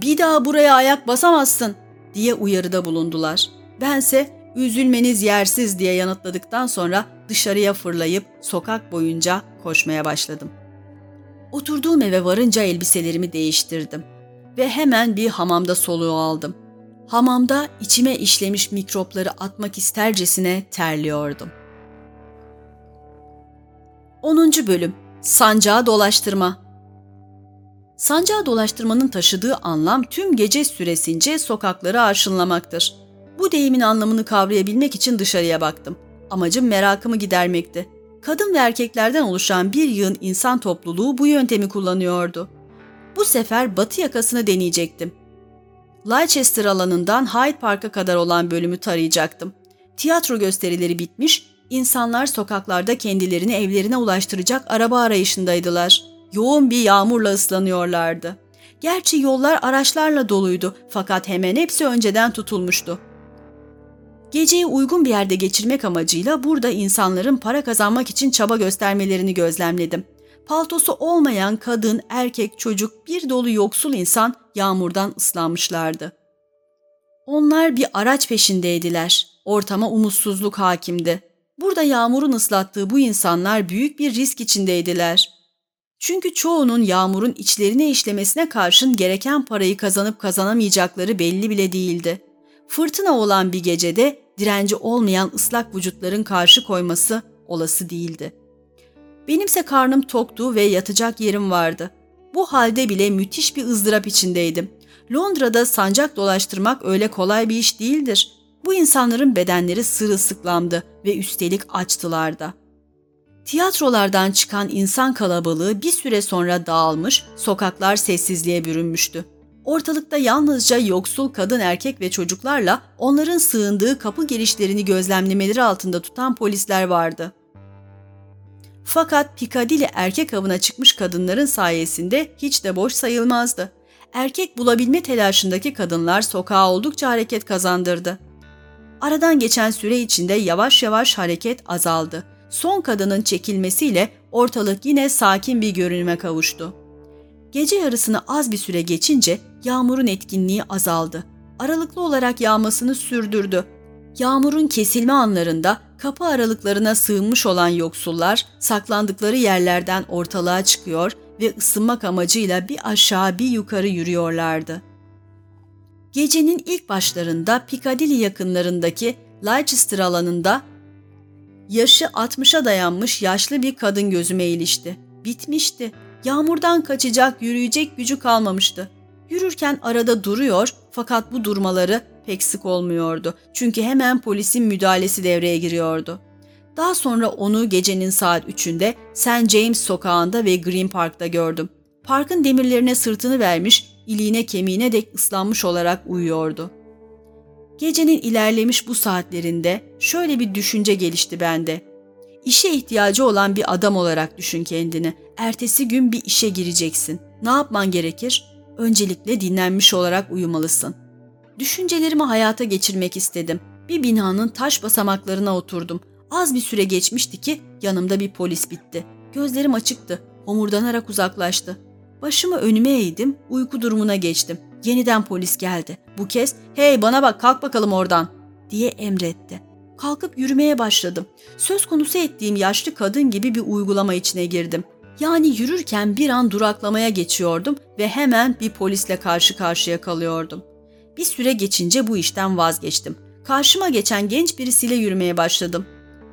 bir daha buraya ayak basamazsın diye uyarıda bulundular. Bense üzülmeniz yersiz diye yanıtladıktan sonra dışarıya fırlayıp sokak boyunca koşmaya başladım. Oturduğum eve varınca elbiselerimi değiştirdim ve hemen bir hamamda soluğu aldım. Hamamda içime işlemiş mikropları atmak istercesine terliyordum. 10. Bölüm Sancağı dolaştırma Sancağı dolaştırmanın taşıdığı anlam tüm gece süresince sokakları arşınlamaktır. Bu deyimin anlamını kavrayabilmek için dışarıya baktım. Amacım merakımı gidermekti. Kadın ve erkeklerden oluşan bir yığın insan topluluğu bu yöntemi kullanıyordu. Bu sefer batı yakasını deneyecektim. Leicester alanından Hyde Park'a kadar olan bölümü tarayacaktım. Tiyatro gösterileri bitmiş, insanlar sokaklarda kendilerini evlerine ulaştıracak araba arayışındaydılar. Yoğun bir yağmurla ıslanıyorlardı. Gerçi yollar araçlarla doluydu fakat hemen hepsi önceden tutulmuştu. Geceyi uygun bir yerde geçirmek amacıyla burada insanların para kazanmak için çaba göstermelerini gözlemledim. Paltosu olmayan kadın, erkek, çocuk, bir dolu yoksul insan yağmurdan ıslanmışlardı. Onlar bir araç peşindeydiler. Ortama umutsuzluk hakimdi. Burada yağmurun ıslattığı bu insanlar büyük bir risk içindeydiler. Çünkü çoğunun yağmurun içlerine işlemesine karşın gereken parayı kazanıp kazanamayacakları belli bile değildi. Fırtına olan bir gecede direnci olmayan ıslak vücutların karşı koyması olası değildi. Benimse karnım toktu ve yatacak yerim vardı. Bu halde bile müthiş bir ızdırap içindeydim. Londra'da sancak dolaştırmak öyle kolay bir iş değildir. Bu insanların bedenleri sırılsıklamdı ve üstelik açtılar da. Tiyatrolardan çıkan insan kalabalığı bir süre sonra dağılmış, sokaklar sessizliğe bürünmüştü. Ortalıkta yalnızca yoksul kadın erkek ve çocuklarla onların sığındığı kapı girişlerini gözlemlemeleri altında tutan polisler vardı. Fakat Piccadilly erkek avına çıkmış kadınların sayesinde hiç de boş sayılmazdı. Erkek bulabilme telaşındaki kadınlar sokağa oldukça hareket kazandırdı. Aradan geçen süre içinde yavaş yavaş hareket azaldı. Son kadının çekilmesiyle ortalık yine sakin bir görünüme kavuştu. Gece yarısını az bir süre geçince yağmurun etkinliği azaldı. Aralıklı olarak yağmasını sürdürdü. Yağmurun kesilme anlarında kapı aralıklarına sığınmış olan yoksullar saklandıkları yerlerden ortalığa çıkıyor ve ısınmak amacıyla bir aşağı bir yukarı yürüyorlardı. Gecenin ilk başlarında Piccadilly yakınlarındaki Leicester alanında yaşı 60'a dayanmış yaşlı bir kadın gözüme ilişti. Bitmişti. Yağmurdan kaçacak, yürüyecek gücü kalmamıştı. Yürürken arada duruyor fakat bu durmaları pek sık olmuyordu. Çünkü hemen polisin müdahalesi devreye giriyordu. Daha sonra onu gecenin saat 3'ünde St. James sokağında ve Green Park'ta gördüm. Parkın demirlerine sırtını vermiş, iliğine kemiğine dek ıslanmış olarak uyuyordu. Gecenin ilerlemiş bu saatlerinde şöyle bir düşünce gelişti bende. İşe ihtiyacı olan bir adam olarak düşün kendini. Ertesi gün bir işe gireceksin. Ne yapman gerekir? Öncelikle dinlenmiş olarak uyumalısın. Düşüncelerimi hayata geçirmek istedim. Bir binanın taş basamaklarına oturdum. Az bir süre geçmişti ki yanımda bir polis bitti. Gözlerim açıktı. Homurdanarak uzaklaştı. Başımı önüme eğdim, uyku durumuna geçtim. Yeniden polis geldi. Bu kez "Hey bana bak kalk bakalım oradan." diye emretti. Kalkıp yürümeye başladım. Söz konusu ettiğim yaşlı kadın gibi bir uygulama içine girdim. Yani yürürken bir an duraklamaya geçiyordum ve hemen bir polisle karşı karşıya kalıyordum. Bir süre geçince bu işten vazgeçtim. Karşıma geçen genç birisiyle yürümeye başladım.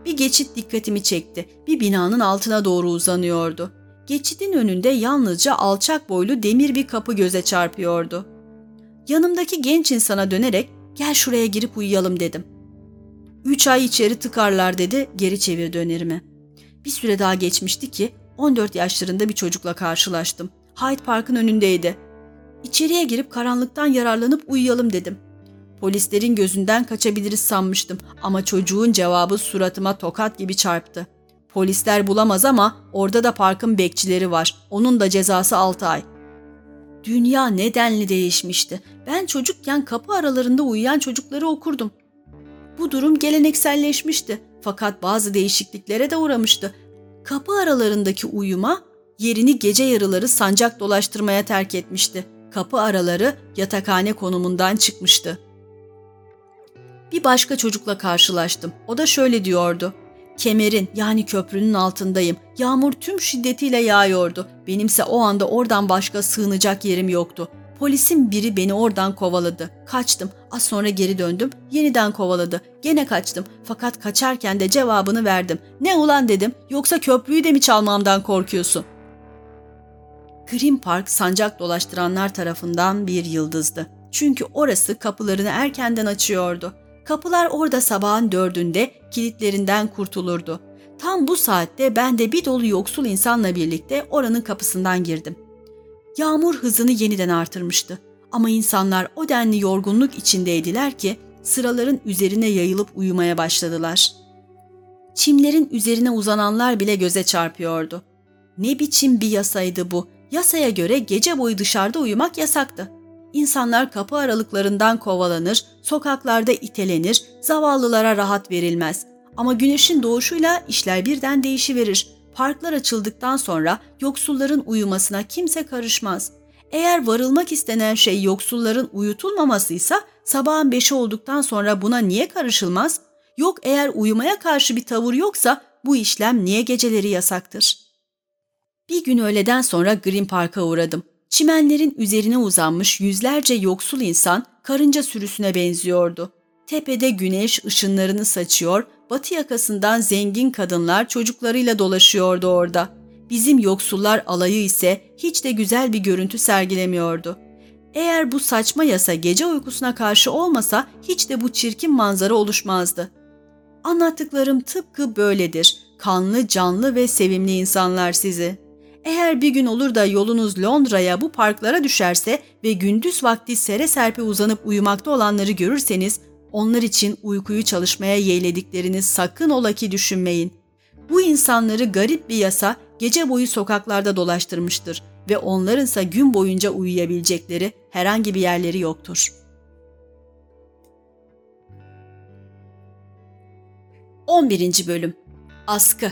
Bir geçit dikkatimi çekti. Bir binanın altına doğru uzanıyordu. Geçidin önünde yalnızca alçak boylu demir bir kapı göze çarpıyordu. Yanımdaki genç insana dönerek gel şuraya girip uyuyalım dedim. Üç ay içeri tıkarlar dedi geri çevirdi önerimi. Bir süre daha geçmişti ki 14 yaşlarında bir çocukla karşılaştım. Hyde Park'ın önündeydi. İçeriye girip karanlıktan yararlanıp uyuyalım dedim. Polislerin gözünden kaçabiliriz sanmıştım ama çocuğun cevabı suratıma tokat gibi çarptı. Polisler bulamaz ama orada da parkın bekçileri var. Onun da cezası 6 ay. Dünya nedenli değişmişti. Ben çocukken kapı aralarında uyuyan çocukları okurdum. Bu durum gelenekselleşmişti fakat bazı değişikliklere de uğramıştı. Kapı aralarındaki uyuma yerini gece yarıları sancak dolaştırmaya terk etmişti. Kapı araları yatakhane konumundan çıkmıştı. Bir başka çocukla karşılaştım. O da şöyle diyordu. Kemerin yani köprünün altındayım. Yağmur tüm şiddetiyle yağıyordu. Benimse o anda oradan başka sığınacak yerim yoktu. Polisin biri beni oradan kovaladı. Kaçtım. Az sonra geri döndüm. Yeniden kovaladı. Gene kaçtım. Fakat kaçarken de cevabını verdim. Ne ulan dedim. Yoksa köprüyü de mi çalmamdan korkuyorsun? Green Park sancak dolaştıranlar tarafından bir yıldızdı. Çünkü orası kapılarını erkenden açıyordu. Kapılar orada sabahın dördünde kilitlerinden kurtulurdu. Tam bu saatte ben de bir dolu yoksul insanla birlikte oranın kapısından girdim. Yağmur hızını yeniden artırmıştı. Ama insanlar o denli yorgunluk içindeydiler ki sıraların üzerine yayılıp uyumaya başladılar. Çimlerin üzerine uzananlar bile göze çarpıyordu. Ne biçim bir yasaydı bu? Yasaya göre gece boyu dışarıda uyumak yasaktı. İnsanlar kapı aralıklarından kovalanır, sokaklarda itelenir, zavallılara rahat verilmez. Ama güneşin doğuşuyla işler birden değişiverir. Parklar açıldıktan sonra yoksulların uyumasına kimse karışmaz. Eğer varılmak istenen şey yoksulların uyutulmamasıysa sabahın beşi olduktan sonra buna niye karışılmaz? Yok eğer uyumaya karşı bir tavır yoksa bu işlem niye geceleri yasaktır? Bir gün öğleden sonra Green Park'a uğradım. Çimenlerin üzerine uzanmış yüzlerce yoksul insan karınca sürüsüne benziyordu. Tepede güneş ışınlarını saçıyor, batı yakasından zengin kadınlar çocuklarıyla dolaşıyordu orada. Bizim yoksullar alayı ise hiç de güzel bir görüntü sergilemiyordu. Eğer bu saçma yasa gece uykusuna karşı olmasa hiç de bu çirkin manzara oluşmazdı. Anlattıklarım tıpkı böyledir. Kanlı, canlı ve sevimli insanlar sizi. Eğer bir gün olur da yolunuz Londra'ya bu parklara düşerse ve gündüz vakti sere serpe uzanıp uyumakta olanları görürseniz onlar için uykuyu çalışmaya yeğlediklerini sakın ola ki düşünmeyin. Bu insanları garip bir yasa gece boyu sokaklarda dolaştırmıştır ve onlarınsa gün boyunca uyuyabilecekleri herhangi bir yerleri yoktur. 11. Bölüm Askı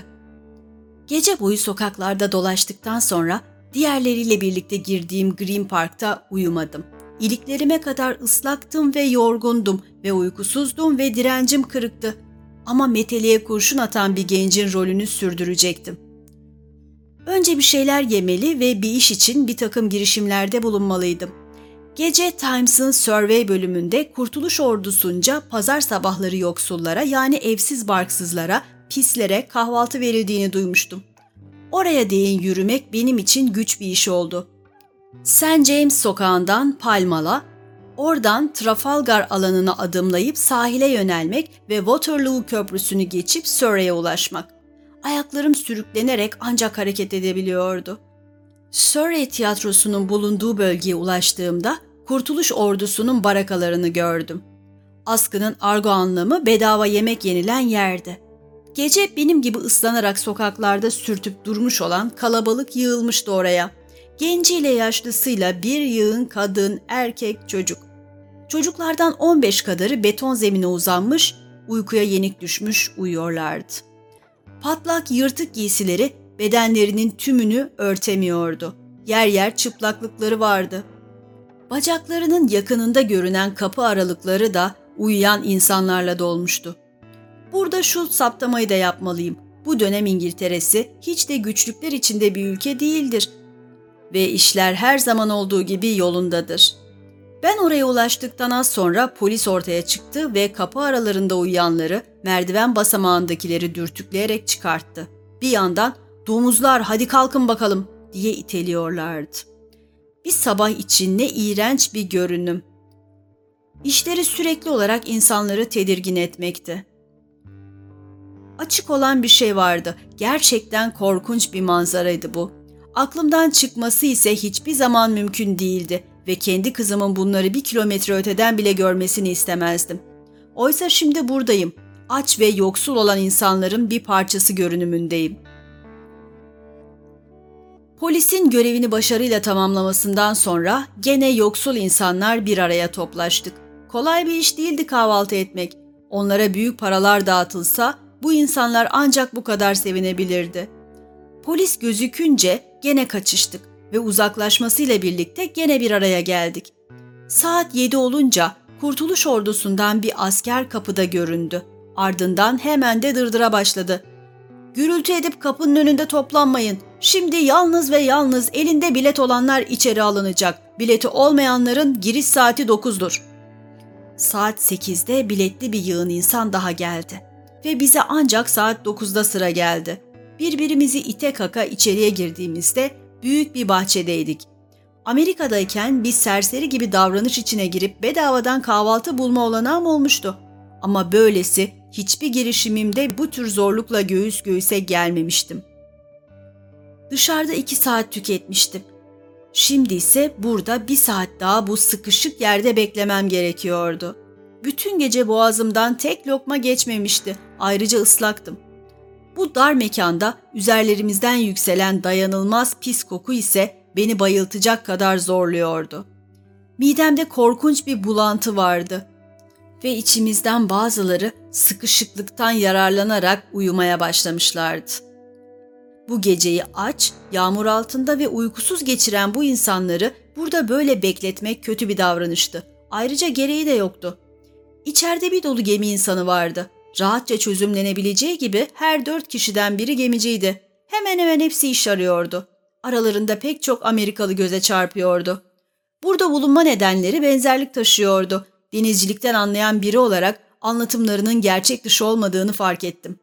Gece boyu sokaklarda dolaştıktan sonra diğerleriyle birlikte girdiğim Green Park'ta uyumadım. İliklerime kadar ıslaktım ve yorgundum ve uykusuzdum ve direncim kırıktı. Ama meteliğe kurşun atan bir gencin rolünü sürdürecektim. Önce bir şeyler yemeli ve bir iş için bir takım girişimlerde bulunmalıydım. Gece Times'ın Survey bölümünde Kurtuluş Ordusu'nca pazar sabahları yoksullara yani evsiz barksızlara pislere kahvaltı verildiğini duymuştum. Oraya değin yürümek benim için güç bir iş oldu. St. James sokağından Palmala, oradan Trafalgar alanına adımlayıp sahile yönelmek ve Waterloo köprüsünü geçip Surrey'e ulaşmak. Ayaklarım sürüklenerek ancak hareket edebiliyordu. Surrey tiyatrosunun bulunduğu bölgeye ulaştığımda Kurtuluş Ordusu'nun barakalarını gördüm. Askının argo anlamı bedava yemek yenilen yerdi. Gece benim gibi ıslanarak sokaklarda sürtüp durmuş olan kalabalık yığılmıştı oraya. Genciyle yaşlısıyla bir yığın kadın, erkek, çocuk. Çocuklardan 15 kadarı beton zemine uzanmış, uykuya yenik düşmüş uyuyorlardı. Patlak yırtık giysileri bedenlerinin tümünü örtemiyordu. Yer yer çıplaklıkları vardı. Bacaklarının yakınında görünen kapı aralıkları da uyuyan insanlarla dolmuştu. Burada şu saptamayı da yapmalıyım. Bu dönem İngiltere'si hiç de güçlükler içinde bir ülke değildir. Ve işler her zaman olduğu gibi yolundadır. Ben oraya ulaştıktan az sonra polis ortaya çıktı ve kapı aralarında uyuyanları merdiven basamağındakileri dürtükleyerek çıkarttı. Bir yandan domuzlar hadi kalkın bakalım diye iteliyorlardı. Bir sabah için ne iğrenç bir görünüm. İşleri sürekli olarak insanları tedirgin etmekti. Açık olan bir şey vardı. Gerçekten korkunç bir manzaraydı bu. Aklımdan çıkması ise hiçbir zaman mümkün değildi ve kendi kızımın bunları bir kilometre öteden bile görmesini istemezdim. Oysa şimdi buradayım. Aç ve yoksul olan insanların bir parçası görünümündeyim. Polisin görevini başarıyla tamamlamasından sonra gene yoksul insanlar bir araya toplaştık. Kolay bir iş değildi kahvaltı etmek. Onlara büyük paralar dağıtılsa bu insanlar ancak bu kadar sevinebilirdi. Polis gözükünce gene kaçıştık ve uzaklaşmasıyla birlikte gene bir araya geldik. Saat 7 olunca Kurtuluş Ordusu'ndan bir asker kapıda göründü. Ardından hemen de dırdıra başladı. Gürültü edip kapının önünde toplanmayın. Şimdi yalnız ve yalnız elinde bilet olanlar içeri alınacak. Bileti olmayanların giriş saati 9'dur. Saat 8'de biletli bir yığın insan daha geldi. Ve bize ancak saat 9'da sıra geldi. Birbirimizi ite kaka içeriye girdiğimizde büyük bir bahçedeydik. Amerika'dayken bir serseri gibi davranış içine girip bedavadan kahvaltı bulma olanağım olmuştu. Ama böylesi hiçbir girişimimde bu tür zorlukla göğüs göğüse gelmemiştim. Dışarıda iki saat tüketmiştim. Şimdi ise burada bir saat daha bu sıkışık yerde beklemem gerekiyordu. Bütün gece boğazımdan tek lokma geçmemişti. Ayrıca ıslaktım. Bu dar mekanda üzerlerimizden yükselen dayanılmaz pis koku ise beni bayıltacak kadar zorluyordu. Midemde korkunç bir bulantı vardı ve içimizden bazıları sıkışıklıktan yararlanarak uyumaya başlamışlardı. Bu geceyi aç, yağmur altında ve uykusuz geçiren bu insanları burada böyle bekletmek kötü bir davranıştı. Ayrıca gereği de yoktu. İçeride bir dolu gemi insanı vardı. Rahatça çözümlenebileceği gibi her dört kişiden biri gemiciydi. Hemen hemen hepsi iş arıyordu. Aralarında pek çok Amerikalı göze çarpıyordu. Burada bulunma nedenleri benzerlik taşıyordu. Denizcilikten anlayan biri olarak anlatımlarının gerçek dışı olmadığını fark ettim.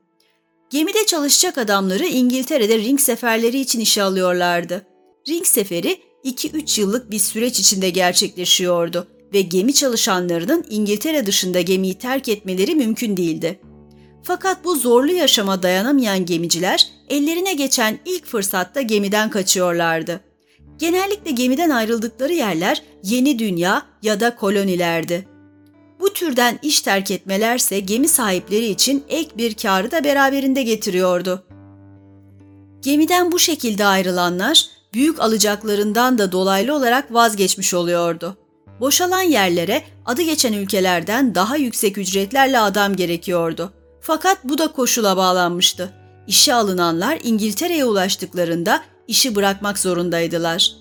Gemide çalışacak adamları İngiltere'de ring seferleri için işe alıyorlardı. Ring seferi 2-3 yıllık bir süreç içinde gerçekleşiyordu ve gemi çalışanlarının İngiltere dışında gemiyi terk etmeleri mümkün değildi. Fakat bu zorlu yaşama dayanamayan gemiciler ellerine geçen ilk fırsatta gemiden kaçıyorlardı. Genellikle gemiden ayrıldıkları yerler yeni dünya ya da kolonilerdi. Bu türden iş terk etmelerse gemi sahipleri için ek bir karı da beraberinde getiriyordu. Gemiden bu şekilde ayrılanlar büyük alacaklarından da dolaylı olarak vazgeçmiş oluyordu. Boşalan yerlere adı geçen ülkelerden daha yüksek ücretlerle adam gerekiyordu. Fakat bu da koşula bağlanmıştı. İşe alınanlar İngiltere'ye ulaştıklarında işi bırakmak zorundaydılar.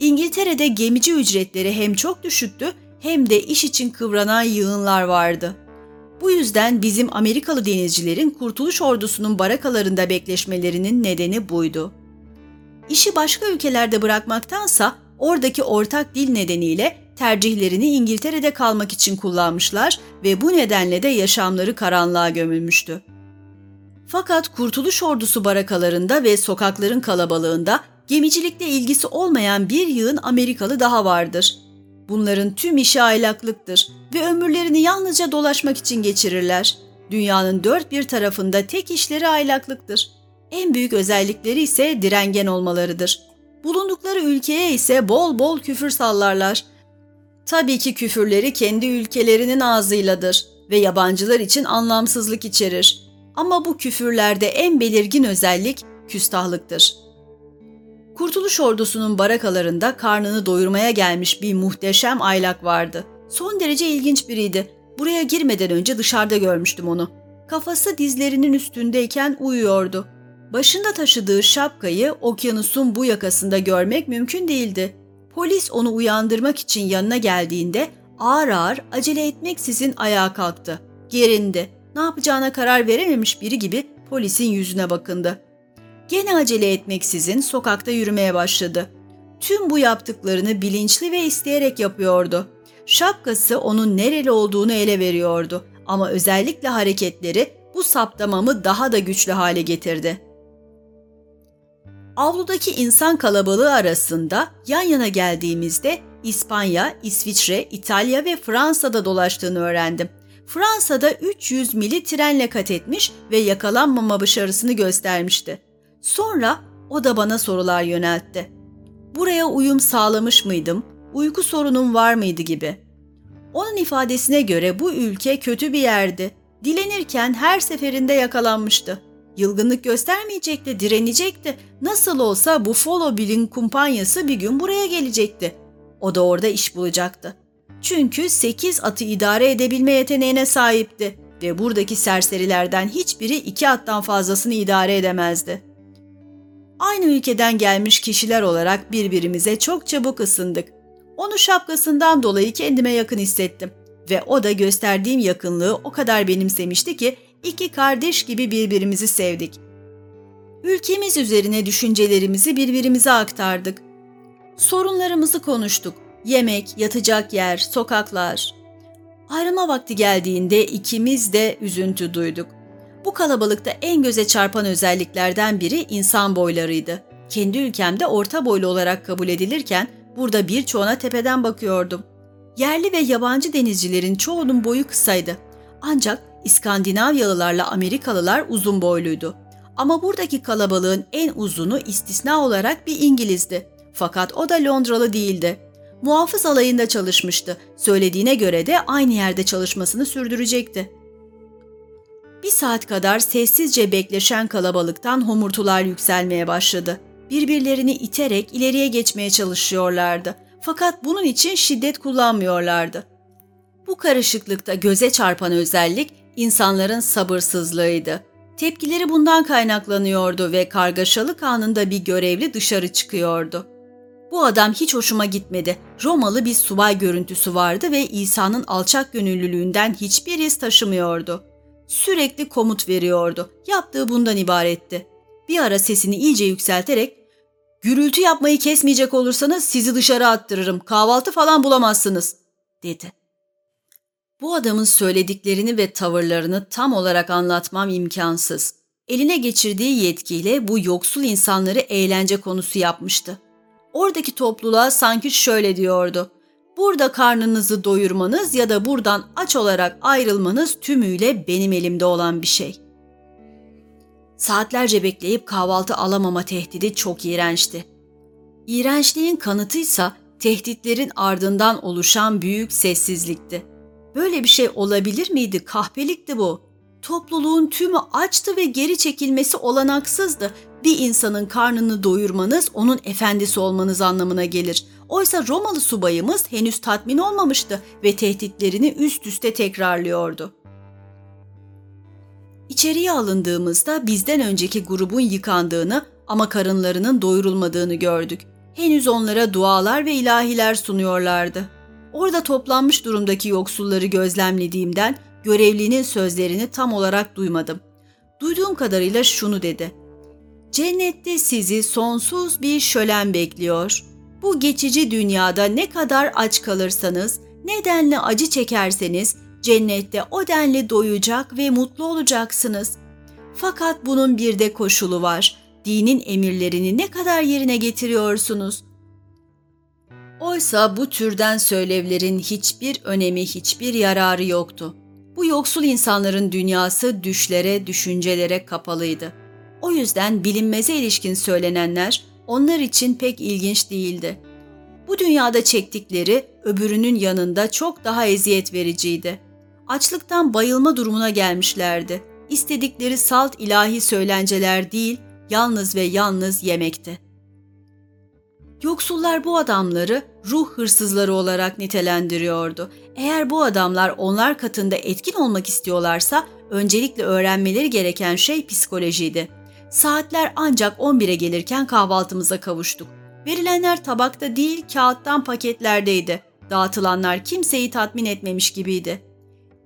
İngiltere'de gemici ücretleri hem çok düşüktü hem de iş için kıvranan yığınlar vardı. Bu yüzden bizim Amerikalı denizcilerin Kurtuluş Ordusu'nun barakalarında bekleşmelerinin nedeni buydu. İşi başka ülkelerde bırakmaktansa oradaki ortak dil nedeniyle tercihlerini İngiltere'de kalmak için kullanmışlar ve bu nedenle de yaşamları karanlığa gömülmüştü. Fakat Kurtuluş Ordusu barakalarında ve sokakların kalabalığında gemicilikle ilgisi olmayan bir yığın Amerikalı daha vardır. Bunların tüm işi aylaklıktır ve ömürlerini yalnızca dolaşmak için geçirirler. Dünyanın dört bir tarafında tek işleri aylaklıktır. En büyük özellikleri ise direngen olmalarıdır. Bulundukları ülkeye ise bol bol küfür sallarlar. Tabii ki küfürleri kendi ülkelerinin ağzıyladır ve yabancılar için anlamsızlık içerir. Ama bu küfürlerde en belirgin özellik küstahlıktır. Kurtuluş ordusunun barakalarında karnını doyurmaya gelmiş bir muhteşem aylak vardı. Son derece ilginç biriydi. Buraya girmeden önce dışarıda görmüştüm onu. Kafası dizlerinin üstündeyken uyuyordu. Başında taşıdığı şapkayı okyanusun bu yakasında görmek mümkün değildi. Polis onu uyandırmak için yanına geldiğinde ağır ağır acele etmeksizin ayağa kalktı. Gerindi. Ne yapacağına karar verememiş biri gibi polisin yüzüne bakındı. Gene acele etmeksizin sokakta yürümeye başladı. Tüm bu yaptıklarını bilinçli ve isteyerek yapıyordu. Şapkası onun nereli olduğunu ele veriyordu ama özellikle hareketleri bu saptamamı daha da güçlü hale getirdi. Avludaki insan kalabalığı arasında yan yana geldiğimizde İspanya, İsviçre, İtalya ve Fransa'da dolaştığını öğrendim. Fransa'da 300 mili trenle kat etmiş ve yakalanmama başarısını göstermişti. Sonra o da bana sorular yöneltti. Buraya uyum sağlamış mıydım? Uyku sorunum var mıydı gibi. Onun ifadesine göre bu ülke kötü bir yerdi. Dilenirken her seferinde yakalanmıştı. Yılgınlık göstermeyecekti, direnecekti. Nasıl olsa Buffalo Bill'in kumpanyası bir gün buraya gelecekti. O da orada iş bulacaktı. Çünkü 8 atı idare edebilme yeteneğine sahipti ve buradaki serserilerden hiçbiri iki attan fazlasını idare edemezdi. Aynı ülkeden gelmiş kişiler olarak birbirimize çok çabuk ısındık. Onu şapkasından dolayı kendime yakın hissettim ve o da gösterdiğim yakınlığı o kadar benimsemişti ki iki kardeş gibi birbirimizi sevdik. Ülkemiz üzerine düşüncelerimizi birbirimize aktardık. Sorunlarımızı konuştuk. Yemek, yatacak yer, sokaklar. Ayrılma vakti geldiğinde ikimiz de üzüntü duyduk. Bu kalabalıkta en göze çarpan özelliklerden biri insan boylarıydı. Kendi ülkemde orta boylu olarak kabul edilirken burada birçoğuna tepeden bakıyordum. Yerli ve yabancı denizcilerin çoğunun boyu kısaydı. Ancak İskandinavyalılarla Amerikalılar uzun boyluydu. Ama buradaki kalabalığın en uzunu istisna olarak bir İngilizdi. Fakat o da Londralı değildi. Muhafız alayında çalışmıştı. Söylediğine göre de aynı yerde çalışmasını sürdürecekti. Bir saat kadar sessizce bekleşen kalabalıktan homurtular yükselmeye başladı. Birbirlerini iterek ileriye geçmeye çalışıyorlardı. Fakat bunun için şiddet kullanmıyorlardı. Bu karışıklıkta göze çarpan özellik insanların sabırsızlığıydı. Tepkileri bundan kaynaklanıyordu ve kargaşalık anında bir görevli dışarı çıkıyordu. Bu adam hiç hoşuma gitmedi. Romalı bir subay görüntüsü vardı ve İsa'nın alçak gönüllülüğünden hiçbir iz taşımıyordu. Sürekli komut veriyordu. Yaptığı bundan ibaretti. Bir ara sesini iyice yükselterek ''Gürültü yapmayı kesmeyecek olursanız sizi dışarı attırırım. Kahvaltı falan bulamazsınız.'' dedi. Bu adamın söylediklerini ve tavırlarını tam olarak anlatmam imkansız. Eline geçirdiği yetkiyle bu yoksul insanları eğlence konusu yapmıştı. Oradaki topluluğa sanki şöyle diyordu. Burada karnınızı doyurmanız ya da buradan aç olarak ayrılmanız tümüyle benim elimde olan bir şey. Saatlerce bekleyip kahvaltı alamama tehdidi çok iğrençti. İğrençliğin kanıtıysa tehditlerin ardından oluşan büyük sessizlikti. Böyle bir şey olabilir miydi? Kahpelikti bu. Topluluğun tümü açtı ve geri çekilmesi olanaksızdı. Bir insanın karnını doyurmanız onun efendisi olmanız anlamına gelir. Oysa Romalı subayımız henüz tatmin olmamıştı ve tehditlerini üst üste tekrarlıyordu. İçeriye alındığımızda bizden önceki grubun yıkandığını ama karınlarının doyurulmadığını gördük. Henüz onlara dualar ve ilahiler sunuyorlardı. Orada toplanmış durumdaki yoksulları gözlemlediğimden görevlinin sözlerini tam olarak duymadım. Duyduğum kadarıyla şunu dedi. Cennette sizi sonsuz bir şölen bekliyor. Bu geçici dünyada ne kadar aç kalırsanız, nedenle acı çekerseniz cennette o denli doyacak ve mutlu olacaksınız. Fakat bunun bir de koşulu var. Dinin emirlerini ne kadar yerine getiriyorsunuz? Oysa bu türden söylevlerin hiçbir önemi, hiçbir yararı yoktu. Bu yoksul insanların dünyası düşlere, düşüncelere kapalıydı. O yüzden bilinmeze ilişkin söylenenler onlar için pek ilginç değildi. Bu dünyada çektikleri öbürünün yanında çok daha eziyet vericiydi. Açlıktan bayılma durumuna gelmişlerdi. İstedikleri salt ilahi söylenceler değil, yalnız ve yalnız yemekti. Yoksullar bu adamları ruh hırsızları olarak nitelendiriyordu. Eğer bu adamlar onlar katında etkin olmak istiyorlarsa öncelikle öğrenmeleri gereken şey psikolojiydi. Saatler ancak 11'e gelirken kahvaltımıza kavuştuk. Verilenler tabakta değil kağıttan paketlerdeydi. Dağıtılanlar kimseyi tatmin etmemiş gibiydi.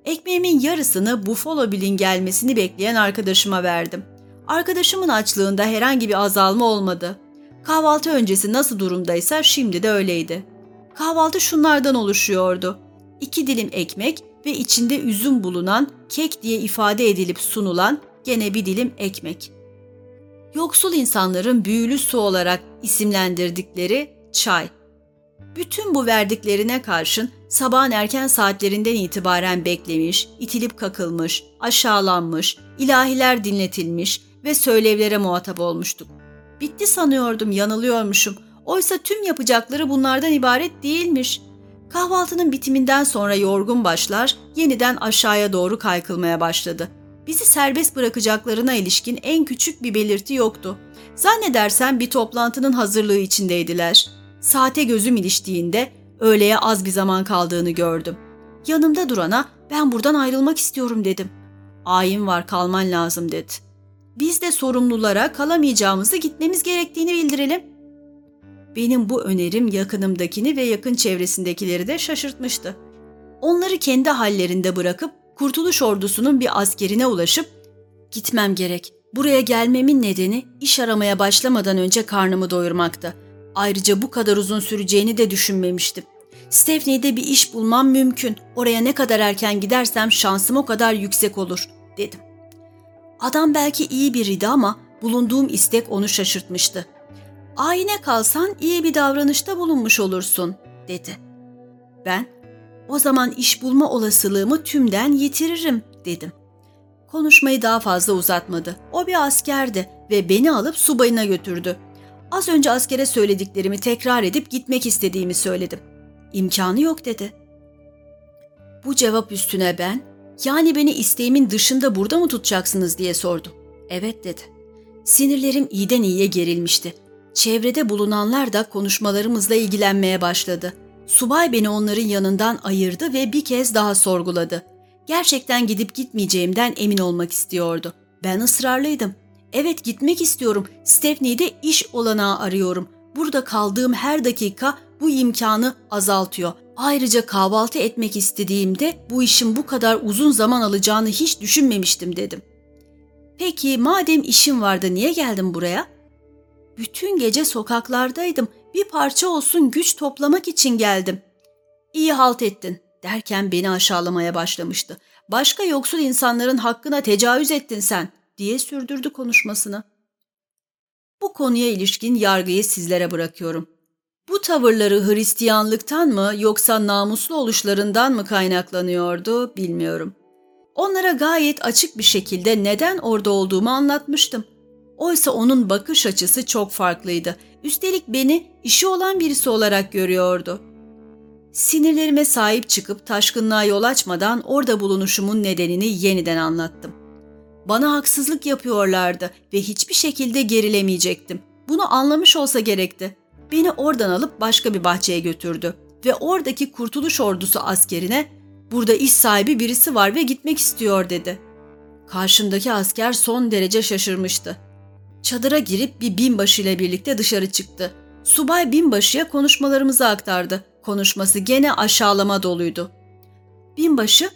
Ekmeğimin yarısını Buffalo Bill'in gelmesini bekleyen arkadaşıma verdim. Arkadaşımın açlığında herhangi bir azalma olmadı. Kahvaltı öncesi nasıl durumdaysa şimdi de öyleydi. Kahvaltı şunlardan oluşuyordu. İki dilim ekmek ve içinde üzüm bulunan kek diye ifade edilip sunulan gene bir dilim ekmek. Yoksul insanların büyülü su olarak isimlendirdikleri çay. Bütün bu verdiklerine karşın sabahın erken saatlerinden itibaren beklemiş, itilip kakılmış, aşağılanmış, ilahiler dinletilmiş ve söylevlere muhatap olmuştuk. Bitti sanıyordum, yanılıyormuşum. Oysa tüm yapacakları bunlardan ibaret değilmiş. Kahvaltının bitiminden sonra yorgun başlar, yeniden aşağıya doğru kaykılmaya başladı. Bizi serbest bırakacaklarına ilişkin en küçük bir belirti yoktu. Zannedersem bir toplantının hazırlığı içindeydiler. Saate gözüm iliştiğinde öğleye az bir zaman kaldığını gördüm. Yanımda durana ben buradan ayrılmak istiyorum dedim. Ayin var kalman lazım dedi. Biz de sorumlulara kalamayacağımızı gitmemiz gerektiğini bildirelim. Benim bu önerim yakınımdakini ve yakın çevresindekileri de şaşırtmıştı. Onları kendi hallerinde bırakıp Kurtuluş Ordusu'nun bir askerine ulaşıp "Gitmem gerek. Buraya gelmemin nedeni iş aramaya başlamadan önce karnımı doyurmaktı. Ayrıca bu kadar uzun süreceğini de düşünmemiştim. Stepney'de bir iş bulmam mümkün. Oraya ne kadar erken gidersem şansım o kadar yüksek olur." dedim. Adam belki iyi biriydi ama bulunduğum istek onu şaşırtmıştı. Ayine kalsan iyi bir davranışta bulunmuş olursun, dedi. Ben, o zaman iş bulma olasılığımı tümden yitiririm, dedim. Konuşmayı daha fazla uzatmadı. O bir askerdi ve beni alıp subayına götürdü. Az önce askere söylediklerimi tekrar edip gitmek istediğimi söyledim. İmkanı yok dedi. Bu cevap üstüne ben, yani beni isteğimin dışında burada mı tutacaksınız diye sordum. Evet dedi. Sinirlerim iyiden iyiye gerilmişti. Çevrede bulunanlar da konuşmalarımızla ilgilenmeye başladı. Subay beni onların yanından ayırdı ve bir kez daha sorguladı. Gerçekten gidip gitmeyeceğimden emin olmak istiyordu. Ben ısrarlıydım. Evet gitmek istiyorum. Stepney'de iş olanağı arıyorum. Burada kaldığım her dakika bu imkanı azaltıyor. Ayrıca kahvaltı etmek istediğimde bu işin bu kadar uzun zaman alacağını hiç düşünmemiştim dedim. Peki madem işim vardı niye geldin buraya? Bütün gece sokaklardaydım. Bir parça olsun güç toplamak için geldim. İyi halt ettin derken beni aşağılamaya başlamıştı. Başka yoksul insanların hakkına tecavüz ettin sen diye sürdürdü konuşmasını. Bu konuya ilişkin yargıyı sizlere bırakıyorum. Bu tavırları Hristiyanlıktan mı yoksa namuslu oluşlarından mı kaynaklanıyordu bilmiyorum. Onlara gayet açık bir şekilde neden orada olduğumu anlatmıştım. Oysa onun bakış açısı çok farklıydı. Üstelik beni işi olan birisi olarak görüyordu. Sinirlerime sahip çıkıp taşkınlığa yol açmadan orada bulunuşumun nedenini yeniden anlattım. Bana haksızlık yapıyorlardı ve hiçbir şekilde gerilemeyecektim. Bunu anlamış olsa gerekti. Beni oradan alıp başka bir bahçeye götürdü ve oradaki kurtuluş ordusu askerine burada iş sahibi birisi var ve gitmek istiyor dedi. Karşımdaki asker son derece şaşırmıştı. Çadıra girip bir binbaşı ile birlikte dışarı çıktı. Subay binbaşıya konuşmalarımızı aktardı. Konuşması gene aşağılama doluydu. Binbaşı,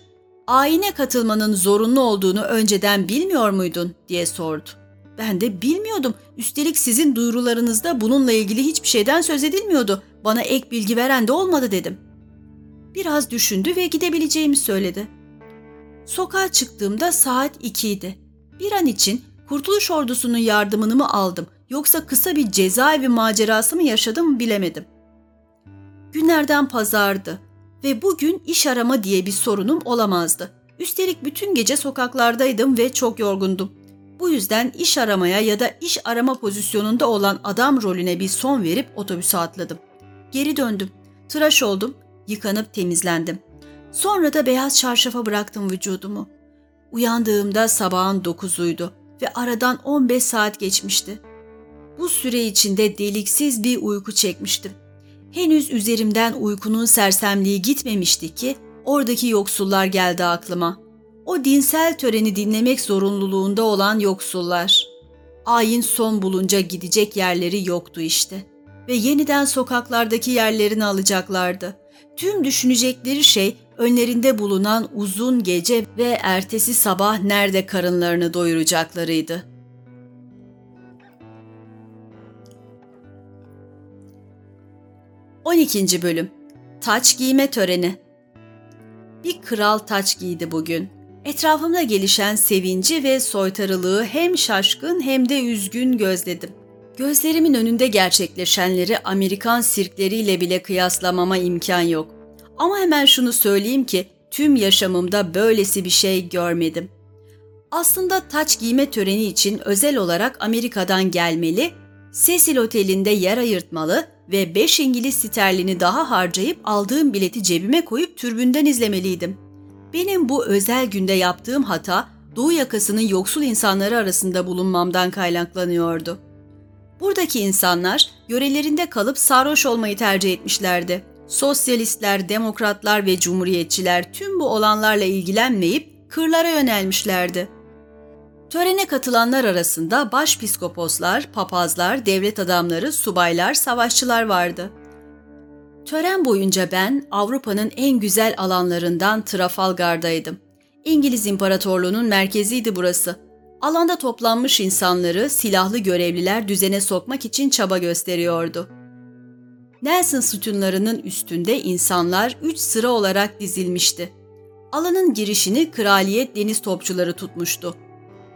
ayine katılmanın zorunlu olduğunu önceden bilmiyor muydun diye sordu. Ben de bilmiyordum. Üstelik sizin duyurularınızda bununla ilgili hiçbir şeyden söz edilmiyordu. Bana ek bilgi veren de olmadı dedim. Biraz düşündü ve gidebileceğimi söyledi. Sokağa çıktığımda saat 2 idi. Bir an için Kurtuluş Ordusu'nun yardımını mı aldım yoksa kısa bir cezaevi macerası mı yaşadım bilemedim. Günlerden pazardı ve bugün iş arama diye bir sorunum olamazdı. Üstelik bütün gece sokaklardaydım ve çok yorgundum. Bu yüzden iş aramaya ya da iş arama pozisyonunda olan adam rolüne bir son verip otobüse atladım. Geri döndüm. Tıraş oldum, yıkanıp temizlendim. Sonra da beyaz çarşafa bıraktım vücudumu. Uyandığımda sabahın dokuzuydu ve aradan 15 saat geçmişti. Bu süre içinde deliksiz bir uyku çekmiştim. Henüz üzerimden uykunun sersemliği gitmemişti ki oradaki yoksullar geldi aklıma. O dinsel töreni dinlemek zorunluluğunda olan yoksullar. Ayin son bulunca gidecek yerleri yoktu işte. Ve yeniden sokaklardaki yerlerini alacaklardı. Tüm düşünecekleri şey önlerinde bulunan uzun gece ve ertesi sabah nerede karınlarını doyuracaklarıydı. On ikinci Bölüm Taç Giyme Töreni Bir kral taç giydi bugün. Etrafımda gelişen sevinci ve soytarılığı hem şaşkın hem de üzgün gözledim. Gözlerimin önünde gerçekleşenleri Amerikan sirkleriyle bile kıyaslamama imkan yok. Ama hemen şunu söyleyeyim ki tüm yaşamımda böylesi bir şey görmedim. Aslında taç giyme töreni için özel olarak Amerika'dan gelmeli, Cecil Oteli'nde yer ayırtmalı ve 5 İngiliz sterlini daha harcayıp aldığım bileti cebime koyup türbünden izlemeliydim. Benim bu özel günde yaptığım hata Doğu yakasının yoksul insanları arasında bulunmamdan kaynaklanıyordu. Buradaki insanlar yörelerinde kalıp sarhoş olmayı tercih etmişlerdi. Sosyalistler, demokratlar ve cumhuriyetçiler tüm bu olanlarla ilgilenmeyip kırlara yönelmişlerdi. Törene katılanlar arasında başpiskoposlar, papazlar, devlet adamları, subaylar, savaşçılar vardı. Tören boyunca ben Avrupa'nın en güzel alanlarından Trafalgar'daydım. İngiliz İmparatorluğu'nun merkeziydi burası. Alanda toplanmış insanları silahlı görevliler düzene sokmak için çaba gösteriyordu. Nelson sütunlarının üstünde insanlar üç sıra olarak dizilmişti. Alanın girişini kraliyet deniz topçuları tutmuştu.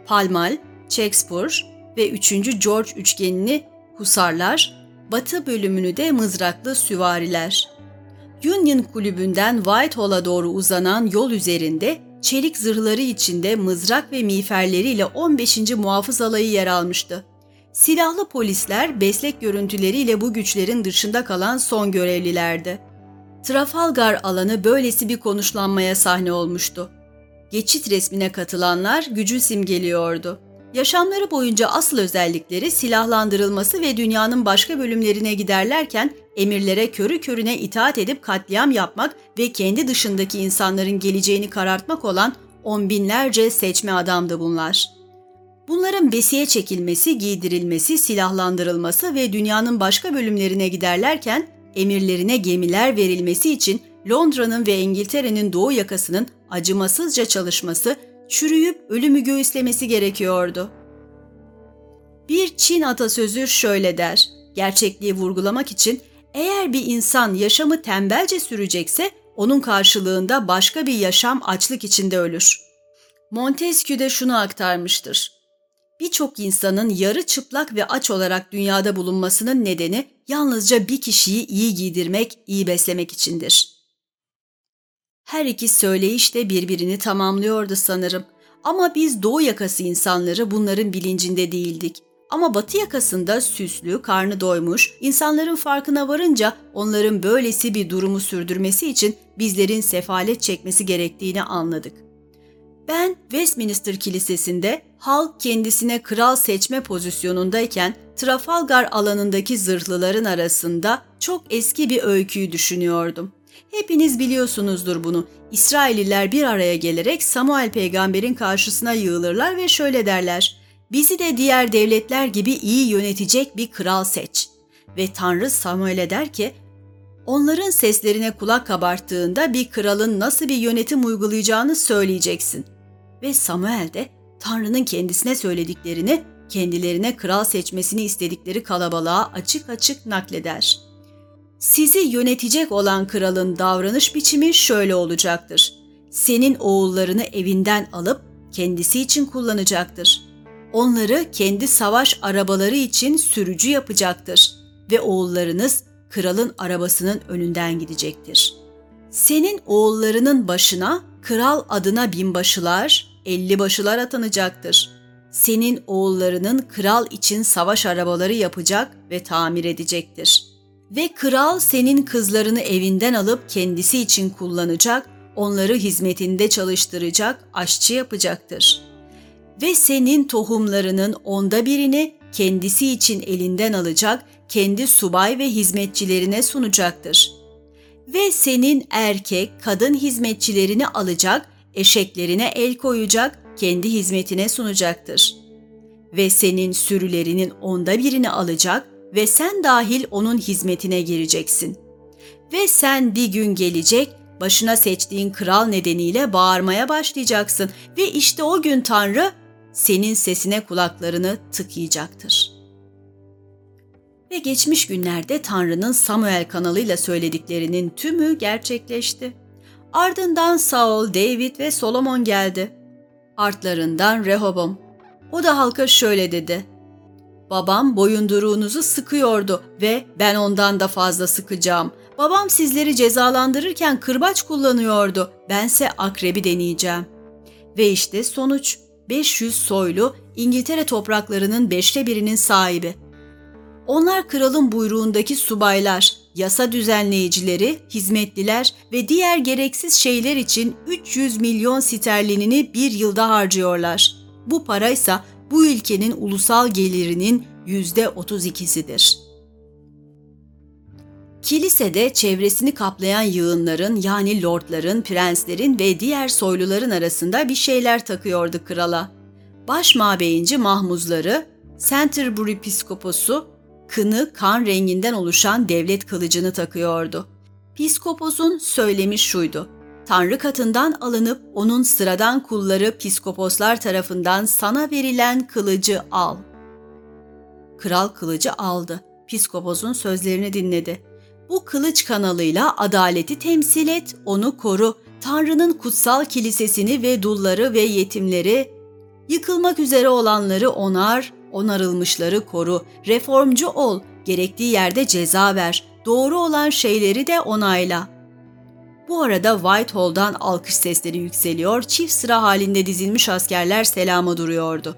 Palmal, Shakespeare ve 3. George üçgenini husarlar, batı bölümünü de mızraklı süvariler. Union kulübünden Whitehall'a doğru uzanan yol üzerinde çelik zırhları içinde mızrak ve miğferleriyle 15. muhafız alayı yer almıştı. Silahlı polisler beslek görüntüleriyle bu güçlerin dışında kalan son görevlilerdi. Trafalgar alanı böylesi bir konuşlanmaya sahne olmuştu. Geçit resmine katılanlar gücü simgeliyordu. Yaşamları boyunca asıl özellikleri silahlandırılması ve dünyanın başka bölümlerine giderlerken emirlere körü körüne itaat edip katliam yapmak ve kendi dışındaki insanların geleceğini karartmak olan on binlerce seçme adamdı bunlar. Bunların besiye çekilmesi, giydirilmesi, silahlandırılması ve dünyanın başka bölümlerine giderlerken emirlerine gemiler verilmesi için Londra'nın ve İngiltere'nin doğu yakasının acımasızca çalışması, çürüyüp ölümü göğüslemesi gerekiyordu. Bir Çin atasözü şöyle der, gerçekliği vurgulamak için eğer bir insan yaşamı tembelce sürecekse onun karşılığında başka bir yaşam açlık içinde ölür. Montesquieu de şunu aktarmıştır. Birçok insanın yarı çıplak ve aç olarak dünyada bulunmasının nedeni yalnızca bir kişiyi iyi giydirmek, iyi beslemek içindir. Her iki söyleyiş de birbirini tamamlıyordu sanırım. Ama biz doğu yakası insanları bunların bilincinde değildik. Ama batı yakasında süslü, karnı doymuş, insanların farkına varınca onların böylesi bir durumu sürdürmesi için bizlerin sefalet çekmesi gerektiğini anladık. Ben Westminster Kilisesi'nde halk kendisine kral seçme pozisyonundayken Trafalgar alanındaki zırhlıların arasında çok eski bir öyküyü düşünüyordum. Hepiniz biliyorsunuzdur bunu. İsrailliler bir araya gelerek Samuel peygamberin karşısına yığılırlar ve şöyle derler. Bizi de diğer devletler gibi iyi yönetecek bir kral seç. Ve Tanrı Samuel'e der ki, onların seslerine kulak kabarttığında bir kralın nasıl bir yönetim uygulayacağını söyleyeceksin. Ve Samuel de Tanrı'nın kendisine söylediklerini, kendilerine kral seçmesini istedikleri kalabalığa açık açık nakleder. Sizi yönetecek olan kralın davranış biçimi şöyle olacaktır. Senin oğullarını evinden alıp kendisi için kullanacaktır. Onları kendi savaş arabaları için sürücü yapacaktır ve oğullarınız kralın arabasının önünden gidecektir. Senin oğullarının başına kral adına binbaşılar, elli başılar atanacaktır. Senin oğullarının kral için savaş arabaları yapacak ve tamir edecektir. Ve kral senin kızlarını evinden alıp kendisi için kullanacak, onları hizmetinde çalıştıracak, aşçı yapacaktır. Ve senin tohumlarının onda birini kendisi için elinden alacak, kendi subay ve hizmetçilerine sunacaktır. Ve senin erkek, kadın hizmetçilerini alacak, eşeklerine el koyacak, kendi hizmetine sunacaktır. Ve senin sürülerinin onda birini alacak ve sen dahil onun hizmetine gireceksin. Ve sen bir gün gelecek, başına seçtiğin kral nedeniyle bağırmaya başlayacaksın ve işte o gün Tanrı senin sesine kulaklarını tıkayacaktır. Ve geçmiş günlerde Tanrı'nın Samuel kanalıyla söylediklerinin tümü gerçekleşti. Ardından Saul, David ve Solomon geldi. Artlarından Rehobom. O da halka şöyle dedi. Babam boyunduruğunuzu sıkıyordu ve ben ondan da fazla sıkacağım. Babam sizleri cezalandırırken kırbaç kullanıyordu. Bense akrebi deneyeceğim. Ve işte sonuç. 500 soylu İngiltere topraklarının beşte birinin sahibi. Onlar kralın buyruğundaki subaylar, yasa düzenleyicileri, hizmetliler ve diğer gereksiz şeyler için 300 milyon sterlinini bir yılda harcıyorlar. Bu paraysa bu ülkenin ulusal gelirinin yüzde 32'sidir. Kilisede çevresini kaplayan yığınların yani lordların, prenslerin ve diğer soyluların arasında bir şeyler takıyordu krala. Baş mabeyinci mahmuzları, Canterbury piskoposu, kını kan renginden oluşan devlet kılıcını takıyordu. Piskoposun söylemi şuydu. Tanrı katından alınıp onun sıradan kulları piskoposlar tarafından sana verilen kılıcı al. Kral kılıcı aldı. Piskoposun sözlerini dinledi. Bu kılıç kanalıyla adaleti temsil et, onu koru. Tanrı'nın kutsal kilisesini ve dulları ve yetimleri, yıkılmak üzere olanları onar, onarılmışları koru. Reformcu ol, gerektiği yerde ceza ver. Doğru olan şeyleri de onayla. Bu arada Whitehall'dan alkış sesleri yükseliyor, çift sıra halinde dizilmiş askerler selama duruyordu.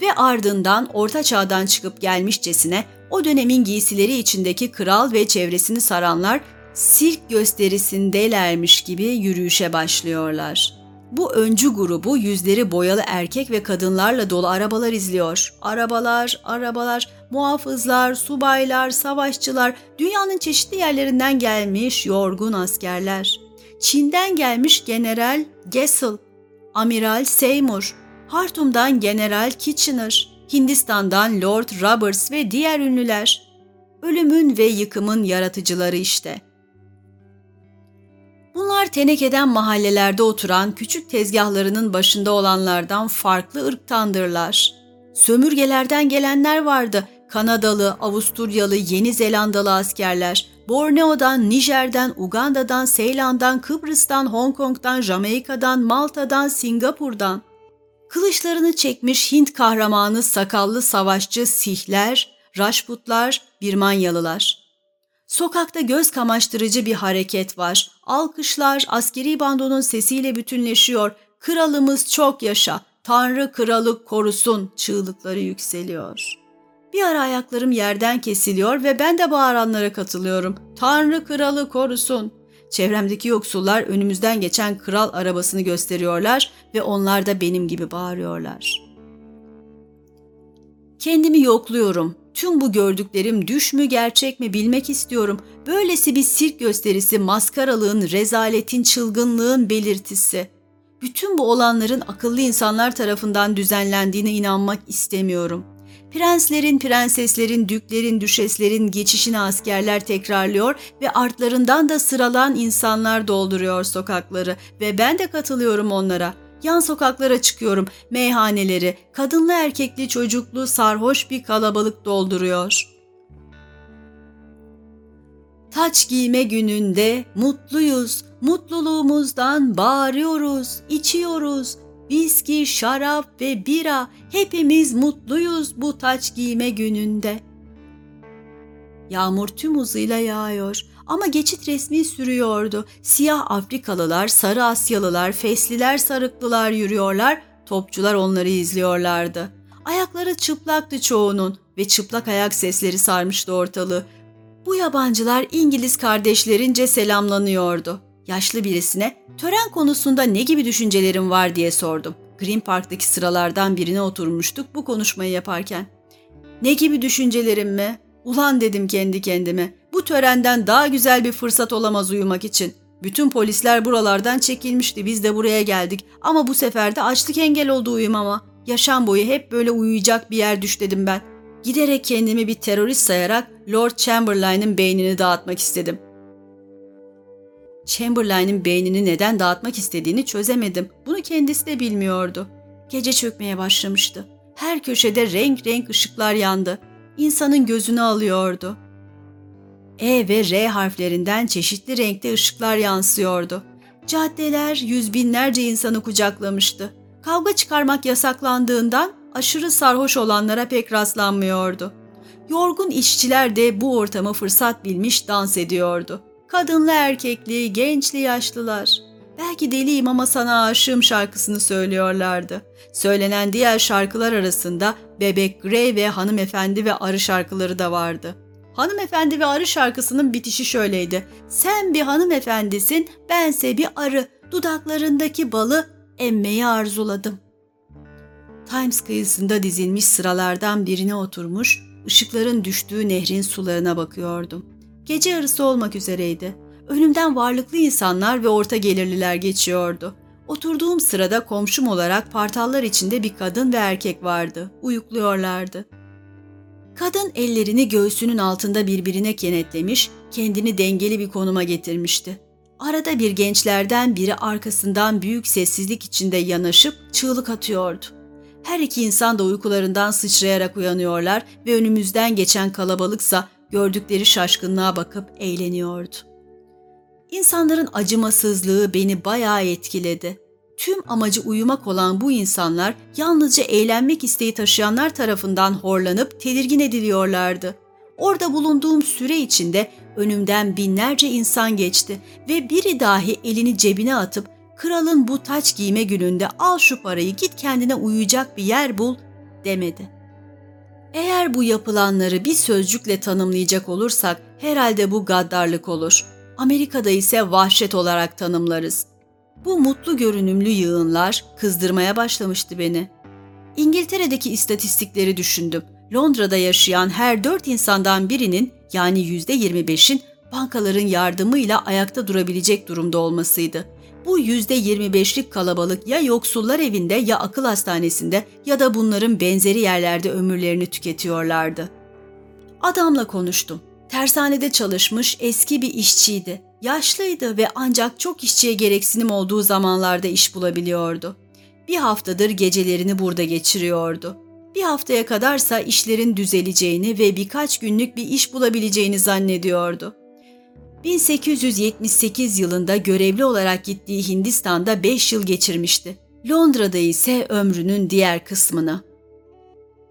Ve ardından orta çağdan çıkıp gelmişçesine o dönemin giysileri içindeki kral ve çevresini saranlar sirk gösterisindelermiş gibi yürüyüşe başlıyorlar. Bu öncü grubu yüzleri boyalı erkek ve kadınlarla dolu arabalar izliyor. Arabalar, arabalar, muhafızlar, subaylar, savaşçılar, dünyanın çeşitli yerlerinden gelmiş yorgun askerler. Çin'den gelmiş General Gessel, Amiral Seymour, Hartum'dan General Kitchener, Hindistan'dan Lord Roberts ve diğer ünlüler. Ölümün ve yıkımın yaratıcıları işte. Bunlar tenekeden mahallelerde oturan küçük tezgahlarının başında olanlardan farklı ırktandırlar. Sömürgelerden gelenler vardı. Kanadalı, Avusturyalı, Yeni Zelandalı askerler. Borneo'dan, Nijer'den, Uganda'dan, Seylan'dan, Kıbrıs'tan, Hong Kong'dan, Jamaika'dan, Malta'dan, Singapur'dan. Kılıçlarını çekmiş Hint kahramanı sakallı savaşçı Sihler, Raşputlar, Birmanyalılar. Sokakta göz kamaştırıcı bir hareket var. Alkışlar askeri bandonun sesiyle bütünleşiyor. Kralımız çok yaşa, Tanrı kralı korusun çığlıkları yükseliyor. Bir ara ayaklarım yerden kesiliyor ve ben de bağıranlara katılıyorum. Tanrı kralı korusun. Çevremdeki yoksullar önümüzden geçen kral arabasını gösteriyorlar ve onlar da benim gibi bağırıyorlar. Kendimi yokluyorum. Tüm bu gördüklerim düş mü gerçek mi bilmek istiyorum. Böylesi bir sirk gösterisi maskaralığın, rezaletin, çılgınlığın belirtisi. Bütün bu olanların akıllı insanlar tarafından düzenlendiğine inanmak istemiyorum. Prenslerin, prenseslerin, düklerin, düşeslerin geçişini askerler tekrarlıyor ve artlarından da sıralan insanlar dolduruyor sokakları ve ben de katılıyorum onlara. Yan sokaklara çıkıyorum, meyhaneleri, kadınlı erkekli çocuklu sarhoş bir kalabalık dolduruyor. Taç giyme gününde mutluyuz, mutluluğumuzdan bağırıyoruz, içiyoruz. Viski, şarap ve bira hepimiz mutluyuz bu taç giyme gününde. Yağmur tüm hızıyla yağıyor ama geçit resmi sürüyordu. Siyah Afrikalılar, sarı Asyalılar, fesliler, sarıklılar yürüyorlar, topçular onları izliyorlardı. Ayakları çıplaktı çoğunun ve çıplak ayak sesleri sarmıştı ortalığı. Bu yabancılar İngiliz kardeşlerince selamlanıyordu. Yaşlı birisine tören konusunda ne gibi düşüncelerim var diye sordum. Green Park'taki sıralardan birine oturmuştuk bu konuşmayı yaparken. Ne gibi düşüncelerim mi? Ulan dedim kendi kendime. Bu törenden daha güzel bir fırsat olamaz uyumak için. Bütün polisler buralardan çekilmişti. Biz de buraya geldik. Ama bu sefer de açlık engel oldu uyumama. Yaşam boyu hep böyle uyuyacak bir yer düş dedim ben. Giderek kendimi bir terörist sayarak Lord Chamberlain'in beynini dağıtmak istedim. Chamberlain'in beynini neden dağıtmak istediğini çözemedim. Bunu kendisi de bilmiyordu. Gece çökmeye başlamıştı. Her köşede renk renk ışıklar yandı. İnsanın gözünü alıyordu. E ve R harflerinden çeşitli renkte ışıklar yansıyordu. Caddeler yüz binlerce insanı kucaklamıştı. Kavga çıkarmak yasaklandığından aşırı sarhoş olanlara pek rastlanmıyordu. Yorgun işçiler de bu ortamı fırsat bilmiş dans ediyordu. Kadınlı erkekli, gençli yaşlılar. Belki deliyim ama sana aşığım şarkısını söylüyorlardı. Söylenen diğer şarkılar arasında Bebek Grey ve Hanımefendi ve Arı şarkıları da vardı. Hanımefendi ve Arı şarkısının bitişi şöyleydi. Sen bir hanımefendisin, bense bir arı. Dudaklarındaki balı emmeyi arzuladım. Times kıyısında dizilmiş sıralardan birine oturmuş, ışıkların düştüğü nehrin sularına bakıyordum. Gece yarısı olmak üzereydi. Önümden varlıklı insanlar ve orta gelirliler geçiyordu. Oturduğum sırada komşum olarak partallar içinde bir kadın ve erkek vardı. Uyukluyorlardı. Kadın ellerini göğsünün altında birbirine kenetlemiş, kendini dengeli bir konuma getirmişti. Arada bir gençlerden biri arkasından büyük sessizlik içinde yanaşıp çığlık atıyordu. Her iki insan da uykularından sıçrayarak uyanıyorlar ve önümüzden geçen kalabalıksa gördükleri şaşkınlığa bakıp eğleniyordu. İnsanların acımasızlığı beni bayağı etkiledi. Tüm amacı uyumak olan bu insanlar yalnızca eğlenmek isteği taşıyanlar tarafından horlanıp tedirgin ediliyorlardı. Orada bulunduğum süre içinde önümden binlerce insan geçti ve biri dahi elini cebine atıp kralın bu taç giyme gününde al şu parayı git kendine uyuyacak bir yer bul demedi. Eğer bu yapılanları bir sözcükle tanımlayacak olursak herhalde bu gaddarlık olur. Amerika'da ise vahşet olarak tanımlarız. Bu mutlu görünümlü yığınlar kızdırmaya başlamıştı beni. İngiltere'deki istatistikleri düşündüm. Londra'da yaşayan her dört insandan birinin yani yüzde 25'in bankaların yardımıyla ayakta durabilecek durumda olmasıydı. Bu yüzde 25'lik kalabalık ya yoksullar evinde ya akıl hastanesinde ya da bunların benzeri yerlerde ömürlerini tüketiyorlardı. Adamla konuştum. Tersanede çalışmış eski bir işçiydi. Yaşlıydı ve ancak çok işçiye gereksinim olduğu zamanlarda iş bulabiliyordu. Bir haftadır gecelerini burada geçiriyordu. Bir haftaya kadarsa işlerin düzeleceğini ve birkaç günlük bir iş bulabileceğini zannediyordu. 1878 yılında görevli olarak gittiği Hindistan'da 5 yıl geçirmişti. Londra'da ise ömrünün diğer kısmını.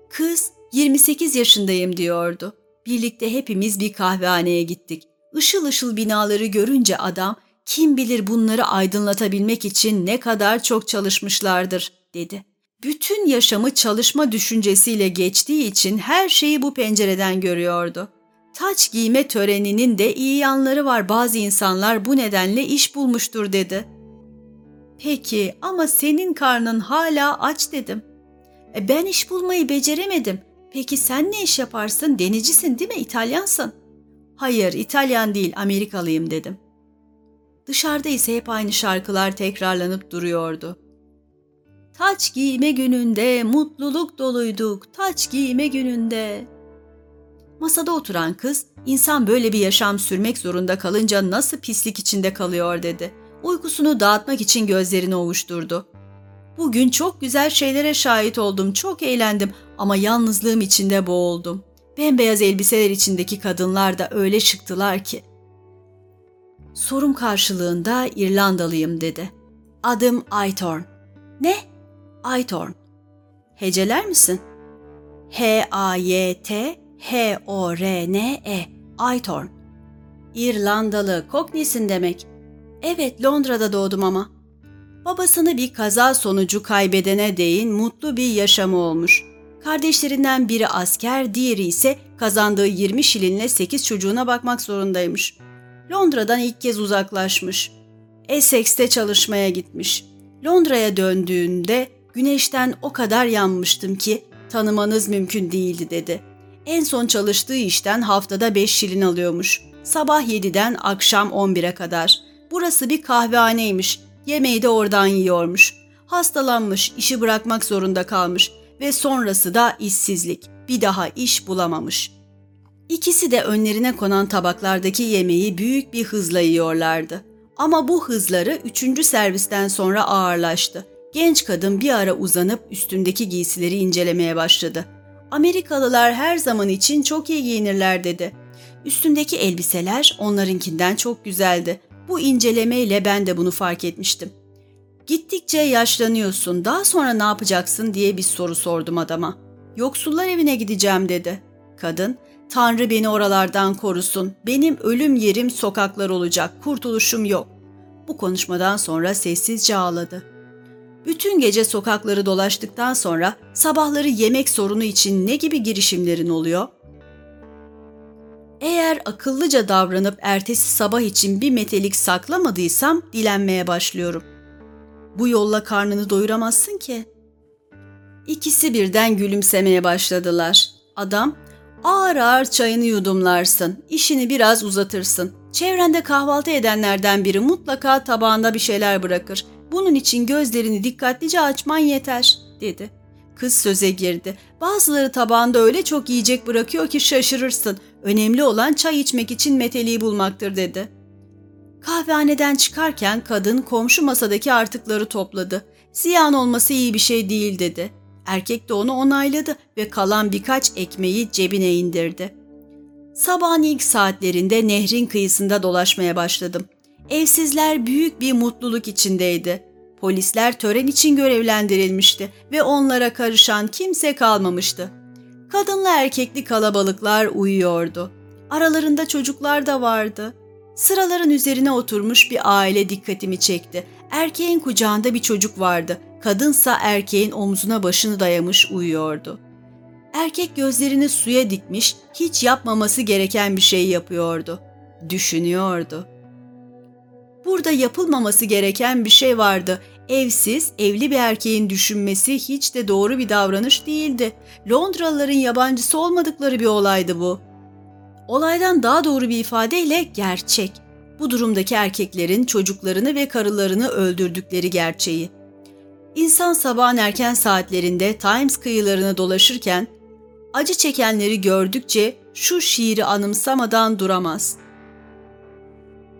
Kız 28 yaşındayım diyordu. Birlikte hepimiz bir kahvehaneye gittik. Işıl ışıl binaları görünce adam kim bilir bunları aydınlatabilmek için ne kadar çok çalışmışlardır dedi. Bütün yaşamı çalışma düşüncesiyle geçtiği için her şeyi bu pencereden görüyordu. Taç giyme töreninin de iyi yanları var bazı insanlar bu nedenle iş bulmuştur dedi. Peki ama senin karnın hala aç dedim. E ben iş bulmayı beceremedim. Peki sen ne iş yaparsın? Denicisin değil mi? İtalyansın. Hayır, İtalyan değil, Amerikalıyım dedim. Dışarıda ise hep aynı şarkılar tekrarlanıp duruyordu. Taç giyme gününde mutluluk doluyduk, taç giyme gününde. Masada oturan kız, insan böyle bir yaşam sürmek zorunda kalınca nasıl pislik içinde kalıyor dedi. Uykusunu dağıtmak için gözlerini ovuşturdu. Bugün çok güzel şeylere şahit oldum, çok eğlendim ama yalnızlığım içinde boğuldum. Bembeyaz elbiseler içindeki kadınlar da öyle şıktılar ki. Sorum karşılığında İrlandalıyım dedi. Adım Aytorn. Ne? Aytorn. Heceler misin? H-A-Y-T H-O-R-N-E. Aytorn. İrlandalı, Cockney'sin demek. Evet, Londra'da doğdum ama. Babasını bir kaza sonucu kaybedene değin mutlu bir yaşamı olmuş. Kardeşlerinden biri asker, diğeri ise kazandığı 20 şilinle 8 çocuğuna bakmak zorundaymış. Londra'dan ilk kez uzaklaşmış. Essex'te çalışmaya gitmiş. Londra'ya döndüğünde güneşten o kadar yanmıştım ki tanımanız mümkün değildi dedi. En son çalıştığı işten haftada 5 şilin alıyormuş. Sabah 7'den akşam 11'e kadar. Burası bir kahvehaneymiş. Yemeği de oradan yiyormuş. Hastalanmış, işi bırakmak zorunda kalmış ve sonrası da işsizlik. Bir daha iş bulamamış. İkisi de önlerine konan tabaklardaki yemeği büyük bir hızla yiyorlardı. Ama bu hızları üçüncü servisten sonra ağırlaştı. Genç kadın bir ara uzanıp üstündeki giysileri incelemeye başladı. Amerikalılar her zaman için çok iyi giyinirler dedi. Üstündeki elbiseler onlarınkinden çok güzeldi. Bu incelemeyle ben de bunu fark etmiştim. Gittikçe yaşlanıyorsun, daha sonra ne yapacaksın diye bir soru sordum adama. Yoksullar evine gideceğim dedi. Kadın, Tanrı beni oralardan korusun, benim ölüm yerim sokaklar olacak, kurtuluşum yok. Bu konuşmadan sonra sessizce ağladı. Bütün gece sokakları dolaştıktan sonra sabahları yemek sorunu için ne gibi girişimlerin oluyor? Eğer akıllıca davranıp ertesi sabah için bir metelik saklamadıysam dilenmeye başlıyorum. Bu yolla karnını doyuramazsın ki. İkisi birden gülümsemeye başladılar. Adam, ağır ağır çayını yudumlarsın, işini biraz uzatırsın. Çevrende kahvaltı edenlerden biri mutlaka tabağında bir şeyler bırakır. Bunun için gözlerini dikkatlice açman yeter, dedi. Kız söze girdi. Bazıları tabağında öyle çok yiyecek bırakıyor ki şaşırırsın. Önemli olan çay içmek için meteliği bulmaktır dedi. Kahvehaneden çıkarken kadın komşu masadaki artıkları topladı. Ziyan olması iyi bir şey değil dedi. Erkek de onu onayladı ve kalan birkaç ekmeği cebine indirdi. Sabahın ilk saatlerinde nehrin kıyısında dolaşmaya başladım. Evsizler büyük bir mutluluk içindeydi. Polisler tören için görevlendirilmişti ve onlara karışan kimse kalmamıştı. Kadınla erkekli kalabalıklar uyuyordu. Aralarında çocuklar da vardı. Sıraların üzerine oturmuş bir aile dikkatimi çekti. Erkeğin kucağında bir çocuk vardı. Kadınsa erkeğin omzuna başını dayamış uyuyordu. Erkek gözlerini suya dikmiş, hiç yapmaması gereken bir şey yapıyordu. Düşünüyordu. Burada yapılmaması gereken bir şey vardı. Evsiz, evli bir erkeğin düşünmesi hiç de doğru bir davranış değildi. Londralıların yabancısı olmadıkları bir olaydı bu. Olaydan daha doğru bir ifadeyle gerçek. Bu durumdaki erkeklerin çocuklarını ve karılarını öldürdükleri gerçeği. İnsan sabahın erken saatlerinde Times kıyılarını dolaşırken acı çekenleri gördükçe şu şiiri anımsamadan duramaz.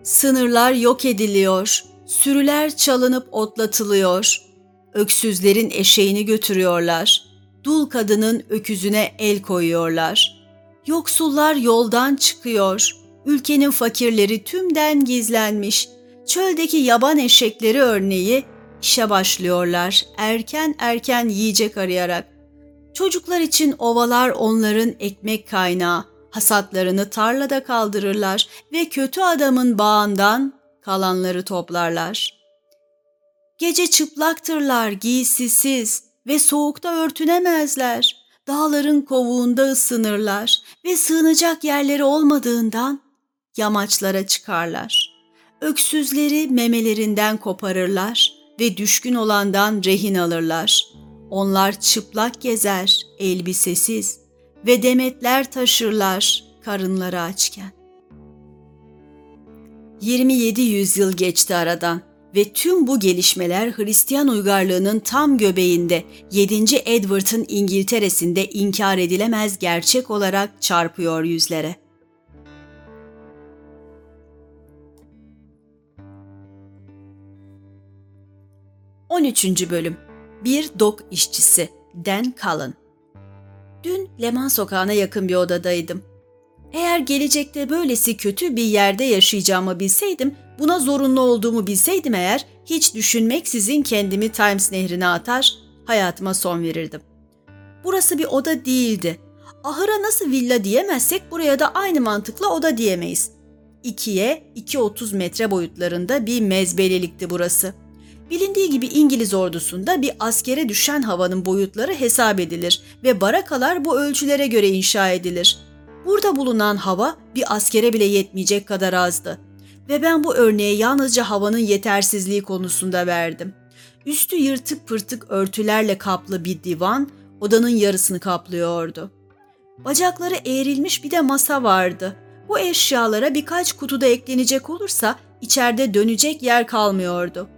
Sınırlar yok ediliyor, sürüler çalınıp otlatılıyor, öksüzlerin eşeğini götürüyorlar, dul kadının öküzüne el koyuyorlar. Yoksullar yoldan çıkıyor, ülkenin fakirleri tümden gizlenmiş, çöldeki yaban eşekleri örneği işe başlıyorlar erken erken yiyecek arayarak. Çocuklar için ovalar onların ekmek kaynağı, hasatlarını tarlada kaldırırlar ve kötü adamın bağından kalanları toplarlar. Gece çıplaktırlar, giysisiz ve soğukta örtünemezler. Dağların kovuğunda ısınırlar ve sığınacak yerleri olmadığından yamaçlara çıkarlar. Öksüzleri memelerinden koparırlar ve düşkün olandan rehin alırlar. Onlar çıplak gezer, elbisesiz ve demetler taşırlar karınları açken. 27 yüzyıl geçti aradan ve tüm bu gelişmeler Hristiyan uygarlığının tam göbeğinde 7. Edward'ın İngiltere'sinde inkar edilemez gerçek olarak çarpıyor yüzlere. 13. Bölüm Bir dok işçisi Dan Cullen Dün Leman Sokağı'na yakın bir odadaydım. Eğer gelecekte böylesi kötü bir yerde yaşayacağımı bilseydim, buna zorunlu olduğumu bilseydim eğer, hiç düşünmeksizin kendimi Times nehrine atar, hayatıma son verirdim. Burası bir oda değildi. Ahıra nasıl villa diyemezsek buraya da aynı mantıkla oda diyemeyiz. 2'ye 2.30 metre boyutlarında bir mezbelelikti burası.'' Bilindiği gibi İngiliz ordusunda bir askere düşen havanın boyutları hesap edilir ve barakalar bu ölçülere göre inşa edilir. Burada bulunan hava bir askere bile yetmeyecek kadar azdı. Ve ben bu örneği yalnızca havanın yetersizliği konusunda verdim. Üstü yırtık pırtık örtülerle kaplı bir divan odanın yarısını kaplıyordu. Bacakları eğrilmiş bir de masa vardı. Bu eşyalara birkaç kutuda eklenecek olursa içeride dönecek yer kalmıyordu.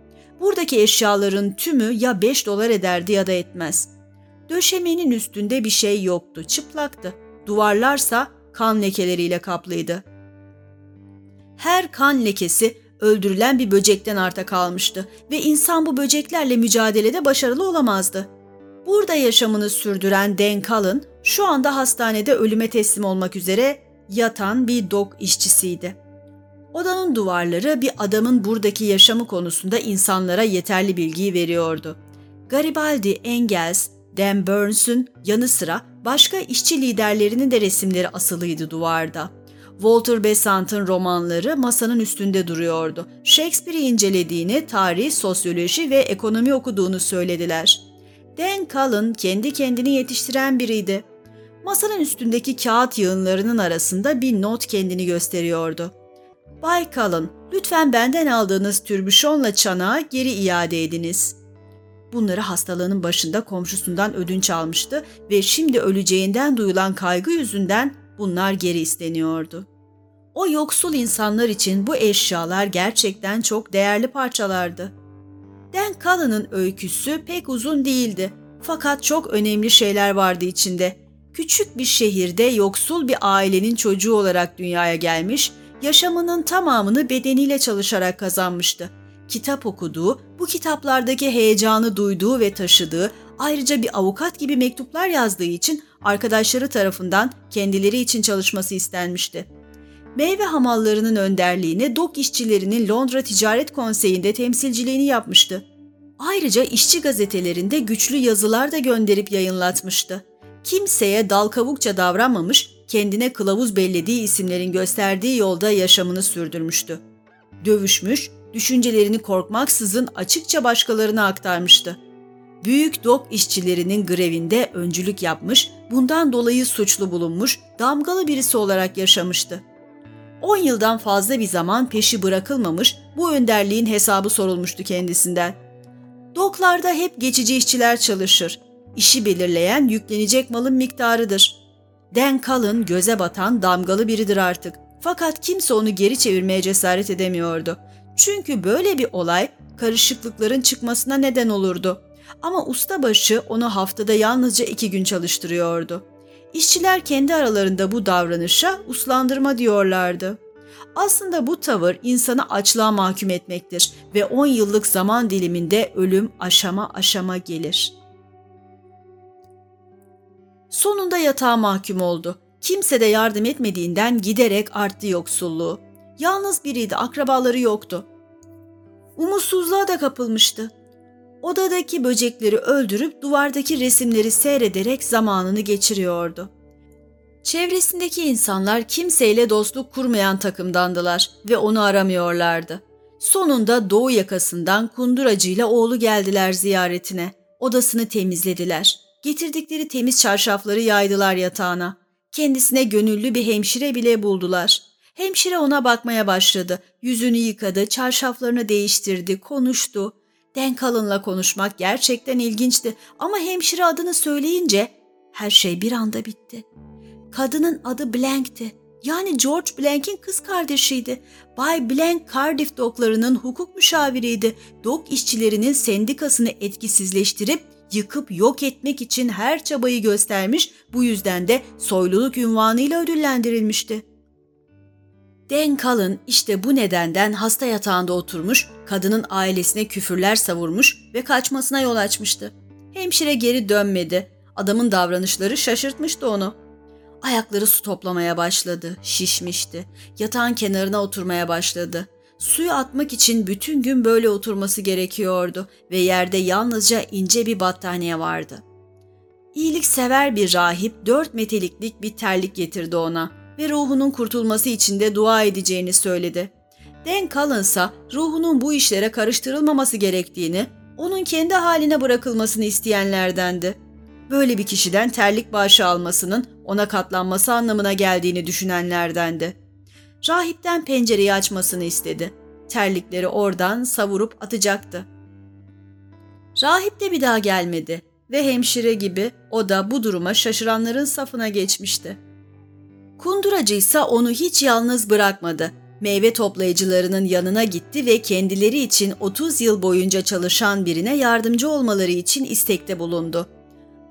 Buradaki eşyaların tümü ya 5 dolar ederdi ya da etmez. Döşemenin üstünde bir şey yoktu, çıplaktı. Duvarlarsa kan lekeleriyle kaplıydı. Her kan lekesi öldürülen bir böcekten arta kalmıştı ve insan bu böceklerle mücadelede başarılı olamazdı. Burada yaşamını sürdüren Dan Cullen şu anda hastanede ölüme teslim olmak üzere yatan bir dok işçisiydi. Odanın duvarları bir adamın buradaki yaşamı konusunda insanlara yeterli bilgiyi veriyordu. Garibaldi, Engels, Dan Burns'ün yanı sıra başka işçi liderlerinin de resimleri asılıydı duvarda. Walter Besant'ın romanları masanın üstünde duruyordu. Shakespeare'i incelediğini, tarih, sosyoloji ve ekonomi okuduğunu söylediler. Dan Cullen kendi kendini yetiştiren biriydi. Masanın üstündeki kağıt yığınlarının arasında bir not kendini gösteriyordu. Bay Cullen, lütfen benden aldığınız türbüşonla çanağı geri iade ediniz. Bunları hastalığının başında komşusundan ödünç almıştı ve şimdi öleceğinden duyulan kaygı yüzünden bunlar geri isteniyordu. O yoksul insanlar için bu eşyalar gerçekten çok değerli parçalardı. Dan Cullen'ın öyküsü pek uzun değildi. Fakat çok önemli şeyler vardı içinde. Küçük bir şehirde yoksul bir ailenin çocuğu olarak dünyaya gelmiş, yaşamının tamamını bedeniyle çalışarak kazanmıştı. Kitap okuduğu, bu kitaplardaki heyecanı duyduğu ve taşıdığı, ayrıca bir avukat gibi mektuplar yazdığı için arkadaşları tarafından kendileri için çalışması istenmişti. Meyve hamallarının önderliğini dok işçilerinin Londra Ticaret Konseyi'nde temsilciliğini yapmıştı. Ayrıca işçi gazetelerinde güçlü yazılar da gönderip yayınlatmıştı. Kimseye dal kavukça davranmamış, kendine kılavuz bellediği isimlerin gösterdiği yolda yaşamını sürdürmüştü. Dövüşmüş, düşüncelerini korkmaksızın açıkça başkalarına aktarmıştı. Büyük dok işçilerinin grevinde öncülük yapmış, bundan dolayı suçlu bulunmuş, damgalı birisi olarak yaşamıştı. 10 yıldan fazla bir zaman peşi bırakılmamış, bu önderliğin hesabı sorulmuştu kendisinden. Doklarda hep geçici işçiler çalışır. İşi belirleyen yüklenecek malın miktarıdır. Dan Cullen göze batan damgalı biridir artık. Fakat kimse onu geri çevirmeye cesaret edemiyordu. Çünkü böyle bir olay karışıklıkların çıkmasına neden olurdu. Ama ustabaşı onu haftada yalnızca iki gün çalıştırıyordu. İşçiler kendi aralarında bu davranışa uslandırma diyorlardı. Aslında bu tavır insanı açlığa mahkum etmektir ve 10 yıllık zaman diliminde ölüm aşama aşama gelir. Sonunda yatağa mahkum oldu. Kimse de yardım etmediğinden giderek arttı yoksulluğu. Yalnız biriydi, akrabaları yoktu. Umutsuzluğa da kapılmıştı. Odadaki böcekleri öldürüp duvardaki resimleri seyrederek zamanını geçiriyordu. Çevresindeki insanlar kimseyle dostluk kurmayan takımdandılar ve onu aramıyorlardı. Sonunda doğu yakasından kunduracıyla oğlu geldiler ziyaretine. Odasını temizlediler. Getirdikleri temiz çarşafları yaydılar yatağına. Kendisine gönüllü bir hemşire bile buldular. Hemşire ona bakmaya başladı. Yüzünü yıkadı, çarşaflarını değiştirdi, konuştu. Denkalın'la konuşmak gerçekten ilginçti ama hemşire adını söyleyince her şey bir anda bitti. Kadının adı Blank'ti. Yani George Blank'in kız kardeşiydi. Bay Blank Cardiff doklarının hukuk müşaviriydi. Dok işçilerinin sendikasını etkisizleştirip yıkıp yok etmek için her çabayı göstermiş, bu yüzden de soyluluk ünvanıyla ödüllendirilmişti. Dan Cullen işte bu nedenden hasta yatağında oturmuş, kadının ailesine küfürler savurmuş ve kaçmasına yol açmıştı. Hemşire geri dönmedi. Adamın davranışları şaşırtmıştı onu. Ayakları su toplamaya başladı, şişmişti. Yatağın kenarına oturmaya başladı. Suyu atmak için bütün gün böyle oturması gerekiyordu ve yerde yalnızca ince bir battaniye vardı. İyilik sever bir rahip dört meteliklik bir terlik getirdi ona ve ruhunun kurtulması için de dua edeceğini söyledi. Dan Cullen'sa ruhunun bu işlere karıştırılmaması gerektiğini, onun kendi haline bırakılmasını isteyenlerdendi. Böyle bir kişiden terlik bağışı almasının ona katlanması anlamına geldiğini düşünenlerdendi. Rahipten pencereyi açmasını istedi. Terlikleri oradan savurup atacaktı. Rahip de bir daha gelmedi ve hemşire gibi o da bu duruma şaşıranların safına geçmişti. Kunduracı ise onu hiç yalnız bırakmadı. Meyve toplayıcılarının yanına gitti ve kendileri için 30 yıl boyunca çalışan birine yardımcı olmaları için istekte bulundu.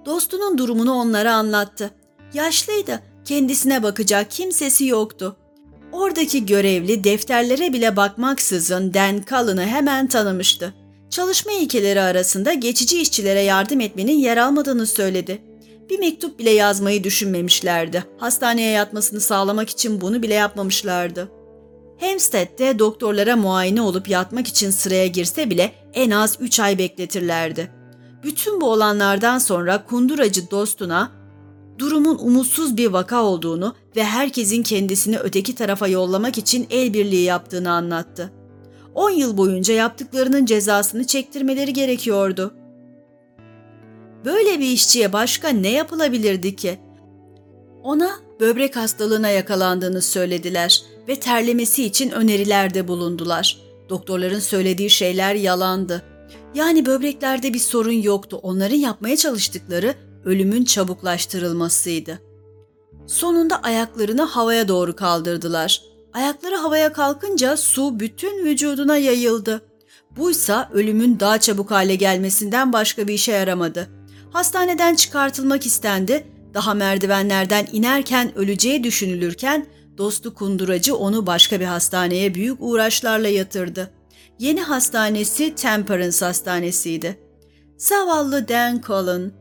Dostunun durumunu onlara anlattı. Yaşlıydı, kendisine bakacak kimsesi yoktu. Oradaki görevli defterlere bile bakmaksızın Dan Cullen'ı hemen tanımıştı. Çalışma ilkeleri arasında geçici işçilere yardım etmenin yer almadığını söyledi. Bir mektup bile yazmayı düşünmemişlerdi. Hastaneye yatmasını sağlamak için bunu bile yapmamışlardı. Hempstead'de doktorlara muayene olup yatmak için sıraya girse bile en az 3 ay bekletirlerdi. Bütün bu olanlardan sonra kunduracı dostuna durumun umutsuz bir vaka olduğunu ve herkesin kendisini öteki tarafa yollamak için el birliği yaptığını anlattı. 10 yıl boyunca yaptıklarının cezasını çektirmeleri gerekiyordu. Böyle bir işçiye başka ne yapılabilirdi ki? Ona böbrek hastalığına yakalandığını söylediler ve terlemesi için önerilerde bulundular. Doktorların söylediği şeyler yalandı. Yani böbreklerde bir sorun yoktu. Onların yapmaya çalıştıkları ölümün çabuklaştırılmasıydı. Sonunda ayaklarını havaya doğru kaldırdılar. Ayakları havaya kalkınca su bütün vücuduna yayıldı. Buysa ölümün daha çabuk hale gelmesinden başka bir işe yaramadı. Hastaneden çıkartılmak istendi. Daha merdivenlerden inerken öleceği düşünülürken dostu kunduracı onu başka bir hastaneye büyük uğraşlarla yatırdı. Yeni hastanesi Temperance Hastanesi'ydi. Zavallı Dan Cullen,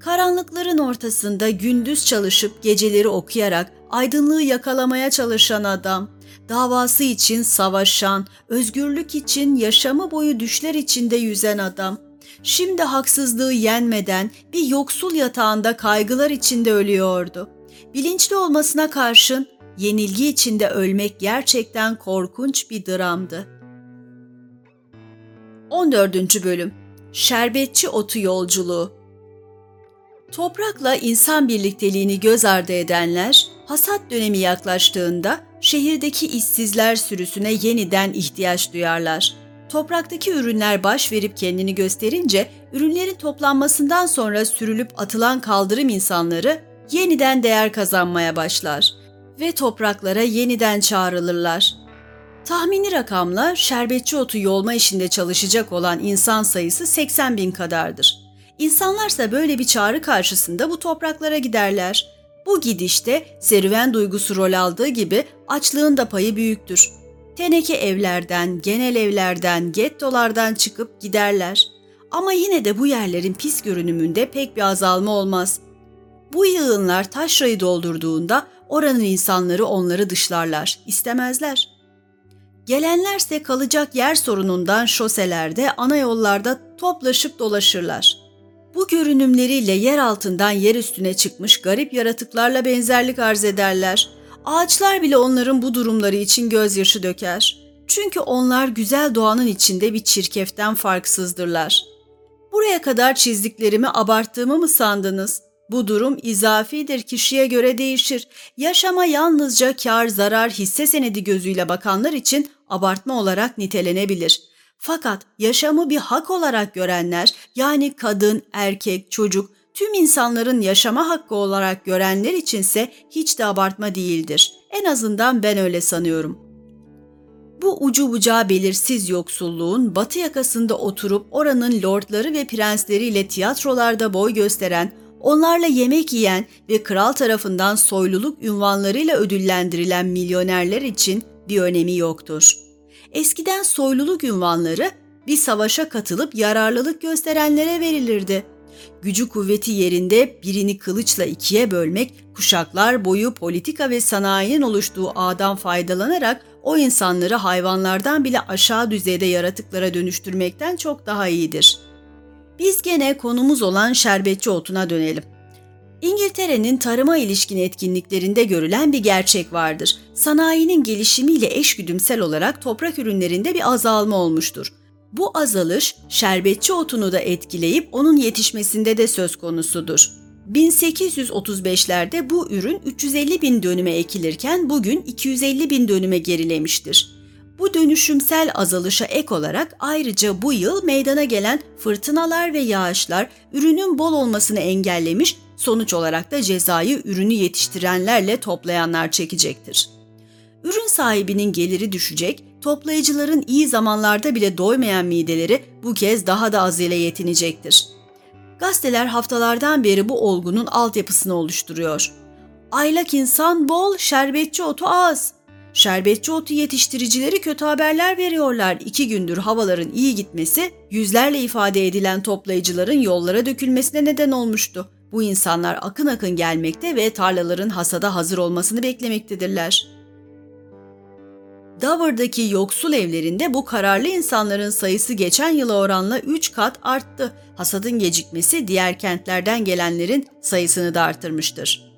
karanlıkların ortasında gündüz çalışıp geceleri okuyarak aydınlığı yakalamaya çalışan adam, davası için savaşan, özgürlük için yaşamı boyu düşler içinde yüzen adam, şimdi haksızlığı yenmeden bir yoksul yatağında kaygılar içinde ölüyordu. Bilinçli olmasına karşın yenilgi içinde ölmek gerçekten korkunç bir dramdı. 14. Bölüm Şerbetçi Otu Yolculuğu Toprakla insan birlikteliğini göz ardı edenler, hasat dönemi yaklaştığında şehirdeki işsizler sürüsüne yeniden ihtiyaç duyarlar. Topraktaki ürünler baş verip kendini gösterince, ürünlerin toplanmasından sonra sürülüp atılan kaldırım insanları yeniden değer kazanmaya başlar ve topraklara yeniden çağrılırlar. Tahmini rakamla şerbetçi otu yolma işinde çalışacak olan insan sayısı 80 bin kadardır. İnsanlarsa böyle bir çağrı karşısında bu topraklara giderler. Bu gidişte serüven duygusu rol aldığı gibi açlığın da payı büyüktür. Teneke evlerden, genel evlerden, gettolardan çıkıp giderler. Ama yine de bu yerlerin pis görünümünde pek bir azalma olmaz. Bu yığınlar taşrayı doldurduğunda oranın insanları onları dışlarlar, istemezler. Gelenlerse kalacak yer sorunundan şoselerde, ana yollarda toplaşıp dolaşırlar. Bu görünümleriyle yer altından yer üstüne çıkmış garip yaratıklarla benzerlik arz ederler. Ağaçlar bile onların bu durumları için gözyaşı döker. Çünkü onlar güzel doğanın içinde bir çirkeften farksızdırlar. Buraya kadar çizdiklerimi abarttığımı mı sandınız? Bu durum izafidir, kişiye göre değişir. Yaşama yalnızca kar, zarar, hisse senedi gözüyle bakanlar için abartma olarak nitelenebilir. Fakat yaşamı bir hak olarak görenler, yani kadın, erkek, çocuk, tüm insanların yaşama hakkı olarak görenler içinse hiç de abartma değildir. En azından ben öyle sanıyorum. Bu ucu bucağı belirsiz yoksulluğun batı yakasında oturup oranın lordları ve prensleriyle tiyatrolarda boy gösteren, onlarla yemek yiyen ve kral tarafından soyluluk ünvanlarıyla ödüllendirilen milyonerler için bir önemi yoktur. Eskiden soyluluk ünvanları bir savaşa katılıp yararlılık gösterenlere verilirdi. Gücü kuvveti yerinde birini kılıçla ikiye bölmek, kuşaklar boyu politika ve sanayinin oluştuğu ağdan faydalanarak o insanları hayvanlardan bile aşağı düzeyde yaratıklara dönüştürmekten çok daha iyidir. Biz gene konumuz olan şerbetçi otuna dönelim. İngiltere'nin tarıma ilişkin etkinliklerinde görülen bir gerçek vardır. Sanayinin gelişimiyle eşgüdümsel olarak toprak ürünlerinde bir azalma olmuştur. Bu azalış şerbetçi otunu da etkileyip onun yetişmesinde de söz konusudur. 1835'lerde bu ürün 350 bin dönüme ekilirken bugün 250 bin dönüme gerilemiştir. Bu dönüşümsel azalışa ek olarak ayrıca bu yıl meydana gelen fırtınalar ve yağışlar ürünün bol olmasını engellemiş, sonuç olarak da cezayı ürünü yetiştirenlerle toplayanlar çekecektir. Ürün sahibinin geliri düşecek, toplayıcıların iyi zamanlarda bile doymayan mideleri bu kez daha da az yetinecektir. Gazeteler haftalardan beri bu olgunun altyapısını oluşturuyor. Aylak insan bol, şerbetçi otu az. Şerbetçi otu yetiştiricileri kötü haberler veriyorlar. İki gündür havaların iyi gitmesi, yüzlerle ifade edilen toplayıcıların yollara dökülmesine neden olmuştu. Bu insanlar akın akın gelmekte ve tarlaların hasada hazır olmasını beklemektedirler. Dover'daki yoksul evlerinde bu kararlı insanların sayısı geçen yıla oranla 3 kat arttı. Hasadın gecikmesi diğer kentlerden gelenlerin sayısını da artırmıştır.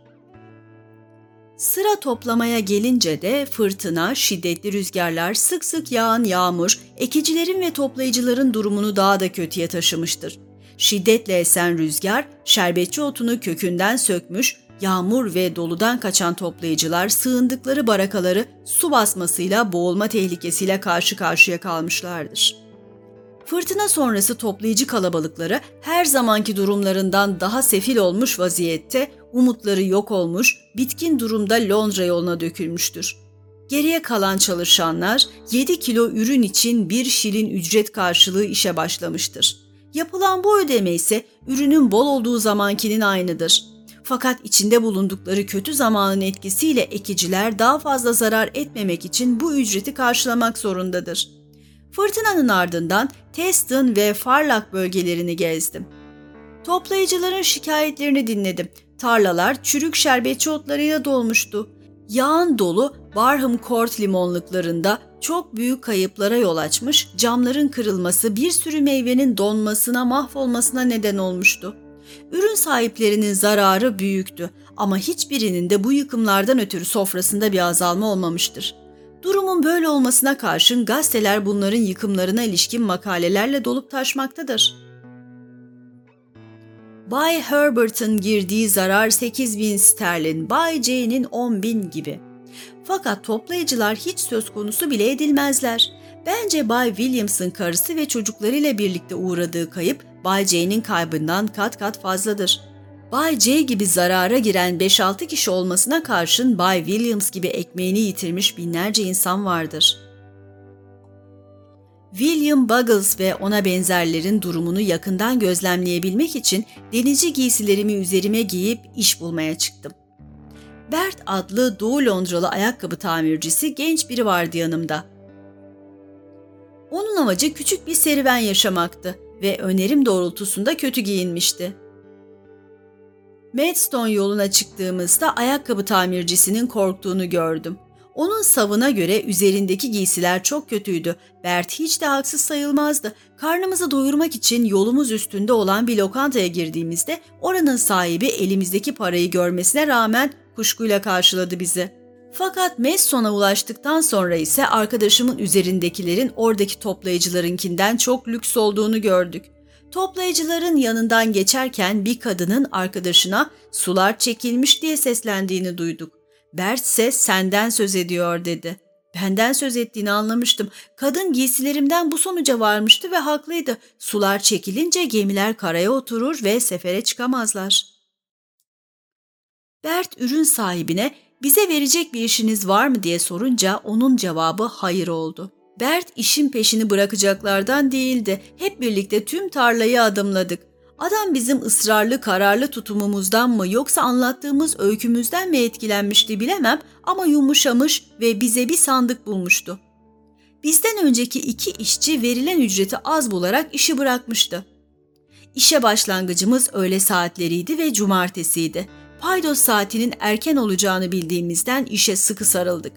Sıra toplamaya gelince de fırtına, şiddetli rüzgarlar, sık sık yağan yağmur, ekicilerin ve toplayıcıların durumunu daha da kötüye taşımıştır. Şiddetle esen rüzgar, şerbetçi otunu kökünden sökmüş, yağmur ve doludan kaçan toplayıcılar sığındıkları barakaları su basmasıyla boğulma tehlikesiyle karşı karşıya kalmışlardır. Fırtına sonrası toplayıcı kalabalıkları her zamanki durumlarından daha sefil olmuş vaziyette, umutları yok olmuş, bitkin durumda Londra yoluna dökülmüştür. Geriye kalan çalışanlar 7 kilo ürün için bir şilin ücret karşılığı işe başlamıştır. Yapılan bu ödeme ise ürünün bol olduğu zamankinin aynıdır. Fakat içinde bulundukları kötü zamanın etkisiyle ekiciler daha fazla zarar etmemek için bu ücreti karşılamak zorundadır. Fırtınanın ardından Teston ve Farlak bölgelerini gezdim. Toplayıcıların şikayetlerini dinledim. Tarlalar çürük şerbetçi otlarıyla dolmuştu. Yağan dolu Barham Court limonluklarında çok büyük kayıplara yol açmış, camların kırılması bir sürü meyvenin donmasına, mahvolmasına neden olmuştu. Ürün sahiplerinin zararı büyüktü ama hiçbirinin de bu yıkımlardan ötürü sofrasında bir azalma olmamıştır. Durumun böyle olmasına karşın gazeteler bunların yıkımlarına ilişkin makalelerle dolup taşmaktadır. Bay Herbert'ın girdiği zarar 8 bin sterlin, Bay J'nin 10 bin gibi. Fakat toplayıcılar hiç söz konusu bile edilmezler. Bence Bay Williams'ın karısı ve çocuklarıyla birlikte uğradığı kayıp Bay J'nin kaybından kat kat fazladır. Bay C gibi zarara giren 5-6 kişi olmasına karşın Bay Williams gibi ekmeğini yitirmiş binlerce insan vardır. William Buggles ve ona benzerlerin durumunu yakından gözlemleyebilmek için denizci giysilerimi üzerime giyip iş bulmaya çıktım. Bert adlı Doğu Londralı ayakkabı tamircisi genç biri vardı yanımda. Onun amacı küçük bir serüven yaşamaktı ve önerim doğrultusunda kötü giyinmişti. Maidstone yoluna çıktığımızda ayakkabı tamircisinin korktuğunu gördüm. Onun savına göre üzerindeki giysiler çok kötüydü. Bert hiç de haksız sayılmazdı. Karnımızı doyurmak için yolumuz üstünde olan bir lokantaya girdiğimizde oranın sahibi elimizdeki parayı görmesine rağmen kuşkuyla karşıladı bizi. Fakat Messon'a ulaştıktan sonra ise arkadaşımın üzerindekilerin oradaki toplayıcılarınkinden çok lüks olduğunu gördük. Toplayıcıların yanından geçerken bir kadının arkadaşına sular çekilmiş diye seslendiğini duyduk. Bert ise senden söz ediyor dedi. Benden söz ettiğini anlamıştım. Kadın giysilerimden bu sonuca varmıştı ve haklıydı. Sular çekilince gemiler karaya oturur ve sefere çıkamazlar. Bert ürün sahibine bize verecek bir işiniz var mı diye sorunca onun cevabı hayır oldu. Bert işin peşini bırakacaklardan değildi. Hep birlikte tüm tarlayı adımladık. Adam bizim ısrarlı kararlı tutumumuzdan mı yoksa anlattığımız öykümüzden mi etkilenmişti bilemem ama yumuşamış ve bize bir sandık bulmuştu. Bizden önceki iki işçi verilen ücreti az bularak işi bırakmıştı. İşe başlangıcımız öğle saatleriydi ve cumartesiydi. Paydos saatinin erken olacağını bildiğimizden işe sıkı sarıldık.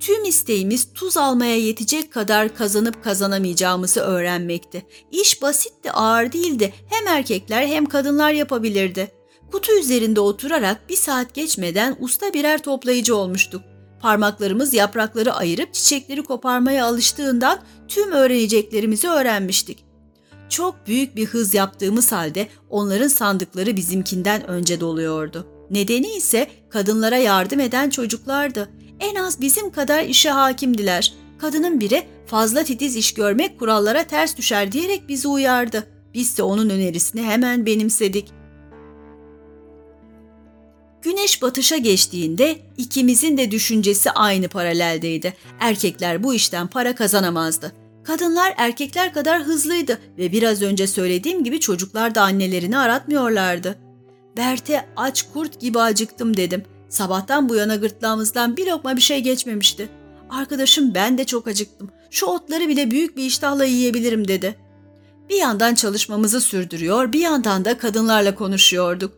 Tüm isteğimiz tuz almaya yetecek kadar kazanıp kazanamayacağımızı öğrenmekti. İş basit de ağır değildi. Hem erkekler hem kadınlar yapabilirdi. Kutu üzerinde oturarak bir saat geçmeden usta birer toplayıcı olmuştuk. Parmaklarımız yaprakları ayırıp çiçekleri koparmaya alıştığından tüm öğreneceklerimizi öğrenmiştik. Çok büyük bir hız yaptığımız halde onların sandıkları bizimkinden önce doluyordu. Nedeni ise kadınlara yardım eden çocuklardı. En az bizim kadar işe hakimdiler. Kadının biri fazla titiz iş görmek kurallara ters düşer diyerek bizi uyardı. Biz de onun önerisini hemen benimsedik. Güneş batışa geçtiğinde ikimizin de düşüncesi aynı paraleldeydi. Erkekler bu işten para kazanamazdı. Kadınlar erkekler kadar hızlıydı ve biraz önce söylediğim gibi çocuklar da annelerini aratmıyorlardı. Bert'e aç kurt gibi acıktım dedim. Sabahtan bu yana gırtlağımızdan bir lokma bir şey geçmemişti. Arkadaşım ben de çok acıktım. Şu otları bile büyük bir iştahla yiyebilirim dedi. Bir yandan çalışmamızı sürdürüyor, bir yandan da kadınlarla konuşuyorduk.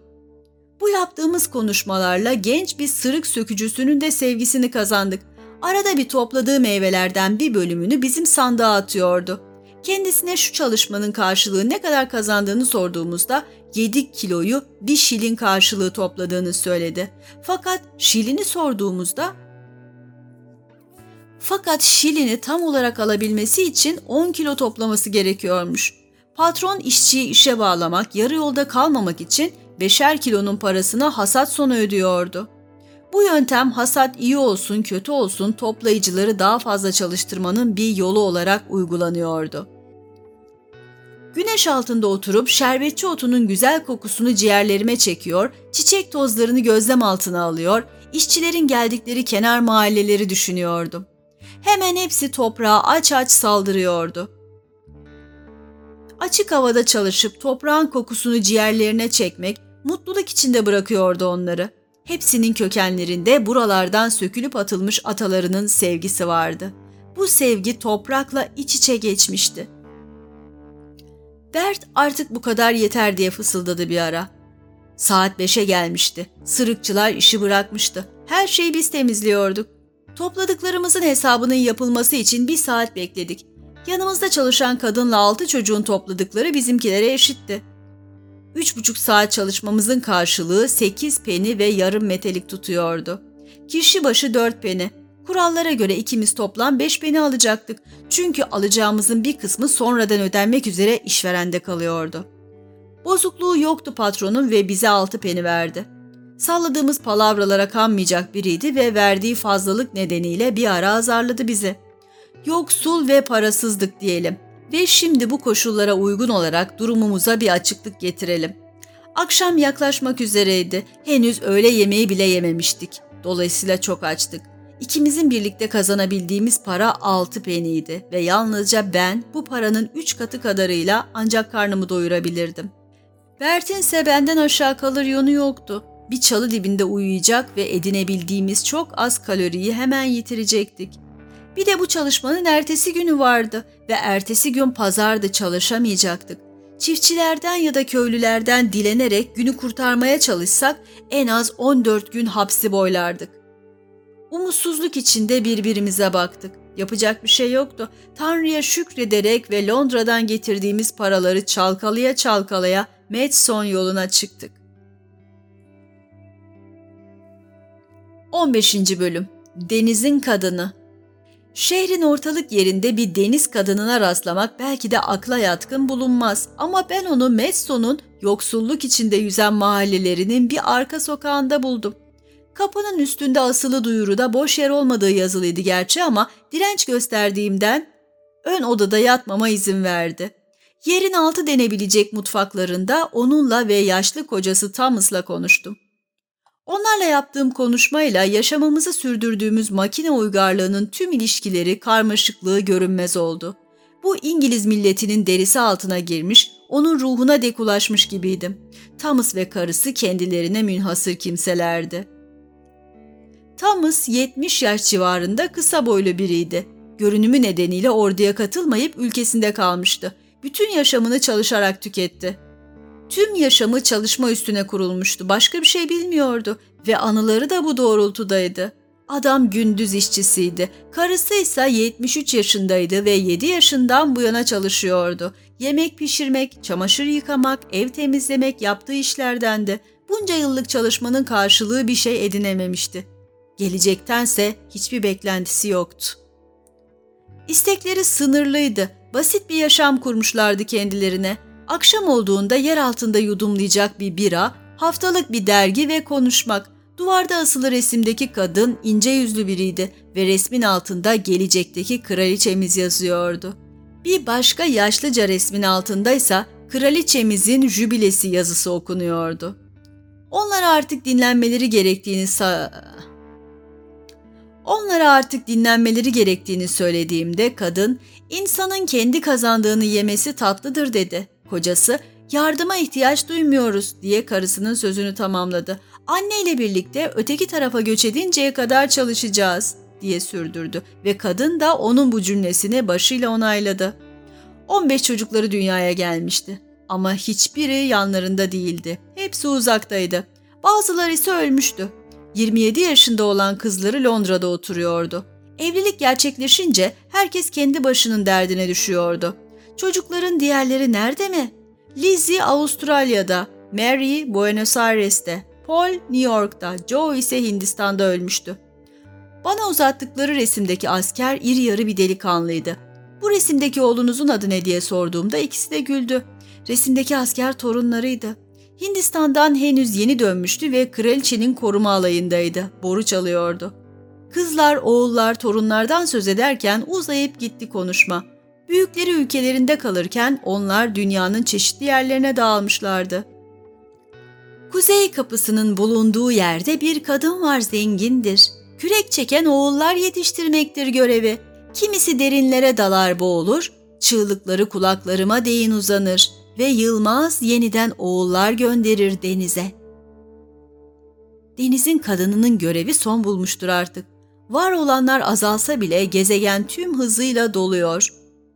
Bu yaptığımız konuşmalarla genç bir sırık sökücüsünün de sevgisini kazandık. Arada bir topladığı meyvelerden bir bölümünü bizim sandığa atıyordu. Kendisine şu çalışmanın karşılığı ne kadar kazandığını sorduğumuzda 7 kiloyu bir şilin karşılığı topladığını söyledi. Fakat şilini sorduğumuzda fakat şilini tam olarak alabilmesi için 10 kilo toplaması gerekiyormuş. Patron işçiyi işe bağlamak, yarı yolda kalmamak için beşer kilonun parasını hasat sonu ödüyordu. Bu yöntem hasat iyi olsun kötü olsun toplayıcıları daha fazla çalıştırmanın bir yolu olarak uygulanıyordu. Güneş altında oturup şerbetçi otunun güzel kokusunu ciğerlerime çekiyor, çiçek tozlarını gözlem altına alıyor, işçilerin geldikleri kenar mahalleleri düşünüyordum. Hemen hepsi toprağa aç aç saldırıyordu. Açık havada çalışıp toprağın kokusunu ciğerlerine çekmek mutluluk içinde bırakıyordu onları. Hepsinin kökenlerinde buralardan sökülüp atılmış atalarının sevgisi vardı. Bu sevgi toprakla iç içe geçmişti. Bert artık bu kadar yeter diye fısıldadı bir ara. Saat beşe gelmişti. Sırıkçılar işi bırakmıştı. Her şeyi biz temizliyorduk. Topladıklarımızın hesabının yapılması için bir saat bekledik. Yanımızda çalışan kadınla altı çocuğun topladıkları bizimkilere eşitti. Üç buçuk saat çalışmamızın karşılığı sekiz peni ve yarım metelik tutuyordu. Kişi başı dört peni. Kurallara göre ikimiz toplam beş peni alacaktık. Çünkü alacağımızın bir kısmı sonradan ödenmek üzere işverende kalıyordu. Bozukluğu yoktu patronun ve bize altı peni verdi. Salladığımız palavralara kanmayacak biriydi ve verdiği fazlalık nedeniyle bir ara azarladı bizi. Yoksul ve parasızdık diyelim ve şimdi bu koşullara uygun olarak durumumuza bir açıklık getirelim. Akşam yaklaşmak üzereydi. Henüz öğle yemeği bile yememiştik. Dolayısıyla çok açtık. İkimizin birlikte kazanabildiğimiz para altı peniydi ve yalnızca ben bu paranın üç katı kadarıyla ancak karnımı doyurabilirdim. Bert'in ise benden aşağı kalır yönü yoktu. Bir çalı dibinde uyuyacak ve edinebildiğimiz çok az kaloriyi hemen yitirecektik. Bir de bu çalışmanın ertesi günü vardı ve ertesi gün pazarda çalışamayacaktık. Çiftçilerden ya da köylülerden dilenerek günü kurtarmaya çalışsak en az 14 gün hapsi boylardık. Umutsuzluk içinde birbirimize baktık. Yapacak bir şey yoktu. Tanrı'ya şükrederek ve Londra'dan getirdiğimiz paraları çalkalaya çalkalaya Madison yoluna çıktık. 15. Bölüm Denizin Kadını Şehrin ortalık yerinde bir deniz kadınına rastlamak belki de akla yatkın bulunmaz ama ben onu Medson'un yoksulluk içinde yüzen mahallelerinin bir arka sokağında buldum. Kapının üstünde asılı duyuruda boş yer olmadığı yazılıydı gerçi ama direnç gösterdiğimden ön odada yatmama izin verdi. Yerin altı denebilecek mutfaklarında onunla ve yaşlı kocası Thomas'la konuştum. Onlarla yaptığım konuşmayla yaşamamızı sürdürdüğümüz makine uygarlığının tüm ilişkileri, karmaşıklığı görünmez oldu. Bu İngiliz milletinin derisi altına girmiş, onun ruhuna dek ulaşmış gibiydim. Thomas ve karısı kendilerine münhasır kimselerdi. Thomas 70 yaş civarında kısa boylu biriydi. Görünümü nedeniyle orduya katılmayıp ülkesinde kalmıştı. Bütün yaşamını çalışarak tüketti. Tüm yaşamı çalışma üstüne kurulmuştu. Başka bir şey bilmiyordu ve anıları da bu doğrultudaydı. Adam gündüz işçisiydi. Karısı ise 73 yaşındaydı ve 7 yaşından bu yana çalışıyordu. Yemek pişirmek, çamaşır yıkamak, ev temizlemek yaptığı işlerdendi. Bunca yıllık çalışmanın karşılığı bir şey edinememişti. Gelecektense hiçbir beklentisi yoktu. İstekleri sınırlıydı. Basit bir yaşam kurmuşlardı kendilerine. Akşam olduğunda yer altında yudumlayacak bir bira, haftalık bir dergi ve konuşmak. Duvarda asılı resimdeki kadın ince yüzlü biriydi ve resmin altında gelecekteki kraliçemiz yazıyordu. Bir başka yaşlıca resmin altındaysa kraliçemizin jübilesi yazısı okunuyordu. Onlara artık dinlenmeleri gerektiğini sa Onlara artık dinlenmeleri gerektiğini söylediğimde kadın, insanın kendi kazandığını yemesi tatlıdır dedi. Kocası yardıma ihtiyaç duymuyoruz diye karısının sözünü tamamladı. Anneyle birlikte öteki tarafa göç edinceye kadar çalışacağız diye sürdürdü ve kadın da onun bu cümlesini başıyla onayladı. 15 çocukları dünyaya gelmişti ama hiçbiri yanlarında değildi. Hepsi uzaktaydı. Bazıları ise ölmüştü. 27 yaşında olan kızları Londra'da oturuyordu. Evlilik gerçekleşince herkes kendi başının derdine düşüyordu. Çocukların diğerleri nerede mi? Lizzie Avustralya'da, Mary Buenos Aires'te, Paul New York'ta, Joe ise Hindistan'da ölmüştü. Bana uzattıkları resimdeki asker iri yarı bir delikanlıydı. Bu resimdeki oğlunuzun adı ne diye sorduğumda ikisi de güldü. Resimdeki asker torunlarıydı. Hindistan'dan henüz yeni dönmüştü ve kraliçenin koruma alayındaydı. Boru çalıyordu. Kızlar, oğullar, torunlardan söz ederken uzayıp gitti konuşma. Büyükleri ülkelerinde kalırken onlar dünyanın çeşitli yerlerine dağılmışlardı. Kuzey kapısının bulunduğu yerde bir kadın var zengindir. Kürek çeken oğullar yetiştirmektir görevi. Kimisi derinlere dalar boğulur, çığlıkları kulaklarıma değin uzanır ve Yılmaz yeniden oğullar gönderir denize. Denizin kadınının görevi son bulmuştur artık. Var olanlar azalsa bile gezegen tüm hızıyla doluyor.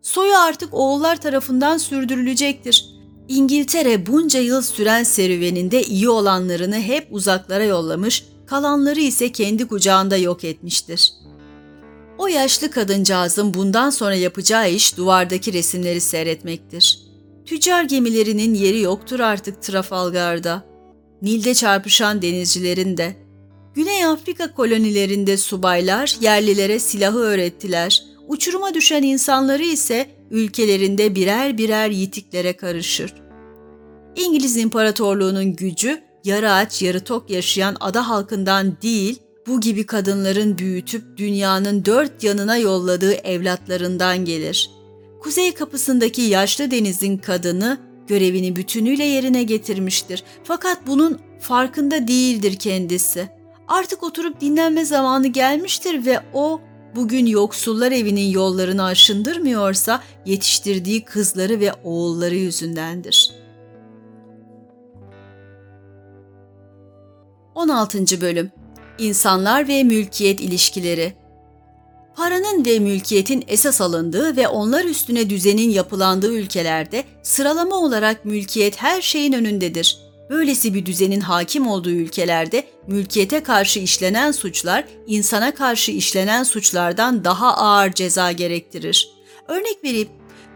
Soyu artık oğullar tarafından sürdürülecektir. İngiltere bunca yıl süren serüveninde iyi olanlarını hep uzaklara yollamış, kalanları ise kendi kucağında yok etmiştir. O yaşlı kadıncağızın bundan sonra yapacağı iş duvardaki resimleri seyretmektir. Tüccar gemilerinin yeri yoktur artık Trafalgar'da. Nil'de çarpışan denizcilerin de. Güney Afrika kolonilerinde subaylar yerlilere silahı öğrettiler. Uçuruma düşen insanları ise ülkelerinde birer birer yitiklere karışır. İngiliz İmparatorluğu'nun gücü yarı aç yarı tok yaşayan ada halkından değil, bu gibi kadınların büyütüp dünyanın dört yanına yolladığı evlatlarından gelir. Kuzey kapısındaki yaşlı denizin kadını görevini bütünüyle yerine getirmiştir. Fakat bunun farkında değildir kendisi. Artık oturup dinlenme zamanı gelmiştir ve o bugün yoksullar evinin yollarını aşındırmıyorsa yetiştirdiği kızları ve oğulları yüzündendir. 16. Bölüm İnsanlar ve Mülkiyet İlişkileri Paranın ve mülkiyetin esas alındığı ve onlar üstüne düzenin yapılandığı ülkelerde sıralama olarak mülkiyet her şeyin önündedir. Böylesi bir düzenin hakim olduğu ülkelerde mülkiyete karşı işlenen suçlar insana karşı işlenen suçlardan daha ağır ceza gerektirir. Örnek verip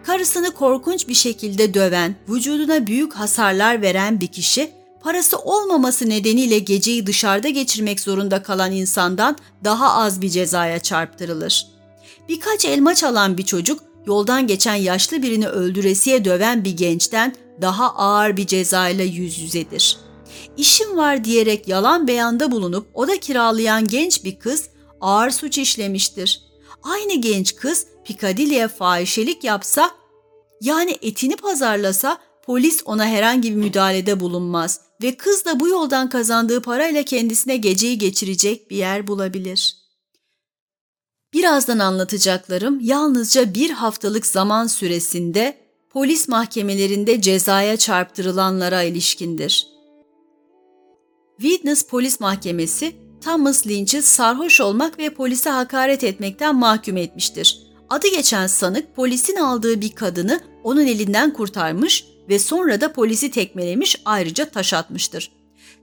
karısını korkunç bir şekilde döven, vücuduna büyük hasarlar veren bir kişi parası olmaması nedeniyle geceyi dışarıda geçirmek zorunda kalan insandan daha az bir cezaya çarptırılır. Birkaç elma çalan bir çocuk yoldan geçen yaşlı birini öldüresiye döven bir gençten daha ağır bir cezayla yüz yüzedir. İşim var diyerek yalan beyanda bulunup oda kiralayan genç bir kız ağır suç işlemiştir. Aynı genç kız Pikadilly'e fahişelik yapsa yani etini pazarlasa polis ona herhangi bir müdahalede bulunmaz ve kız da bu yoldan kazandığı parayla kendisine geceyi geçirecek bir yer bulabilir. Birazdan anlatacaklarım yalnızca bir haftalık zaman süresinde polis mahkemelerinde cezaya çarptırılanlara ilişkindir. Witness Polis Mahkemesi, Thomas Lynch'i sarhoş olmak ve polise hakaret etmekten mahkum etmiştir. Adı geçen sanık polisin aldığı bir kadını onun elinden kurtarmış ve sonra da polisi tekmelemiş ayrıca taş atmıştır.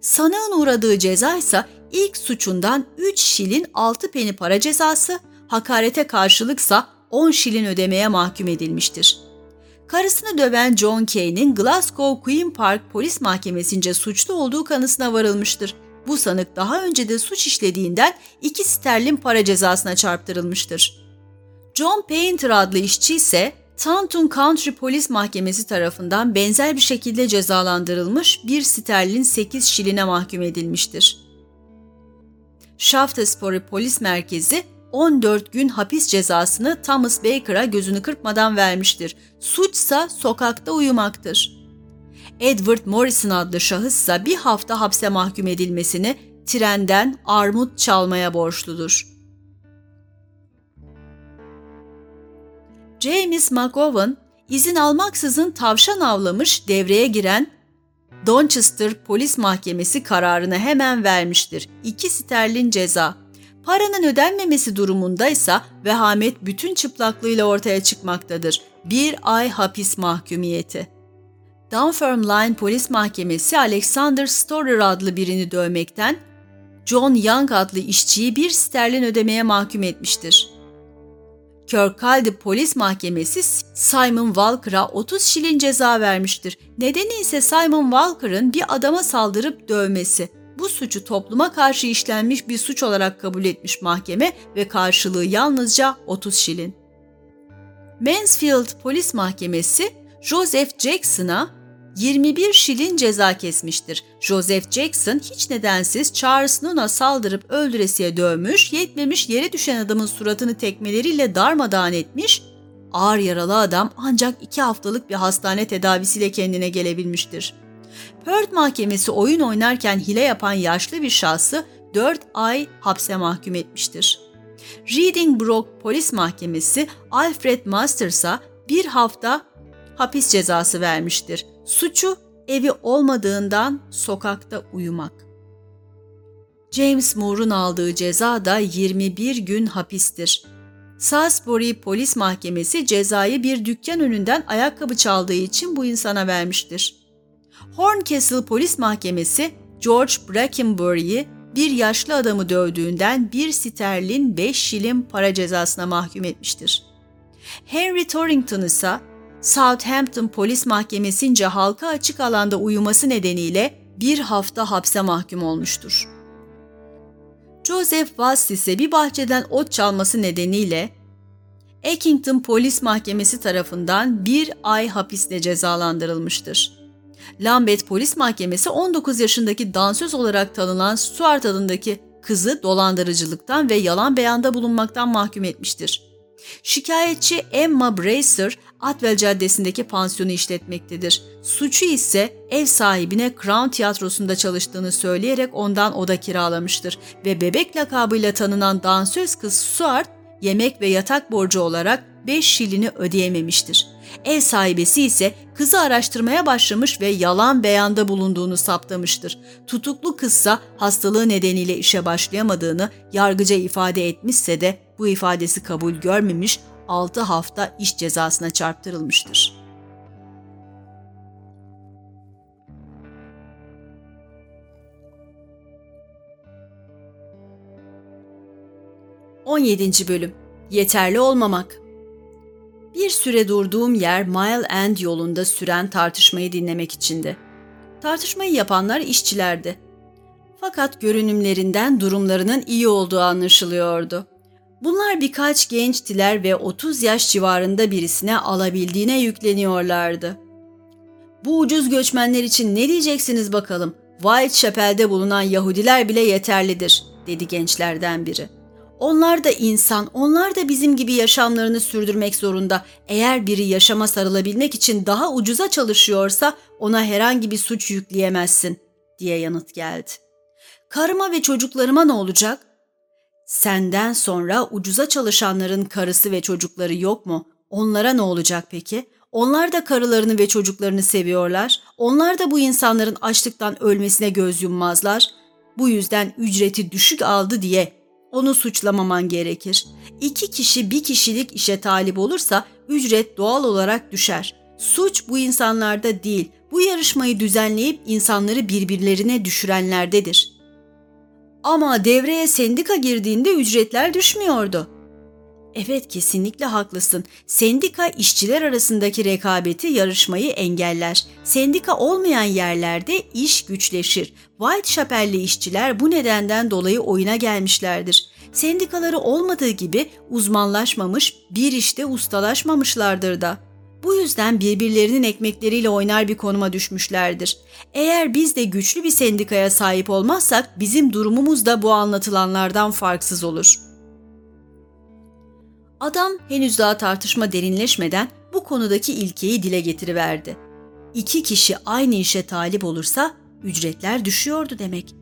Sanığın uğradığı ceza ise ilk suçundan 3 şilin 6 peni para cezası, hakarete karşılıksa 10 şilin ödemeye mahkum edilmiştir. Karısını döven John Kay'nin Glasgow Queen Park Polis Mahkemesi'nce suçlu olduğu kanısına varılmıştır. Bu sanık daha önce de suç işlediğinden 2 sterlin para cezasına çarptırılmıştır. John Painter adlı işçi ise Taunton Country Polis Mahkemesi tarafından benzer bir şekilde cezalandırılmış bir sterlin 8 şiline mahkum edilmiştir. Shaftesbury Polis Merkezi 14 gün hapis cezasını Thomas Baker'a gözünü kırpmadan vermiştir. Suçsa sokakta uyumaktır. Edward Morrison adlı şahıssa bir hafta hapse mahkum edilmesini trenden armut çalmaya borçludur. James McGowan izin almaksızın tavşan avlamış devreye giren Donchester Polis Mahkemesi kararını hemen vermiştir. 2 sterlin ceza. Paranın ödenmemesi durumundaysa vehamet bütün çıplaklığıyla ortaya çıkmaktadır. Bir ay hapis mahkumiyeti. Dunfermline Polis Mahkemesi Alexander Storer adlı birini dövmekten, John Young adlı işçiyi bir sterlin ödemeye mahkum etmiştir. Kirkcaldy Polis Mahkemesi Simon Walker'a 30 şilin ceza vermiştir. Nedeni ise Simon Walker'ın bir adama saldırıp dövmesi. Bu suçu topluma karşı işlenmiş bir suç olarak kabul etmiş mahkeme ve karşılığı yalnızca 30 şilin. Mansfield Polis Mahkemesi Joseph Jackson'a 21 şilin ceza kesmiştir. Joseph Jackson hiç nedensiz Charles Nun'a saldırıp öldüresiye dövmüş, yetmemiş yere düşen adamın suratını tekmeleriyle darmadağın etmiş, ağır yaralı adam ancak iki haftalık bir hastane tedavisiyle kendine gelebilmiştir. Perth Mahkemesi oyun oynarken hile yapan yaşlı bir şahsı 4 ay hapse mahkum etmiştir. Reading Brook Polis Mahkemesi Alfred Masters'a bir hafta hapis cezası vermiştir. Suçu evi olmadığından sokakta uyumak. James Moore'un aldığı ceza da 21 gün hapistir. Salisbury Polis Mahkemesi cezayı bir dükkan önünden ayakkabı çaldığı için bu insana vermiştir. Horncastle Polis Mahkemesi George Brackenbury'i bir yaşlı adamı dövdüğünden bir sterlin 5 şilin para cezasına mahkum etmiştir. Henry Torrington ise Southampton Polis Mahkemesince halka açık alanda uyuması nedeniyle bir hafta hapse mahkum olmuştur. Joseph Watts ise bir bahçeden ot çalması nedeniyle Eckington Polis Mahkemesi tarafından bir ay hapisle cezalandırılmıştır. Lambeth Polis Mahkemesi 19 yaşındaki dansöz olarak tanınan Stuart adındaki kızı dolandırıcılıktan ve yalan beyanda bulunmaktan mahkum etmiştir. Şikayetçi Emma Bracer, Atwell Caddesi'ndeki pansiyonu işletmektedir. Suçu ise ev sahibine Crown Tiyatrosu'nda çalıştığını söyleyerek ondan oda kiralamıştır ve bebek lakabıyla tanınan dansöz kız Stuart, yemek ve yatak borcu olarak 5 şilini ödeyememiştir. Ev sahibesi ise kızı araştırmaya başlamış ve yalan beyanda bulunduğunu saptamıştır. Tutuklu kızsa hastalığı nedeniyle işe başlayamadığını yargıca ifade etmişse de bu ifadesi kabul görmemiş 6 hafta iş cezasına çarptırılmıştır. On yedinci Bölüm Yeterli Olmamak Bir süre durduğum yer Mile End yolunda süren tartışmayı dinlemek içindi. Tartışmayı yapanlar işçilerdi. Fakat görünümlerinden durumlarının iyi olduğu anlaşılıyordu. Bunlar birkaç gençtiler ve 30 yaş civarında birisine alabildiğine yükleniyorlardı. Bu ucuz göçmenler için ne diyeceksiniz bakalım? Whitechapel'de bulunan Yahudiler bile yeterlidir, dedi gençlerden biri. Onlar da insan, onlar da bizim gibi yaşamlarını sürdürmek zorunda. Eğer biri yaşama sarılabilmek için daha ucuza çalışıyorsa ona herhangi bir suç yükleyemezsin, diye yanıt geldi. Karıma ve çocuklarıma ne olacak? Senden sonra ucuza çalışanların karısı ve çocukları yok mu? Onlara ne olacak peki? Onlar da karılarını ve çocuklarını seviyorlar. Onlar da bu insanların açlıktan ölmesine göz yummazlar. Bu yüzden ücreti düşük aldı diye onu suçlamaman gerekir. İki kişi bir kişilik işe talip olursa ücret doğal olarak düşer. Suç bu insanlarda değil, bu yarışmayı düzenleyip insanları birbirlerine düşürenlerdedir.'' Ama devreye sendika girdiğinde ücretler düşmüyordu. Evet kesinlikle haklısın. Sendika işçiler arasındaki rekabeti yarışmayı engeller. Sendika olmayan yerlerde iş güçleşir. Whitechapel'li işçiler bu nedenden dolayı oyuna gelmişlerdir. Sendikaları olmadığı gibi uzmanlaşmamış, bir işte ustalaşmamışlardır da. Bu yüzden birbirlerinin ekmekleriyle oynar bir konuma düşmüşlerdir. Eğer biz de güçlü bir sendikaya sahip olmazsak bizim durumumuz da bu anlatılanlardan farksız olur. Adam henüz daha tartışma derinleşmeden bu konudaki ilkeyi dile getiriverdi. İki kişi aynı işe talip olursa ücretler düşüyordu demek.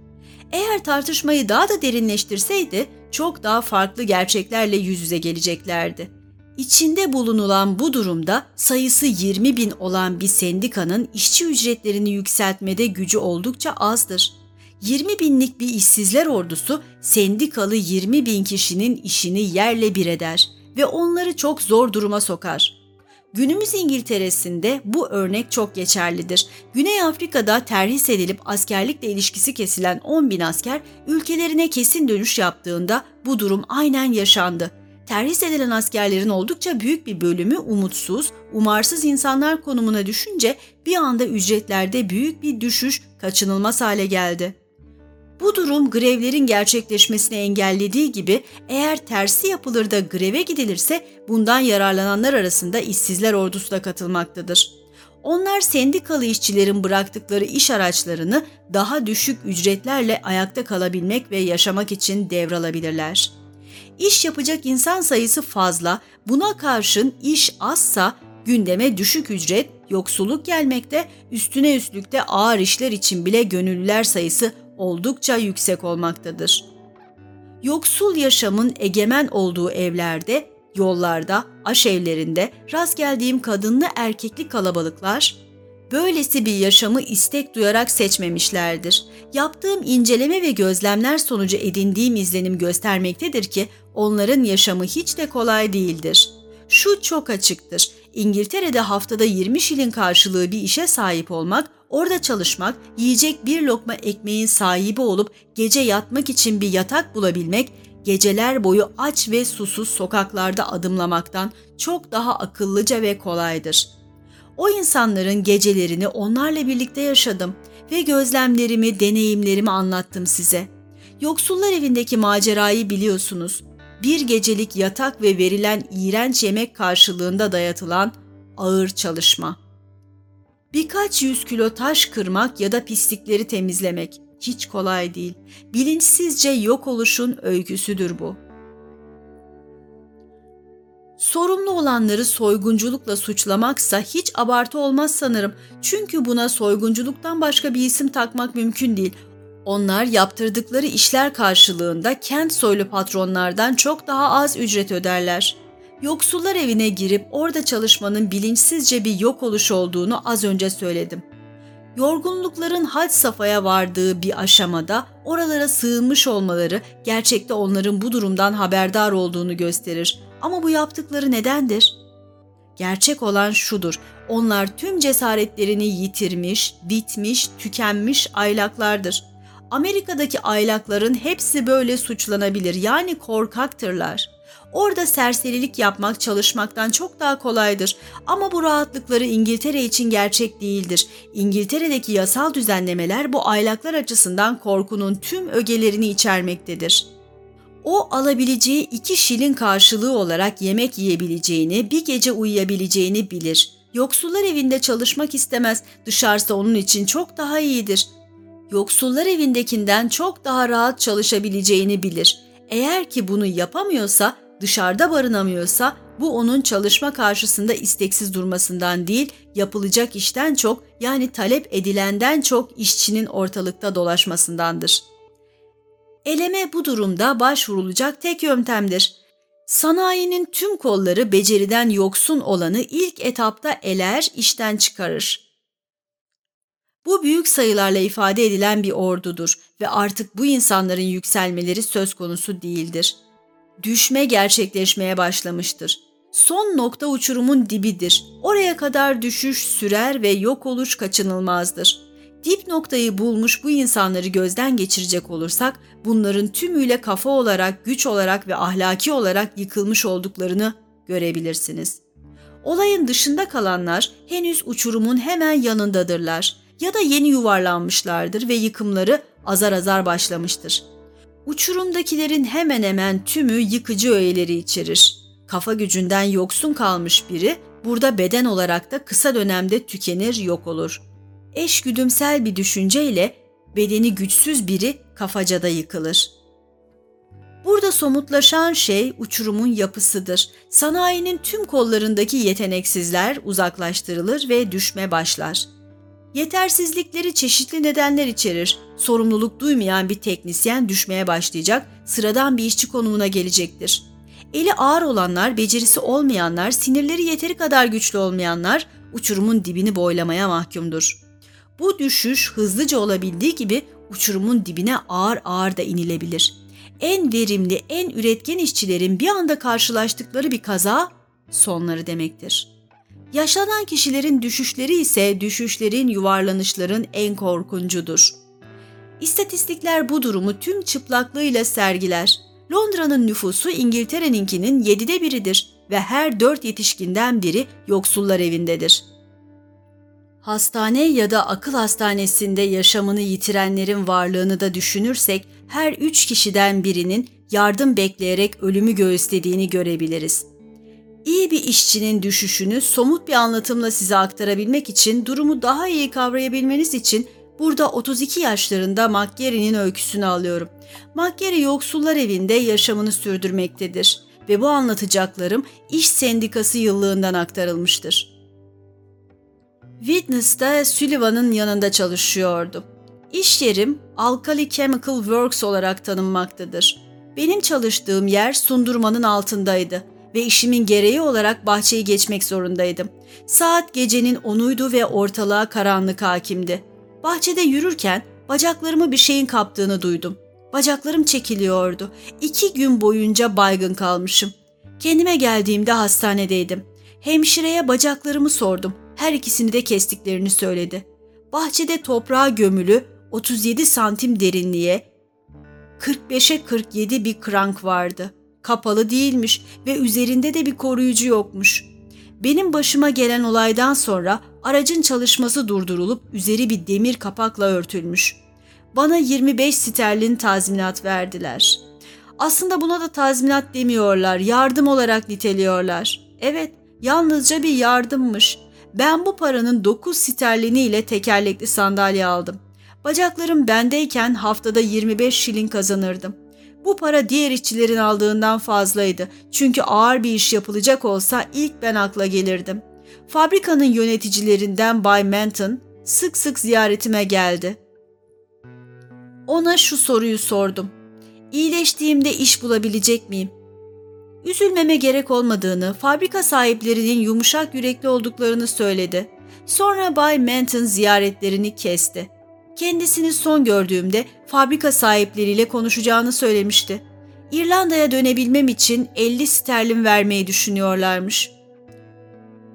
Eğer tartışmayı daha da derinleştirseydi çok daha farklı gerçeklerle yüz yüze geleceklerdi. İçinde bulunulan bu durumda sayısı 20 bin olan bir sendikanın işçi ücretlerini yükseltmede gücü oldukça azdır. 20 binlik bir işsizler ordusu sendikalı 20 bin kişinin işini yerle bir eder ve onları çok zor duruma sokar. Günümüz İngiltere'sinde bu örnek çok geçerlidir. Güney Afrika'da terhis edilip askerlikle ilişkisi kesilen 10 bin asker ülkelerine kesin dönüş yaptığında bu durum aynen yaşandı. Terhis edilen askerlerin oldukça büyük bir bölümü umutsuz, umarsız insanlar konumuna düşünce bir anda ücretlerde büyük bir düşüş kaçınılmaz hale geldi. Bu durum grevlerin gerçekleşmesini engellediği gibi eğer tersi yapılır da greve gidilirse bundan yararlananlar arasında işsizler ordusu da katılmaktadır. Onlar sendikalı işçilerin bıraktıkları iş araçlarını daha düşük ücretlerle ayakta kalabilmek ve yaşamak için devralabilirler. İş yapacak insan sayısı fazla, buna karşın iş azsa gündeme düşük ücret, yoksulluk gelmekte, üstüne üstlükte ağır işler için bile gönüllüler sayısı oldukça yüksek olmaktadır. Yoksul yaşamın egemen olduğu evlerde, yollarda, aşevlerinde rast geldiğim kadınlı erkekli kalabalıklar, böylesi bir yaşamı istek duyarak seçmemişlerdir. Yaptığım inceleme ve gözlemler sonucu edindiğim izlenim göstermektedir ki onların yaşamı hiç de kolay değildir. Şu çok açıktır. İngiltere'de haftada 20 şilin karşılığı bir işe sahip olmak Orada çalışmak, yiyecek bir lokma ekmeğin sahibi olup gece yatmak için bir yatak bulabilmek, geceler boyu aç ve susuz sokaklarda adımlamaktan çok daha akıllıca ve kolaydır. O insanların gecelerini onlarla birlikte yaşadım ve gözlemlerimi, deneyimlerimi anlattım size. Yoksullar evindeki macerayı biliyorsunuz. Bir gecelik yatak ve verilen iğrenç yemek karşılığında dayatılan ağır çalışma.'' Birkaç yüz kilo taş kırmak ya da pislikleri temizlemek hiç kolay değil. Bilinçsizce yok oluşun öyküsüdür bu. Sorumlu olanları soygunculukla suçlamaksa hiç abartı olmaz sanırım. Çünkü buna soygunculuktan başka bir isim takmak mümkün değil. Onlar yaptırdıkları işler karşılığında kent soylu patronlardan çok daha az ücret öderler.'' Yoksullar evine girip orada çalışmanın bilinçsizce bir yok oluş olduğunu az önce söyledim. Yorgunlukların had safhaya vardığı bir aşamada oralara sığınmış olmaları gerçekte onların bu durumdan haberdar olduğunu gösterir. Ama bu yaptıkları nedendir? Gerçek olan şudur. Onlar tüm cesaretlerini yitirmiş, bitmiş, tükenmiş aylaklardır. Amerika'daki aylakların hepsi böyle suçlanabilir. Yani korkaktırlar.'' Orada serserilik yapmak çalışmaktan çok daha kolaydır. Ama bu rahatlıkları İngiltere için gerçek değildir. İngiltere'deki yasal düzenlemeler bu aylaklar açısından korkunun tüm ögelerini içermektedir. O alabileceği iki şilin karşılığı olarak yemek yiyebileceğini, bir gece uyuyabileceğini bilir. Yoksullar evinde çalışmak istemez, dışarısı onun için çok daha iyidir. Yoksullar evindekinden çok daha rahat çalışabileceğini bilir. Eğer ki bunu yapamıyorsa dışarıda barınamıyorsa bu onun çalışma karşısında isteksiz durmasından değil, yapılacak işten çok yani talep edilenden çok işçinin ortalıkta dolaşmasındandır. Eleme bu durumda başvurulacak tek yöntemdir. Sanayinin tüm kolları beceriden yoksun olanı ilk etapta eler, işten çıkarır. Bu büyük sayılarla ifade edilen bir ordudur ve artık bu insanların yükselmeleri söz konusu değildir.'' düşme gerçekleşmeye başlamıştır. Son nokta uçurumun dibidir. Oraya kadar düşüş sürer ve yok oluş kaçınılmazdır. Dip noktayı bulmuş bu insanları gözden geçirecek olursak bunların tümüyle kafa olarak, güç olarak ve ahlaki olarak yıkılmış olduklarını görebilirsiniz. Olayın dışında kalanlar henüz uçurumun hemen yanındadırlar ya da yeni yuvarlanmışlardır ve yıkımları azar azar başlamıştır. Uçurumdakilerin hemen hemen tümü yıkıcı öğeleri içerir. Kafa gücünden yoksun kalmış biri burada beden olarak da kısa dönemde tükenir, yok olur. Eşgüdümsel bir düşünceyle bedeni güçsüz biri kafacada yıkılır. Burada somutlaşan şey uçurumun yapısıdır. Sanayinin tüm kollarındaki yeteneksizler uzaklaştırılır ve düşme başlar. Yetersizlikleri çeşitli nedenler içerir. Sorumluluk duymayan bir teknisyen düşmeye başlayacak, sıradan bir işçi konumuna gelecektir. Eli ağır olanlar, becerisi olmayanlar, sinirleri yeteri kadar güçlü olmayanlar uçurumun dibini boylamaya mahkumdur. Bu düşüş hızlıca olabildiği gibi uçurumun dibine ağır ağır da inilebilir. En verimli, en üretken işçilerin bir anda karşılaştıkları bir kaza sonları demektir.'' Yaşlanan kişilerin düşüşleri ise düşüşlerin yuvarlanışların en korkuncudur. İstatistikler bu durumu tüm çıplaklığıyla sergiler. Londra'nın nüfusu İngiltere'ninkinin yedide biridir ve her dört yetişkinden biri yoksullar evindedir. Hastane ya da akıl hastanesinde yaşamını yitirenlerin varlığını da düşünürsek her üç kişiden birinin yardım bekleyerek ölümü göğüslediğini görebiliriz. İyi bir işçinin düşüşünü somut bir anlatımla size aktarabilmek için durumu daha iyi kavrayabilmeniz için burada 32 yaşlarında McGarry'nin öyküsünü alıyorum. McGarry yoksullar evinde yaşamını sürdürmektedir ve bu anlatacaklarım iş sendikası yıllığından aktarılmıştır. Witness'ta Sullivan'ın yanında çalışıyordu. İş yerim Alkali Chemical Works olarak tanınmaktadır. Benim çalıştığım yer sundurmanın altındaydı ve işimin gereği olarak bahçeyi geçmek zorundaydım. Saat gecenin onuydu ve ortalığa karanlık hakimdi. Bahçede yürürken bacaklarımı bir şeyin kaptığını duydum. Bacaklarım çekiliyordu. İki gün boyunca baygın kalmışım. Kendime geldiğimde hastanedeydim. Hemşireye bacaklarımı sordum. Her ikisini de kestiklerini söyledi. Bahçede toprağa gömülü 37 santim derinliğe 45'e 47 bir krank vardı. Kapalı değilmiş ve üzerinde de bir koruyucu yokmuş. Benim başıma gelen olaydan sonra aracın çalışması durdurulup üzeri bir demir kapakla örtülmüş. Bana 25 sterlin tazminat verdiler. Aslında buna da tazminat demiyorlar, yardım olarak niteliyorlar. Evet, yalnızca bir yardımmış. Ben bu paranın 9 sterlini ile tekerlekli sandalye aldım. Bacaklarım bendeyken haftada 25 şilin kazanırdım. Bu para diğer işçilerin aldığından fazlaydı. Çünkü ağır bir iş yapılacak olsa ilk ben akla gelirdim. Fabrikanın yöneticilerinden Bay Manton sık sık ziyaretime geldi. Ona şu soruyu sordum. İyileştiğimde iş bulabilecek miyim? Üzülmeme gerek olmadığını, fabrika sahiplerinin yumuşak yürekli olduklarını söyledi. Sonra Bay Manton ziyaretlerini kesti. Kendisini son gördüğümde fabrika sahipleriyle konuşacağını söylemişti. İrlanda'ya dönebilmem için 50 sterlin vermeyi düşünüyorlarmış.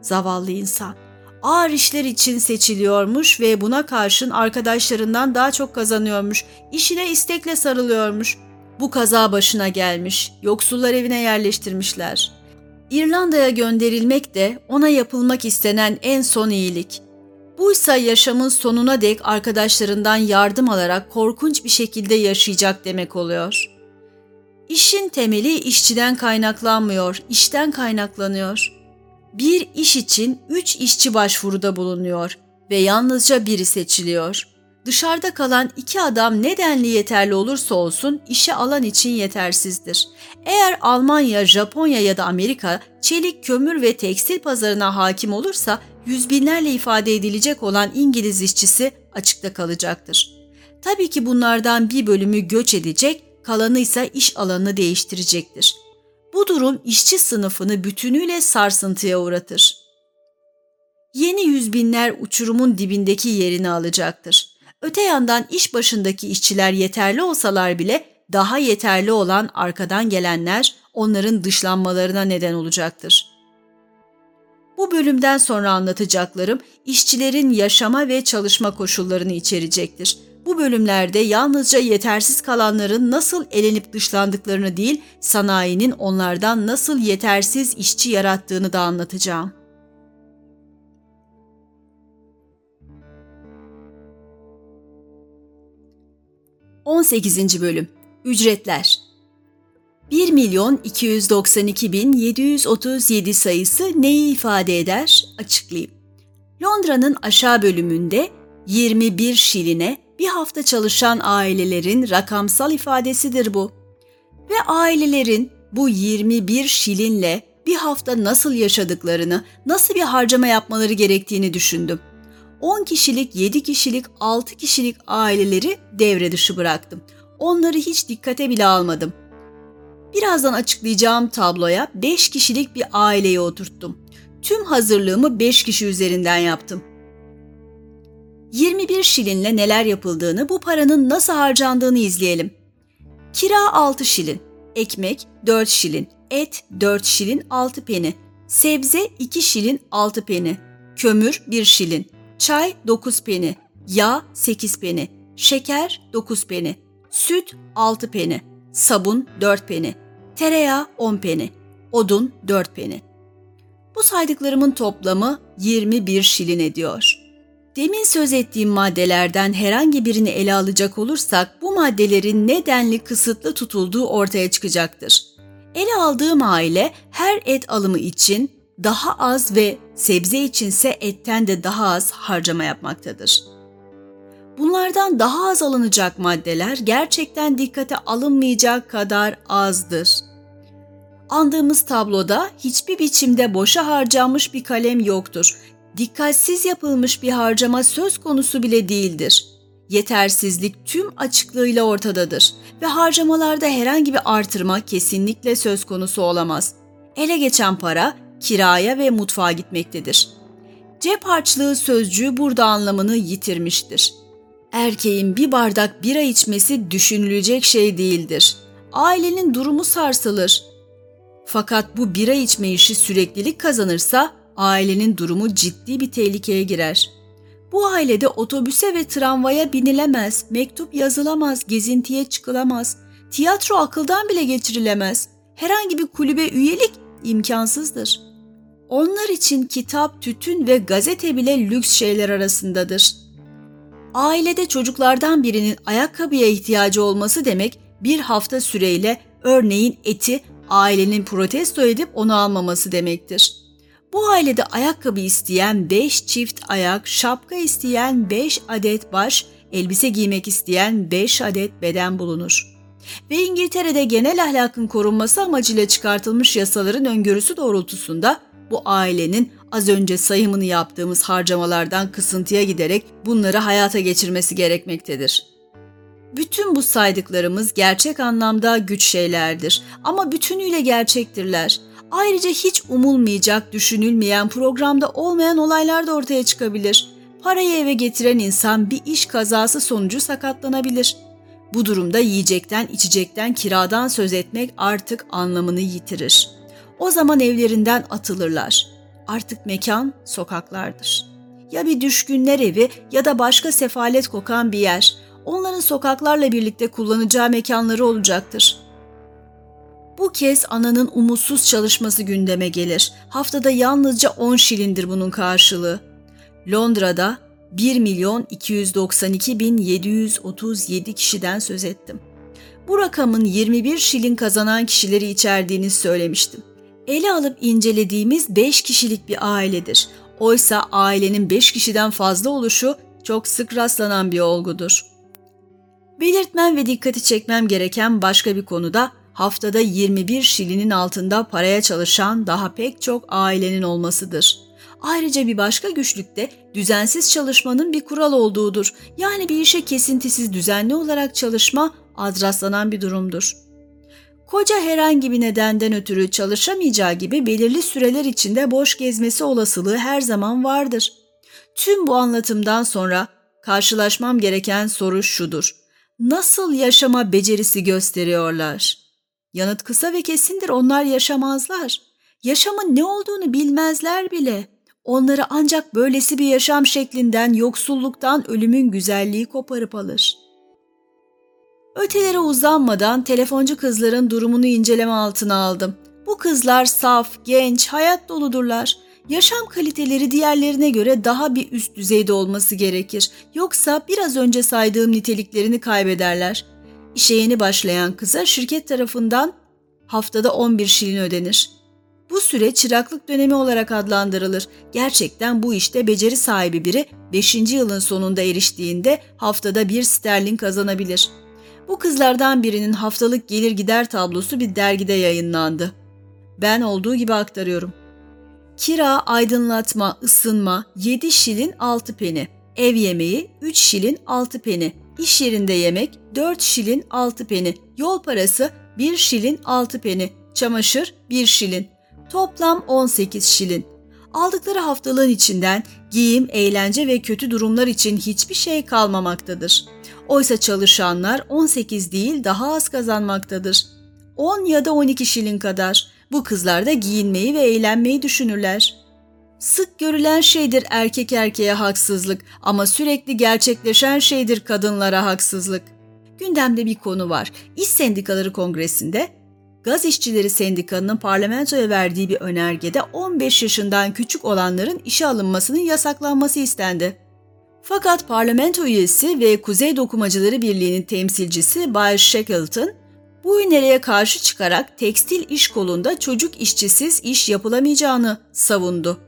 Zavallı insan. Ağır işler için seçiliyormuş ve buna karşın arkadaşlarından daha çok kazanıyormuş. İşine istekle sarılıyormuş. Bu kaza başına gelmiş. Yoksullar evine yerleştirmişler. İrlanda'ya gönderilmek de ona yapılmak istenen en son iyilik. Buysa yaşamın sonuna dek arkadaşlarından yardım alarak korkunç bir şekilde yaşayacak demek oluyor. İşin temeli işçiden kaynaklanmıyor, işten kaynaklanıyor. Bir iş için üç işçi başvuruda bulunuyor ve yalnızca biri seçiliyor. Dışarıda kalan iki adam nedenli yeterli olursa olsun işe alan için yetersizdir. Eğer Almanya, Japonya ya da Amerika çelik, kömür ve tekstil pazarına hakim olursa yüz binlerle ifade edilecek olan İngiliz işçisi açıkta kalacaktır. Tabii ki bunlardan bir bölümü göç edecek, kalanı ise iş alanını değiştirecektir. Bu durum işçi sınıfını bütünüyle sarsıntıya uğratır. Yeni yüz binler uçurumun dibindeki yerini alacaktır. Öte yandan iş başındaki işçiler yeterli olsalar bile daha yeterli olan arkadan gelenler onların dışlanmalarına neden olacaktır. Bu bölümden sonra anlatacaklarım işçilerin yaşama ve çalışma koşullarını içerecektir. Bu bölümlerde yalnızca yetersiz kalanların nasıl elenip dışlandıklarını değil, sanayinin onlardan nasıl yetersiz işçi yarattığını da anlatacağım. 18. Bölüm Ücretler 1 milyon 292 bin 737 sayısı neyi ifade eder? Açıklayayım. Londra'nın aşağı bölümünde 21 şiline bir hafta çalışan ailelerin rakamsal ifadesidir bu. Ve ailelerin bu 21 şilinle bir hafta nasıl yaşadıklarını, nasıl bir harcama yapmaları gerektiğini düşündüm. 10 kişilik, 7 kişilik, 6 kişilik aileleri devre dışı bıraktım. Onları hiç dikkate bile almadım. Birazdan açıklayacağım tabloya 5 kişilik bir aileyi oturttum. Tüm hazırlığımı 5 kişi üzerinden yaptım. 21 şilinle neler yapıldığını, bu paranın nasıl harcandığını izleyelim. Kira 6 şilin, ekmek 4 şilin, et 4 şilin 6 peni, Sebze 2 şilin 6 peni, kömür 1 şilin, çay 9 peni, yağ 8 peni, şeker 9 peni, süt 6 peni, sabun 4 peni, tereyağı 10 peni, odun 4 peni. Bu saydıklarımın toplamı 21 şilin ediyor. Demin söz ettiğim maddelerden herhangi birini ele alacak olursak bu maddelerin nedenli kısıtlı tutulduğu ortaya çıkacaktır. Ele aldığım aile her et alımı için daha az ve sebze içinse etten de daha az harcama yapmaktadır. Bunlardan daha az alınacak maddeler gerçekten dikkate alınmayacak kadar azdır. Andığımız tabloda hiçbir biçimde boşa harcanmış bir kalem yoktur. Dikkatsiz yapılmış bir harcama söz konusu bile değildir. Yetersizlik tüm açıklığıyla ortadadır ve harcamalarda herhangi bir artırma kesinlikle söz konusu olamaz. Ele geçen para kiraya ve mutfağa gitmektedir. Cep harçlığı sözcüğü burada anlamını yitirmiştir. Erkeğin bir bardak bira içmesi düşünülecek şey değildir. Ailenin durumu sarsılır. Fakat bu bira içme işi süreklilik kazanırsa ailenin durumu ciddi bir tehlikeye girer. Bu ailede otobüse ve tramvaya binilemez, mektup yazılamaz, gezintiye çıkılamaz, tiyatro akıldan bile geçirilemez. Herhangi bir kulübe üyelik imkansızdır. Onlar için kitap, tütün ve gazete bile lüks şeyler arasındadır. Ailede çocuklardan birinin ayakkabıya ihtiyacı olması demek bir hafta süreyle örneğin eti ailenin protesto edip onu almaması demektir. Bu ailede ayakkabı isteyen 5 çift ayak, şapka isteyen 5 adet baş, elbise giymek isteyen 5 adet beden bulunur. Ve İngiltere'de genel ahlakın korunması amacıyla çıkartılmış yasaların öngörüsü doğrultusunda bu ailenin az önce sayımını yaptığımız harcamalardan kısıntıya giderek bunları hayata geçirmesi gerekmektedir. Bütün bu saydıklarımız gerçek anlamda güç şeylerdir ama bütünüyle gerçektirler. Ayrıca hiç umulmayacak, düşünülmeyen, programda olmayan olaylar da ortaya çıkabilir. Parayı eve getiren insan bir iş kazası sonucu sakatlanabilir. Bu durumda yiyecekten, içecekten, kiradan söz etmek artık anlamını yitirir. O zaman evlerinden atılırlar. Artık mekan sokaklardır. Ya bir düşkünler evi ya da başka sefalet kokan bir yer. Onların sokaklarla birlikte kullanacağı mekanları olacaktır. Bu kez ananın umutsuz çalışması gündeme gelir. Haftada yalnızca 10 şilindir bunun karşılığı. Londra'da 1 milyon 292 bin 737 kişiden söz ettim. Bu rakamın 21 şilin kazanan kişileri içerdiğini söylemiştim. Ele alıp incelediğimiz 5 kişilik bir ailedir. Oysa ailenin 5 kişiden fazla oluşu çok sık rastlanan bir olgudur. Belirtmem ve dikkati çekmem gereken başka bir konuda haftada 21 şilinin altında paraya çalışan daha pek çok ailenin olmasıdır. Ayrıca bir başka güçlük de düzensiz çalışmanın bir kural olduğudur. Yani bir işe kesintisiz düzenli olarak çalışma az rastlanan bir durumdur. Koca herhangi bir nedenden ötürü çalışamayacağı gibi belirli süreler içinde boş gezmesi olasılığı her zaman vardır. Tüm bu anlatımdan sonra karşılaşmam gereken soru şudur. Nasıl yaşama becerisi gösteriyorlar? Yanıt kısa ve kesindir onlar yaşamazlar. Yaşamın ne olduğunu bilmezler bile. Onları ancak böylesi bir yaşam şeklinden, yoksulluktan ölümün güzelliği koparıp alır. Ötelere uzanmadan telefoncu kızların durumunu inceleme altına aldım. Bu kızlar saf, genç, hayat doludurlar. Yaşam kaliteleri diğerlerine göre daha bir üst düzeyde olması gerekir. Yoksa biraz önce saydığım niteliklerini kaybederler. İşe yeni başlayan kıza şirket tarafından haftada 11 şilin ödenir. Bu süre çıraklık dönemi olarak adlandırılır. Gerçekten bu işte beceri sahibi biri 5. yılın sonunda eriştiğinde haftada bir sterlin kazanabilir. Bu kızlardan birinin haftalık gelir gider tablosu bir dergide yayınlandı. Ben olduğu gibi aktarıyorum. Kira, aydınlatma, ısınma 7 şilin 6 peni. Ev yemeği 3 şilin 6 peni. İş yerinde yemek 4 şilin 6 peni. Yol parası 1 şilin 6 peni. Çamaşır 1 şilin. Toplam 18 şilin. Aldıkları haftalığın içinden giyim, eğlence ve kötü durumlar için hiçbir şey kalmamaktadır. Oysa çalışanlar 18 değil daha az kazanmaktadır. 10 ya da 12 şilin kadar. Bu kızlar da giyinmeyi ve eğlenmeyi düşünürler. Sık görülen şeydir erkek erkeğe haksızlık ama sürekli gerçekleşen şeydir kadınlara haksızlık. Gündemde bir konu var. İş Sendikaları Kongresi'nde Gaz İşçileri Sendikalı'nın parlamentoya verdiği bir önergede 15 yaşından küçük olanların işe alınmasının yasaklanması istendi. Fakat parlamento üyesi ve Kuzey Dokumacıları Birliği'nin temsilcisi Bay Shackleton, bu öneriye karşı çıkarak tekstil iş kolunda çocuk işçisiz iş yapılamayacağını savundu.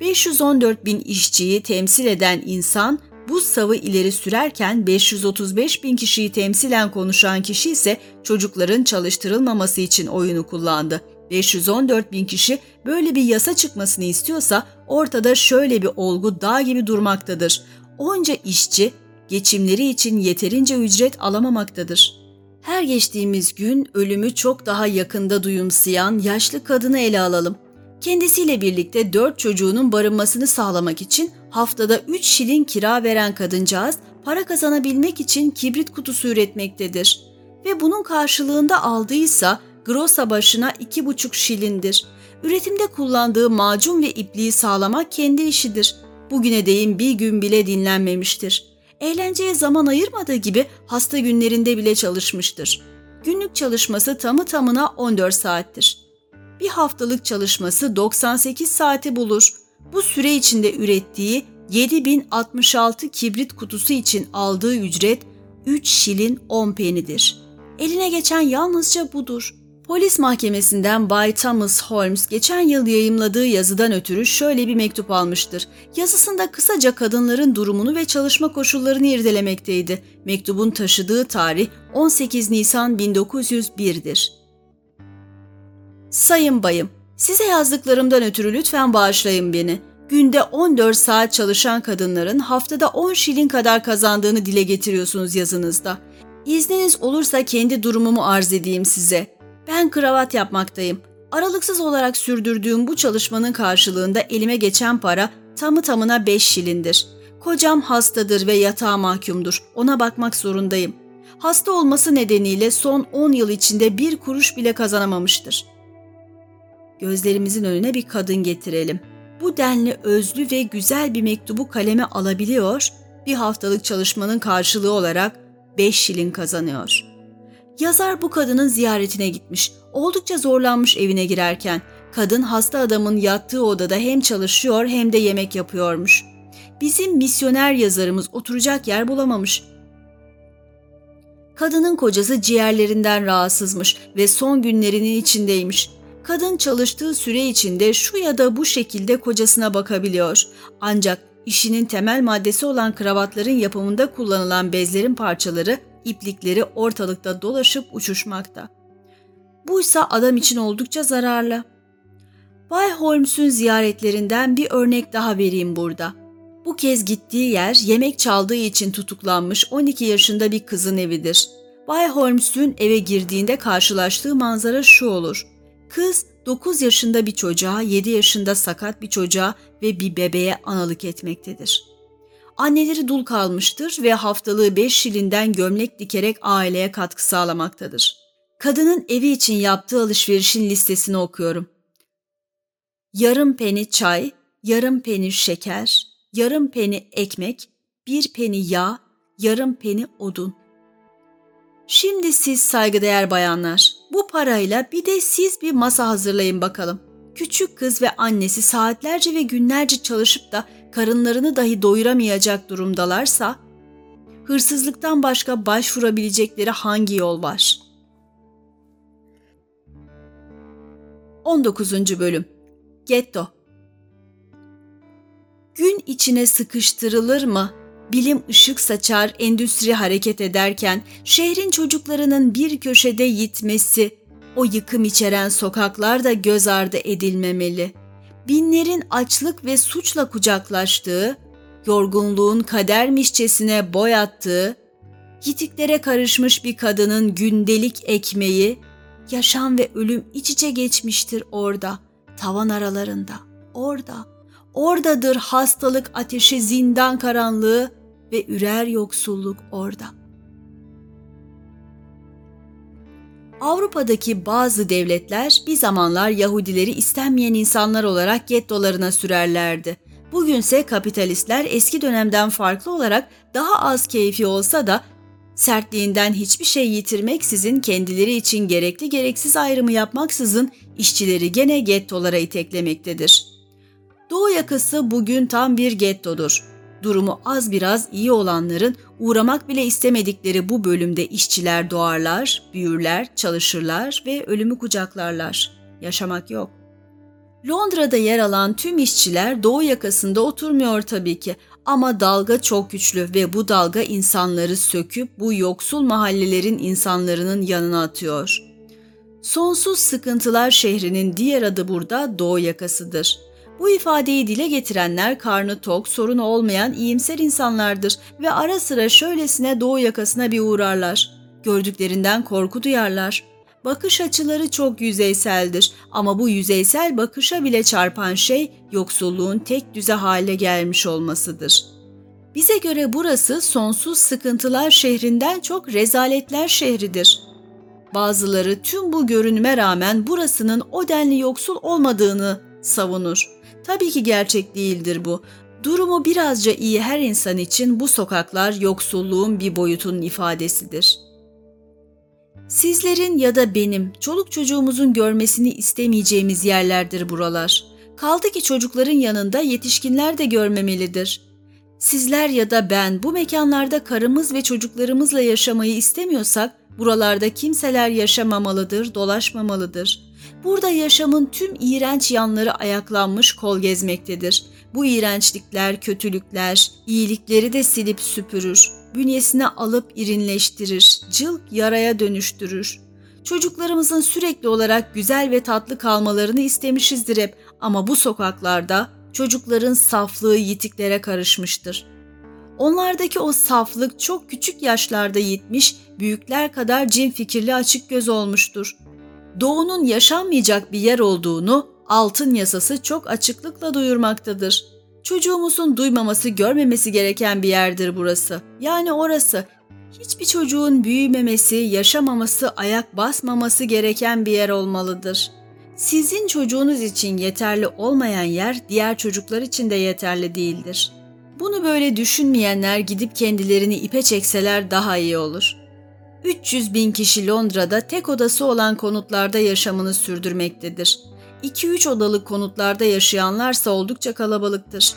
514 bin işçiyi temsil eden insan bu savı ileri sürerken 535 bin kişiyi temsilen konuşan kişi ise çocukların çalıştırılmaması için oyunu kullandı. 514 bin kişi böyle bir yasa çıkmasını istiyorsa ortada şöyle bir olgu dağ gibi durmaktadır. Onca işçi geçimleri için yeterince ücret alamamaktadır. Her geçtiğimiz gün ölümü çok daha yakında duyumsayan yaşlı kadını ele alalım. Kendisiyle birlikte dört çocuğunun barınmasını sağlamak için haftada 3 şilin kira veren kadıncağız para kazanabilmek için kibrit kutusu üretmektedir. Ve bunun karşılığında aldıysa grosa başına 2,5 şilindir. Üretimde kullandığı macun ve ipliği sağlamak kendi işidir. Bugüne değin bir gün bile dinlenmemiştir. Eğlenceye zaman ayırmadığı gibi hasta günlerinde bile çalışmıştır. Günlük çalışması tamı tamına 14 saattir bir haftalık çalışması 98 saati bulur. Bu süre içinde ürettiği 7066 kibrit kutusu için aldığı ücret 3 şilin 10 penidir. Eline geçen yalnızca budur. Polis mahkemesinden Bay Thomas Holmes geçen yıl yayımladığı yazıdan ötürü şöyle bir mektup almıştır. Yazısında kısaca kadınların durumunu ve çalışma koşullarını irdelemekteydi. Mektubun taşıdığı tarih 18 Nisan 1901'dir. Sayın bayım, size yazdıklarımdan ötürü lütfen bağışlayın beni. Günde 14 saat çalışan kadınların haftada 10 şilin kadar kazandığını dile getiriyorsunuz yazınızda. İzniniz olursa kendi durumumu arz edeyim size. Ben kravat yapmaktayım. Aralıksız olarak sürdürdüğüm bu çalışmanın karşılığında elime geçen para tamı tamına 5 şilindir. Kocam hastadır ve yatağa mahkumdur. Ona bakmak zorundayım. Hasta olması nedeniyle son 10 yıl içinde bir kuruş bile kazanamamıştır.'' gözlerimizin önüne bir kadın getirelim. Bu denli özlü ve güzel bir mektubu kaleme alabiliyor, bir haftalık çalışmanın karşılığı olarak 5 şilin kazanıyor. Yazar bu kadının ziyaretine gitmiş. Oldukça zorlanmış evine girerken. Kadın hasta adamın yattığı odada hem çalışıyor hem de yemek yapıyormuş. Bizim misyoner yazarımız oturacak yer bulamamış. Kadının kocası ciğerlerinden rahatsızmış ve son günlerinin içindeymiş. Kadın çalıştığı süre içinde şu ya da bu şekilde kocasına bakabiliyor. Ancak işinin temel maddesi olan kravatların yapımında kullanılan bezlerin parçaları, iplikleri ortalıkta dolaşıp uçuşmakta. Buysa adam için oldukça zararlı. Bay Holmes'un ziyaretlerinden bir örnek daha vereyim burada. Bu kez gittiği yer yemek çaldığı için tutuklanmış 12 yaşında bir kızın evidir. Bay Holmes'un eve girdiğinde karşılaştığı manzara şu olur. Kız 9 yaşında bir çocuğa, 7 yaşında sakat bir çocuğa ve bir bebeğe analık etmektedir. Anneleri dul kalmıştır ve haftalığı 5 şilinden gömlek dikerek aileye katkı sağlamaktadır. Kadının evi için yaptığı alışverişin listesini okuyorum. Yarım peni çay, yarım peni şeker, yarım peni ekmek, bir peni yağ, yarım peni odun. Şimdi siz saygıdeğer bayanlar, bu parayla bir de siz bir masa hazırlayın bakalım. Küçük kız ve annesi saatlerce ve günlerce çalışıp da karınlarını dahi doyuramayacak durumdalarsa, hırsızlıktan başka başvurabilecekleri hangi yol var? 19. Bölüm Getto Gün içine sıkıştırılır mı bilim ışık saçar, endüstri hareket ederken şehrin çocuklarının bir köşede yitmesi, o yıkım içeren sokaklar da göz ardı edilmemeli. Binlerin açlık ve suçla kucaklaştığı, yorgunluğun kadermişçesine boyattığı, yitiklere karışmış bir kadının gündelik ekmeği, yaşam ve ölüm iç içe geçmiştir orada, tavan aralarında, orada. Oradadır hastalık ateşi zindan karanlığı, ve ürer yoksulluk orada. Avrupa'daki bazı devletler bir zamanlar Yahudileri istenmeyen insanlar olarak gettolarına sürerlerdi. Bugünse kapitalistler eski dönemden farklı olarak daha az keyfi olsa da sertliğinden hiçbir şey yitirmeksizin kendileri için gerekli gereksiz ayrımı yapmaksızın işçileri gene gettolara iteklemektedir. Doğu yakası bugün tam bir gettodur. Durumu az biraz iyi olanların uğramak bile istemedikleri bu bölümde işçiler doğarlar, büyürler, çalışırlar ve ölümü kucaklarlar. Yaşamak yok. Londra'da yer alan tüm işçiler doğu yakasında oturmuyor tabii ki ama dalga çok güçlü ve bu dalga insanları söküp bu yoksul mahallelerin insanların yanına atıyor. Sonsuz sıkıntılar şehrinin diğer adı burada doğu yakasıdır. Bu ifadeyi dile getirenler karnı tok, sorunu olmayan iyimser insanlardır ve ara sıra şöylesine doğu yakasına bir uğrarlar. Gördüklerinden korku duyarlar. Bakış açıları çok yüzeyseldir ama bu yüzeysel bakışa bile çarpan şey yoksulluğun tek düze hale gelmiş olmasıdır. Bize göre burası sonsuz sıkıntılar şehrinden çok rezaletler şehridir. Bazıları tüm bu görünüme rağmen burasının o denli yoksul olmadığını savunur. Tabii ki gerçek değildir bu. Durumu birazca iyi her insan için bu sokaklar yoksulluğun bir boyutunun ifadesidir.'' Sizlerin ya da benim çoluk çocuğumuzun görmesini istemeyeceğimiz yerlerdir buralar. Kaldı ki çocukların yanında yetişkinler de görmemelidir. Sizler ya da ben bu mekanlarda karımız ve çocuklarımızla yaşamayı istemiyorsak buralarda kimseler yaşamamalıdır, dolaşmamalıdır. Burada yaşamın tüm iğrenç yanları ayaklanmış kol gezmektedir. Bu iğrençlikler, kötülükler, iyilikleri de silip süpürür bünyesine alıp irinleştirir, cılk yaraya dönüştürür. Çocuklarımızın sürekli olarak güzel ve tatlı kalmalarını istemişizdir hep ama bu sokaklarda çocukların saflığı yitiklere karışmıştır. Onlardaki o saflık çok küçük yaşlarda yitmiş, büyükler kadar cin fikirli açık göz olmuştur. Doğunun yaşanmayacak bir yer olduğunu altın yasası çok açıklıkla duyurmaktadır.'' Çocuğumuzun duymaması, görmemesi gereken bir yerdir burası. Yani orası. Hiçbir çocuğun büyümemesi, yaşamaması, ayak basmaması gereken bir yer olmalıdır. Sizin çocuğunuz için yeterli olmayan yer diğer çocuklar için de yeterli değildir. Bunu böyle düşünmeyenler gidip kendilerini ipe çekseler daha iyi olur. 300 bin kişi Londra'da tek odası olan konutlarda yaşamını sürdürmektedir. 2-3 odalı konutlarda yaşayanlarsa oldukça kalabalıktır.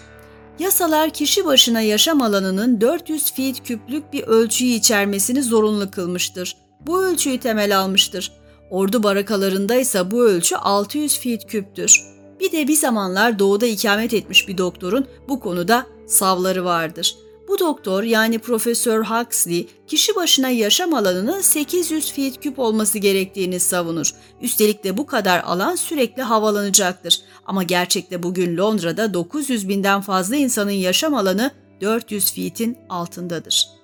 Yasalar kişi başına yaşam alanının 400 feet küplük bir ölçüyü içermesini zorunlu kılmıştır. Bu ölçüyü temel almıştır. Ordu barakalarında ise bu ölçü 600 feet küptür. Bir de bir zamanlar doğuda ikamet etmiş bir doktorun bu konuda savları vardır. Bu doktor yani Profesör Huxley kişi başına yaşam alanının 800 feet küp olması gerektiğini savunur. Üstelik de bu kadar alan sürekli havalanacaktır. Ama gerçekte bugün Londra'da 900 binden fazla insanın yaşam alanı 400 feet'in altındadır.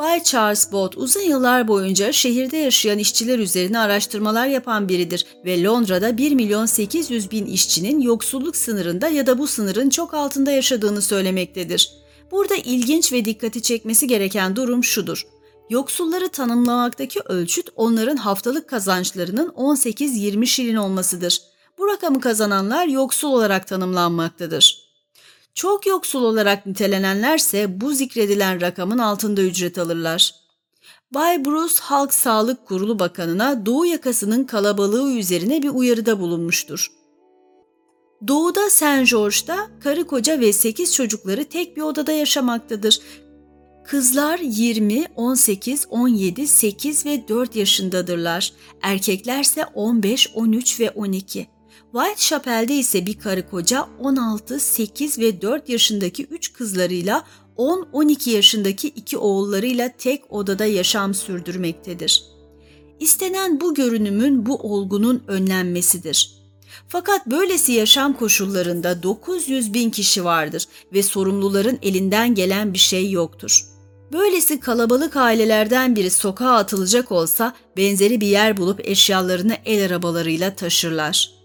Bay Charles Bott uzun yıllar boyunca şehirde yaşayan işçiler üzerine araştırmalar yapan biridir ve Londra'da 1 milyon 800 bin işçinin yoksulluk sınırında ya da bu sınırın çok altında yaşadığını söylemektedir. Burada ilginç ve dikkati çekmesi gereken durum şudur. Yoksulları tanımlamaktaki ölçüt onların haftalık kazançlarının 18-20 şilin olmasıdır. Bu rakamı kazananlar yoksul olarak tanımlanmaktadır. Çok yoksul olarak nitelenenlerse bu zikredilen rakamın altında ücret alırlar. Bay Bruce Halk Sağlık Kurulu Bakanı'na Doğu yakasının kalabalığı üzerine bir uyarıda bulunmuştur. Doğuda Saint George'da karı koca ve 8 çocukları tek bir odada yaşamaktadır. Kızlar 20, 18, 17, 8 ve 4 yaşındadırlar. Erkeklerse 15, 13 ve 12. Whitechapel'de ise bir karı koca 16, 8 ve 4 yaşındaki 3 kızlarıyla 10-12 yaşındaki iki oğullarıyla tek odada yaşam sürdürmektedir. İstenen bu görünümün bu olgunun önlenmesidir. Fakat böylesi yaşam koşullarında 900 bin kişi vardır ve sorumluların elinden gelen bir şey yoktur. Böylesi kalabalık ailelerden biri sokağa atılacak olsa benzeri bir yer bulup eşyalarını el arabalarıyla taşırlar.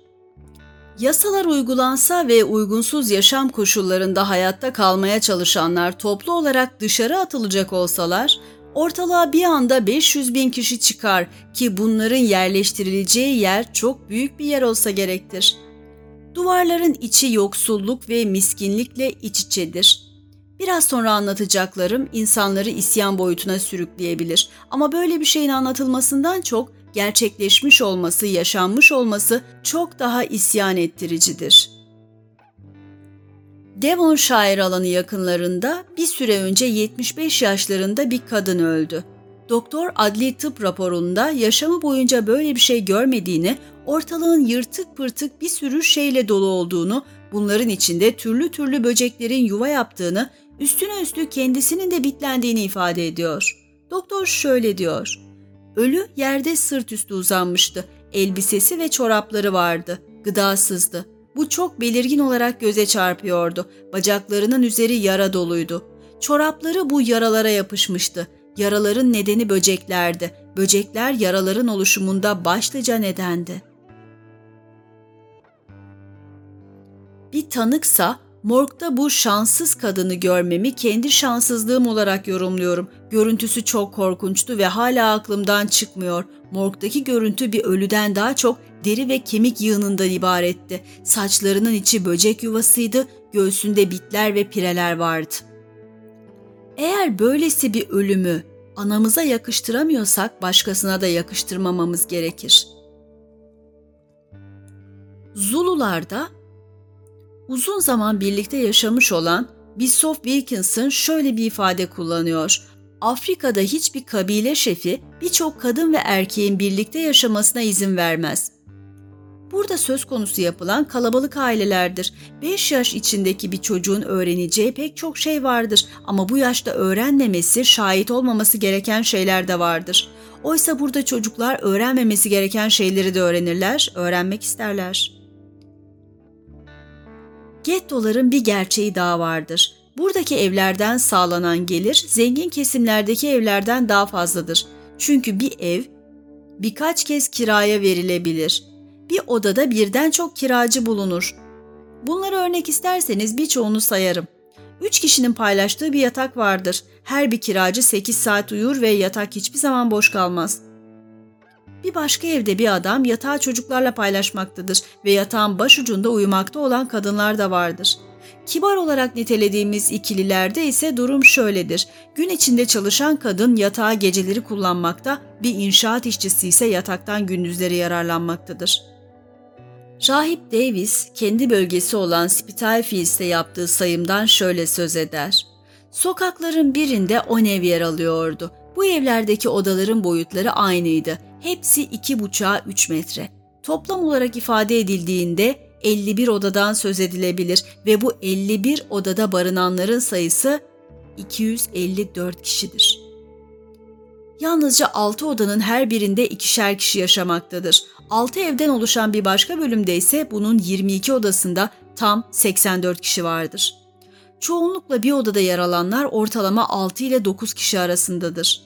Yasalar uygulansa ve uygunsuz yaşam koşullarında hayatta kalmaya çalışanlar toplu olarak dışarı atılacak olsalar, Ortalığa bir anda 500 bin kişi çıkar ki bunların yerleştirileceği yer çok büyük bir yer olsa gerektir. Duvarların içi yoksulluk ve miskinlikle iç içedir. Biraz sonra anlatacaklarım insanları isyan boyutuna sürükleyebilir ama böyle bir şeyin anlatılmasından çok gerçekleşmiş olması, yaşanmış olması çok daha isyan ettiricidir. Devonshire alanı yakınlarında bir süre önce 75 yaşlarında bir kadın öldü. Doktor adli tıp raporunda yaşamı boyunca böyle bir şey görmediğini, ortalığın yırtık pırtık bir sürü şeyle dolu olduğunu, bunların içinde türlü türlü böceklerin yuva yaptığını, üstüne üstlük kendisinin de bitlendiğini ifade ediyor. Doktor şöyle diyor. Ölü yerde sırt üstü uzanmıştı. Elbisesi ve çorapları vardı. Gıdasızdı. Bu çok belirgin olarak göze çarpıyordu. Bacaklarının üzeri yara doluydu. Çorapları bu yaralara yapışmıştı. Yaraların nedeni böceklerdi. Böcekler yaraların oluşumunda başlıca nedendi. Bir tanıksa morgda bu şanssız kadını görmemi kendi şanssızlığım olarak yorumluyorum. Görüntüsü çok korkunçtu ve hala aklımdan çıkmıyor. Morgdaki görüntü bir ölüden daha çok deri ve kemik yığınından ibaretti. Saçlarının içi böcek yuvasıydı, göğsünde bitler ve pireler vardı. Eğer böylesi bir ölümü anamıza yakıştıramıyorsak başkasına da yakıştırmamamız gerekir. Zulularda uzun zaman birlikte yaşamış olan Bissoff Wilkinson şöyle bir ifade kullanıyor. Afrika'da hiçbir kabile şefi birçok kadın ve erkeğin birlikte yaşamasına izin vermez. Burada söz konusu yapılan kalabalık ailelerdir. 5 yaş içindeki bir çocuğun öğreneceği pek çok şey vardır ama bu yaşta öğrenmemesi, şahit olmaması gereken şeyler de vardır. Oysa burada çocuklar öğrenmemesi gereken şeyleri de öğrenirler, öğrenmek isterler. Gettoların bir gerçeği daha vardır. Buradaki evlerden sağlanan gelir zengin kesimlerdeki evlerden daha fazladır. Çünkü bir ev birkaç kez kiraya verilebilir bir odada birden çok kiracı bulunur. Bunları örnek isterseniz birçoğunu sayarım. Üç kişinin paylaştığı bir yatak vardır. Her bir kiracı 8 saat uyur ve yatak hiçbir zaman boş kalmaz. Bir başka evde bir adam yatağı çocuklarla paylaşmaktadır ve yatağın başucunda uyumakta olan kadınlar da vardır. Kibar olarak nitelediğimiz ikililerde ise durum şöyledir. Gün içinde çalışan kadın yatağı geceleri kullanmakta, bir inşaat işçisi ise yataktan gündüzleri yararlanmaktadır.'' Rahip Davis kendi bölgesi olan Spitalfields'te yaptığı sayımdan şöyle söz eder. Sokakların birinde on ev yer alıyordu. Bu evlerdeki odaların boyutları aynıydı. Hepsi iki buçuğa üç metre. Toplam olarak ifade edildiğinde 51 odadan söz edilebilir ve bu 51 odada barınanların sayısı 254 kişidir. Yalnızca 6 odanın her birinde ikişer kişi yaşamaktadır. 6 evden oluşan bir başka bölümde ise bunun 22 odasında tam 84 kişi vardır. Çoğunlukla bir odada yer alanlar ortalama 6 ile 9 kişi arasındadır.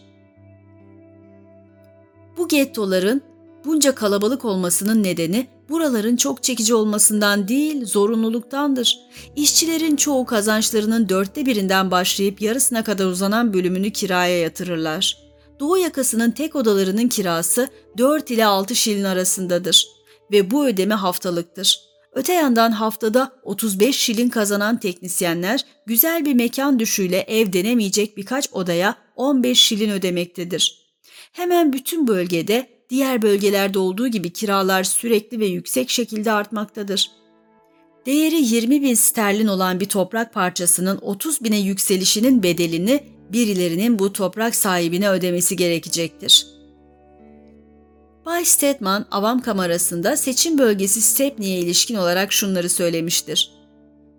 Bu gettoların bunca kalabalık olmasının nedeni buraların çok çekici olmasından değil, zorunluluktandır. İşçilerin çoğu kazançlarının dörtte birinden başlayıp yarısına kadar uzanan bölümünü kiraya yatırırlar. Doğu yakasının tek odalarının kirası 4 ile 6 şilin arasındadır ve bu ödeme haftalıktır. Öte yandan haftada 35 şilin kazanan teknisyenler güzel bir mekan düşüyle ev denemeyecek birkaç odaya 15 şilin ödemektedir. Hemen bütün bölgede diğer bölgelerde olduğu gibi kiralar sürekli ve yüksek şekilde artmaktadır. Değeri 20 bin sterlin olan bir toprak parçasının 30 bine yükselişinin bedelini birilerinin bu toprak sahibine ödemesi gerekecektir. Bay Stedman avam kamerasında seçim bölgesi Stepney'e ilişkin olarak şunları söylemiştir.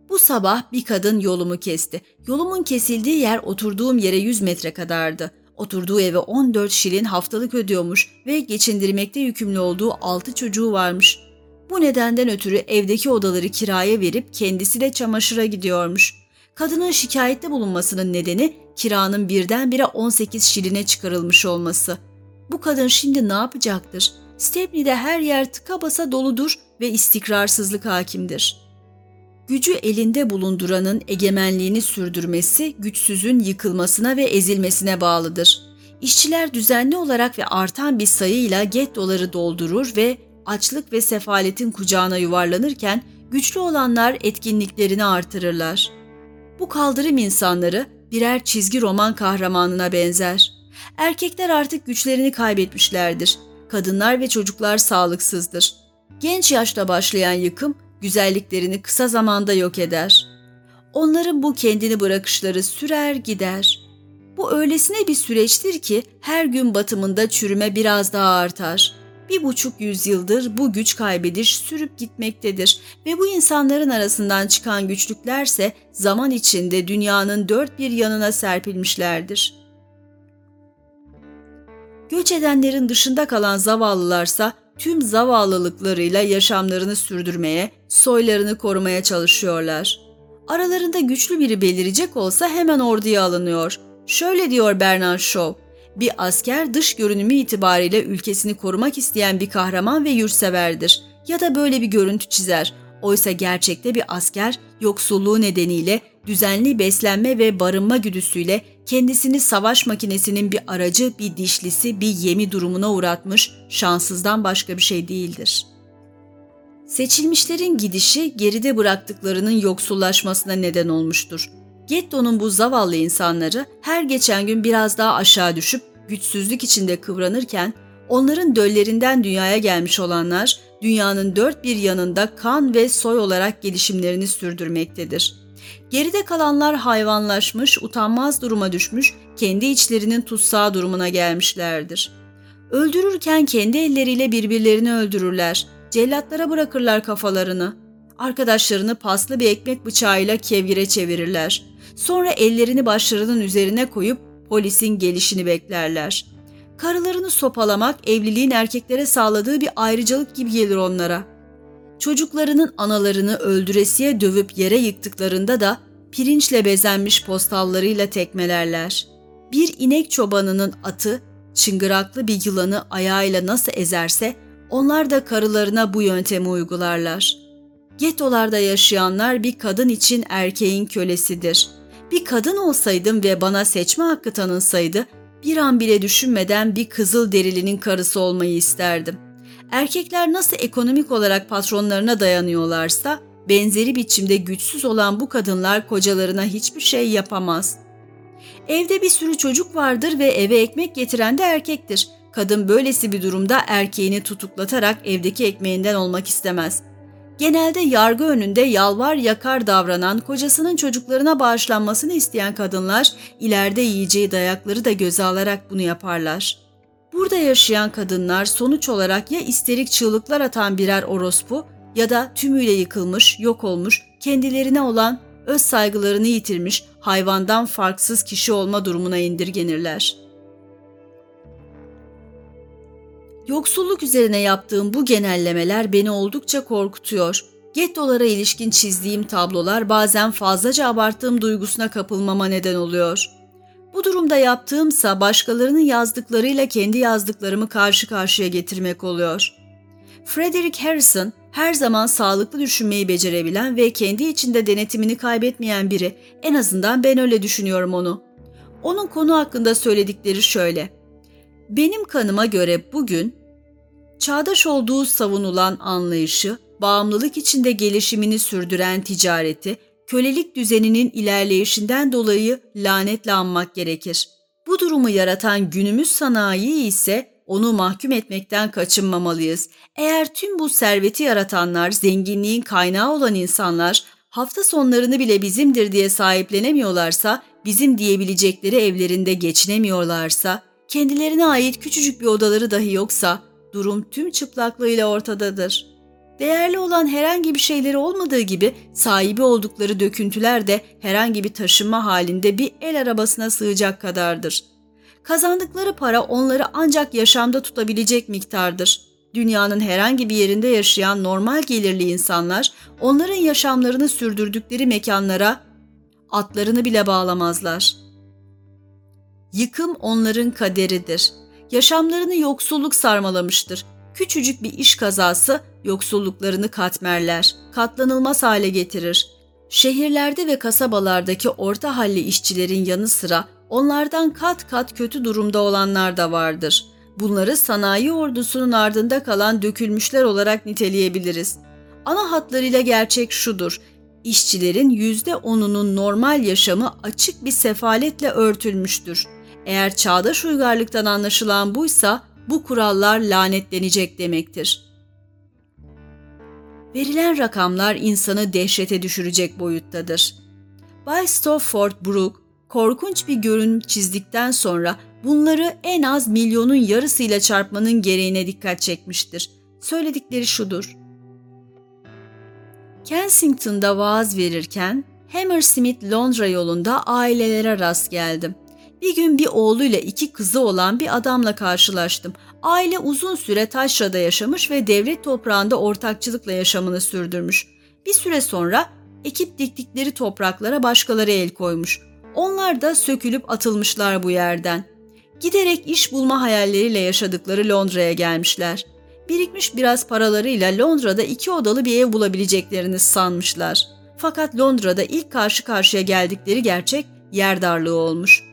Bu sabah bir kadın yolumu kesti. Yolumun kesildiği yer oturduğum yere 100 metre kadardı. Oturduğu eve 14 şilin haftalık ödüyormuş ve geçindirmekte yükümlü olduğu 6 çocuğu varmış. Bu nedenden ötürü evdeki odaları kiraya verip kendisi de çamaşıra gidiyormuş. Kadının şikayette bulunmasının nedeni kiranın birdenbire 18 şiline çıkarılmış olması. Bu kadın şimdi ne yapacaktır? Stepney'de her yer tıka basa doludur ve istikrarsızlık hakimdir. Gücü elinde bulunduranın egemenliğini sürdürmesi güçsüzün yıkılmasına ve ezilmesine bağlıdır. İşçiler düzenli olarak ve artan bir sayıyla gettoları doldurur ve açlık ve sefaletin kucağına yuvarlanırken güçlü olanlar etkinliklerini artırırlar. Bu kaldırım insanları birer çizgi roman kahramanına benzer. Erkekler artık güçlerini kaybetmişlerdir. Kadınlar ve çocuklar sağlıksızdır. Genç yaşta başlayan yıkım güzelliklerini kısa zamanda yok eder. Onların bu kendini bırakışları sürer gider. Bu öylesine bir süreçtir ki her gün batımında çürüme biraz daha artar. Bir buçuk yüzyıldır bu güç kaybediş sürüp gitmektedir ve bu insanların arasından çıkan güçlüklerse zaman içinde dünyanın dört bir yanına serpilmişlerdir. Göç edenlerin dışında kalan zavallılarsa tüm zavallılıklarıyla yaşamlarını sürdürmeye, soylarını korumaya çalışıyorlar. Aralarında güçlü biri belirecek olsa hemen orduya alınıyor. Şöyle diyor Bernard Shaw, bir asker dış görünümü itibariyle ülkesini korumak isteyen bir kahraman ve yurtseverdir ya da böyle bir görüntü çizer. Oysa gerçekte bir asker yoksulluğu nedeniyle düzenli beslenme ve barınma güdüsüyle kendisini savaş makinesinin bir aracı, bir dişlisi, bir yemi durumuna uğratmış şanssızdan başka bir şey değildir. Seçilmişlerin gidişi geride bıraktıklarının yoksullaşmasına neden olmuştur. Getto'nun bu zavallı insanları her geçen gün biraz daha aşağı düşüp güçsüzlük içinde kıvranırken onların döllerinden dünyaya gelmiş olanlar dünyanın dört bir yanında kan ve soy olarak gelişimlerini sürdürmektedir. Geride kalanlar hayvanlaşmış, utanmaz duruma düşmüş, kendi içlerinin tutsağı durumuna gelmişlerdir. Öldürürken kendi elleriyle birbirlerini öldürürler, cellatlara bırakırlar kafalarını. Arkadaşlarını paslı bir ekmek bıçağıyla kevgire çevirirler. Sonra ellerini başlarının üzerine koyup polisin gelişini beklerler. Karılarını sopalamak evliliğin erkeklere sağladığı bir ayrıcalık gibi gelir onlara. Çocuklarının analarını öldüresiye dövüp yere yıktıklarında da pirinçle bezenmiş postallarıyla tekmelerler. Bir inek çobanının atı çıngıraklı bir yılanı ayağıyla nasıl ezerse onlar da karılarına bu yöntemi uygularlar. Getolarda yaşayanlar bir kadın için erkeğin kölesidir.'' Bir kadın olsaydım ve bana seçme hakkı tanınsaydı bir an bile düşünmeden bir kızıl derilinin karısı olmayı isterdim. Erkekler nasıl ekonomik olarak patronlarına dayanıyorlarsa benzeri biçimde güçsüz olan bu kadınlar kocalarına hiçbir şey yapamaz. Evde bir sürü çocuk vardır ve eve ekmek getiren de erkektir. Kadın böylesi bir durumda erkeğini tutuklatarak evdeki ekmeğinden olmak istemez genelde yargı önünde yalvar yakar davranan kocasının çocuklarına bağışlanmasını isteyen kadınlar ileride yiyeceği dayakları da göze alarak bunu yaparlar. Burada yaşayan kadınlar sonuç olarak ya isterik çığlıklar atan birer orospu ya da tümüyle yıkılmış, yok olmuş, kendilerine olan öz saygılarını yitirmiş, hayvandan farksız kişi olma durumuna indirgenirler.'' Yoksulluk üzerine yaptığım bu genellemeler beni oldukça korkutuyor. Gettolara ilişkin çizdiğim tablolar bazen fazlaca abarttığım duygusuna kapılmama neden oluyor. Bu durumda yaptığımsa başkalarının yazdıklarıyla kendi yazdıklarımı karşı karşıya getirmek oluyor. Frederick Harrison her zaman sağlıklı düşünmeyi becerebilen ve kendi içinde denetimini kaybetmeyen biri. En azından ben öyle düşünüyorum onu. Onun konu hakkında söyledikleri şöyle. Benim kanıma göre bugün çağdaş olduğu savunulan anlayışı, bağımlılık içinde gelişimini sürdüren ticareti, kölelik düzeninin ilerleyişinden dolayı lanetle anmak gerekir. Bu durumu yaratan günümüz sanayi ise onu mahkum etmekten kaçınmamalıyız. Eğer tüm bu serveti yaratanlar, zenginliğin kaynağı olan insanlar hafta sonlarını bile bizimdir diye sahiplenemiyorlarsa, bizim diyebilecekleri evlerinde geçinemiyorlarsa, kendilerine ait küçücük bir odaları dahi yoksa durum tüm çıplaklığıyla ortadadır. Değerli olan herhangi bir şeyleri olmadığı gibi sahibi oldukları döküntüler de herhangi bir taşınma halinde bir el arabasına sığacak kadardır. Kazandıkları para onları ancak yaşamda tutabilecek miktardır. Dünyanın herhangi bir yerinde yaşayan normal gelirli insanlar onların yaşamlarını sürdürdükleri mekanlara atlarını bile bağlamazlar. Yıkım onların kaderidir. Yaşamlarını yoksulluk sarmalamıştır. Küçücük bir iş kazası yoksulluklarını katmerler, katlanılmaz hale getirir. Şehirlerde ve kasabalardaki orta halli işçilerin yanı sıra onlardan kat kat kötü durumda olanlar da vardır. Bunları sanayi ordusunun ardında kalan dökülmüşler olarak niteleyebiliriz. Ana hatlarıyla gerçek şudur. İşçilerin yüzde onunun normal yaşamı açık bir sefaletle örtülmüştür. Eğer çağdaş uygarlıktan anlaşılan buysa bu kurallar lanetlenecek demektir. Verilen rakamlar insanı dehşete düşürecek boyuttadır. Bay Stofford Brook korkunç bir görünüm çizdikten sonra bunları en az milyonun yarısıyla çarpmanın gereğine dikkat çekmiştir. Söyledikleri şudur. Kensington'da vaaz verirken Hammersmith Londra yolunda ailelere rast geldim. Bir gün bir oğluyla iki kızı olan bir adamla karşılaştım. Aile uzun süre taşrada yaşamış ve devlet toprağında ortakçılıkla yaşamını sürdürmüş. Bir süre sonra ekip diktikleri topraklara başkaları el koymuş. Onlar da sökülüp atılmışlar bu yerden. Giderek iş bulma hayalleriyle yaşadıkları Londra'ya gelmişler. Birikmiş biraz paralarıyla Londra'da iki odalı bir ev bulabileceklerini sanmışlar. Fakat Londra'da ilk karşı karşıya geldikleri gerçek yer darlığı olmuş.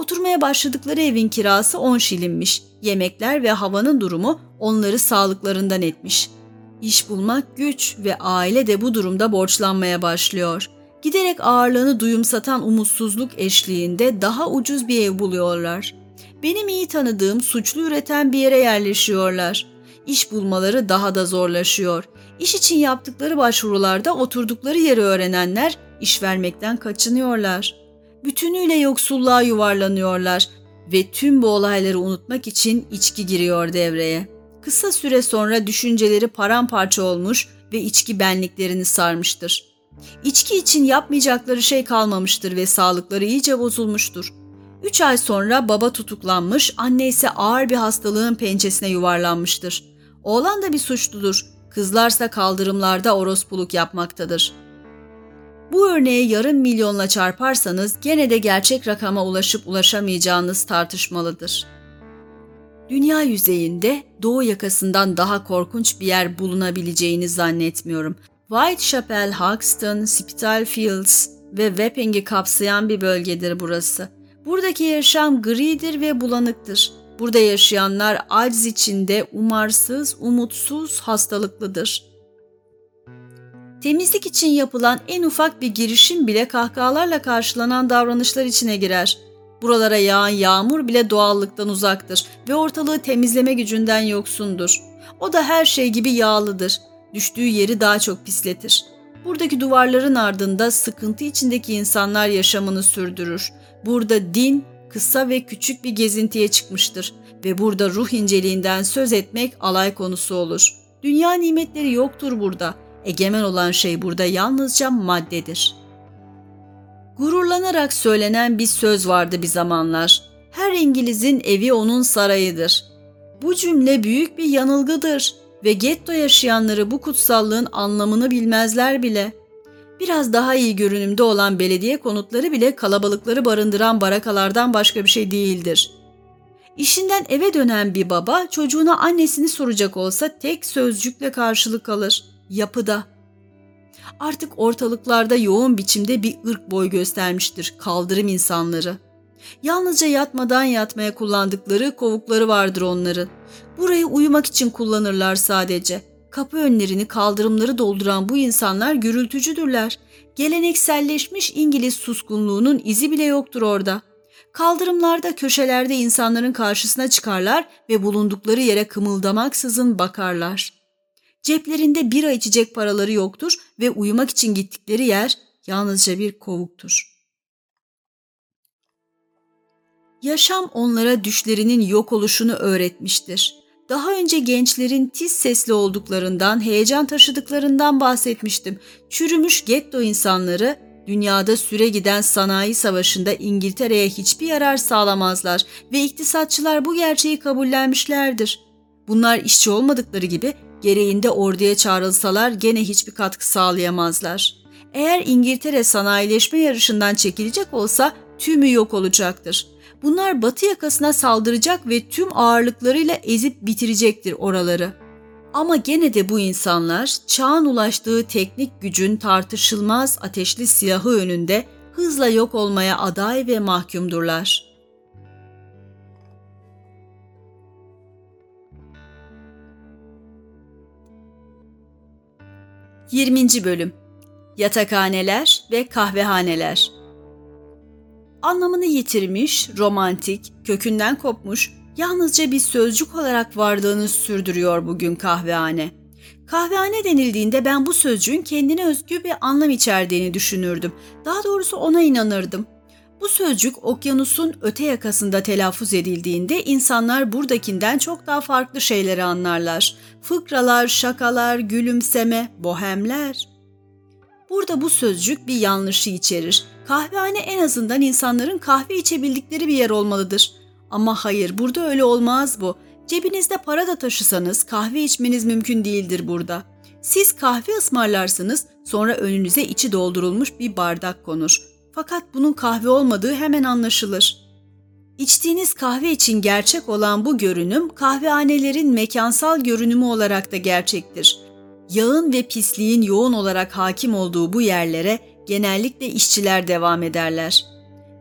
Oturmaya başladıkları evin kirası 10 şilinmiş. Yemekler ve havanın durumu onları sağlıklarından etmiş. İş bulmak güç ve aile de bu durumda borçlanmaya başlıyor. Giderek ağırlığını duyumsatan umutsuzluk eşliğinde daha ucuz bir ev buluyorlar. Benim iyi tanıdığım suçlu üreten bir yere yerleşiyorlar. İş bulmaları daha da zorlaşıyor. İş için yaptıkları başvurularda oturdukları yeri öğrenenler iş vermekten kaçınıyorlar. Bütünüyle yoksulluğa yuvarlanıyorlar ve tüm bu olayları unutmak için içki giriyor devreye. Kısa süre sonra düşünceleri paramparça olmuş ve içki benliklerini sarmıştır. İçki için yapmayacakları şey kalmamıştır ve sağlıkları iyice bozulmuştur. Üç ay sonra baba tutuklanmış, anne ise ağır bir hastalığın pençesine yuvarlanmıştır. Oğlan da bir suçludur, kızlarsa kaldırımlarda orospuluk yapmaktadır. Bu örneği yarım milyonla çarparsanız gene de gerçek rakama ulaşıp ulaşamayacağınız tartışmalıdır. Dünya yüzeyinde doğu yakasından daha korkunç bir yer bulunabileceğini zannetmiyorum. Whitechapel, Hoxton, Spitalfields ve Wapping'i kapsayan bir bölgedir burası. Buradaki yaşam gridir ve bulanıktır. Burada yaşayanlar aciz içinde umarsız, umutsuz, hastalıklıdır. Temizlik için yapılan en ufak bir girişim bile kahkahalarla karşılanan davranışlar içine girer. Buralara yağan yağmur bile doğallıktan uzaktır ve ortalığı temizleme gücünden yoksundur. O da her şey gibi yağlıdır. Düştüğü yeri daha çok pisletir. Buradaki duvarların ardında sıkıntı içindeki insanlar yaşamını sürdürür. Burada din kısa ve küçük bir gezintiye çıkmıştır ve burada ruh inceliğinden söz etmek alay konusu olur. Dünya nimetleri yoktur burada. Egemen olan şey burada yalnızca maddedir. Gururlanarak söylenen bir söz vardı bir zamanlar. Her İngiliz'in evi onun sarayıdır. Bu cümle büyük bir yanılgıdır ve getto yaşayanları bu kutsallığın anlamını bilmezler bile. Biraz daha iyi görünümde olan belediye konutları bile kalabalıkları barındıran barakalardan başka bir şey değildir. İşinden eve dönen bir baba çocuğuna annesini soracak olsa tek sözcükle karşılık alır. Yapıda. Artık ortalıklarda yoğun biçimde bir ırk boy göstermiştir kaldırım insanları. Yalnızca yatmadan yatmaya kullandıkları kovukları vardır onların. Burayı uyumak için kullanırlar sadece. Kapı önlerini, kaldırımları dolduran bu insanlar gürültücüdürler. Gelenekselleşmiş İngiliz suskunluğunun izi bile yoktur orada. Kaldırımlarda, köşelerde insanların karşısına çıkarlar ve bulundukları yere kımıldamaksızın bakarlar. Ceplerinde bira içecek paraları yoktur ve uyumak için gittikleri yer yalnızca bir kovuktur. Yaşam onlara düşlerinin yok oluşunu öğretmiştir. Daha önce gençlerin tiz sesli olduklarından, heyecan taşıdıklarından bahsetmiştim. Çürümüş getto insanları dünyada süre giden sanayi savaşında İngiltere'ye hiçbir yarar sağlamazlar ve iktisatçılar bu gerçeği kabullenmişlerdir. Bunlar işçi olmadıkları gibi gereğinde orduya çağrılsalar gene hiçbir katkı sağlayamazlar. Eğer İngiltere sanayileşme yarışından çekilecek olsa tümü yok olacaktır. Bunlar batı yakasına saldıracak ve tüm ağırlıklarıyla ezip bitirecektir oraları. Ama gene de bu insanlar çağın ulaştığı teknik gücün tartışılmaz ateşli silahı önünde hızla yok olmaya aday ve mahkumdurlar. 20. Bölüm Yatakhaneler ve Kahvehaneler Anlamını yitirmiş, romantik, kökünden kopmuş, yalnızca bir sözcük olarak varlığını sürdürüyor bugün kahvehane. Kahvehane denildiğinde ben bu sözcüğün kendine özgü bir anlam içerdiğini düşünürdüm. Daha doğrusu ona inanırdım. Bu sözcük okyanusun öte yakasında telaffuz edildiğinde insanlar buradakinden çok daha farklı şeyleri anlarlar. Fıkralar, şakalar, gülümseme, bohemler. Burada bu sözcük bir yanlışı içerir. Kahvehane en azından insanların kahve içebildikleri bir yer olmalıdır. Ama hayır, burada öyle olmaz bu. Cebinizde para da taşısanız kahve içmeniz mümkün değildir burada. Siz kahve ısmarlarsınız, sonra önünüze içi doldurulmuş bir bardak konur. Fakat bunun kahve olmadığı hemen anlaşılır. İçtiğiniz kahve için gerçek olan bu görünüm kahvehanelerin mekansal görünümü olarak da gerçektir. Yağın ve pisliğin yoğun olarak hakim olduğu bu yerlere genellikle işçiler devam ederler.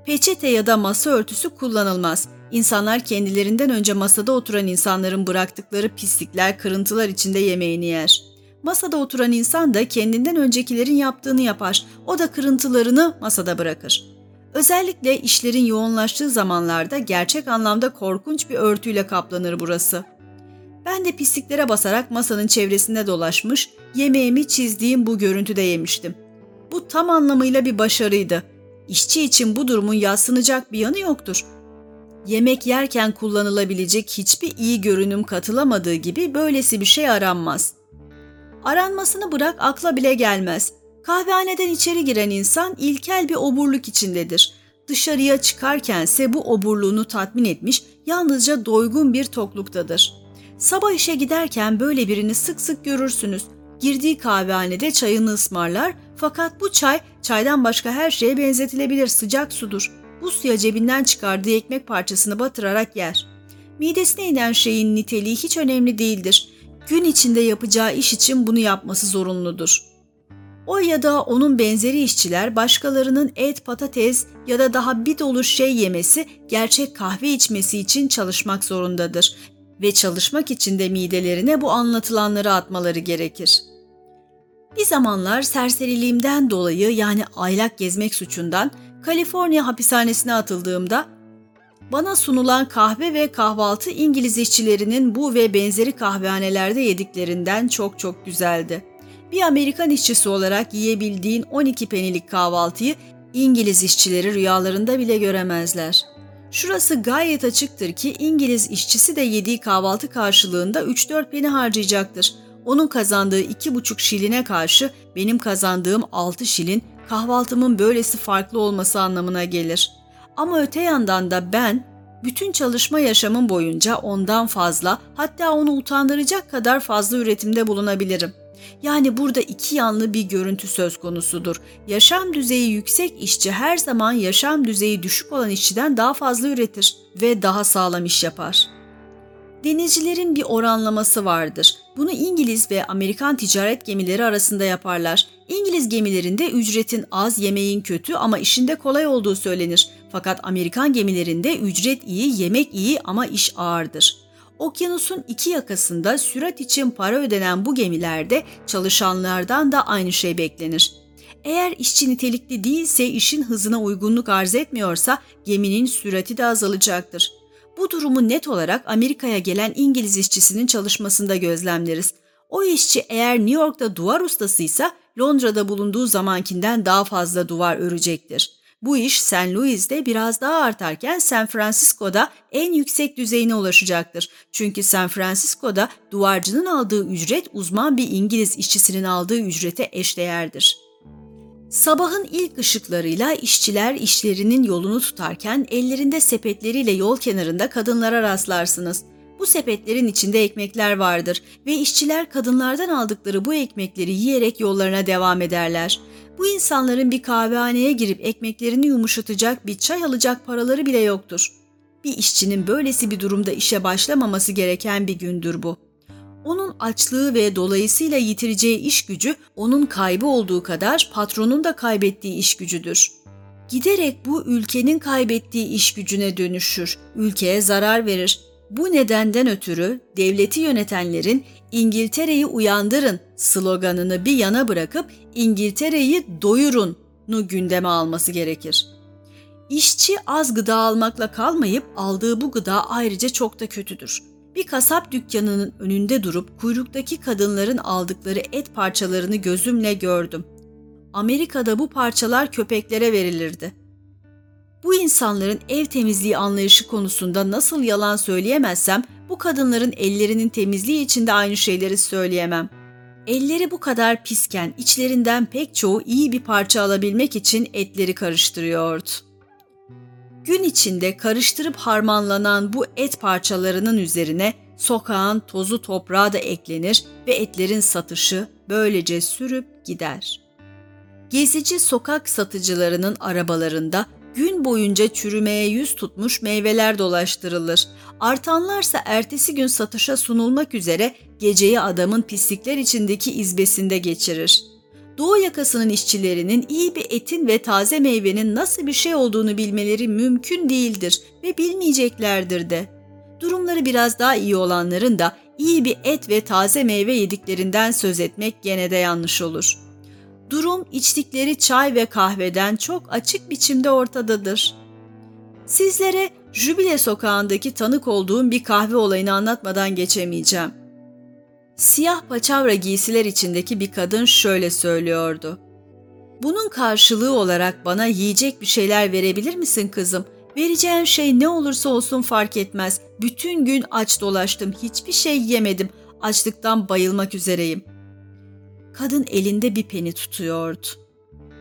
Peçete ya da masa örtüsü kullanılmaz. İnsanlar kendilerinden önce masada oturan insanların bıraktıkları pislikler, kırıntılar içinde yemeğini yer. Masada oturan insan da kendinden öncekilerin yaptığını yapar. O da kırıntılarını masada bırakır. Özellikle işlerin yoğunlaştığı zamanlarda gerçek anlamda korkunç bir örtüyle kaplanır burası. Ben de pisliklere basarak masanın çevresinde dolaşmış, yemeğimi çizdiğim bu görüntüde yemiştim. Bu tam anlamıyla bir başarıydı. İşçi için bu durumun yatsınacak bir yanı yoktur. Yemek yerken kullanılabilecek hiçbir iyi görünüm katılamadığı gibi böylesi bir şey aranmaz. Aranmasını bırak akla bile gelmez. Kahvehaneden içeri giren insan ilkel bir oburluk içindedir. Dışarıya çıkarkense bu oburluğunu tatmin etmiş yalnızca doygun bir tokluktadır. Sabah işe giderken böyle birini sık sık görürsünüz. Girdiği kahvehanede çayını ısmarlar fakat bu çay çaydan başka her şeye benzetilebilir sıcak sudur. Bu suya cebinden çıkardığı ekmek parçasını batırarak yer. Midesine inen şeyin niteliği hiç önemli değildir gün içinde yapacağı iş için bunu yapması zorunludur. O ya da onun benzeri işçiler başkalarının et, patates ya da daha bir dolu şey yemesi, gerçek kahve içmesi için çalışmak zorundadır ve çalışmak için de midelerine bu anlatılanları atmaları gerekir. Bir zamanlar serseriliğimden dolayı yani aylak gezmek suçundan Kaliforniya hapishanesine atıldığımda bana sunulan kahve ve kahvaltı İngiliz işçilerinin bu ve benzeri kahvehanelerde yediklerinden çok çok güzeldi. Bir Amerikan işçisi olarak yiyebildiğin 12 penilik kahvaltıyı İngiliz işçileri rüyalarında bile göremezler. Şurası gayet açıktır ki İngiliz işçisi de yediği kahvaltı karşılığında 3-4 peni harcayacaktır. Onun kazandığı 2,5 şiline karşı benim kazandığım 6 şilin kahvaltımın böylesi farklı olması anlamına gelir.'' Ama öte yandan da ben bütün çalışma yaşamım boyunca ondan fazla hatta onu utandıracak kadar fazla üretimde bulunabilirim. Yani burada iki yanlı bir görüntü söz konusudur. Yaşam düzeyi yüksek işçi her zaman yaşam düzeyi düşük olan işçiden daha fazla üretir ve daha sağlam iş yapar. Denizcilerin bir oranlaması vardır. Bunu İngiliz ve Amerikan ticaret gemileri arasında yaparlar. İngiliz gemilerinde ücretin az, yemeğin kötü ama işinde kolay olduğu söylenir. Fakat Amerikan gemilerinde ücret iyi, yemek iyi ama iş ağırdır. Okyanusun iki yakasında sürat için para ödenen bu gemilerde çalışanlardan da aynı şey beklenir. Eğer işçi nitelikli değilse işin hızına uygunluk arz etmiyorsa geminin sürati de azalacaktır. Bu durumu net olarak Amerika'ya gelen İngiliz işçisinin çalışmasında gözlemleriz. O işçi eğer New York'ta duvar ustasıysa Londra'da bulunduğu zamankinden daha fazla duvar örecektir. Bu iş St. Louis'de biraz daha artarken San Francisco'da en yüksek düzeyine ulaşacaktır. Çünkü San Francisco'da duvarcının aldığı ücret uzman bir İngiliz işçisinin aldığı ücrete eşdeğerdir. Sabahın ilk ışıklarıyla işçiler işlerinin yolunu tutarken ellerinde sepetleriyle yol kenarında kadınlara rastlarsınız. Bu sepetlerin içinde ekmekler vardır ve işçiler kadınlardan aldıkları bu ekmekleri yiyerek yollarına devam ederler. Bu insanların bir kahvehaneye girip ekmeklerini yumuşatacak bir çay alacak paraları bile yoktur. Bir işçinin böylesi bir durumda işe başlamaması gereken bir gündür bu. Onun açlığı ve dolayısıyla yitireceği iş gücü onun kaybı olduğu kadar patronun da kaybettiği iş gücüdür. giderek bu ülkenin kaybettiği iş gücüne dönüşür, ülkeye zarar verir. Bu nedenden ötürü devleti yönetenlerin İngiltere'yi uyandırın sloganını bir yana bırakıp İngiltere'yi doyurun'u gündeme alması gerekir. İşçi az gıda almakla kalmayıp aldığı bu gıda ayrıca çok da kötüdür. Bir kasap dükkanının önünde durup kuyruktaki kadınların aldıkları et parçalarını gözümle gördüm. Amerika'da bu parçalar köpeklere verilirdi. Bu insanların ev temizliği anlayışı konusunda nasıl yalan söyleyemezsem bu kadınların ellerinin temizliği için de aynı şeyleri söyleyemem. Elleri bu kadar pisken içlerinden pek çoğu iyi bir parça alabilmek için etleri karıştırıyordu. Gün içinde karıştırıp harmanlanan bu et parçalarının üzerine sokağın tozu toprağı da eklenir ve etlerin satışı böylece sürüp gider. Gezici sokak satıcılarının arabalarında gün boyunca çürümeye yüz tutmuş meyveler dolaştırılır. Artanlarsa ertesi gün satışa sunulmak üzere geceyi adamın pislikler içindeki izbesinde geçirir. Doğu yakasının işçilerinin iyi bir etin ve taze meyvenin nasıl bir şey olduğunu bilmeleri mümkün değildir ve bilmeyeceklerdir de. Durumları biraz daha iyi olanların da iyi bir et ve taze meyve yediklerinden söz etmek gene de yanlış olur.'' Durum içtikleri çay ve kahveden çok açık biçimde ortadadır. Sizlere Jubile sokağındaki tanık olduğum bir kahve olayını anlatmadan geçemeyeceğim. Siyah paçavra giysiler içindeki bir kadın şöyle söylüyordu. Bunun karşılığı olarak bana yiyecek bir şeyler verebilir misin kızım? Vereceğin şey ne olursa olsun fark etmez. Bütün gün aç dolaştım, hiçbir şey yemedim. Açlıktan bayılmak üzereyim.'' Kadın elinde bir peni tutuyordu.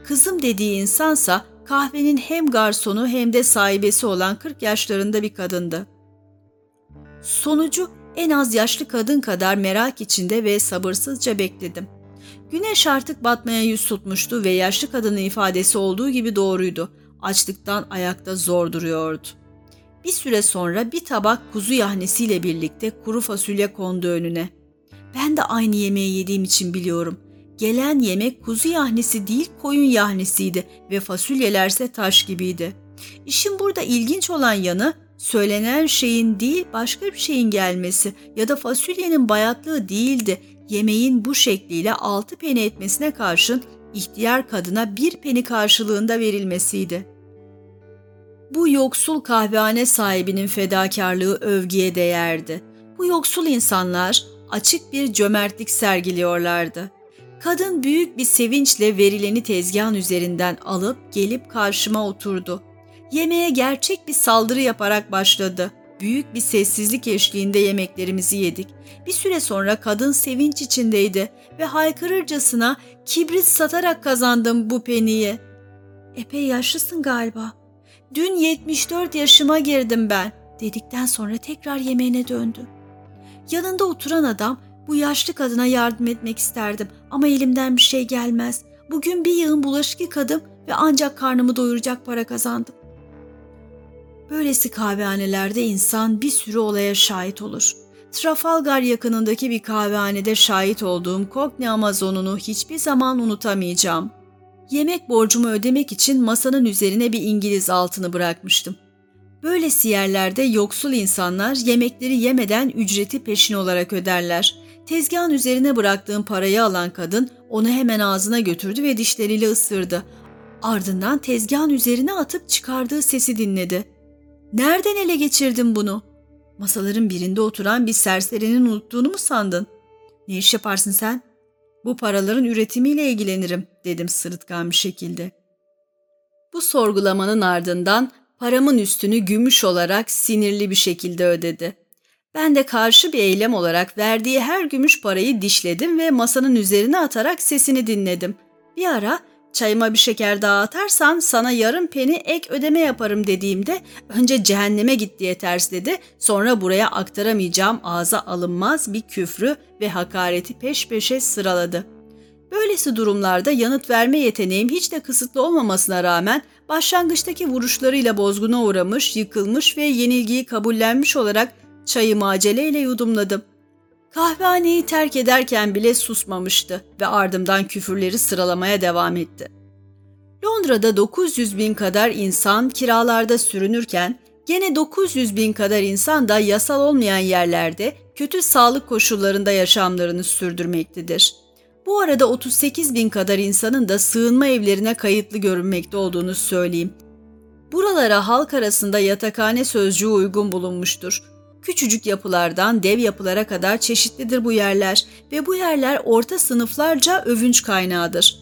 Kızım dediği insansa kahvenin hem garsonu hem de sahibesi olan 40 yaşlarında bir kadındı. Sonucu en az yaşlı kadın kadar merak içinde ve sabırsızca bekledim. Güneş artık batmaya yüz tutmuştu ve yaşlı kadının ifadesi olduğu gibi doğruydu. Açlıktan ayakta zor duruyordu. Bir süre sonra bir tabak kuzu yahnesiyle birlikte kuru fasulye kondu önüne. Ben de aynı yemeği yediğim için biliyorum. Gelen yemek kuzu yahnesi değil koyun yahnesiydi ve fasulyelerse taş gibiydi. İşin burada ilginç olan yanı söylenen şeyin değil başka bir şeyin gelmesi ya da fasulyenin bayatlığı değildi. Yemeğin bu şekliyle altı peni etmesine karşın ihtiyar kadına bir peni karşılığında verilmesiydi. Bu yoksul kahvehane sahibinin fedakarlığı övgüye değerdi. Bu yoksul insanlar açık bir cömertlik sergiliyorlardı. Kadın büyük bir sevinçle verileni tezgahın üzerinden alıp gelip karşıma oturdu. Yemeğe gerçek bir saldırı yaparak başladı. Büyük bir sessizlik eşliğinde yemeklerimizi yedik. Bir süre sonra kadın sevinç içindeydi ve haykırırcasına kibrit satarak kazandım bu peniyi. Epey yaşlısın galiba. Dün 74 yaşıma girdim ben dedikten sonra tekrar yemeğine döndü. Yanında oturan adam bu yaşlı kadına yardım etmek isterdim ama elimden bir şey gelmez. Bugün bir yığın bulaşık yıkadım ve ancak karnımı doyuracak para kazandım. Böylesi kahvehanelerde insan bir sürü olaya şahit olur. Trafalgar yakınındaki bir kahvehanede şahit olduğum Cockney Amazonunu hiçbir zaman unutamayacağım. Yemek borcumu ödemek için masanın üzerine bir İngiliz altını bırakmıştım. Böylesi yerlerde yoksul insanlar yemekleri yemeden ücreti peşin olarak öderler. Tezgahın üzerine bıraktığım parayı alan kadın onu hemen ağzına götürdü ve dişleriyle ısırdı. Ardından tezgahın üzerine atıp çıkardığı sesi dinledi. Nereden ele geçirdin bunu? Masaların birinde oturan bir serserinin unuttuğunu mu sandın? Ne iş yaparsın sen? Bu paraların üretimiyle ilgilenirim dedim sırıtkan bir şekilde. Bu sorgulamanın ardından paramın üstünü gümüş olarak sinirli bir şekilde ödedi. Ben de karşı bir eylem olarak verdiği her gümüş parayı dişledim ve masanın üzerine atarak sesini dinledim. Bir ara çayıma bir şeker daha atarsan sana yarım peni ek ödeme yaparım dediğimde önce cehenneme git diye tersledi sonra buraya aktaramayacağım ağza alınmaz bir küfrü ve hakareti peş peşe sıraladı. Böylesi durumlarda yanıt verme yeteneğim hiç de kısıtlı olmamasına rağmen başlangıçtaki vuruşlarıyla bozguna uğramış, yıkılmış ve yenilgiyi kabullenmiş olarak Çayımı aceleyle yudumladım. Kahvehaneyi terk ederken bile susmamıştı ve ardımdan küfürleri sıralamaya devam etti. Londra'da 900 bin kadar insan kiralarda sürünürken gene 900 bin kadar insan da yasal olmayan yerlerde kötü sağlık koşullarında yaşamlarını sürdürmektedir. Bu arada 38 bin kadar insanın da sığınma evlerine kayıtlı görünmekte olduğunu söyleyeyim. Buralara halk arasında yatakhane sözcüğü uygun bulunmuştur. Küçücük yapılardan dev yapılara kadar çeşitlidir bu yerler ve bu yerler orta sınıflarca övünç kaynağıdır.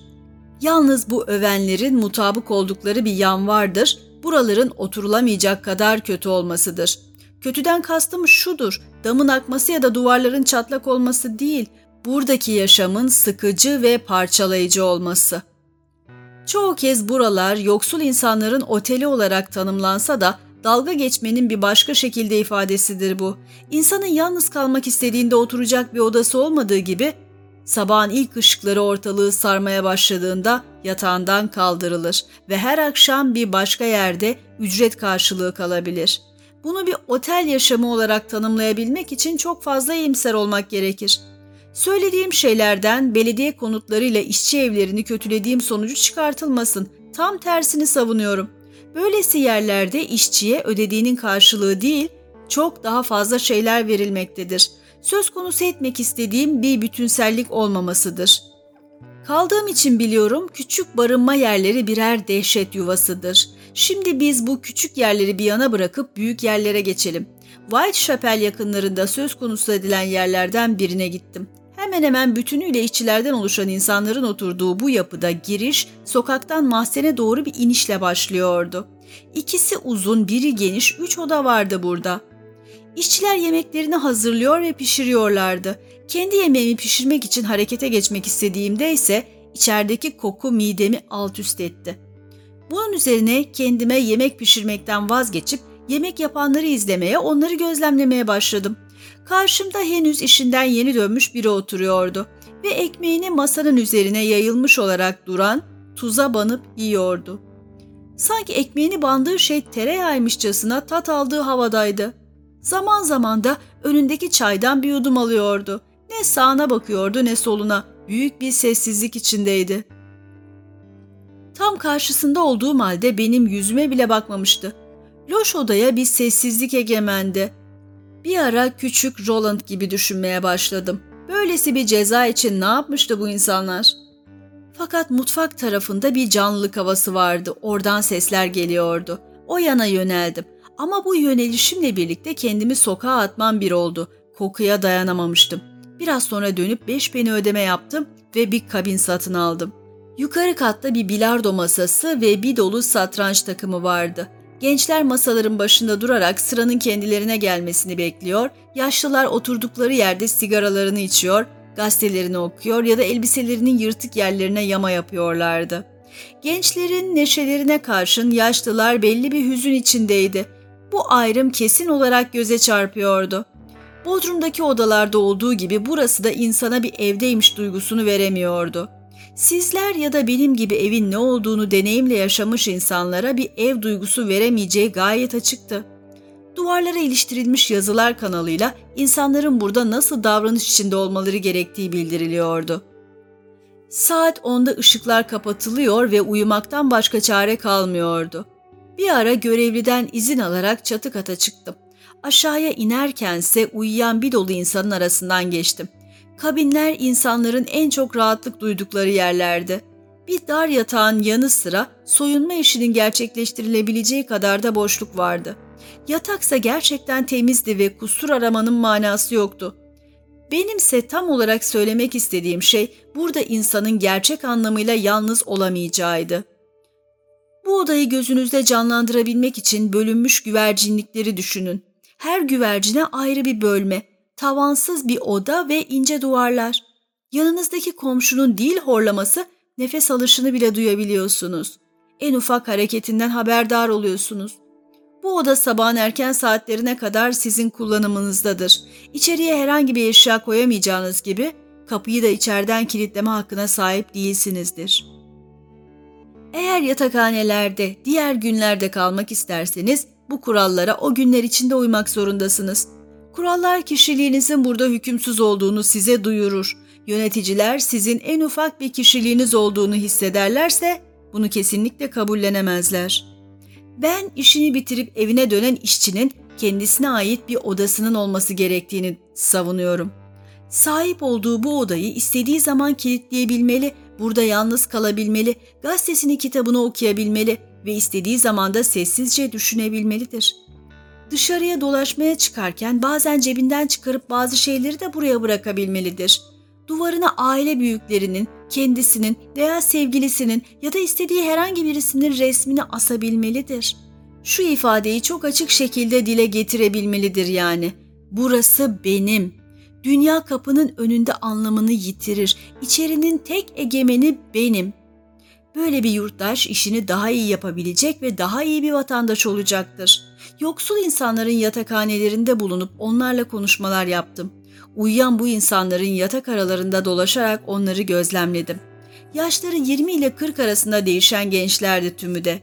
Yalnız bu övenlerin mutabık oldukları bir yan vardır, buraların oturulamayacak kadar kötü olmasıdır. Kötüden kastım şudur, damın akması ya da duvarların çatlak olması değil, buradaki yaşamın sıkıcı ve parçalayıcı olması. Çoğu kez buralar yoksul insanların oteli olarak tanımlansa da dalga geçmenin bir başka şekilde ifadesidir bu. İnsanın yalnız kalmak istediğinde oturacak bir odası olmadığı gibi sabahın ilk ışıkları ortalığı sarmaya başladığında yatağından kaldırılır ve her akşam bir başka yerde ücret karşılığı kalabilir. Bunu bir otel yaşamı olarak tanımlayabilmek için çok fazla iyimser olmak gerekir. Söylediğim şeylerden belediye konutlarıyla işçi evlerini kötülediğim sonucu çıkartılmasın. Tam tersini savunuyorum. Böylesi yerlerde işçiye ödediğinin karşılığı değil, çok daha fazla şeyler verilmektedir. Söz konusu etmek istediğim bir bütünsellik olmamasıdır. Kaldığım için biliyorum küçük barınma yerleri birer dehşet yuvasıdır. Şimdi biz bu küçük yerleri bir yana bırakıp büyük yerlere geçelim. Whitechapel yakınlarında söz konusu edilen yerlerden birine gittim. Hemen hemen bütünüyle işçilerden oluşan insanların oturduğu bu yapıda giriş sokaktan mahzene doğru bir inişle başlıyordu. İkisi uzun, biri geniş, üç oda vardı burada. İşçiler yemeklerini hazırlıyor ve pişiriyorlardı. Kendi yemeğimi pişirmek için harekete geçmek istediğimde ise içerideki koku midemi alt üst etti. Bunun üzerine kendime yemek pişirmekten vazgeçip yemek yapanları izlemeye, onları gözlemlemeye başladım. Karşımda henüz işinden yeni dönmüş biri oturuyordu ve ekmeğini masanın üzerine yayılmış olarak duran tuza banıp yiyordu. Sanki ekmeğini bandığı şey tereyağıymışçasına tat aldığı havadaydı. Zaman zaman da önündeki çaydan bir yudum alıyordu. Ne sağına bakıyordu ne soluna. Büyük bir sessizlik içindeydi. Tam karşısında olduğum halde benim yüzüme bile bakmamıştı. Loş odaya bir sessizlik egemendi. Bir ara küçük Roland gibi düşünmeye başladım. Böylesi bir ceza için ne yapmıştı bu insanlar? Fakat mutfak tarafında bir canlılık havası vardı. Oradan sesler geliyordu. O yana yöneldim. Ama bu yönelişimle birlikte kendimi sokağa atmam bir oldu. Kokuya dayanamamıştım. Biraz sonra dönüp beş peni ödeme yaptım ve bir kabin satın aldım. Yukarı katta bir bilardo masası ve bir dolu satranç takımı vardı. Gençler masaların başında durarak sıranın kendilerine gelmesini bekliyor, yaşlılar oturdukları yerde sigaralarını içiyor, gazetelerini okuyor ya da elbiselerinin yırtık yerlerine yama yapıyorlardı. Gençlerin neşelerine karşın yaşlılar belli bir hüzün içindeydi. Bu ayrım kesin olarak göze çarpıyordu. Bodrum'daki odalarda olduğu gibi burası da insana bir evdeymiş duygusunu veremiyordu. Sizler ya da benim gibi evin ne olduğunu deneyimle yaşamış insanlara bir ev duygusu veremeyeceği gayet açıktı. Duvarlara iliştirilmiş yazılar kanalıyla insanların burada nasıl davranış içinde olmaları gerektiği bildiriliyordu. Saat 10'da ışıklar kapatılıyor ve uyumaktan başka çare kalmıyordu. Bir ara görevliden izin alarak çatı kata çıktım. Aşağıya inerkense uyuyan bir dolu insanın arasından geçtim. Kabinler insanların en çok rahatlık duydukları yerlerdi. Bir dar yatağın yanı sıra soyunma işinin gerçekleştirilebileceği kadar da boşluk vardı. Yataksa gerçekten temizdi ve kusur aramanın manası yoktu. Benimse tam olarak söylemek istediğim şey burada insanın gerçek anlamıyla yalnız olamayacağıydı. Bu odayı gözünüzde canlandırabilmek için bölünmüş güvercinlikleri düşünün. Her güvercine ayrı bir bölme, tavansız bir oda ve ince duvarlar. Yanınızdaki komşunun dil horlaması nefes alışını bile duyabiliyorsunuz. En ufak hareketinden haberdar oluyorsunuz. Bu oda sabahın erken saatlerine kadar sizin kullanımınızdadır. İçeriye herhangi bir eşya koyamayacağınız gibi kapıyı da içeriden kilitleme hakkına sahip değilsinizdir. Eğer yatakhanelerde diğer günlerde kalmak isterseniz bu kurallara o günler içinde uymak zorundasınız. Kurallar kişiliğinizin burada hükümsüz olduğunu size duyurur. Yöneticiler sizin en ufak bir kişiliğiniz olduğunu hissederlerse bunu kesinlikle kabullenemezler. Ben işini bitirip evine dönen işçinin kendisine ait bir odasının olması gerektiğini savunuyorum. Sahip olduğu bu odayı istediği zaman kilitleyebilmeli, burada yalnız kalabilmeli, gazetesini kitabını okuyabilmeli ve istediği zamanda sessizce düşünebilmelidir. Dışarıya dolaşmaya çıkarken bazen cebinden çıkarıp bazı şeyleri de buraya bırakabilmelidir. Duvarına aile büyüklerinin, kendisinin veya sevgilisinin ya da istediği herhangi birisinin resmini asabilmelidir. Şu ifadeyi çok açık şekilde dile getirebilmelidir yani. Burası benim. Dünya kapının önünde anlamını yitirir. İçerinin tek egemeni benim. Böyle bir yurttaş işini daha iyi yapabilecek ve daha iyi bir vatandaş olacaktır. Yoksul insanların yatakhanelerinde bulunup onlarla konuşmalar yaptım. Uyuyan bu insanların yatak aralarında dolaşarak onları gözlemledim. Yaşları 20 ile 40 arasında değişen gençlerdi tümü de.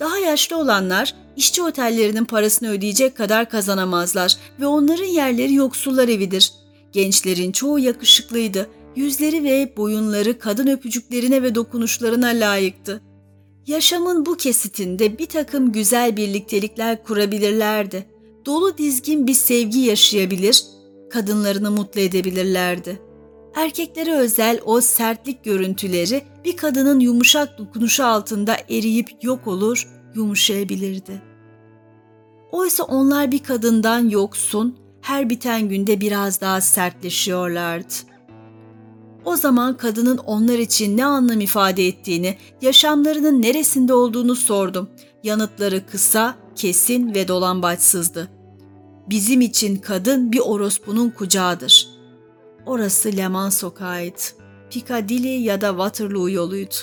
Daha yaşlı olanlar işçi otellerinin parasını ödeyecek kadar kazanamazlar ve onların yerleri yoksullar evidir. Gençlerin çoğu yakışıklıydı. Yüzleri ve boyunları kadın öpücüklerine ve dokunuşlarına layıktı. Yaşamın bu kesitinde bir takım güzel birliktelikler kurabilirlerdi. Dolu dizgin bir sevgi yaşayabilir, kadınlarını mutlu edebilirlerdi. Erkeklere özel o sertlik görüntüleri bir kadının yumuşak dokunuşu altında eriyip yok olur, yumuşayabilirdi. Oysa onlar bir kadından yoksun, her biten günde biraz daha sertleşiyorlardı. O zaman kadının onlar için ne anlam ifade ettiğini, yaşamlarının neresinde olduğunu sordum. Yanıtları kısa, kesin ve dolambaçsızdı. Bizim için kadın bir orospunun kucağıdır. Orası Leman sokağıydı. Piccadilly ya da Waterloo yoluydu.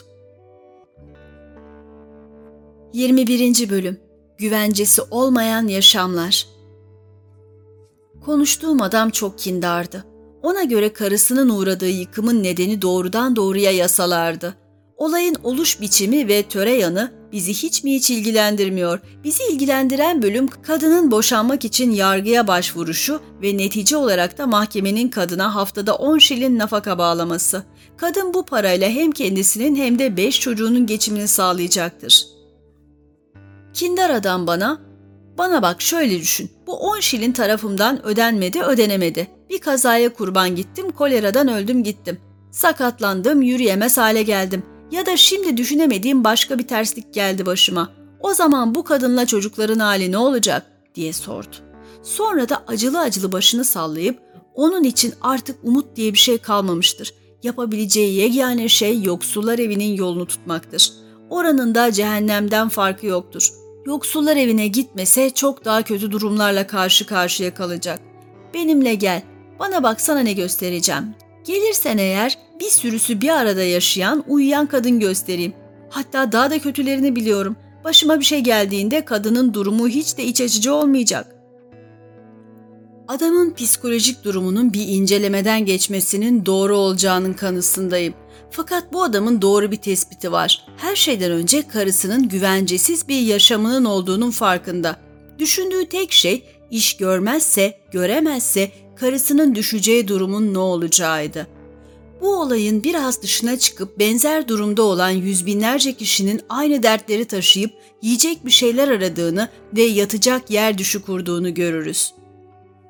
21. Bölüm Güvencesi olmayan yaşamlar Konuştuğum adam çok kindardı. Ona göre karısının uğradığı yıkımın nedeni doğrudan doğruya yasalardı. Olayın oluş biçimi ve töre yanı bizi hiç mi hiç ilgilendirmiyor. Bizi ilgilendiren bölüm kadının boşanmak için yargıya başvuruşu ve netice olarak da mahkemenin kadına haftada 10 şilin nafaka bağlaması. Kadın bu parayla hem kendisinin hem de 5 çocuğunun geçimini sağlayacaktır. Kindar adam bana bana bak şöyle düşün. Bu 10 şilin tarafımdan ödenmedi ödenemedi. Bir kazaya kurban gittim, koleradan öldüm gittim. Sakatlandım, yürüyemez hale geldim. Ya da şimdi düşünemediğim başka bir terslik geldi başıma. O zaman bu kadınla çocukların hali ne olacak diye sordu. Sonra da acılı acılı başını sallayıp onun için artık umut diye bir şey kalmamıştır. Yapabileceği yegane şey yoksullar evinin yolunu tutmaktır. Oranın da cehennemden farkı yoktur. Yoksullar evine gitmese çok daha kötü durumlarla karşı karşıya kalacak. Benimle gel, bana baksana ne göstereceğim. Gelirsen eğer bir sürüsü bir arada yaşayan, uyuyan kadın göstereyim. Hatta daha da kötülerini biliyorum. Başıma bir şey geldiğinde kadının durumu hiç de iç açıcı olmayacak. Adamın psikolojik durumunun bir incelemeden geçmesinin doğru olacağının kanısındayım. Fakat bu adamın doğru bir tespiti var. Her şeyden önce karısının güvencesiz bir yaşamının olduğunun farkında. Düşündüğü tek şey iş görmezse, göremezse karısının düşeceği durumun ne olacağıydı. Bu olayın biraz dışına çıkıp benzer durumda olan yüz binlerce kişinin aynı dertleri taşıyıp yiyecek bir şeyler aradığını ve yatacak yer düşü kurduğunu görürüz.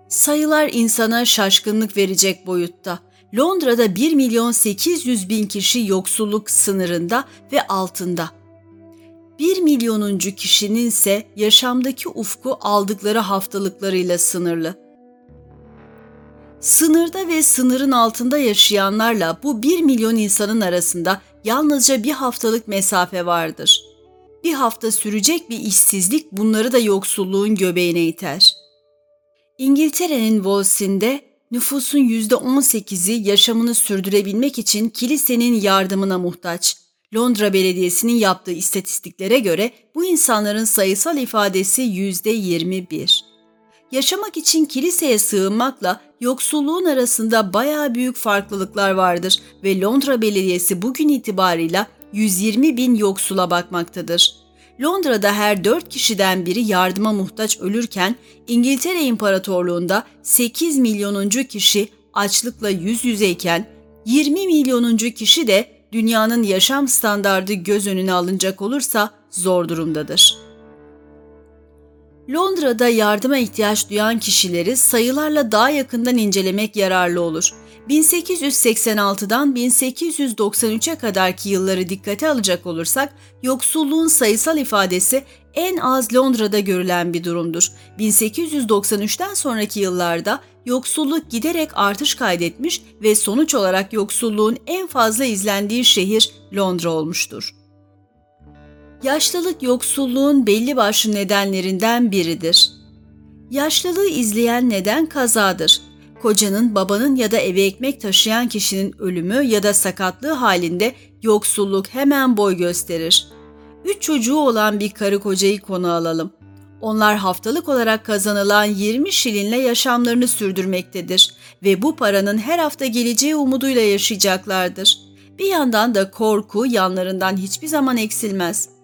Sayılar insana şaşkınlık verecek boyutta. Londra'da 1 milyon 800 bin kişi yoksulluk sınırında ve altında. 1 milyonuncu kişinin ise yaşamdaki ufku aldıkları haftalıklarıyla sınırlı. Sınırda ve sınırın altında yaşayanlarla bu 1 milyon insanın arasında yalnızca bir haftalık mesafe vardır. Bir hafta sürecek bir işsizlik bunları da yoksulluğun göbeğine iter. İngiltere'nin Wolsey'inde nüfusun %18'i yaşamını sürdürebilmek için kilisenin yardımına muhtaç. Londra Belediyesi'nin yaptığı istatistiklere göre bu insanların sayısal ifadesi %21. Yaşamak için kiliseye sığınmakla yoksulluğun arasında baya büyük farklılıklar vardır ve Londra Belediyesi bugün itibarıyla 120 bin yoksula bakmaktadır. Londra'da her 4 kişiden biri yardıma muhtaç ölürken İngiltere İmparatorluğu'nda 8 milyonuncu kişi açlıkla yüz yüzeyken 20 milyonuncu kişi de dünyanın yaşam standardı göz önüne alınacak olursa zor durumdadır. Londra'da yardıma ihtiyaç duyan kişileri sayılarla daha yakından incelemek yararlı olur. 1886'dan 1893'e kadarki yılları dikkate alacak olursak yoksulluğun sayısal ifadesi en az Londra'da görülen bir durumdur. 1893'ten sonraki yıllarda yoksulluk giderek artış kaydetmiş ve sonuç olarak yoksulluğun en fazla izlendiği şehir Londra olmuştur. Yaşlılık yoksulluğun belli başlı nedenlerinden biridir. Yaşlılığı izleyen neden kazadır. Kocanın, babanın ya da eve ekmek taşıyan kişinin ölümü ya da sakatlığı halinde yoksulluk hemen boy gösterir. Üç çocuğu olan bir karı kocayı konu alalım. Onlar haftalık olarak kazanılan 20 şilinle yaşamlarını sürdürmektedir ve bu paranın her hafta geleceği umuduyla yaşayacaklardır. Bir yandan da korku yanlarından hiçbir zaman eksilmez.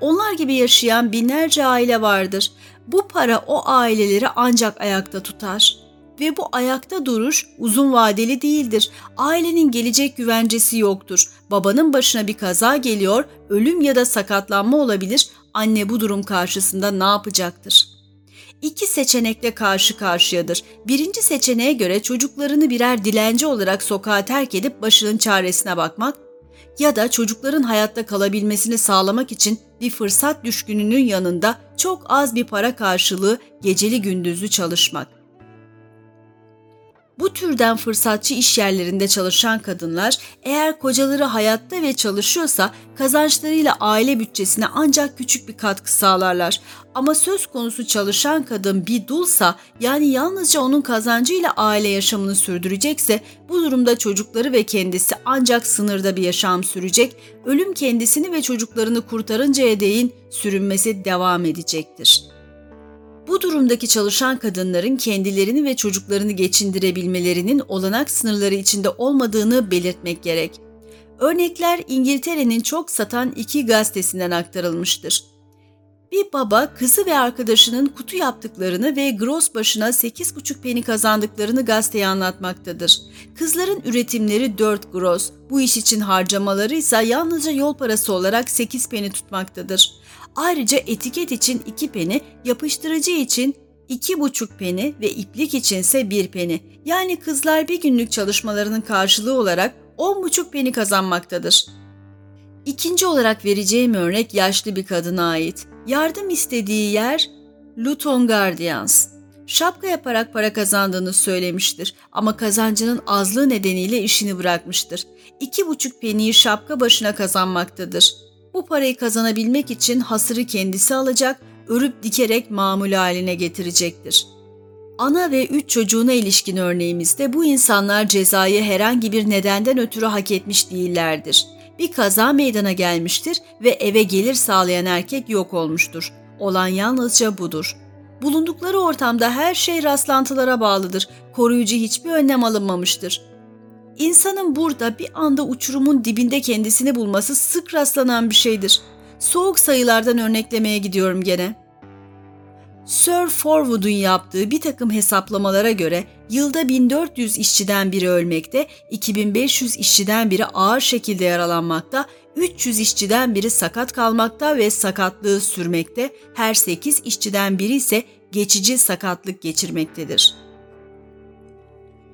Onlar gibi yaşayan binlerce aile vardır. Bu para o aileleri ancak ayakta tutar. Ve bu ayakta duruş uzun vadeli değildir. Ailenin gelecek güvencesi yoktur. Babanın başına bir kaza geliyor, ölüm ya da sakatlanma olabilir. Anne bu durum karşısında ne yapacaktır? İki seçenekle karşı karşıyadır. Birinci seçeneğe göre çocuklarını birer dilenci olarak sokağa terk edip başının çaresine bakmak ya da çocukların hayatta kalabilmesini sağlamak için bir fırsat düşkününün yanında çok az bir para karşılığı geceli gündüzlü çalışmak. Bu türden fırsatçı iş yerlerinde çalışan kadınlar eğer kocaları hayatta ve çalışıyorsa kazançlarıyla aile bütçesine ancak küçük bir katkı sağlarlar. Ama söz konusu çalışan kadın bir dulsa yani yalnızca onun kazancıyla aile yaşamını sürdürecekse bu durumda çocukları ve kendisi ancak sınırda bir yaşam sürecek, ölüm kendisini ve çocuklarını kurtarıncaya değin sürünmesi devam edecektir.'' Bu durumdaki çalışan kadınların kendilerini ve çocuklarını geçindirebilmelerinin olanak sınırları içinde olmadığını belirtmek gerek. Örnekler İngiltere'nin çok satan iki gazetesinden aktarılmıştır. Bir baba kızı ve arkadaşının kutu yaptıklarını ve gross başına 8,5 peni kazandıklarını gazeteye anlatmaktadır. Kızların üretimleri 4 gross, bu iş için harcamaları ise yalnızca yol parası olarak 8 peni tutmaktadır. Ayrıca etiket için 2 peni, yapıştırıcı için 2,5 peni ve iplik içinse 1 peni. Yani kızlar bir günlük çalışmalarının karşılığı olarak 10,5 peni kazanmaktadır. İkinci olarak vereceğim örnek yaşlı bir kadına ait. Yardım istediği yer Luton Guardians. Şapka yaparak para kazandığını söylemiştir ama kazancının azlığı nedeniyle işini bırakmıştır. İki buçuk peniyi şapka başına kazanmaktadır. Bu parayı kazanabilmek için hasırı kendisi alacak, örüp dikerek mamul haline getirecektir. Ana ve üç çocuğuna ilişkin örneğimizde bu insanlar cezayı herhangi bir nedenden ötürü hak etmiş değillerdir. Bir kaza meydana gelmiştir ve eve gelir sağlayan erkek yok olmuştur. Olan yalnızca budur. Bulundukları ortamda her şey rastlantılara bağlıdır. Koruyucu hiçbir önlem alınmamıştır. İnsanın burada bir anda uçurumun dibinde kendisini bulması sık rastlanan bir şeydir. Soğuk sayılardan örneklemeye gidiyorum gene. Sir Forwood'un yaptığı bir takım hesaplamalara göre yılda 1400 işçiden biri ölmekte, 2500 işçiden biri ağır şekilde yaralanmakta, 300 işçiden biri sakat kalmakta ve sakatlığı sürmekte, her 8 işçiden biri ise geçici sakatlık geçirmektedir.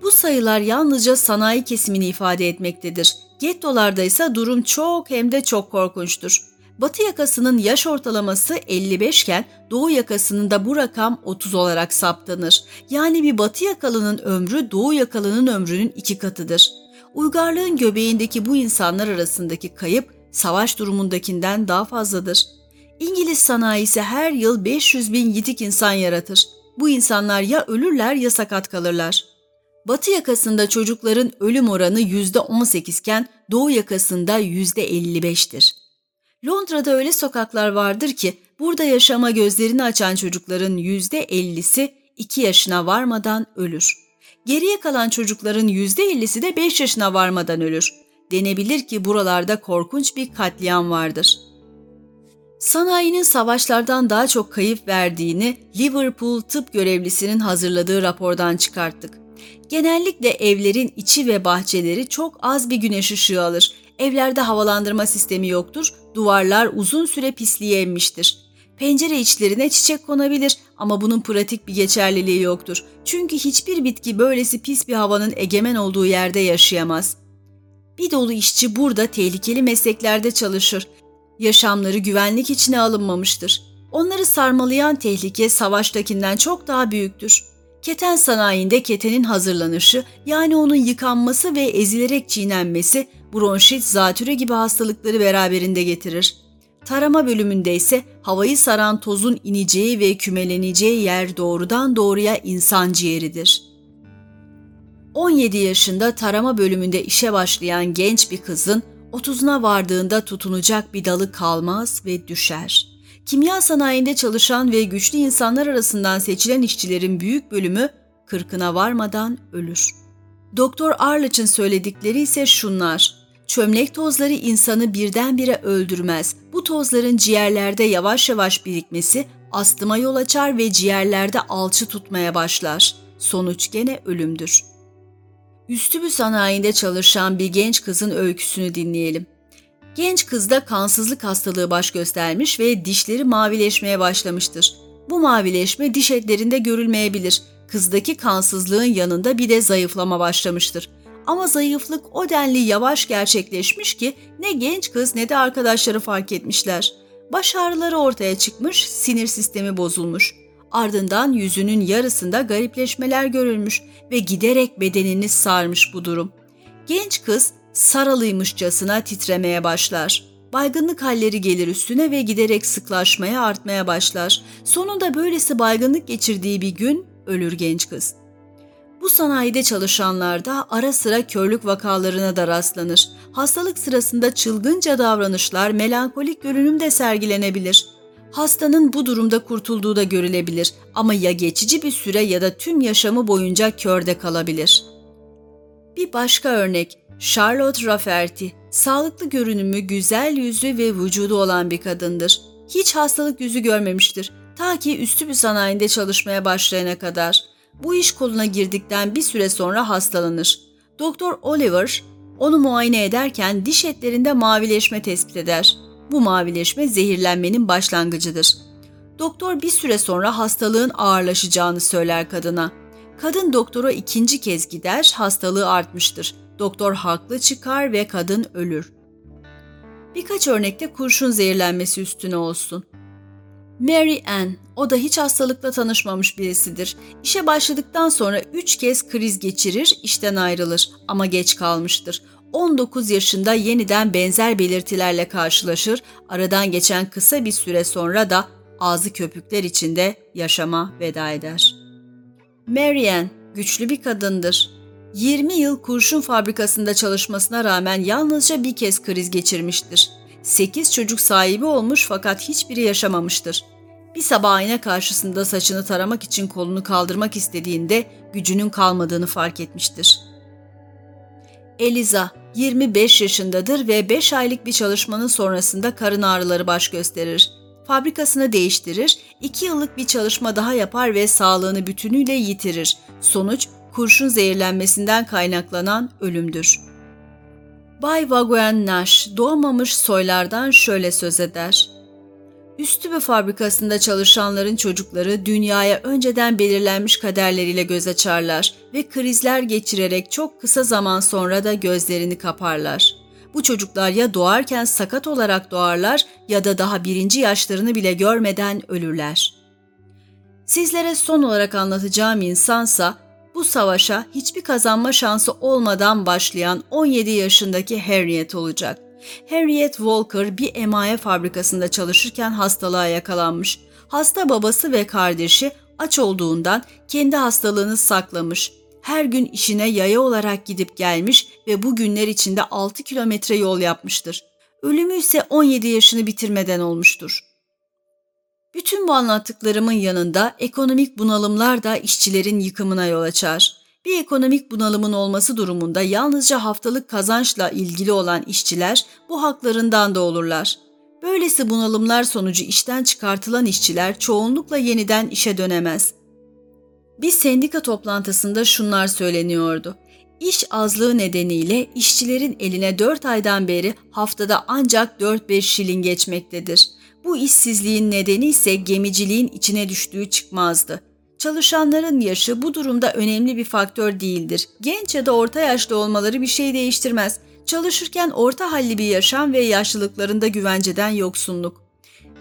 Bu sayılar yalnızca sanayi kesimini ifade etmektedir. Gettolarda ise durum çok hem de çok korkunçtur. Batı yakasının yaş ortalaması 55 iken Doğu yakasının da bu rakam 30 olarak saptanır. Yani bir Batı yakalının ömrü Doğu yakalının ömrünün iki katıdır. Uygarlığın göbeğindeki bu insanlar arasındaki kayıp savaş durumundakinden daha fazladır. İngiliz sanayisi her yıl 500 bin yitik insan yaratır. Bu insanlar ya ölürler ya sakat kalırlar. Batı yakasında çocukların ölüm oranı %18 iken Doğu yakasında %55'tir. Londra'da öyle sokaklar vardır ki burada yaşama gözlerini açan çocukların %50'si 2 yaşına varmadan ölür. Geriye kalan çocukların %50'si de 5 yaşına varmadan ölür. Denebilir ki buralarda korkunç bir katliam vardır. Sanayinin savaşlardan daha çok kayıp verdiğini Liverpool tıp görevlisinin hazırladığı rapordan çıkarttık. Genellikle evlerin içi ve bahçeleri çok az bir güneş ışığı alır Evlerde havalandırma sistemi yoktur, duvarlar uzun süre pisliğe emmiştir. Pencere içlerine çiçek konabilir ama bunun pratik bir geçerliliği yoktur. Çünkü hiçbir bitki böylesi pis bir havanın egemen olduğu yerde yaşayamaz. Bir dolu işçi burada tehlikeli mesleklerde çalışır. Yaşamları güvenlik içine alınmamıştır. Onları sarmalayan tehlike savaştakinden çok daha büyüktür. Keten sanayinde ketenin hazırlanışı yani onun yıkanması ve ezilerek çiğnenmesi bronşit, zatüre gibi hastalıkları beraberinde getirir. Tarama bölümünde ise havayı saran tozun ineceği ve kümeleneceği yer doğrudan doğruya insan ciğeridir. 17 yaşında tarama bölümünde işe başlayan genç bir kızın 30'una vardığında tutunacak bir dalı kalmaz ve düşer. Kimya sanayinde çalışan ve güçlü insanlar arasından seçilen işçilerin büyük bölümü kırkına varmadan ölür. Doktor Arlaç'ın söyledikleri ise şunlar. Çömlek tozları insanı birdenbire öldürmez. Bu tozların ciğerlerde yavaş yavaş birikmesi astıma yol açar ve ciğerlerde alçı tutmaya başlar. Sonuç gene ölümdür. Üstü bir sanayinde çalışan bir genç kızın öyküsünü dinleyelim. Genç kızda kansızlık hastalığı baş göstermiş ve dişleri mavileşmeye başlamıştır. Bu mavileşme diş etlerinde görülmeyebilir. Kızdaki kansızlığın yanında bir de zayıflama başlamıştır. Ama zayıflık o denli yavaş gerçekleşmiş ki ne genç kız ne de arkadaşları fark etmişler. Baş ağrıları ortaya çıkmış, sinir sistemi bozulmuş. Ardından yüzünün yarısında garipleşmeler görülmüş ve giderek bedenini sarmış bu durum. Genç kız saralıymışçasına titremeye başlar. Baygınlık halleri gelir üstüne ve giderek sıklaşmaya artmaya başlar. Sonunda böylesi baygınlık geçirdiği bir gün ölür genç kız. Bu sanayide çalışanlarda ara sıra körlük vakalarına da rastlanır. Hastalık sırasında çılgınca davranışlar, melankolik görünüm de sergilenebilir. Hastanın bu durumda kurtulduğu da görülebilir ama ya geçici bir süre ya da tüm yaşamı boyunca körde kalabilir. Bir başka örnek, Charlotte Rafferty, sağlıklı görünümü, güzel yüzü ve vücudu olan bir kadındır. Hiç hastalık yüzü görmemiştir. Ta ki üstü bir sanayinde çalışmaya başlayana kadar. Bu iş koluna girdikten bir süre sonra hastalanır. Doktor Oliver onu muayene ederken diş etlerinde mavileşme tespit eder. Bu mavileşme zehirlenmenin başlangıcıdır. Doktor bir süre sonra hastalığın ağırlaşacağını söyler kadına. Kadın doktora ikinci kez gider, hastalığı artmıştır. Doktor haklı çıkar ve kadın ölür. Birkaç örnekte kurşun zehirlenmesi üstüne olsun. Mary Ann, o da hiç hastalıkla tanışmamış birisidir. İşe başladıktan sonra üç kez kriz geçirir, işten ayrılır ama geç kalmıştır. 19 yaşında yeniden benzer belirtilerle karşılaşır, aradan geçen kısa bir süre sonra da ağzı köpükler içinde yaşama veda eder. Marianne güçlü bir kadındır. 20 yıl kurşun fabrikasında çalışmasına rağmen yalnızca bir kez kriz geçirmiştir. 8 çocuk sahibi olmuş fakat hiçbiri yaşamamıştır. Bir sabah ayna karşısında saçını taramak için kolunu kaldırmak istediğinde gücünün kalmadığını fark etmiştir. Eliza 25 yaşındadır ve 5 aylık bir çalışmanın sonrasında karın ağrıları baş gösterir. Fabrikasını değiştirir, 2 yıllık bir çalışma daha yapar ve sağlığını bütünüyle yitirir. Sonuç kurşun zehirlenmesinden kaynaklanan ölümdür. Bay Vaguen Nash doğmamış soylardan şöyle söz eder. Üstü bir fabrikasında çalışanların çocukları dünyaya önceden belirlenmiş kaderleriyle göz açarlar ve krizler geçirerek çok kısa zaman sonra da gözlerini kaparlar. Bu çocuklar ya doğarken sakat olarak doğarlar ya da daha birinci yaşlarını bile görmeden ölürler. Sizlere son olarak anlatacağım insansa bu savaşa hiçbir kazanma şansı olmadan başlayan 17 yaşındaki Harriet olacak. Harriet Walker bir emaye fabrikasında çalışırken hastalığa yakalanmış. Hasta babası ve kardeşi aç olduğundan kendi hastalığını saklamış. Her gün işine yaya olarak gidip gelmiş ve bu günler içinde 6 kilometre yol yapmıştır. Ölümü ise 17 yaşını bitirmeden olmuştur. Bütün bu anlattıklarımın yanında ekonomik bunalımlar da işçilerin yıkımına yol açar. Bir ekonomik bunalımın olması durumunda yalnızca haftalık kazançla ilgili olan işçiler bu haklarından da olurlar. Böylesi bunalımlar sonucu işten çıkartılan işçiler çoğunlukla yeniden işe dönemez. Bir sendika toplantısında şunlar söyleniyordu. İş azlığı nedeniyle işçilerin eline 4 aydan beri haftada ancak 4-5 şilin geçmektedir. Bu işsizliğin nedeni ise gemiciliğin içine düştüğü çıkmazdı. Çalışanların yaşı bu durumda önemli bir faktör değildir. Genç ya da orta yaşlı olmaları bir şey değiştirmez. Çalışırken orta halli bir yaşam ve yaşlılıklarında güvenceden yoksunluk.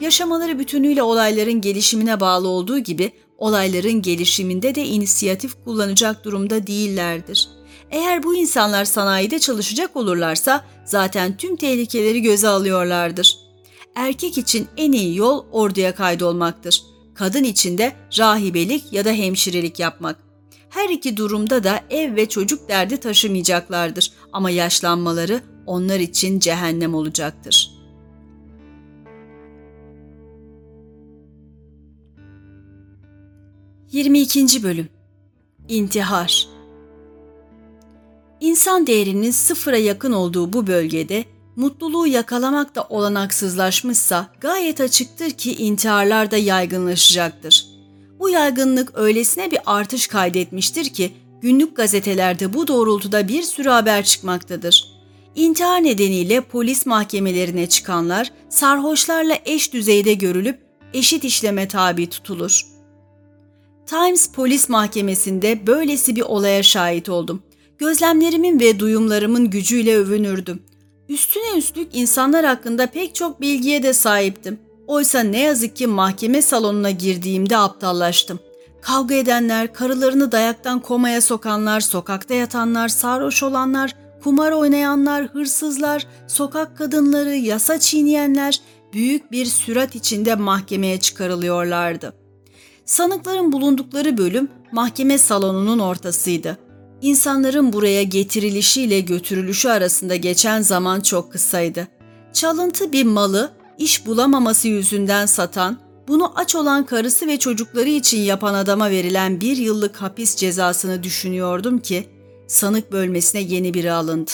Yaşamaları bütünüyle olayların gelişimine bağlı olduğu gibi olayların gelişiminde de inisiyatif kullanacak durumda değillerdir. Eğer bu insanlar sanayide çalışacak olurlarsa zaten tüm tehlikeleri göze alıyorlardır. Erkek için en iyi yol orduya kaydolmaktır. Kadın için de rahibelik ya da hemşirelik yapmak. Her iki durumda da ev ve çocuk derdi taşımayacaklardır ama yaşlanmaları onlar için cehennem olacaktır. Yirmi ikinci Bölüm İntihar İnsan değerinin sıfıra yakın olduğu bu bölgede mutluluğu yakalamak da olanaksızlaşmışsa gayet açıktır ki intiharlar da yaygınlaşacaktır. Bu yaygınlık öylesine bir artış kaydetmiştir ki günlük gazetelerde bu doğrultuda bir sürü haber çıkmaktadır. İntihar nedeniyle polis mahkemelerine çıkanlar sarhoşlarla eş düzeyde görülüp eşit işleme tabi tutulur. Times Polis Mahkemesi'nde böylesi bir olaya şahit oldum. Gözlemlerimin ve duyumlarımın gücüyle övünürdüm. Üstüne üstlük insanlar hakkında pek çok bilgiye de sahiptim. Oysa ne yazık ki mahkeme salonuna girdiğimde aptallaştım. Kavga edenler, karılarını dayaktan komaya sokanlar, sokakta yatanlar, sarhoş olanlar, kumar oynayanlar, hırsızlar, sokak kadınları, yasa çiğneyenler büyük bir sürat içinde mahkemeye çıkarılıyorlardı. Sanıkların bulundukları bölüm mahkeme salonunun ortasıydı. İnsanların buraya getirilişiyle götürülüşü arasında geçen zaman çok kısaydı. Çalıntı bir malı iş bulamaması yüzünden satan, bunu aç olan karısı ve çocukları için yapan adama verilen bir yıllık hapis cezasını düşünüyordum ki sanık bölmesine yeni biri alındı.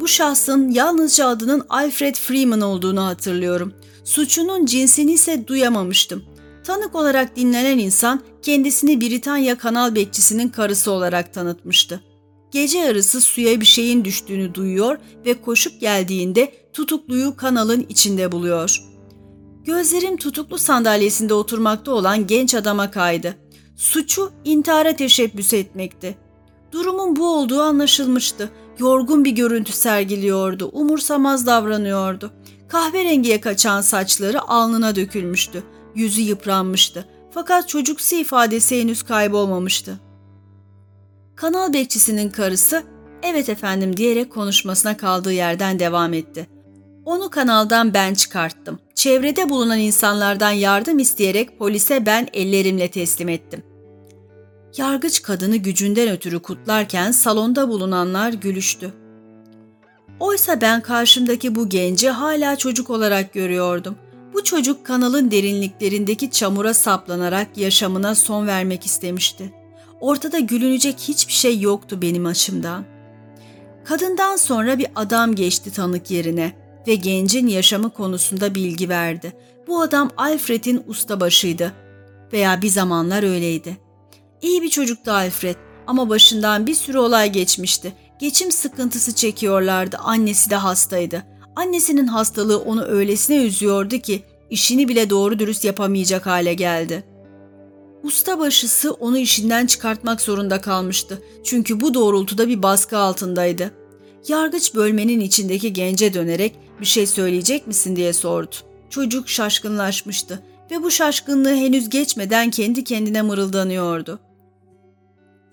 Bu şahsın yalnızca adının Alfred Freeman olduğunu hatırlıyorum. Suçunun cinsini ise duyamamıştım. Tanık olarak dinlenen insan kendisini Britanya kanal bekçisinin karısı olarak tanıtmıştı. Gece yarısı suya bir şeyin düştüğünü duyuyor ve koşup geldiğinde tutukluyu kanalın içinde buluyor. Gözlerim tutuklu sandalyesinde oturmakta olan genç adama kaydı. Suçu intihara teşebbüs etmekti. Durumun bu olduğu anlaşılmıştı. Yorgun bir görüntü sergiliyordu, umursamaz davranıyordu. Kahverengiye kaçan saçları alnına dökülmüştü. Yüzü yıpranmıştı. Fakat çocuksu ifadesi henüz kaybolmamıştı. Kanal bekçisinin karısı evet efendim diyerek konuşmasına kaldığı yerden devam etti. Onu kanaldan ben çıkarttım. Çevrede bulunan insanlardan yardım isteyerek polise ben ellerimle teslim ettim. Yargıç kadını gücünden ötürü kutlarken salonda bulunanlar gülüştü. Oysa ben karşımdaki bu genci hala çocuk olarak görüyordum. Bu çocuk kanalın derinliklerindeki çamura saplanarak yaşamına son vermek istemişti. Ortada gülünecek hiçbir şey yoktu benim açımdan. Kadından sonra bir adam geçti tanık yerine ve gencin yaşamı konusunda bilgi verdi. Bu adam Alfred'in ustabaşıydı veya bir zamanlar öyleydi. İyi bir çocuktu Alfred ama başından bir sürü olay geçmişti. Geçim sıkıntısı çekiyorlardı, annesi de hastaydı. Annesinin hastalığı onu öylesine üzüyordu ki işini bile doğru dürüst yapamayacak hale geldi. Ustabaşısı onu işinden çıkartmak zorunda kalmıştı. Çünkü bu doğrultuda bir baskı altındaydı. Yargıç bölmenin içindeki gence dönerek bir şey söyleyecek misin diye sordu. Çocuk şaşkınlaşmıştı ve bu şaşkınlığı henüz geçmeden kendi kendine mırıldanıyordu.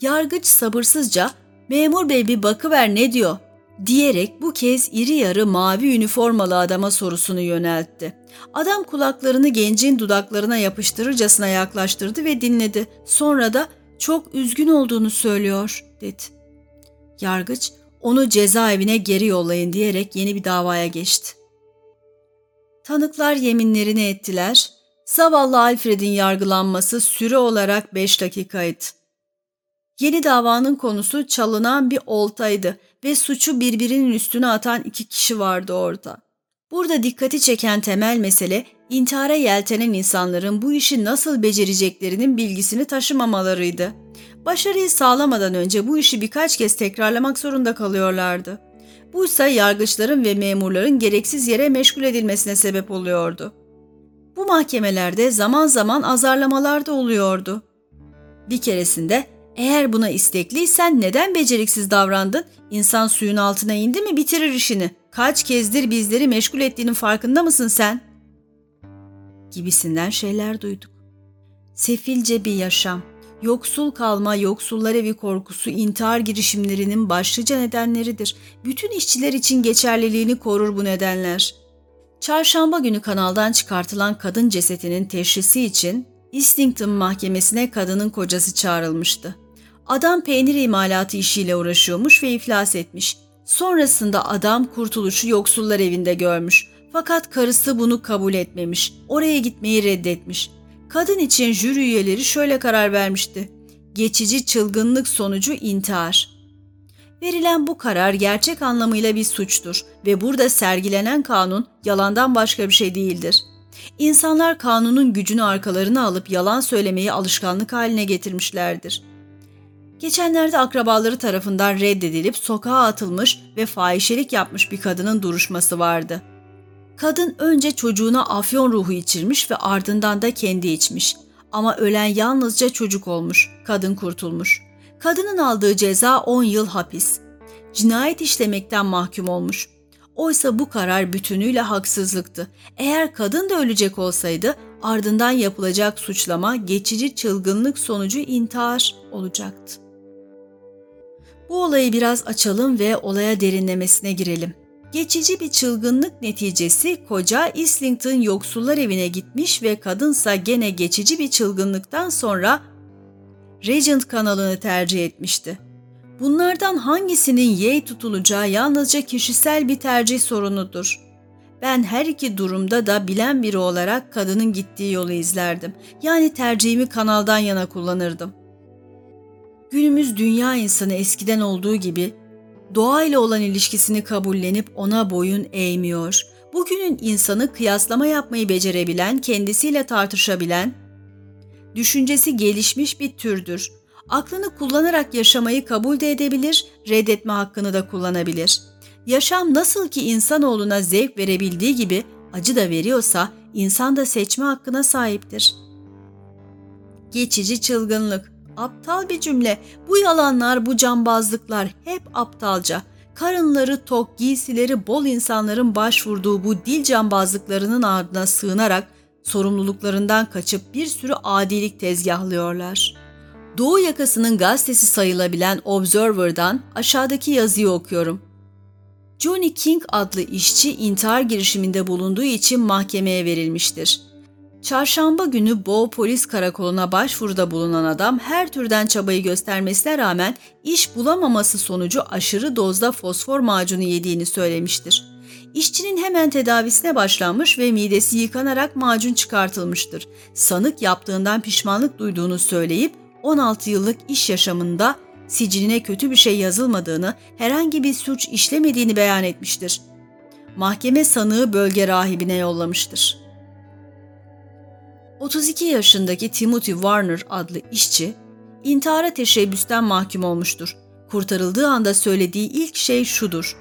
Yargıç sabırsızca memur bey bir bakıver ne diyor diyerek bu kez iri yarı mavi üniformalı adama sorusunu yöneltti. Adam kulaklarını gencin dudaklarına yapıştırırcasına yaklaştırdı ve dinledi. Sonra da çok üzgün olduğunu söylüyor dedi. Yargıç onu cezaevine geri yollayın diyerek yeni bir davaya geçti. Tanıklar yeminlerini ettiler. Zavallı Alfred'in yargılanması süre olarak 5 dakikaydı. Yeni davanın konusu çalınan bir oltaydı ve suçu birbirinin üstüne atan iki kişi vardı orada. Burada dikkati çeken temel mesele İntihara yeltenen insanların bu işi nasıl becereceklerinin bilgisini taşımamalarıydı. Başarıyı sağlamadan önce bu işi birkaç kez tekrarlamak zorunda kalıyorlardı. Bu ise yargıçların ve memurların gereksiz yere meşgul edilmesine sebep oluyordu. Bu mahkemelerde zaman zaman azarlamalar da oluyordu. Bir keresinde eğer buna istekliysen neden beceriksiz davrandın? İnsan suyun altına indi mi bitirir işini. Kaç kezdir bizleri meşgul ettiğinin farkında mısın sen? Gibisinden şeyler duyduk. Sefilce bir yaşam, yoksul kalma, yoksullar evi korkusu intihar girişimlerinin başlıca nedenleridir. Bütün işçiler için geçerliliğini korur bu nedenler. Çarşamba günü kanaldan çıkartılan kadın cesetinin teşhisi için Islington Mahkemesi'ne kadının kocası çağrılmıştı. Adam peynir imalatı işiyle uğraşıyormuş ve iflas etmiş. Sonrasında adam kurtuluşu yoksullar evinde görmüş. Fakat karısı bunu kabul etmemiş. Oraya gitmeyi reddetmiş. Kadın için jüri üyeleri şöyle karar vermişti. Geçici çılgınlık sonucu intihar. Verilen bu karar gerçek anlamıyla bir suçtur ve burada sergilenen kanun yalandan başka bir şey değildir. İnsanlar kanunun gücünü arkalarına alıp yalan söylemeyi alışkanlık haline getirmişlerdir. Geçenlerde akrabaları tarafından reddedilip sokağa atılmış ve fahişelik yapmış bir kadının duruşması vardı. Kadın önce çocuğuna afyon ruhu içirmiş ve ardından da kendi içmiş. Ama ölen yalnızca çocuk olmuş, kadın kurtulmuş. Kadının aldığı ceza 10 yıl hapis. Cinayet işlemekten mahkum olmuş. Oysa bu karar bütünüyle haksızlıktı. Eğer kadın da ölecek olsaydı ardından yapılacak suçlama geçici çılgınlık sonucu intihar olacaktı. Bu olayı biraz açalım ve olaya derinlemesine girelim. Geçici bir çılgınlık neticesi koca Islington yoksullar evine gitmiş ve kadınsa gene geçici bir çılgınlıktan sonra Regent kanalını tercih etmişti. Bunlardan hangisinin yey tutulacağı yalnızca kişisel bir tercih sorunudur. Ben her iki durumda da bilen biri olarak kadının gittiği yolu izlerdim. Yani tercihimi kanaldan yana kullanırdım. Günümüz dünya insanı eskiden olduğu gibi doğayla olan ilişkisini kabullenip ona boyun eğmiyor. Bugünün insanı kıyaslama yapmayı becerebilen, kendisiyle tartışabilen, düşüncesi gelişmiş bir türdür. Aklını kullanarak yaşamayı kabul de edebilir, reddetme hakkını da kullanabilir. Yaşam nasıl ki insanoğluna zevk verebildiği gibi acı da veriyorsa insan da seçme hakkına sahiptir. Geçici çılgınlık Aptal bir cümle. Bu yalanlar, bu cambazlıklar hep aptalca. Karınları tok, giysileri bol insanların başvurduğu bu dil cambazlıklarının ardına sığınarak sorumluluklarından kaçıp bir sürü adilik tezgahlıyorlar. Doğu yakasının gazetesi sayılabilen Observer'dan aşağıdaki yazıyı okuyorum. Johnny King adlı işçi intihar girişiminde bulunduğu için mahkemeye verilmiştir. Çarşamba günü Bow Polis Karakolu'na başvuruda bulunan adam her türden çabayı göstermesine rağmen iş bulamaması sonucu aşırı dozda fosfor macunu yediğini söylemiştir. İşçinin hemen tedavisine başlanmış ve midesi yıkanarak macun çıkartılmıştır. Sanık yaptığından pişmanlık duyduğunu söyleyip 16 yıllık iş yaşamında siciline kötü bir şey yazılmadığını, herhangi bir suç işlemediğini beyan etmiştir. Mahkeme sanığı bölge rahibine yollamıştır. 32 yaşındaki Timothy Warner adlı işçi intihara teşebbüsten mahkum olmuştur. Kurtarıldığı anda söylediği ilk şey şudur.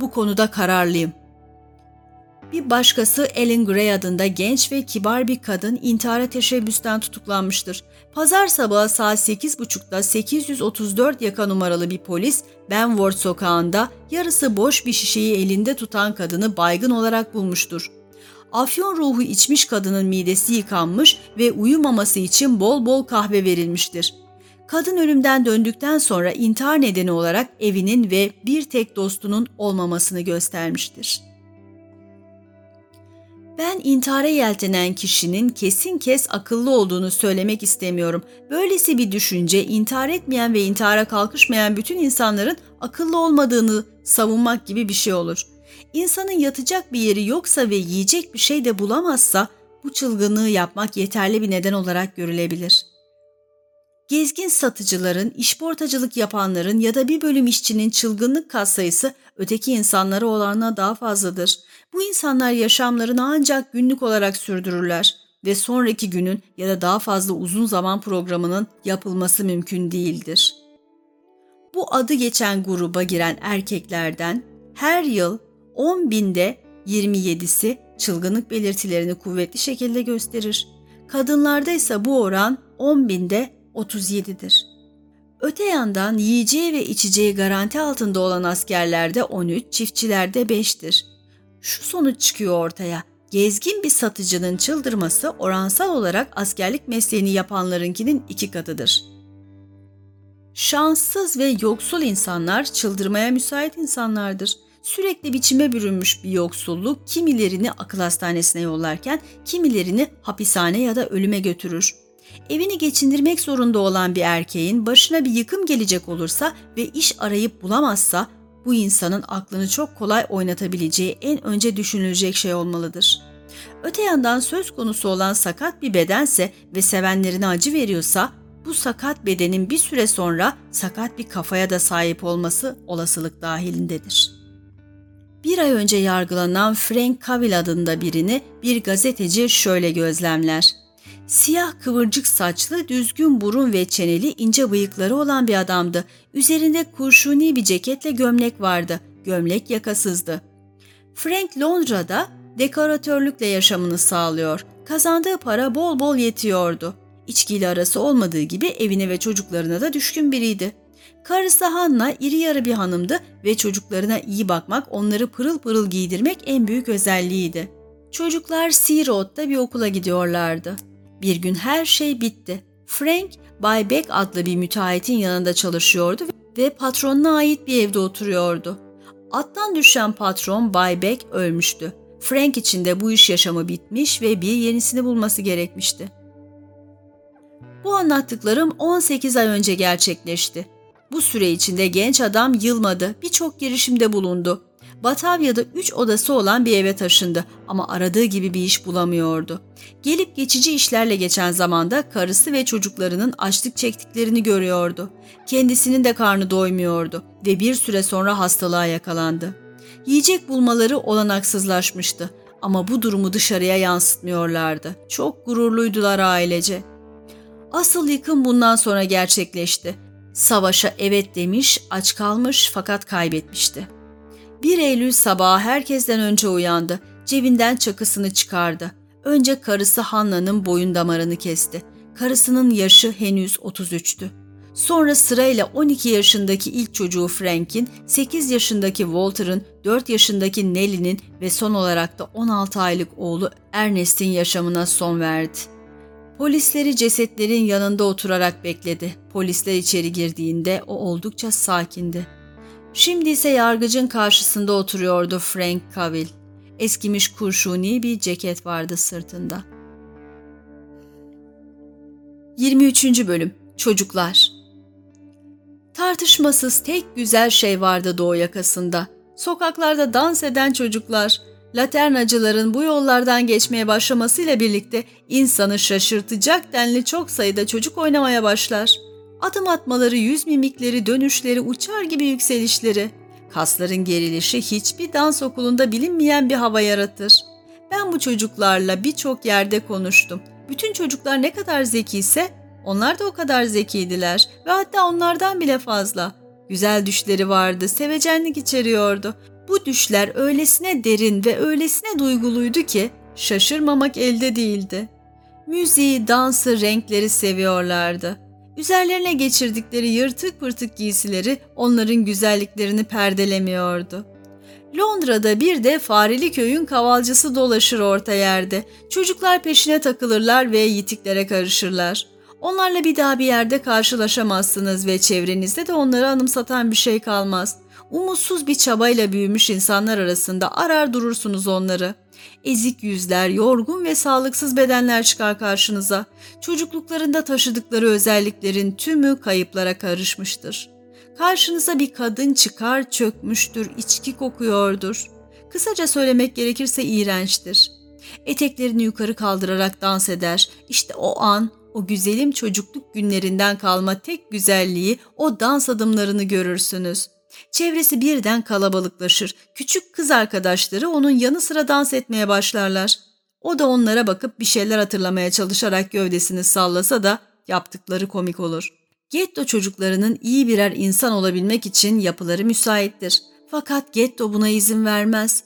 Bu konuda kararlıyım. Bir başkası Ellen Gray adında genç ve kibar bir kadın intihara teşebbüsten tutuklanmıştır. Pazar sabahı saat 8.30'da 834 yaka numaralı bir polis Benworth sokağında yarısı boş bir şişeyi elinde tutan kadını baygın olarak bulmuştur afyon ruhu içmiş kadının midesi yıkanmış ve uyumaması için bol bol kahve verilmiştir. Kadın ölümden döndükten sonra intihar nedeni olarak evinin ve bir tek dostunun olmamasını göstermiştir. Ben intihara yeltenen kişinin kesin kes akıllı olduğunu söylemek istemiyorum. Böylesi bir düşünce intihar etmeyen ve intihara kalkışmayan bütün insanların akıllı olmadığını savunmak gibi bir şey olur.'' İnsanın yatacak bir yeri yoksa ve yiyecek bir şey de bulamazsa bu çılgınlığı yapmak yeterli bir neden olarak görülebilir. Gezgin satıcıların, işportacılık yapanların ya da bir bölüm işçinin çılgınlık katsayısı öteki insanlara olanla daha fazladır. Bu insanlar yaşamlarını ancak günlük olarak sürdürürler ve sonraki günün ya da daha fazla uzun zaman programının yapılması mümkün değildir. Bu adı geçen gruba giren erkeklerden her yıl 10 binde 27'si çılgınlık belirtilerini kuvvetli şekilde gösterir. Kadınlarda ise bu oran 10 binde 37'dir. Öte yandan yiyeceği ve içeceği garanti altında olan askerlerde 13, çiftçilerde 5'tir. Şu sonuç çıkıyor ortaya. Gezgin bir satıcının çıldırması oransal olarak askerlik mesleğini yapanlarınkinin iki katıdır. Şanssız ve yoksul insanlar çıldırmaya müsait insanlardır. Sürekli biçime bürünmüş bir yoksulluk kimilerini akıl hastanesine yollarken kimilerini hapishane ya da ölüme götürür. Evini geçindirmek zorunda olan bir erkeğin başına bir yıkım gelecek olursa ve iş arayıp bulamazsa bu insanın aklını çok kolay oynatabileceği en önce düşünülecek şey olmalıdır. Öte yandan söz konusu olan sakat bir bedense ve sevenlerine acı veriyorsa bu sakat bedenin bir süre sonra sakat bir kafaya da sahip olması olasılık dahilindedir. Bir ay önce yargılanan Frank Cavill adında birini bir gazeteci şöyle gözlemler. Siyah kıvırcık saçlı, düzgün burun ve çeneli ince bıyıkları olan bir adamdı. Üzerinde kurşuni bir ceketle gömlek vardı. Gömlek yakasızdı. Frank Londra'da dekoratörlükle yaşamını sağlıyor. Kazandığı para bol bol yetiyordu. İçkiyle arası olmadığı gibi evine ve çocuklarına da düşkün biriydi. Karısı Hanna iri yarı bir hanımdı ve çocuklarına iyi bakmak, onları pırıl pırıl giydirmek en büyük özelliğiydi. Çocuklar Sea Road'da bir okula gidiyorlardı. Bir gün her şey bitti. Frank, Bay Beck adlı bir müteahhitin yanında çalışıyordu ve patronuna ait bir evde oturuyordu. Attan düşen patron Bay Beck ölmüştü. Frank için de bu iş yaşamı bitmiş ve bir yenisini bulması gerekmişti. Bu anlattıklarım 18 ay önce gerçekleşti. Bu süre içinde genç adam yılmadı, birçok girişimde bulundu. Batavya'da üç odası olan bir eve taşındı ama aradığı gibi bir iş bulamıyordu. Gelip geçici işlerle geçen zamanda karısı ve çocuklarının açlık çektiklerini görüyordu. Kendisinin de karnı doymuyordu ve bir süre sonra hastalığa yakalandı. Yiyecek bulmaları olanaksızlaşmıştı ama bu durumu dışarıya yansıtmıyorlardı. Çok gururluydular ailece. Asıl yıkım bundan sonra gerçekleşti. Savaşa evet demiş, aç kalmış fakat kaybetmişti. 1 Eylül sabahı herkesten önce uyandı. Cebinden çakısını çıkardı. Önce karısı Hanna'nın boyun damarını kesti. Karısının yaşı henüz 33'tü. Sonra sırayla 12 yaşındaki ilk çocuğu Frank'in, 8 yaşındaki Walter'ın, 4 yaşındaki Nellie'nin ve son olarak da 16 aylık oğlu Ernest'in yaşamına son verdi. Polisleri cesetlerin yanında oturarak bekledi. Polisler içeri girdiğinde o oldukça sakindi. Şimdi ise yargıcın karşısında oturuyordu Frank Cavill. Eskimiş kurşuni bir ceket vardı sırtında. 23. Bölüm Çocuklar Tartışmasız tek güzel şey vardı doğu yakasında. Sokaklarda dans eden çocuklar, laternacıların bu yollardan geçmeye başlamasıyla birlikte insanı şaşırtacak denli çok sayıda çocuk oynamaya başlar. Adım atmaları, yüz mimikleri, dönüşleri, uçar gibi yükselişleri, kasların gerilişi hiçbir dans okulunda bilinmeyen bir hava yaratır. Ben bu çocuklarla birçok yerde konuştum. Bütün çocuklar ne kadar zekiyse onlar da o kadar zekiydiler ve hatta onlardan bile fazla. Güzel düşleri vardı, sevecenlik içeriyordu. Bu düşler öylesine derin ve öylesine duyguluydu ki şaşırmamak elde değildi. Müziği, dansı, renkleri seviyorlardı. Üzerlerine geçirdikleri yırtık pırtık giysileri onların güzelliklerini perdelemiyordu. Londra'da bir de Fareli köyün kavalcısı dolaşır orta yerde. Çocuklar peşine takılırlar ve yitiklere karışırlar. Onlarla bir daha bir yerde karşılaşamazsınız ve çevrenizde de onları anımsatan bir şey kalmaz. Umutsuz bir çabayla büyümüş insanlar arasında arar durursunuz onları. Ezik yüzler, yorgun ve sağlıksız bedenler çıkar karşınıza. Çocukluklarında taşıdıkları özelliklerin tümü kayıplara karışmıştır. Karşınıza bir kadın çıkar çökmüştür, içki kokuyordur. Kısaca söylemek gerekirse iğrençtir. Eteklerini yukarı kaldırarak dans eder. İşte o an O güzelim çocukluk günlerinden kalma tek güzelliği o dans adımlarını görürsünüz. Çevresi birden kalabalıklaşır. Küçük kız arkadaşları onun yanı sıra dans etmeye başlarlar. O da onlara bakıp bir şeyler hatırlamaya çalışarak gövdesini sallasa da yaptıkları komik olur. Getto çocuklarının iyi birer insan olabilmek için yapıları müsaittir. Fakat Getto buna izin vermez.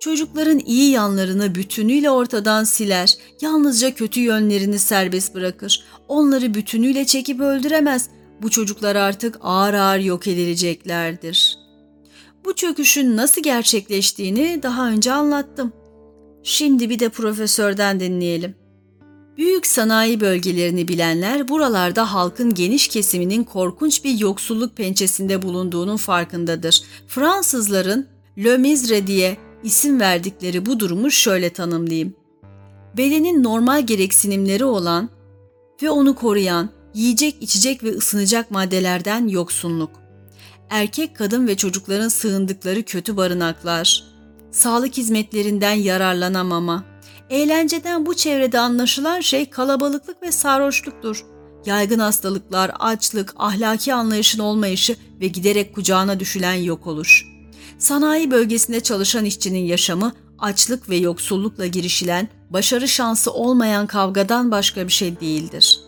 Çocukların iyi yanlarını bütünüyle ortadan siler, yalnızca kötü yönlerini serbest bırakır. Onları bütünüyle çekip öldüremez. Bu çocuklar artık ağır ağır yok edileceklerdir. Bu çöküşün nasıl gerçekleştiğini daha önce anlattım. Şimdi bir de profesörden dinleyelim. Büyük sanayi bölgelerini bilenler buralarda halkın geniş kesiminin korkunç bir yoksulluk pençesinde bulunduğunun farkındadır. Fransızların Le Misre diye isim verdikleri bu durumu şöyle tanımlayayım. Bedenin normal gereksinimleri olan ve onu koruyan yiyecek, içecek ve ısınacak maddelerden yoksunluk. Erkek, kadın ve çocukların sığındıkları kötü barınaklar, sağlık hizmetlerinden yararlanamama, Eğlenceden bu çevrede anlaşılan şey kalabalıklık ve sarhoşluktur. Yaygın hastalıklar, açlık, ahlaki anlayışın olmayışı ve giderek kucağına düşülen yok olur. Sanayi bölgesinde çalışan işçinin yaşamı açlık ve yoksullukla girişilen, başarı şansı olmayan kavgadan başka bir şey değildir.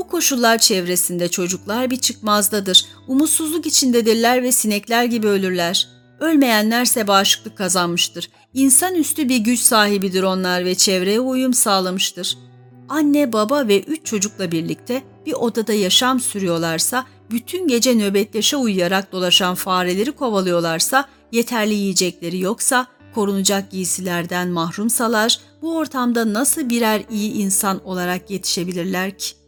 Bu koşullar çevresinde çocuklar bir çıkmazdadır, umutsuzluk içindedirler ve sinekler gibi ölürler. Ölmeyenlerse bağışıklık kazanmıştır. İnsanüstü bir güç sahibidir onlar ve çevreye uyum sağlamıştır. Anne, baba ve üç çocukla birlikte bir odada yaşam sürüyorlarsa, bütün gece nöbetleşe uyuyarak dolaşan fareleri kovalıyorlarsa, yeterli yiyecekleri yoksa, korunacak giysilerden mahrumsalar, bu ortamda nasıl birer iyi insan olarak yetişebilirler ki?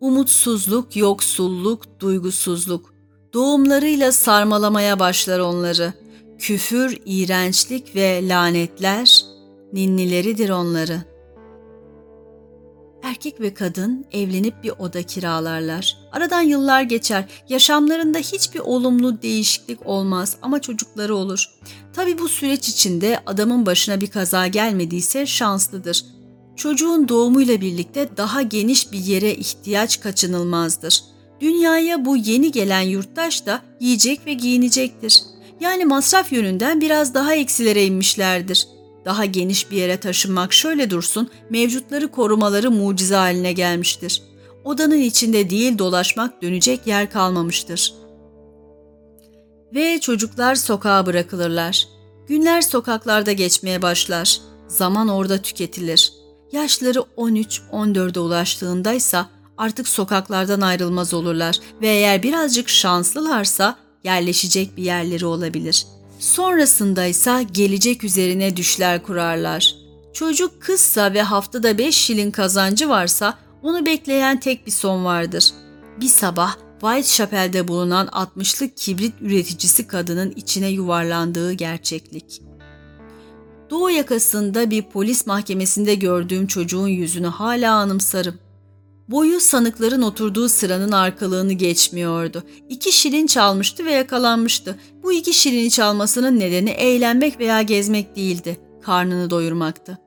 Umutsuzluk, yoksulluk, duygusuzluk, doğumlarıyla sarmalamaya başlar onları küfür, iğrençlik ve lanetler ninnileridir onları. Erkek ve kadın evlenip bir oda kiralarlar. Aradan yıllar geçer. Yaşamlarında hiçbir olumlu değişiklik olmaz ama çocukları olur. Tabi bu süreç içinde adamın başına bir kaza gelmediyse şanslıdır. Çocuğun doğumuyla birlikte daha geniş bir yere ihtiyaç kaçınılmazdır. Dünyaya bu yeni gelen yurttaş da yiyecek ve giyinecektir. Yani masraf yönünden biraz daha eksilere inmişlerdir. Daha geniş bir yere taşınmak şöyle dursun, mevcutları korumaları mucize haline gelmiştir. Odanın içinde değil dolaşmak dönecek yer kalmamıştır. Ve çocuklar sokağa bırakılırlar. Günler sokaklarda geçmeye başlar. Zaman orada tüketilir. Yaşları 13-14'e ulaştığındaysa artık sokaklardan ayrılmaz olurlar ve eğer birazcık şanslılarsa yerleşecek bir yerleri olabilir. Sonrasında ise gelecek üzerine düşler kurarlar. Çocuk kızsa ve haftada 5 şilin kazancı varsa onu bekleyen tek bir son vardır. Bir sabah Whitechapel'de bulunan 60'lık kibrit üreticisi kadının içine yuvarlandığı gerçeklik. Doğu yakasında bir polis mahkemesinde gördüğüm çocuğun yüzünü hala anımsarım. Boyu sanıkların oturduğu sıranın arkalığını geçmiyordu. İki şirin çalmıştı ve yakalanmıştı. Bu iki şirini çalmasının nedeni eğlenmek veya gezmek değildi. Karnını doyurmaktı.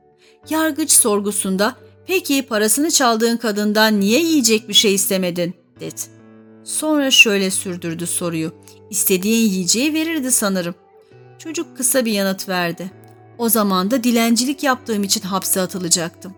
Yargıç sorgusunda peki parasını çaldığın kadından niye yiyecek bir şey istemedin dedi. Sonra şöyle sürdürdü soruyu. İstediğin yiyeceği verirdi sanırım. Çocuk kısa bir yanıt verdi. O zaman da dilencilik yaptığım için hapse atılacaktım.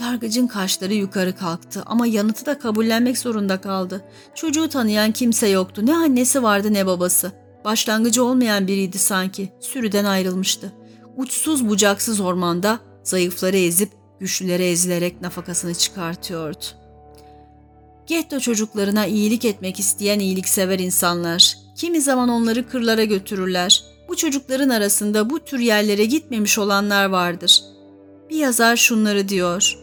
Yargıcın kaşları yukarı kalktı ama yanıtı da kabullenmek zorunda kaldı. Çocuğu tanıyan kimse yoktu. Ne annesi vardı ne babası. Başlangıcı olmayan biriydi sanki. Sürüden ayrılmıştı. Uçsuz bucaksız ormanda zayıfları ezip güçlülere ezilerek nafakasını çıkartıyordu. Getto çocuklarına iyilik etmek isteyen iyiliksever insanlar. Kimi zaman onları kırlara götürürler. Bu çocukların arasında bu tür yerlere gitmemiş olanlar vardır. Bir yazar şunları diyor.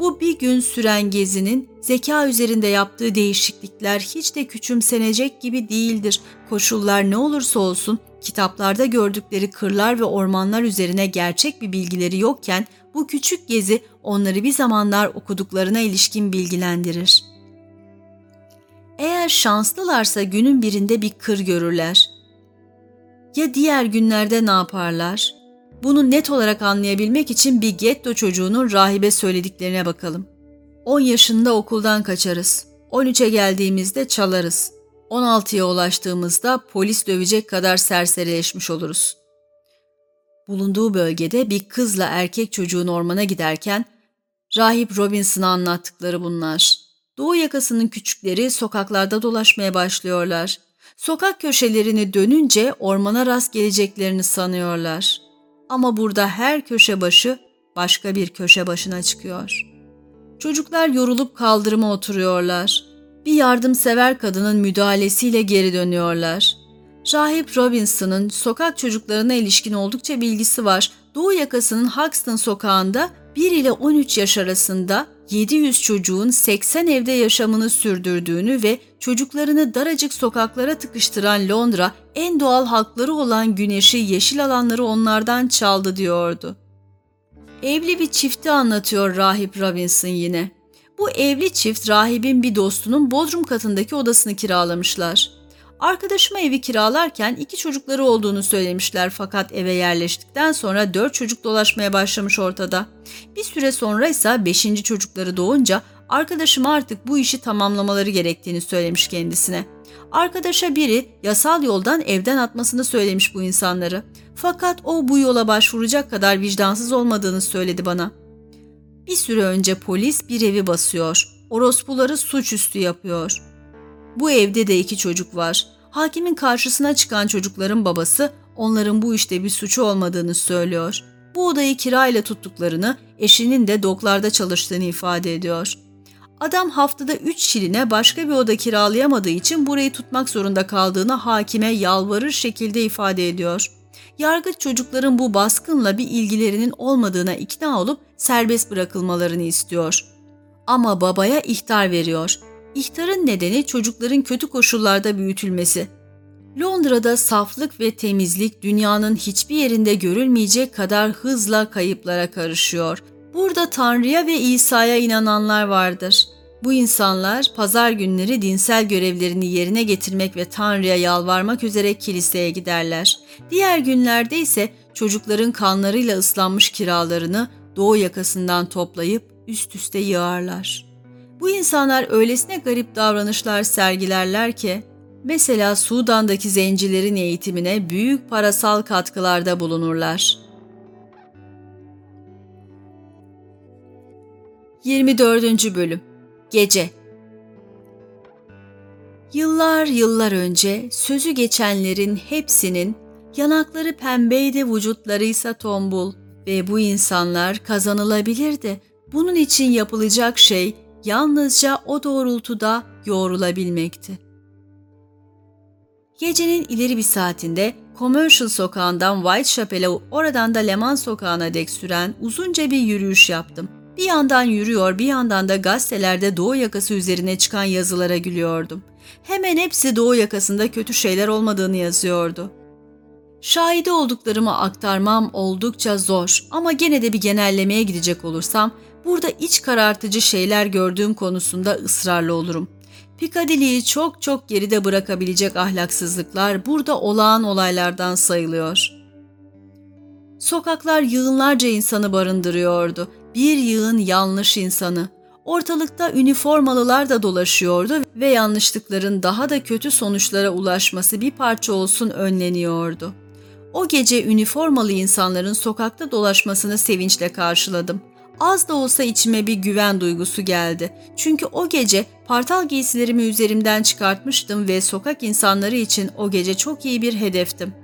Bu bir gün süren gezinin zeka üzerinde yaptığı değişiklikler hiç de küçümsenecek gibi değildir. Koşullar ne olursa olsun kitaplarda gördükleri kırlar ve ormanlar üzerine gerçek bir bilgileri yokken bu küçük gezi onları bir zamanlar okuduklarına ilişkin bilgilendirir. Eğer şanslılarsa günün birinde bir kır görürler. Ya diğer günlerde ne yaparlar? Bunu net olarak anlayabilmek için bir getto çocuğunun rahibe söylediklerine bakalım. 10 yaşında okuldan kaçarız. 13'e geldiğimizde çalarız. 16'ya ulaştığımızda polis dövecek kadar serserileşmiş oluruz. Bulunduğu bölgede bir kızla erkek çocuğun ormana giderken Rahip Robinson'a anlattıkları bunlar. Doğu yakasının küçükleri sokaklarda dolaşmaya başlıyorlar. Sokak köşelerini dönünce ormana rast geleceklerini sanıyorlar. Ama burada her köşe başı başka bir köşe başına çıkıyor. Çocuklar yorulup kaldırıma oturuyorlar. Bir yardımsever kadının müdahalesiyle geri dönüyorlar. Rahip Robinson'ın sokak çocuklarına ilişkin oldukça bilgisi var. Doğu yakasının Hoxton sokağında 1 ile 13 yaş arasında 700 çocuğun 80 evde yaşamını sürdürdüğünü ve çocuklarını daracık sokaklara tıkıştıran Londra en doğal hakları olan güneşi, yeşil alanları onlardan çaldı diyordu. Evli bir çifti anlatıyor rahip Robinson yine. Bu evli çift rahibin bir dostunun bodrum katındaki odasını kiralamışlar. Arkadaşıma evi kiralarken iki çocukları olduğunu söylemişler fakat eve yerleştikten sonra dört çocuk dolaşmaya başlamış ortada. Bir süre sonra ise beşinci çocukları doğunca arkadaşıma artık bu işi tamamlamaları gerektiğini söylemiş kendisine. Arkadaşa biri yasal yoldan evden atmasını söylemiş bu insanları. Fakat o bu yola başvuracak kadar vicdansız olmadığını söyledi bana. Bir süre önce polis bir evi basıyor. Orospuları suçüstü yapıyor. Bu evde de iki çocuk var. Hakimin karşısına çıkan çocukların babası onların bu işte bir suçu olmadığını söylüyor. Bu odayı kirayla tuttuklarını, eşinin de doklarda çalıştığını ifade ediyor. Adam haftada 3 şiline başka bir oda kiralayamadığı için burayı tutmak zorunda kaldığını hakime yalvarır şekilde ifade ediyor. Yargıç çocukların bu baskınla bir ilgilerinin olmadığına ikna olup serbest bırakılmalarını istiyor. Ama babaya ihtar veriyor. İhtarın nedeni çocukların kötü koşullarda büyütülmesi. Londra'da saflık ve temizlik dünyanın hiçbir yerinde görülmeyecek kadar hızla kayıplara karışıyor. Burada Tanrı'ya ve İsa'ya inananlar vardır. Bu insanlar pazar günleri dinsel görevlerini yerine getirmek ve Tanrı'ya yalvarmak üzere kiliseye giderler. Diğer günlerde ise çocukların kanlarıyla ıslanmış kiralarını doğu yakasından toplayıp üst üste yığarlar. Bu insanlar öylesine garip davranışlar sergilerler ki, mesela Sudan'daki zencilerin eğitimine büyük parasal katkılarda bulunurlar. 24. Bölüm Gece Yıllar yıllar önce sözü geçenlerin hepsinin yanakları pembeydi vücutları ise tombul ve bu insanlar kazanılabilirdi. Bunun için yapılacak şey yalnızca o doğrultuda yoğrulabilmekti. Gecenin ileri bir saatinde Commercial sokağından Whitechapel'e oradan da Leman sokağına dek süren uzunca bir yürüyüş yaptım. Bir yandan yürüyor bir yandan da gazetelerde Doğu yakası üzerine çıkan yazılara gülüyordum. Hemen hepsi Doğu yakasında kötü şeyler olmadığını yazıyordu. Şahide olduklarımı aktarmam oldukça zor ama gene de bir genellemeye gidecek olursam burada iç karartıcı şeyler gördüğüm konusunda ısrarlı olurum. Piccadilly'yi çok çok geride bırakabilecek ahlaksızlıklar burada olağan olaylardan sayılıyor. Sokaklar yığınlarca insanı barındırıyordu. Bir yığın yanlış insanı. Ortalıkta üniformalılar da dolaşıyordu ve yanlışlıkların daha da kötü sonuçlara ulaşması bir parça olsun önleniyordu. O gece üniformalı insanların sokakta dolaşmasını sevinçle karşıladım. Az da olsa içime bir güven duygusu geldi. Çünkü o gece partal giysilerimi üzerimden çıkartmıştım ve sokak insanları için o gece çok iyi bir hedeftim.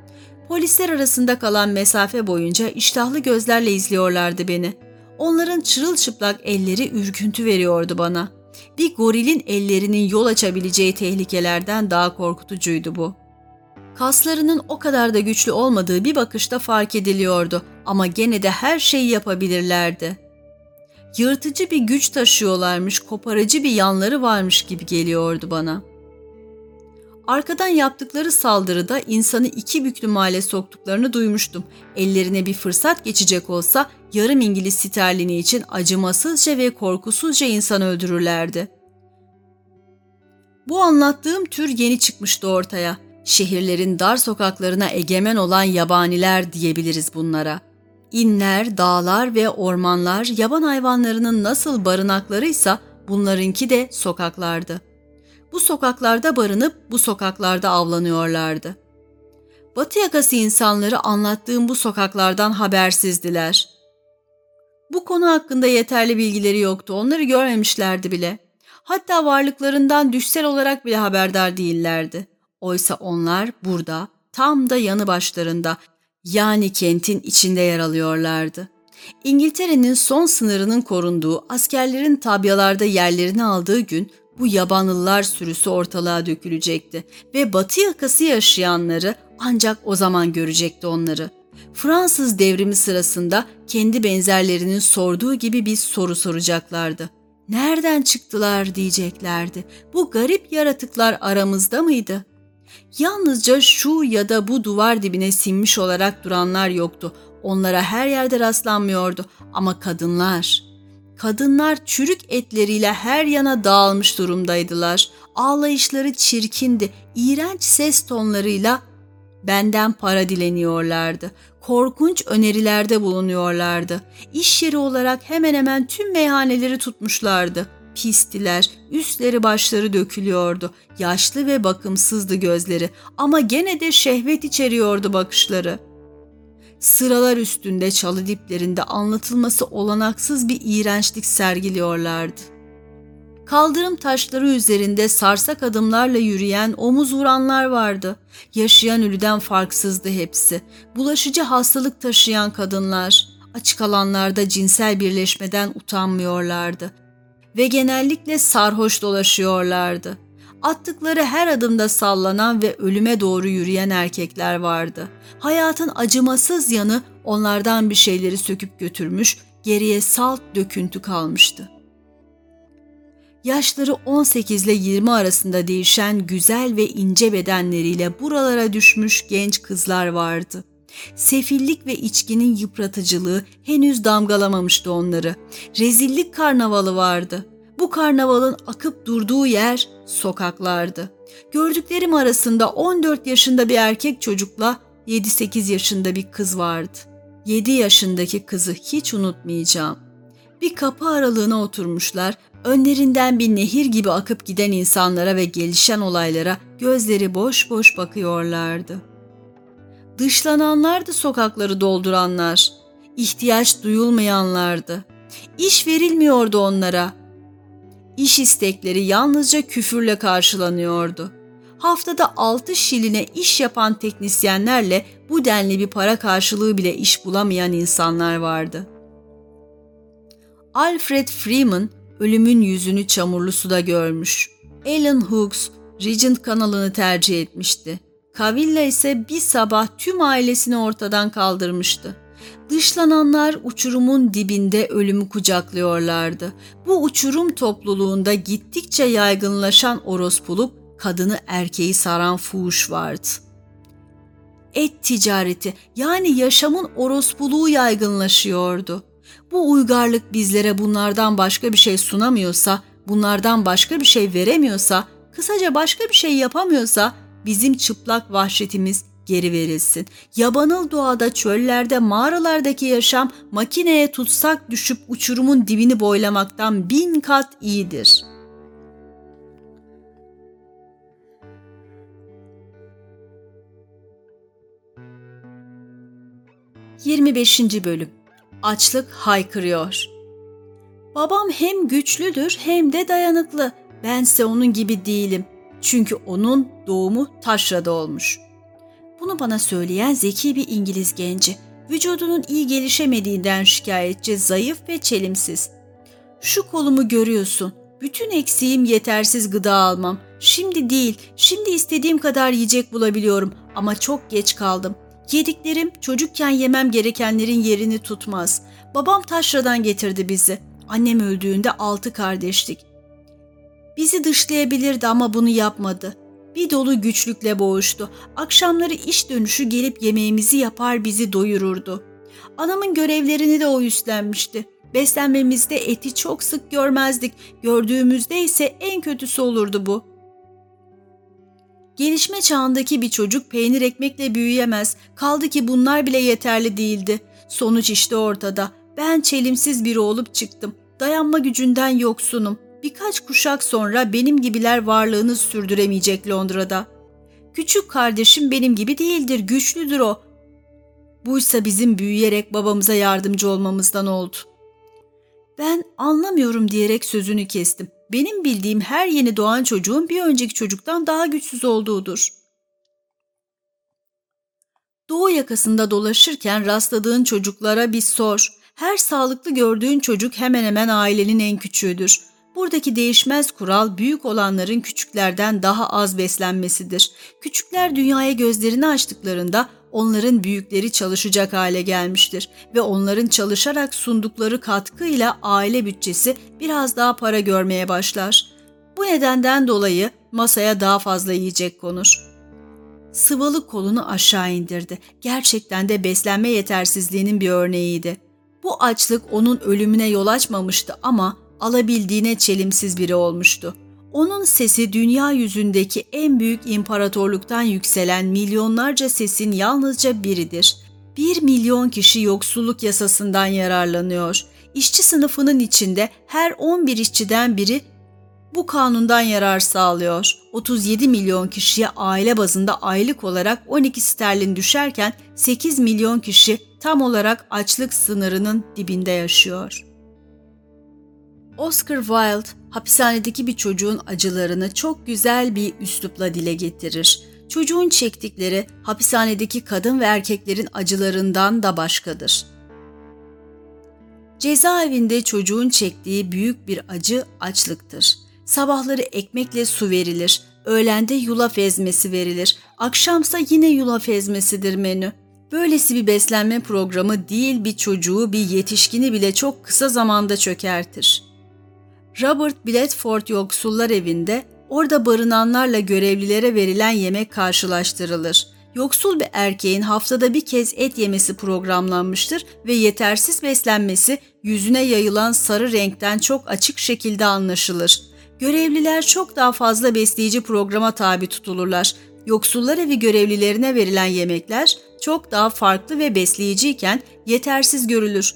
Polisler arasında kalan mesafe boyunca iştahlı gözlerle izliyorlardı beni. Onların çırılçıplak elleri ürküntü veriyordu bana. Bir gorilin ellerinin yol açabileceği tehlikelerden daha korkutucuydu bu. Kaslarının o kadar da güçlü olmadığı bir bakışta fark ediliyordu ama gene de her şeyi yapabilirlerdi. Yırtıcı bir güç taşıyorlarmış, koparıcı bir yanları varmış gibi geliyordu bana. Arkadan yaptıkları saldırıda insanı iki büklüm hale soktuklarını duymuştum. Ellerine bir fırsat geçecek olsa yarım İngiliz sterlini için acımasızca ve korkusuzca insan öldürürlerdi. Bu anlattığım tür yeni çıkmıştı ortaya. Şehirlerin dar sokaklarına egemen olan yabaniler diyebiliriz bunlara. İnler, dağlar ve ormanlar yaban hayvanlarının nasıl barınaklarıysa bunlarınki de sokaklardı. Bu sokaklarda barınıp bu sokaklarda avlanıyorlardı. Batı yakası insanları anlattığım bu sokaklardan habersizdiler. Bu konu hakkında yeterli bilgileri yoktu. Onları görmemişlerdi bile. Hatta varlıklarından düşsel olarak bile haberdar değillerdi. Oysa onlar burada, tam da yanı başlarında, yani kentin içinde yer alıyorlardı. İngiltere'nin son sınırının korunduğu, askerlerin tabyalarda yerlerini aldığı gün bu yabanlılar sürüsü ortalığa dökülecekti ve batı yakası yaşayanları ancak o zaman görecekti onları. Fransız devrimi sırasında kendi benzerlerinin sorduğu gibi bir soru soracaklardı. Nereden çıktılar diyeceklerdi. Bu garip yaratıklar aramızda mıydı? Yalnızca şu ya da bu duvar dibine sinmiş olarak duranlar yoktu. Onlara her yerde rastlanmıyordu ama kadınlar. Kadınlar çürük etleriyle her yana dağılmış durumdaydılar. Ağlayışları çirkindi, iğrenç ses tonlarıyla benden para dileniyorlardı. Korkunç önerilerde bulunuyorlardı. İş yeri olarak hemen hemen tüm meyhaneleri tutmuşlardı. Pistiler, üstleri başları dökülüyordu. Yaşlı ve bakımsızdı gözleri ama gene de şehvet içeriyordu bakışları. Sıralar üstünde çalı diplerinde anlatılması olanaksız bir iğrençlik sergiliyorlardı. Kaldırım taşları üzerinde sarsak adımlarla yürüyen, omuz vuranlar vardı. Yaşayan ölüden farksızdı hepsi. Bulaşıcı hastalık taşıyan kadınlar, açık alanlarda cinsel birleşmeden utanmıyorlardı ve genellikle sarhoş dolaşıyorlardı. Attıkları her adımda sallanan ve ölüme doğru yürüyen erkekler vardı. Hayatın acımasız yanı onlardan bir şeyleri söküp götürmüş, geriye salt döküntü kalmıştı. Yaşları 18 ile 20 arasında değişen güzel ve ince bedenleriyle buralara düşmüş genç kızlar vardı. Sefillik ve içkinin yıpratıcılığı henüz damgalamamıştı onları. Rezillik karnavalı vardı. Bu karnavalın akıp durduğu yer sokaklardı. Gördüklerim arasında 14 yaşında bir erkek çocukla 7-8 yaşında bir kız vardı. 7 yaşındaki kızı hiç unutmayacağım. Bir kapı aralığına oturmuşlar, önlerinden bir nehir gibi akıp giden insanlara ve gelişen olaylara gözleri boş boş bakıyorlardı. Dışlananlardı sokakları dolduranlar. İhtiyaç duyulmayanlardı. İş verilmiyordu onlara. İş istekleri yalnızca küfürle karşılanıyordu. Haftada altı şiline iş yapan teknisyenlerle bu denli bir para karşılığı bile iş bulamayan insanlar vardı. Alfred Freeman ölümün yüzünü çamurlu suda görmüş. Alan Hooks Regent kanalını tercih etmişti. Kavilla ise bir sabah tüm ailesini ortadan kaldırmıştı. Dışlananlar uçurumun dibinde ölümü kucaklıyorlardı. Bu uçurum topluluğunda gittikçe yaygınlaşan orospuluk, kadını erkeği saran fuhuş vardı. Et ticareti yani yaşamın orospuluğu yaygınlaşıyordu. Bu uygarlık bizlere bunlardan başka bir şey sunamıyorsa, bunlardan başka bir şey veremiyorsa, kısaca başka bir şey yapamıyorsa bizim çıplak vahşetimiz geri verilsin. Yabanıl doğada çöllerde mağaralardaki yaşam makineye tutsak düşüp uçurumun dibini boylamaktan bin kat iyidir. Yirmi beşinci Bölüm Açlık haykırıyor. Babam hem güçlüdür hem de dayanıklı. Bense onun gibi değilim. Çünkü onun doğumu taşrada olmuş. Bunu bana söyleyen zeki bir İngiliz genci. Vücudunun iyi gelişemediğinden şikayetçi, zayıf ve çelimsiz. Şu kolumu görüyorsun. Bütün eksiğim yetersiz gıda almam. Şimdi değil, şimdi istediğim kadar yiyecek bulabiliyorum ama çok geç kaldım. Yediklerim çocukken yemem gerekenlerin yerini tutmaz. Babam taşradan getirdi bizi. Annem öldüğünde altı kardeştik. Bizi dışlayabilirdi ama bunu yapmadı. Bir dolu güçlükle boğuştu. Akşamları iş dönüşü gelip yemeğimizi yapar bizi doyururdu. Anamın görevlerini de o üstlenmişti. Beslenmemizde eti çok sık görmezdik. Gördüğümüzde ise en kötüsü olurdu bu. Gelişme çağındaki bir çocuk peynir ekmekle büyüyemez. Kaldı ki bunlar bile yeterli değildi. Sonuç işte ortada. Ben çelimsiz biri olup çıktım. Dayanma gücünden yoksunum. Birkaç kuşak sonra benim gibiler varlığını sürdüremeyecek Londra'da. Küçük kardeşim benim gibi değildir, güçlüdür o. Buysa bizim büyüyerek babamıza yardımcı olmamızdan oldu. Ben anlamıyorum diyerek sözünü kestim. Benim bildiğim her yeni doğan çocuğun bir önceki çocuktan daha güçsüz olduğudur. Doğu yakasında dolaşırken rastladığın çocuklara bir sor. Her sağlıklı gördüğün çocuk hemen hemen ailenin en küçüğüdür. Buradaki değişmez kural büyük olanların küçüklerden daha az beslenmesidir. Küçükler dünyaya gözlerini açtıklarında onların büyükleri çalışacak hale gelmiştir ve onların çalışarak sundukları katkıyla aile bütçesi biraz daha para görmeye başlar. Bu nedenden dolayı masaya daha fazla yiyecek konur. Sıvalı kolunu aşağı indirdi. Gerçekten de beslenme yetersizliğinin bir örneğiydi. Bu açlık onun ölümüne yol açmamıştı ama alabildiğine çelimsiz biri olmuştu. Onun sesi dünya yüzündeki en büyük imparatorluktan yükselen milyonlarca sesin yalnızca biridir. Bir milyon kişi yoksulluk yasasından yararlanıyor. İşçi sınıfının içinde her 11 işçiden biri bu kanundan yarar sağlıyor. 37 milyon kişiye aile bazında aylık olarak 12 sterlin düşerken 8 milyon kişi tam olarak açlık sınırının dibinde yaşıyor. Oscar Wilde hapishanedeki bir çocuğun acılarını çok güzel bir üslupla dile getirir. Çocuğun çektikleri hapishanedeki kadın ve erkeklerin acılarından da başkadır. Cezaevinde çocuğun çektiği büyük bir acı açlıktır. Sabahları ekmekle su verilir, öğlende yulaf ezmesi verilir, akşamsa yine yulaf ezmesidir menü. Böylesi bir beslenme programı değil bir çocuğu bir yetişkini bile çok kısa zamanda çökertir.'' Robert Bledford yoksullar evinde orada barınanlarla görevlilere verilen yemek karşılaştırılır. Yoksul bir erkeğin haftada bir kez et yemesi programlanmıştır ve yetersiz beslenmesi yüzüne yayılan sarı renkten çok açık şekilde anlaşılır. Görevliler çok daha fazla besleyici programa tabi tutulurlar. Yoksullar evi görevlilerine verilen yemekler çok daha farklı ve besleyiciyken yetersiz görülür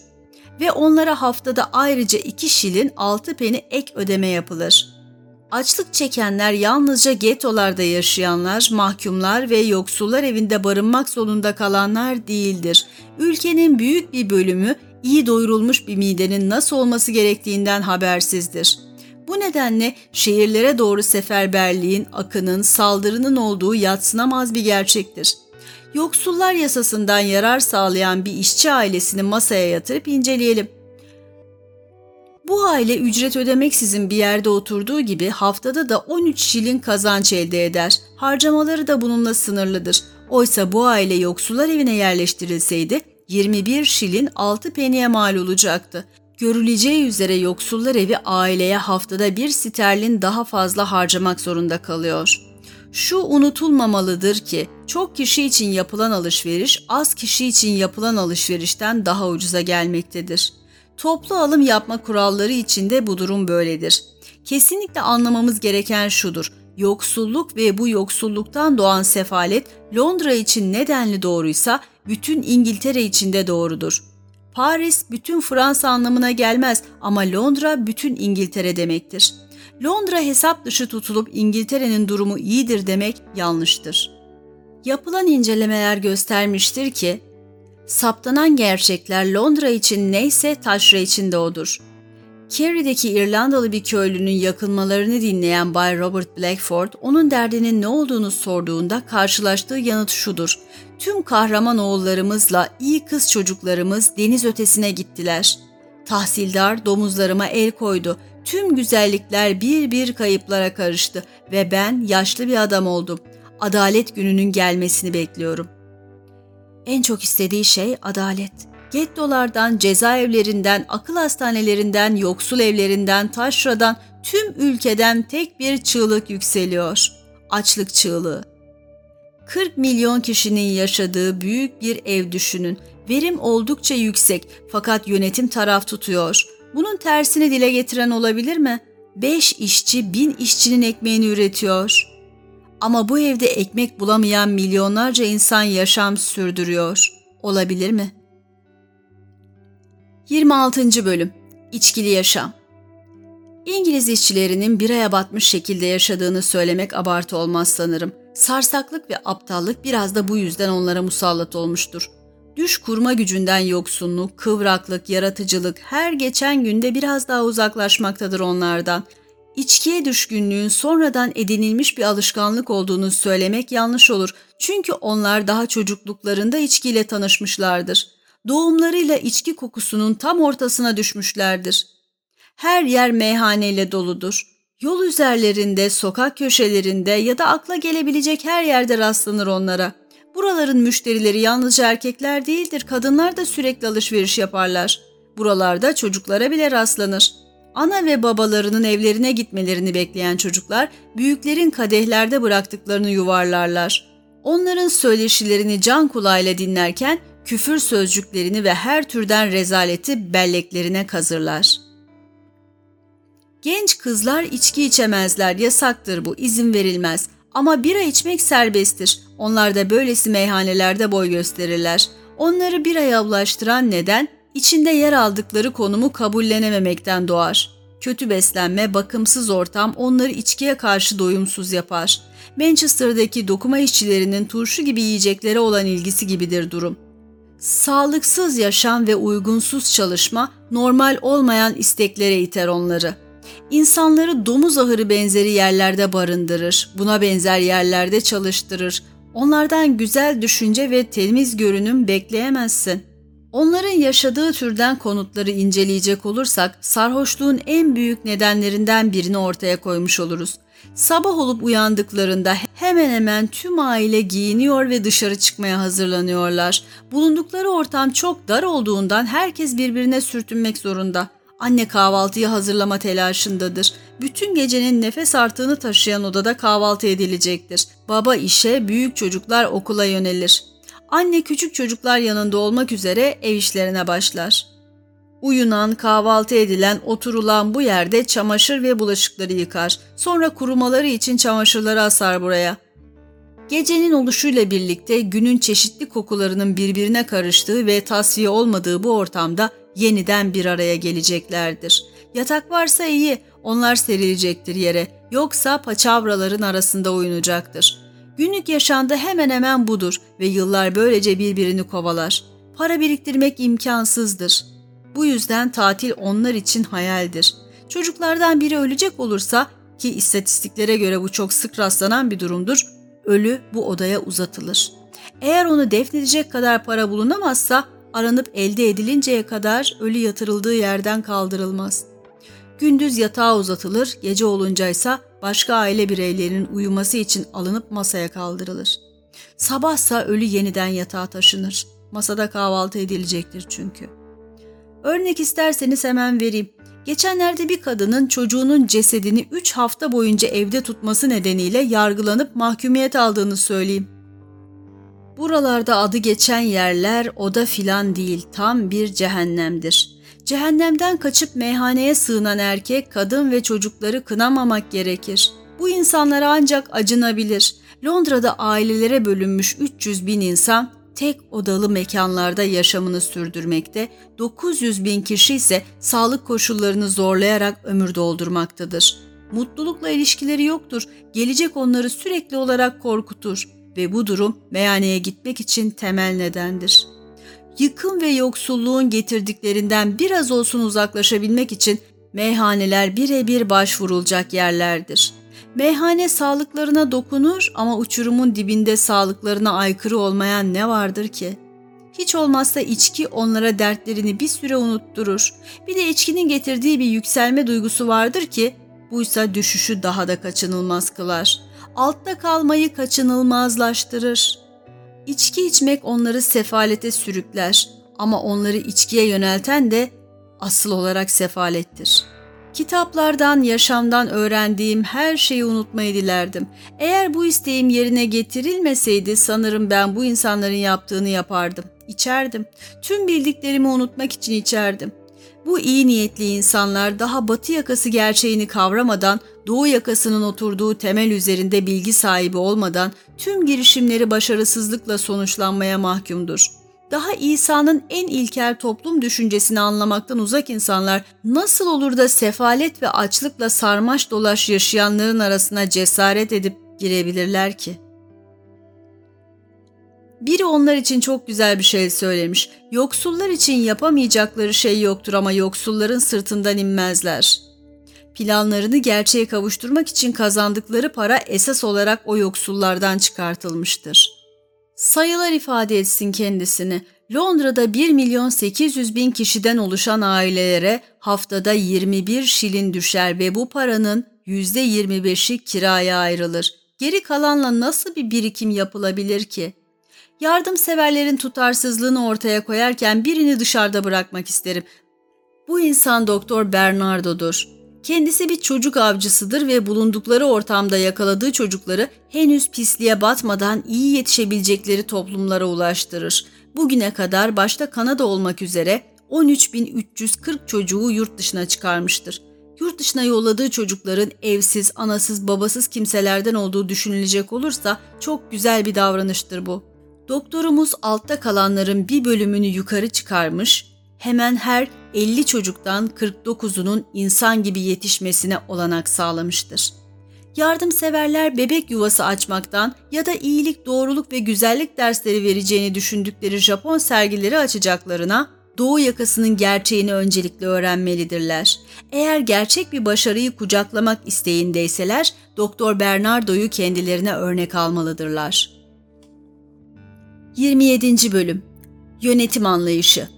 ve onlara haftada ayrıca 2 şilin 6 peni ek ödeme yapılır. Açlık çekenler yalnızca getolarda yaşayanlar, mahkumlar ve yoksullar evinde barınmak zorunda kalanlar değildir. Ülkenin büyük bir bölümü iyi doyurulmuş bir midenin nasıl olması gerektiğinden habersizdir. Bu nedenle şehirlere doğru seferberliğin, akının, saldırının olduğu yatsınamaz bir gerçektir yoksullar yasasından yarar sağlayan bir işçi ailesini masaya yatırıp inceleyelim. Bu aile ücret ödemeksizin bir yerde oturduğu gibi haftada da 13 şilin kazanç elde eder. Harcamaları da bununla sınırlıdır. Oysa bu aile yoksullar evine yerleştirilseydi 21 şilin 6 peniye mal olacaktı. Görüleceği üzere yoksullar evi aileye haftada bir sterlin daha fazla harcamak zorunda kalıyor.'' Şu unutulmamalıdır ki çok kişi için yapılan alışveriş az kişi için yapılan alışverişten daha ucuza gelmektedir. Toplu alım yapma kuralları içinde bu durum böyledir. Kesinlikle anlamamız gereken şudur. Yoksulluk ve bu yoksulluktan doğan sefalet Londra için nedenli doğruysa bütün İngiltere için de doğrudur. Paris bütün Fransa anlamına gelmez ama Londra bütün İngiltere demektir.'' Londra hesap dışı tutulup İngiltere'nin durumu iyidir demek yanlıştır. Yapılan incelemeler göstermiştir ki, saptanan gerçekler Londra için neyse taşra için de odur. Kerry'deki İrlandalı bir köylünün yakınmalarını dinleyen Bay Robert Blackford, onun derdinin ne olduğunu sorduğunda karşılaştığı yanıt şudur. Tüm kahraman oğullarımızla iyi kız çocuklarımız deniz ötesine gittiler. Tahsildar domuzlarıma el koydu Tüm güzellikler bir bir kayıplara karıştı ve ben yaşlı bir adam oldum. Adalet gününün gelmesini bekliyorum. En çok istediği şey adalet. Gettolardan, cezaevlerinden, akıl hastanelerinden, yoksul evlerinden, taşradan, tüm ülkeden tek bir çığlık yükseliyor. Açlık çığlığı. 40 milyon kişinin yaşadığı büyük bir ev düşünün. Verim oldukça yüksek fakat yönetim taraf tutuyor. Bunun tersini dile getiren olabilir mi? Beş işçi bin işçinin ekmeğini üretiyor. Ama bu evde ekmek bulamayan milyonlarca insan yaşam sürdürüyor. Olabilir mi? 26. Bölüm İçkili Yaşam İngiliz işçilerinin biraya batmış şekilde yaşadığını söylemek abartı olmaz sanırım. Sarsaklık ve aptallık biraz da bu yüzden onlara musallat olmuştur. Düş kurma gücünden yoksunluk, kıvraklık, yaratıcılık her geçen günde biraz daha uzaklaşmaktadır onlardan. İçkiye düşkünlüğün sonradan edinilmiş bir alışkanlık olduğunu söylemek yanlış olur. Çünkü onlar daha çocukluklarında içkiyle tanışmışlardır. Doğumlarıyla içki kokusunun tam ortasına düşmüşlerdir. Her yer meyhaneyle doludur. Yol üzerlerinde, sokak köşelerinde ya da akla gelebilecek her yerde rastlanır onlara. Buraların müşterileri yalnızca erkekler değildir, kadınlar da sürekli alışveriş yaparlar. Buralarda çocuklara bile rastlanır. Ana ve babalarının evlerine gitmelerini bekleyen çocuklar büyüklerin kadehlerde bıraktıklarını yuvarlarlar. Onların söyleşilerini can kulağıyla dinlerken küfür sözcüklerini ve her türden rezaleti belleklerine kazırlar. Genç kızlar içki içemezler, yasaktır bu, izin verilmez. Ama bira içmek serbesttir. Onlar da böylesi meyhanelerde boy gösterirler. Onları biraya ulaştıran neden, içinde yer aldıkları konumu kabullenememekten doğar. Kötü beslenme, bakımsız ortam onları içkiye karşı doyumsuz yapar. Manchester'daki dokuma işçilerinin turşu gibi yiyeceklere olan ilgisi gibidir durum. Sağlıksız yaşam ve uygunsuz çalışma normal olmayan isteklere iter onları. İnsanları domuz ahırı benzeri yerlerde barındırır, buna benzer yerlerde çalıştırır. Onlardan güzel düşünce ve temiz görünüm bekleyemezsin. Onların yaşadığı türden konutları inceleyecek olursak sarhoşluğun en büyük nedenlerinden birini ortaya koymuş oluruz. Sabah olup uyandıklarında hemen hemen tüm aile giyiniyor ve dışarı çıkmaya hazırlanıyorlar. Bulundukları ortam çok dar olduğundan herkes birbirine sürtünmek zorunda. Anne kahvaltıyı hazırlama telaşındadır. Bütün gecenin nefes artığını taşıyan odada kahvaltı edilecektir. Baba işe, büyük çocuklar okula yönelir. Anne küçük çocuklar yanında olmak üzere ev işlerine başlar. Uyunan, kahvaltı edilen, oturulan bu yerde çamaşır ve bulaşıkları yıkar. Sonra kurumaları için çamaşırları asar buraya. Gecenin oluşuyla birlikte günün çeşitli kokularının birbirine karıştığı ve tasfiye olmadığı bu ortamda yeniden bir araya geleceklerdir. Yatak varsa iyi, onlar serilecektir yere, yoksa paçavraların arasında oynayacaktır. Günlük yaşamda hemen hemen budur ve yıllar böylece birbirini kovalar. Para biriktirmek imkansızdır. Bu yüzden tatil onlar için hayaldir. Çocuklardan biri ölecek olursa ki istatistiklere göre bu çok sık rastlanan bir durumdur, ölü bu odaya uzatılır. Eğer onu defnedecek kadar para bulunamazsa aranıp elde edilinceye kadar ölü yatırıldığı yerden kaldırılmaz. Gündüz yatağa uzatılır, gece olunca ise başka aile bireylerinin uyuması için alınıp masaya kaldırılır. Sabahsa ölü yeniden yatağa taşınır. Masada kahvaltı edilecektir çünkü. Örnek isterseniz hemen vereyim. Geçenlerde bir kadının çocuğunun cesedini 3 hafta boyunca evde tutması nedeniyle yargılanıp mahkumiyet aldığını söyleyeyim. Buralarda adı geçen yerler oda filan değil, tam bir cehennemdir. Cehennemden kaçıp meyhaneye sığınan erkek, kadın ve çocukları kınamamak gerekir. Bu insanlara ancak acınabilir. Londra'da ailelere bölünmüş 300 bin insan tek odalı mekanlarda yaşamını sürdürmekte, 900 bin kişi ise sağlık koşullarını zorlayarak ömür doldurmaktadır. Mutlulukla ilişkileri yoktur, gelecek onları sürekli olarak korkutur ve bu durum meyhaneye gitmek için temel nedendir. Yıkım ve yoksulluğun getirdiklerinden biraz olsun uzaklaşabilmek için meyhaneler birebir başvurulacak yerlerdir. Meyhane sağlıklarına dokunur ama uçurumun dibinde sağlıklarına aykırı olmayan ne vardır ki? Hiç olmazsa içki onlara dertlerini bir süre unutturur. Bir de içkinin getirdiği bir yükselme duygusu vardır ki buysa düşüşü daha da kaçınılmaz kılar altta kalmayı kaçınılmazlaştırır. İçki içmek onları sefalete sürükler ama onları içkiye yönelten de asıl olarak sefalettir. Kitaplardan, yaşamdan öğrendiğim her şeyi unutmayı dilerdim. Eğer bu isteğim yerine getirilmeseydi sanırım ben bu insanların yaptığını yapardım. İçerdim. Tüm bildiklerimi unutmak için içerdim. Bu iyi niyetli insanlar daha batı yakası gerçeğini kavramadan, doğu yakasının oturduğu temel üzerinde bilgi sahibi olmadan tüm girişimleri başarısızlıkla sonuçlanmaya mahkumdur. Daha İsa'nın en ilkel toplum düşüncesini anlamaktan uzak insanlar nasıl olur da sefalet ve açlıkla sarmaş dolaş yaşayanların arasına cesaret edip girebilirler ki? Biri onlar için çok güzel bir şey söylemiş. Yoksullar için yapamayacakları şey yoktur ama yoksulların sırtından inmezler. Planlarını gerçeğe kavuşturmak için kazandıkları para esas olarak o yoksullardan çıkartılmıştır. Sayılar ifade etsin kendisini. Londra'da 1 milyon 800 bin kişiden oluşan ailelere haftada 21 şilin düşer ve bu paranın %25'i kiraya ayrılır. Geri kalanla nasıl bir birikim yapılabilir ki? Yardımseverlerin tutarsızlığını ortaya koyarken birini dışarıda bırakmak isterim. Bu insan Doktor Bernardo'dur. Kendisi bir çocuk avcısıdır ve bulundukları ortamda yakaladığı çocukları henüz pisliğe batmadan iyi yetişebilecekleri toplumlara ulaştırır. Bugüne kadar başta Kanada olmak üzere 13.340 çocuğu yurt dışına çıkarmıştır. Yurt dışına yolladığı çocukların evsiz, anasız, babasız kimselerden olduğu düşünülecek olursa çok güzel bir davranıştır bu. Doktorumuz altta kalanların bir bölümünü yukarı çıkarmış, hemen her 50 çocuktan 49'unun insan gibi yetişmesine olanak sağlamıştır. Yardımseverler bebek yuvası açmaktan ya da iyilik, doğruluk ve güzellik dersleri vereceğini düşündükleri Japon sergileri açacaklarına Doğu yakasının gerçeğini öncelikle öğrenmelidirler. Eğer gerçek bir başarıyı kucaklamak isteğindeyseler, Doktor Bernardo'yu kendilerine örnek almalıdırlar. 27. Bölüm Yönetim Anlayışı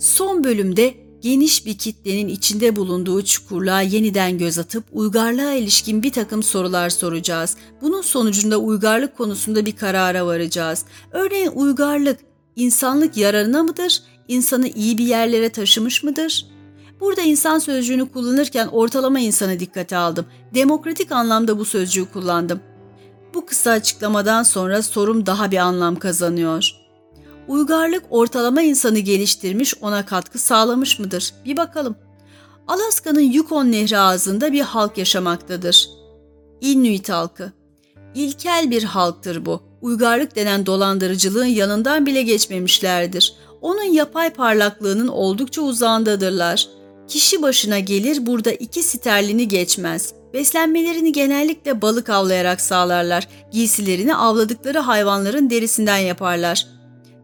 Son bölümde geniş bir kitlenin içinde bulunduğu çukurluğa yeniden göz atıp uygarlığa ilişkin bir takım sorular soracağız. Bunun sonucunda uygarlık konusunda bir karara varacağız. Örneğin uygarlık insanlık yararına mıdır? İnsanı iyi bir yerlere taşımış mıdır? Burada insan sözcüğünü kullanırken ortalama insanı dikkate aldım. Demokratik anlamda bu sözcüğü kullandım. Bu kısa açıklamadan sonra sorum daha bir anlam kazanıyor. Uygarlık ortalama insanı geliştirmiş, ona katkı sağlamış mıdır? Bir bakalım. Alaska'nın Yukon Nehri ağzında bir halk yaşamaktadır. Inuit halkı. İlkel bir halktır bu. Uygarlık denen dolandırıcılığın yanından bile geçmemişlerdir. Onun yapay parlaklığının oldukça uzağındadırlar. Kişi başına gelir burada iki sterlini geçmez. Beslenmelerini genellikle balık avlayarak sağlarlar. Giysilerini avladıkları hayvanların derisinden yaparlar.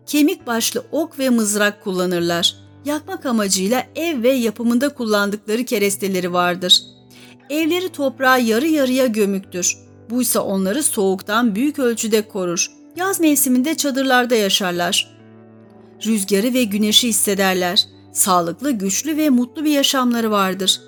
Kemik başlı ok ve mızrak kullanırlar. Yakmak amacıyla ev ve yapımında kullandıkları keresteleri vardır. Evleri toprağa yarı yarıya gömüktür. Buysa onları soğuktan büyük ölçüde korur. Yaz mevsiminde çadırlarda yaşarlar. Rüzgarı ve güneşi hissederler. Sağlıklı, güçlü ve mutlu bir yaşamları vardır.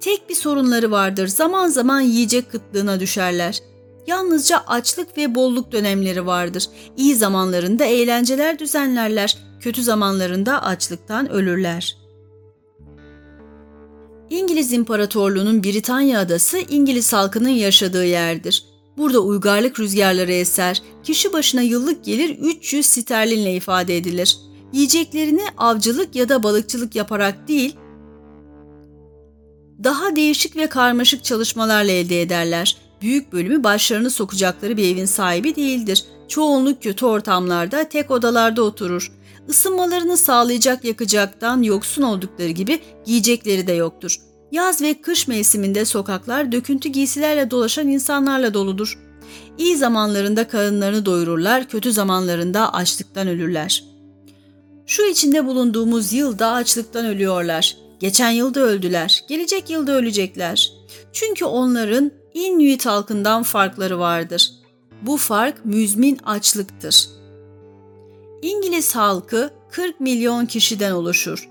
Tek bir sorunları vardır. Zaman zaman yiyecek kıtlığına düşerler. Yalnızca açlık ve bolluk dönemleri vardır. İyi zamanlarında eğlenceler düzenlerler, kötü zamanlarında açlıktan ölürler.'' İngiliz İmparatorluğu'nun Britanya adası İngiliz halkının yaşadığı yerdir. Burada uygarlık rüzgarları eser, kişi başına yıllık gelir 300 sterlinle ifade edilir. Yiyeceklerini avcılık ya da balıkçılık yaparak değil, daha değişik ve karmaşık çalışmalarla elde ederler. Büyük bölümü başlarını sokacakları bir evin sahibi değildir. Çoğunluk kötü ortamlarda, tek odalarda oturur. Isınmalarını sağlayacak yakacaktan yoksun oldukları gibi giyecekleri de yoktur. Yaz ve kış mevsiminde sokaklar döküntü giysilerle dolaşan insanlarla doludur. İyi zamanlarında karınlarını doyururlar, kötü zamanlarında açlıktan ölürler. Şu içinde bulunduğumuz yılda açlıktan ölüyorlar. Geçen yılda öldüler, gelecek yılda ölecekler. Çünkü onların Inuit halkından farkları vardır. Bu fark müzmin açlıktır. İngiliz halkı 40 milyon kişiden oluşur.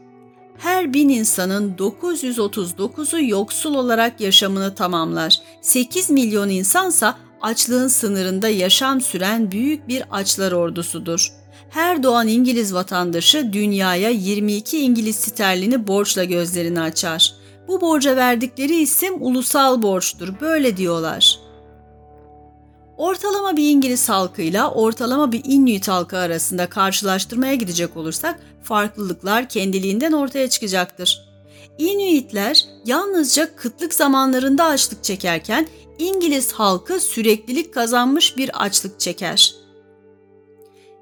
Her bin insanın 939'u yoksul olarak yaşamını tamamlar. 8 milyon insansa açlığın sınırında yaşam süren büyük bir açlar ordusudur. Her doğan İngiliz vatandaşı dünyaya 22 İngiliz sterlini borçla gözlerini açar. Bu borca verdikleri isim ulusal borçtur, böyle diyorlar. Ortalama bir İngiliz halkıyla ortalama bir Inuit halkı arasında karşılaştırmaya gidecek olursak farklılıklar kendiliğinden ortaya çıkacaktır. Inuitler yalnızca kıtlık zamanlarında açlık çekerken İngiliz halkı süreklilik kazanmış bir açlık çeker.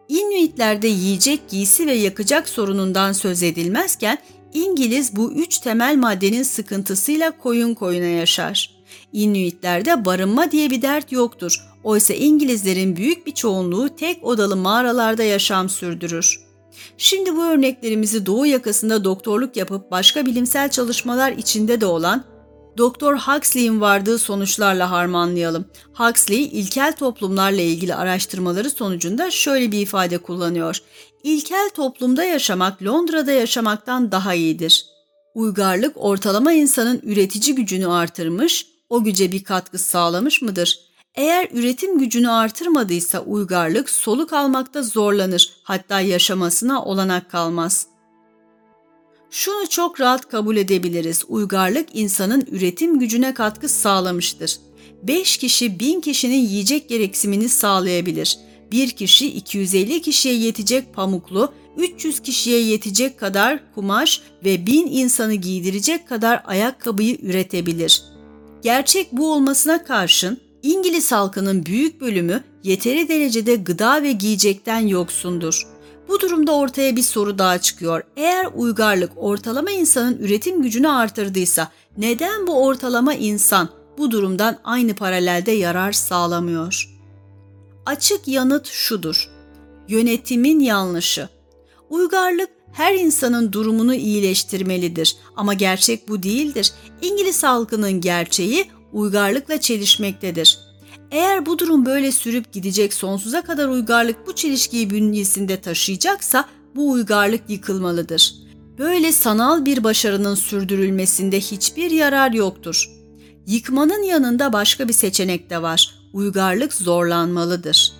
İnuitlerde yiyecek, giysi ve yakacak sorunundan söz edilmezken İngiliz bu üç temel maddenin sıkıntısıyla koyun koyuna yaşar. İnuitlerde barınma diye bir dert yoktur. Oysa İngilizlerin büyük bir çoğunluğu tek odalı mağaralarda yaşam sürdürür. Şimdi bu örneklerimizi doğu yakasında doktorluk yapıp başka bilimsel çalışmalar içinde de olan Doktor Huxley'in vardığı sonuçlarla harmanlayalım. Huxley ilkel toplumlarla ilgili araştırmaları sonucunda şöyle bir ifade kullanıyor. İlkel toplumda yaşamak Londra'da yaşamaktan daha iyidir. Uygarlık ortalama insanın üretici gücünü artırmış, o güce bir katkı sağlamış mıdır? Eğer üretim gücünü artırmadıysa uygarlık soluk almakta zorlanır, hatta yaşamasına olanak kalmaz.'' Şunu çok rahat kabul edebiliriz. Uygarlık insanın üretim gücüne katkı sağlamıştır. 5 kişi 1000 kişinin yiyecek gereksinimini sağlayabilir. Bir kişi 250 kişiye yetecek pamuklu, 300 kişiye yetecek kadar kumaş ve 1000 insanı giydirecek kadar ayakkabıyı üretebilir. Gerçek bu olmasına karşın İngiliz halkının büyük bölümü yeteri derecede gıda ve giyecekten yoksundur. Bu durumda ortaya bir soru daha çıkıyor. Eğer uygarlık ortalama insanın üretim gücünü artırdıysa neden bu ortalama insan bu durumdan aynı paralelde yarar sağlamıyor? Açık yanıt şudur. Yönetimin yanlışı. Uygarlık her insanın durumunu iyileştirmelidir ama gerçek bu değildir. İngiliz halkının gerçeği uygarlıkla çelişmektedir. Eğer bu durum böyle sürüp gidecek sonsuza kadar uygarlık bu çelişkiyi bünyesinde taşıyacaksa bu uygarlık yıkılmalıdır. Böyle sanal bir başarının sürdürülmesinde hiçbir yarar yoktur. Yıkmanın yanında başka bir seçenek de var. Uygarlık zorlanmalıdır.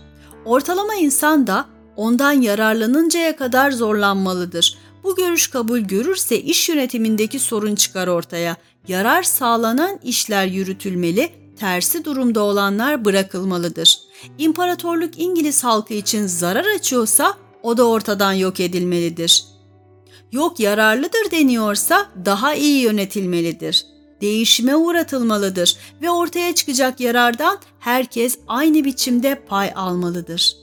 Ortalama insan da ondan yararlanıncaya kadar zorlanmalıdır. Bu görüş kabul görürse iş yönetimindeki sorun çıkar ortaya. Yarar sağlanan işler yürütülmeli tersi durumda olanlar bırakılmalıdır. İmparatorluk İngiliz halkı için zarar açıyorsa o da ortadan yok edilmelidir. Yok yararlıdır deniyorsa daha iyi yönetilmelidir. Değişime uğratılmalıdır ve ortaya çıkacak yarardan herkes aynı biçimde pay almalıdır.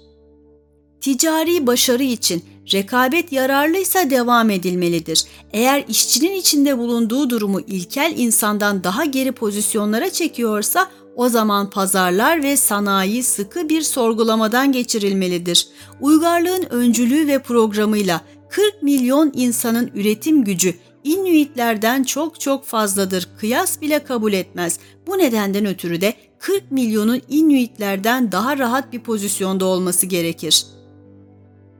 Ticari başarı için rekabet yararlıysa devam edilmelidir. Eğer işçinin içinde bulunduğu durumu ilkel insandan daha geri pozisyonlara çekiyorsa o zaman pazarlar ve sanayi sıkı bir sorgulamadan geçirilmelidir. Uygarlığın öncülüğü ve programıyla 40 milyon insanın üretim gücü Inuitlerden çok çok fazladır. Kıyas bile kabul etmez. Bu nedenden ötürü de 40 milyonun Inuitlerden daha rahat bir pozisyonda olması gerekir.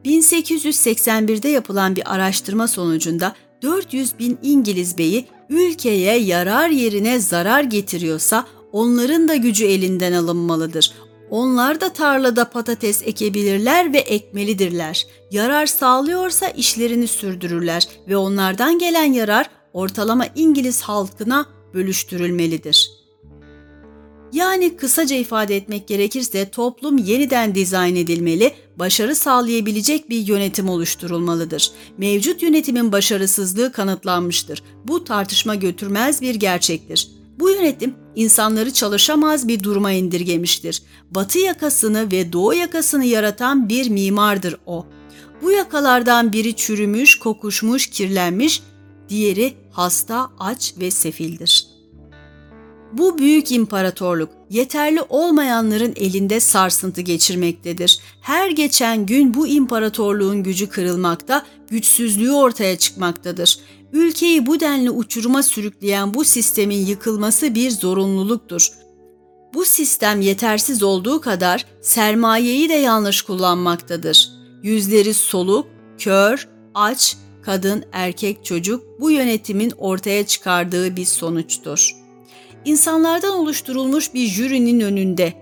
1881'de yapılan bir araştırma sonucunda 400 bin İngiliz beyi ülkeye yarar yerine zarar getiriyorsa onların da gücü elinden alınmalıdır. Onlar da tarlada patates ekebilirler ve ekmelidirler. Yarar sağlıyorsa işlerini sürdürürler ve onlardan gelen yarar ortalama İngiliz halkına bölüştürülmelidir.'' Yani kısaca ifade etmek gerekirse toplum yeniden dizayn edilmeli, başarı sağlayabilecek bir yönetim oluşturulmalıdır. Mevcut yönetimin başarısızlığı kanıtlanmıştır. Bu tartışma götürmez bir gerçektir. Bu yönetim insanları çalışamaz bir duruma indirgemiştir. Batı yakasını ve doğu yakasını yaratan bir mimardır o. Bu yakalardan biri çürümüş, kokuşmuş, kirlenmiş, diğeri hasta, aç ve sefildir.'' Bu büyük imparatorluk yeterli olmayanların elinde sarsıntı geçirmektedir. Her geçen gün bu imparatorluğun gücü kırılmakta, güçsüzlüğü ortaya çıkmaktadır. Ülkeyi bu denli uçuruma sürükleyen bu sistemin yıkılması bir zorunluluktur. Bu sistem yetersiz olduğu kadar sermayeyi de yanlış kullanmaktadır. Yüzleri soluk, kör, aç, kadın, erkek, çocuk bu yönetimin ortaya çıkardığı bir sonuçtur insanlardan oluşturulmuş bir jürinin önünde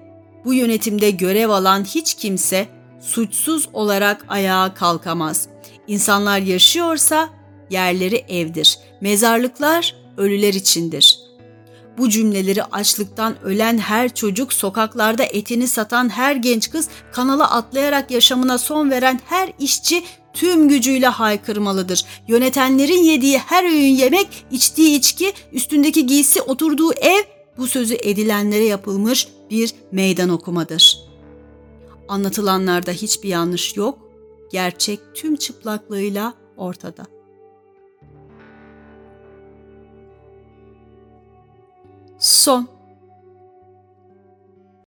bu yönetimde görev alan hiç kimse suçsuz olarak ayağa kalkamaz. İnsanlar yaşıyorsa yerleri evdir. Mezarlıklar ölüler içindir. Bu cümleleri açlıktan ölen her çocuk, sokaklarda etini satan her genç kız, kanala atlayarak yaşamına son veren her işçi tüm gücüyle haykırmalıdır. Yönetenlerin yediği her öğün yemek, içtiği içki, üstündeki giysi, oturduğu ev bu sözü edilenlere yapılmış bir meydan okumadır. Anlatılanlarda hiçbir yanlış yok, gerçek tüm çıplaklığıyla ortada. Son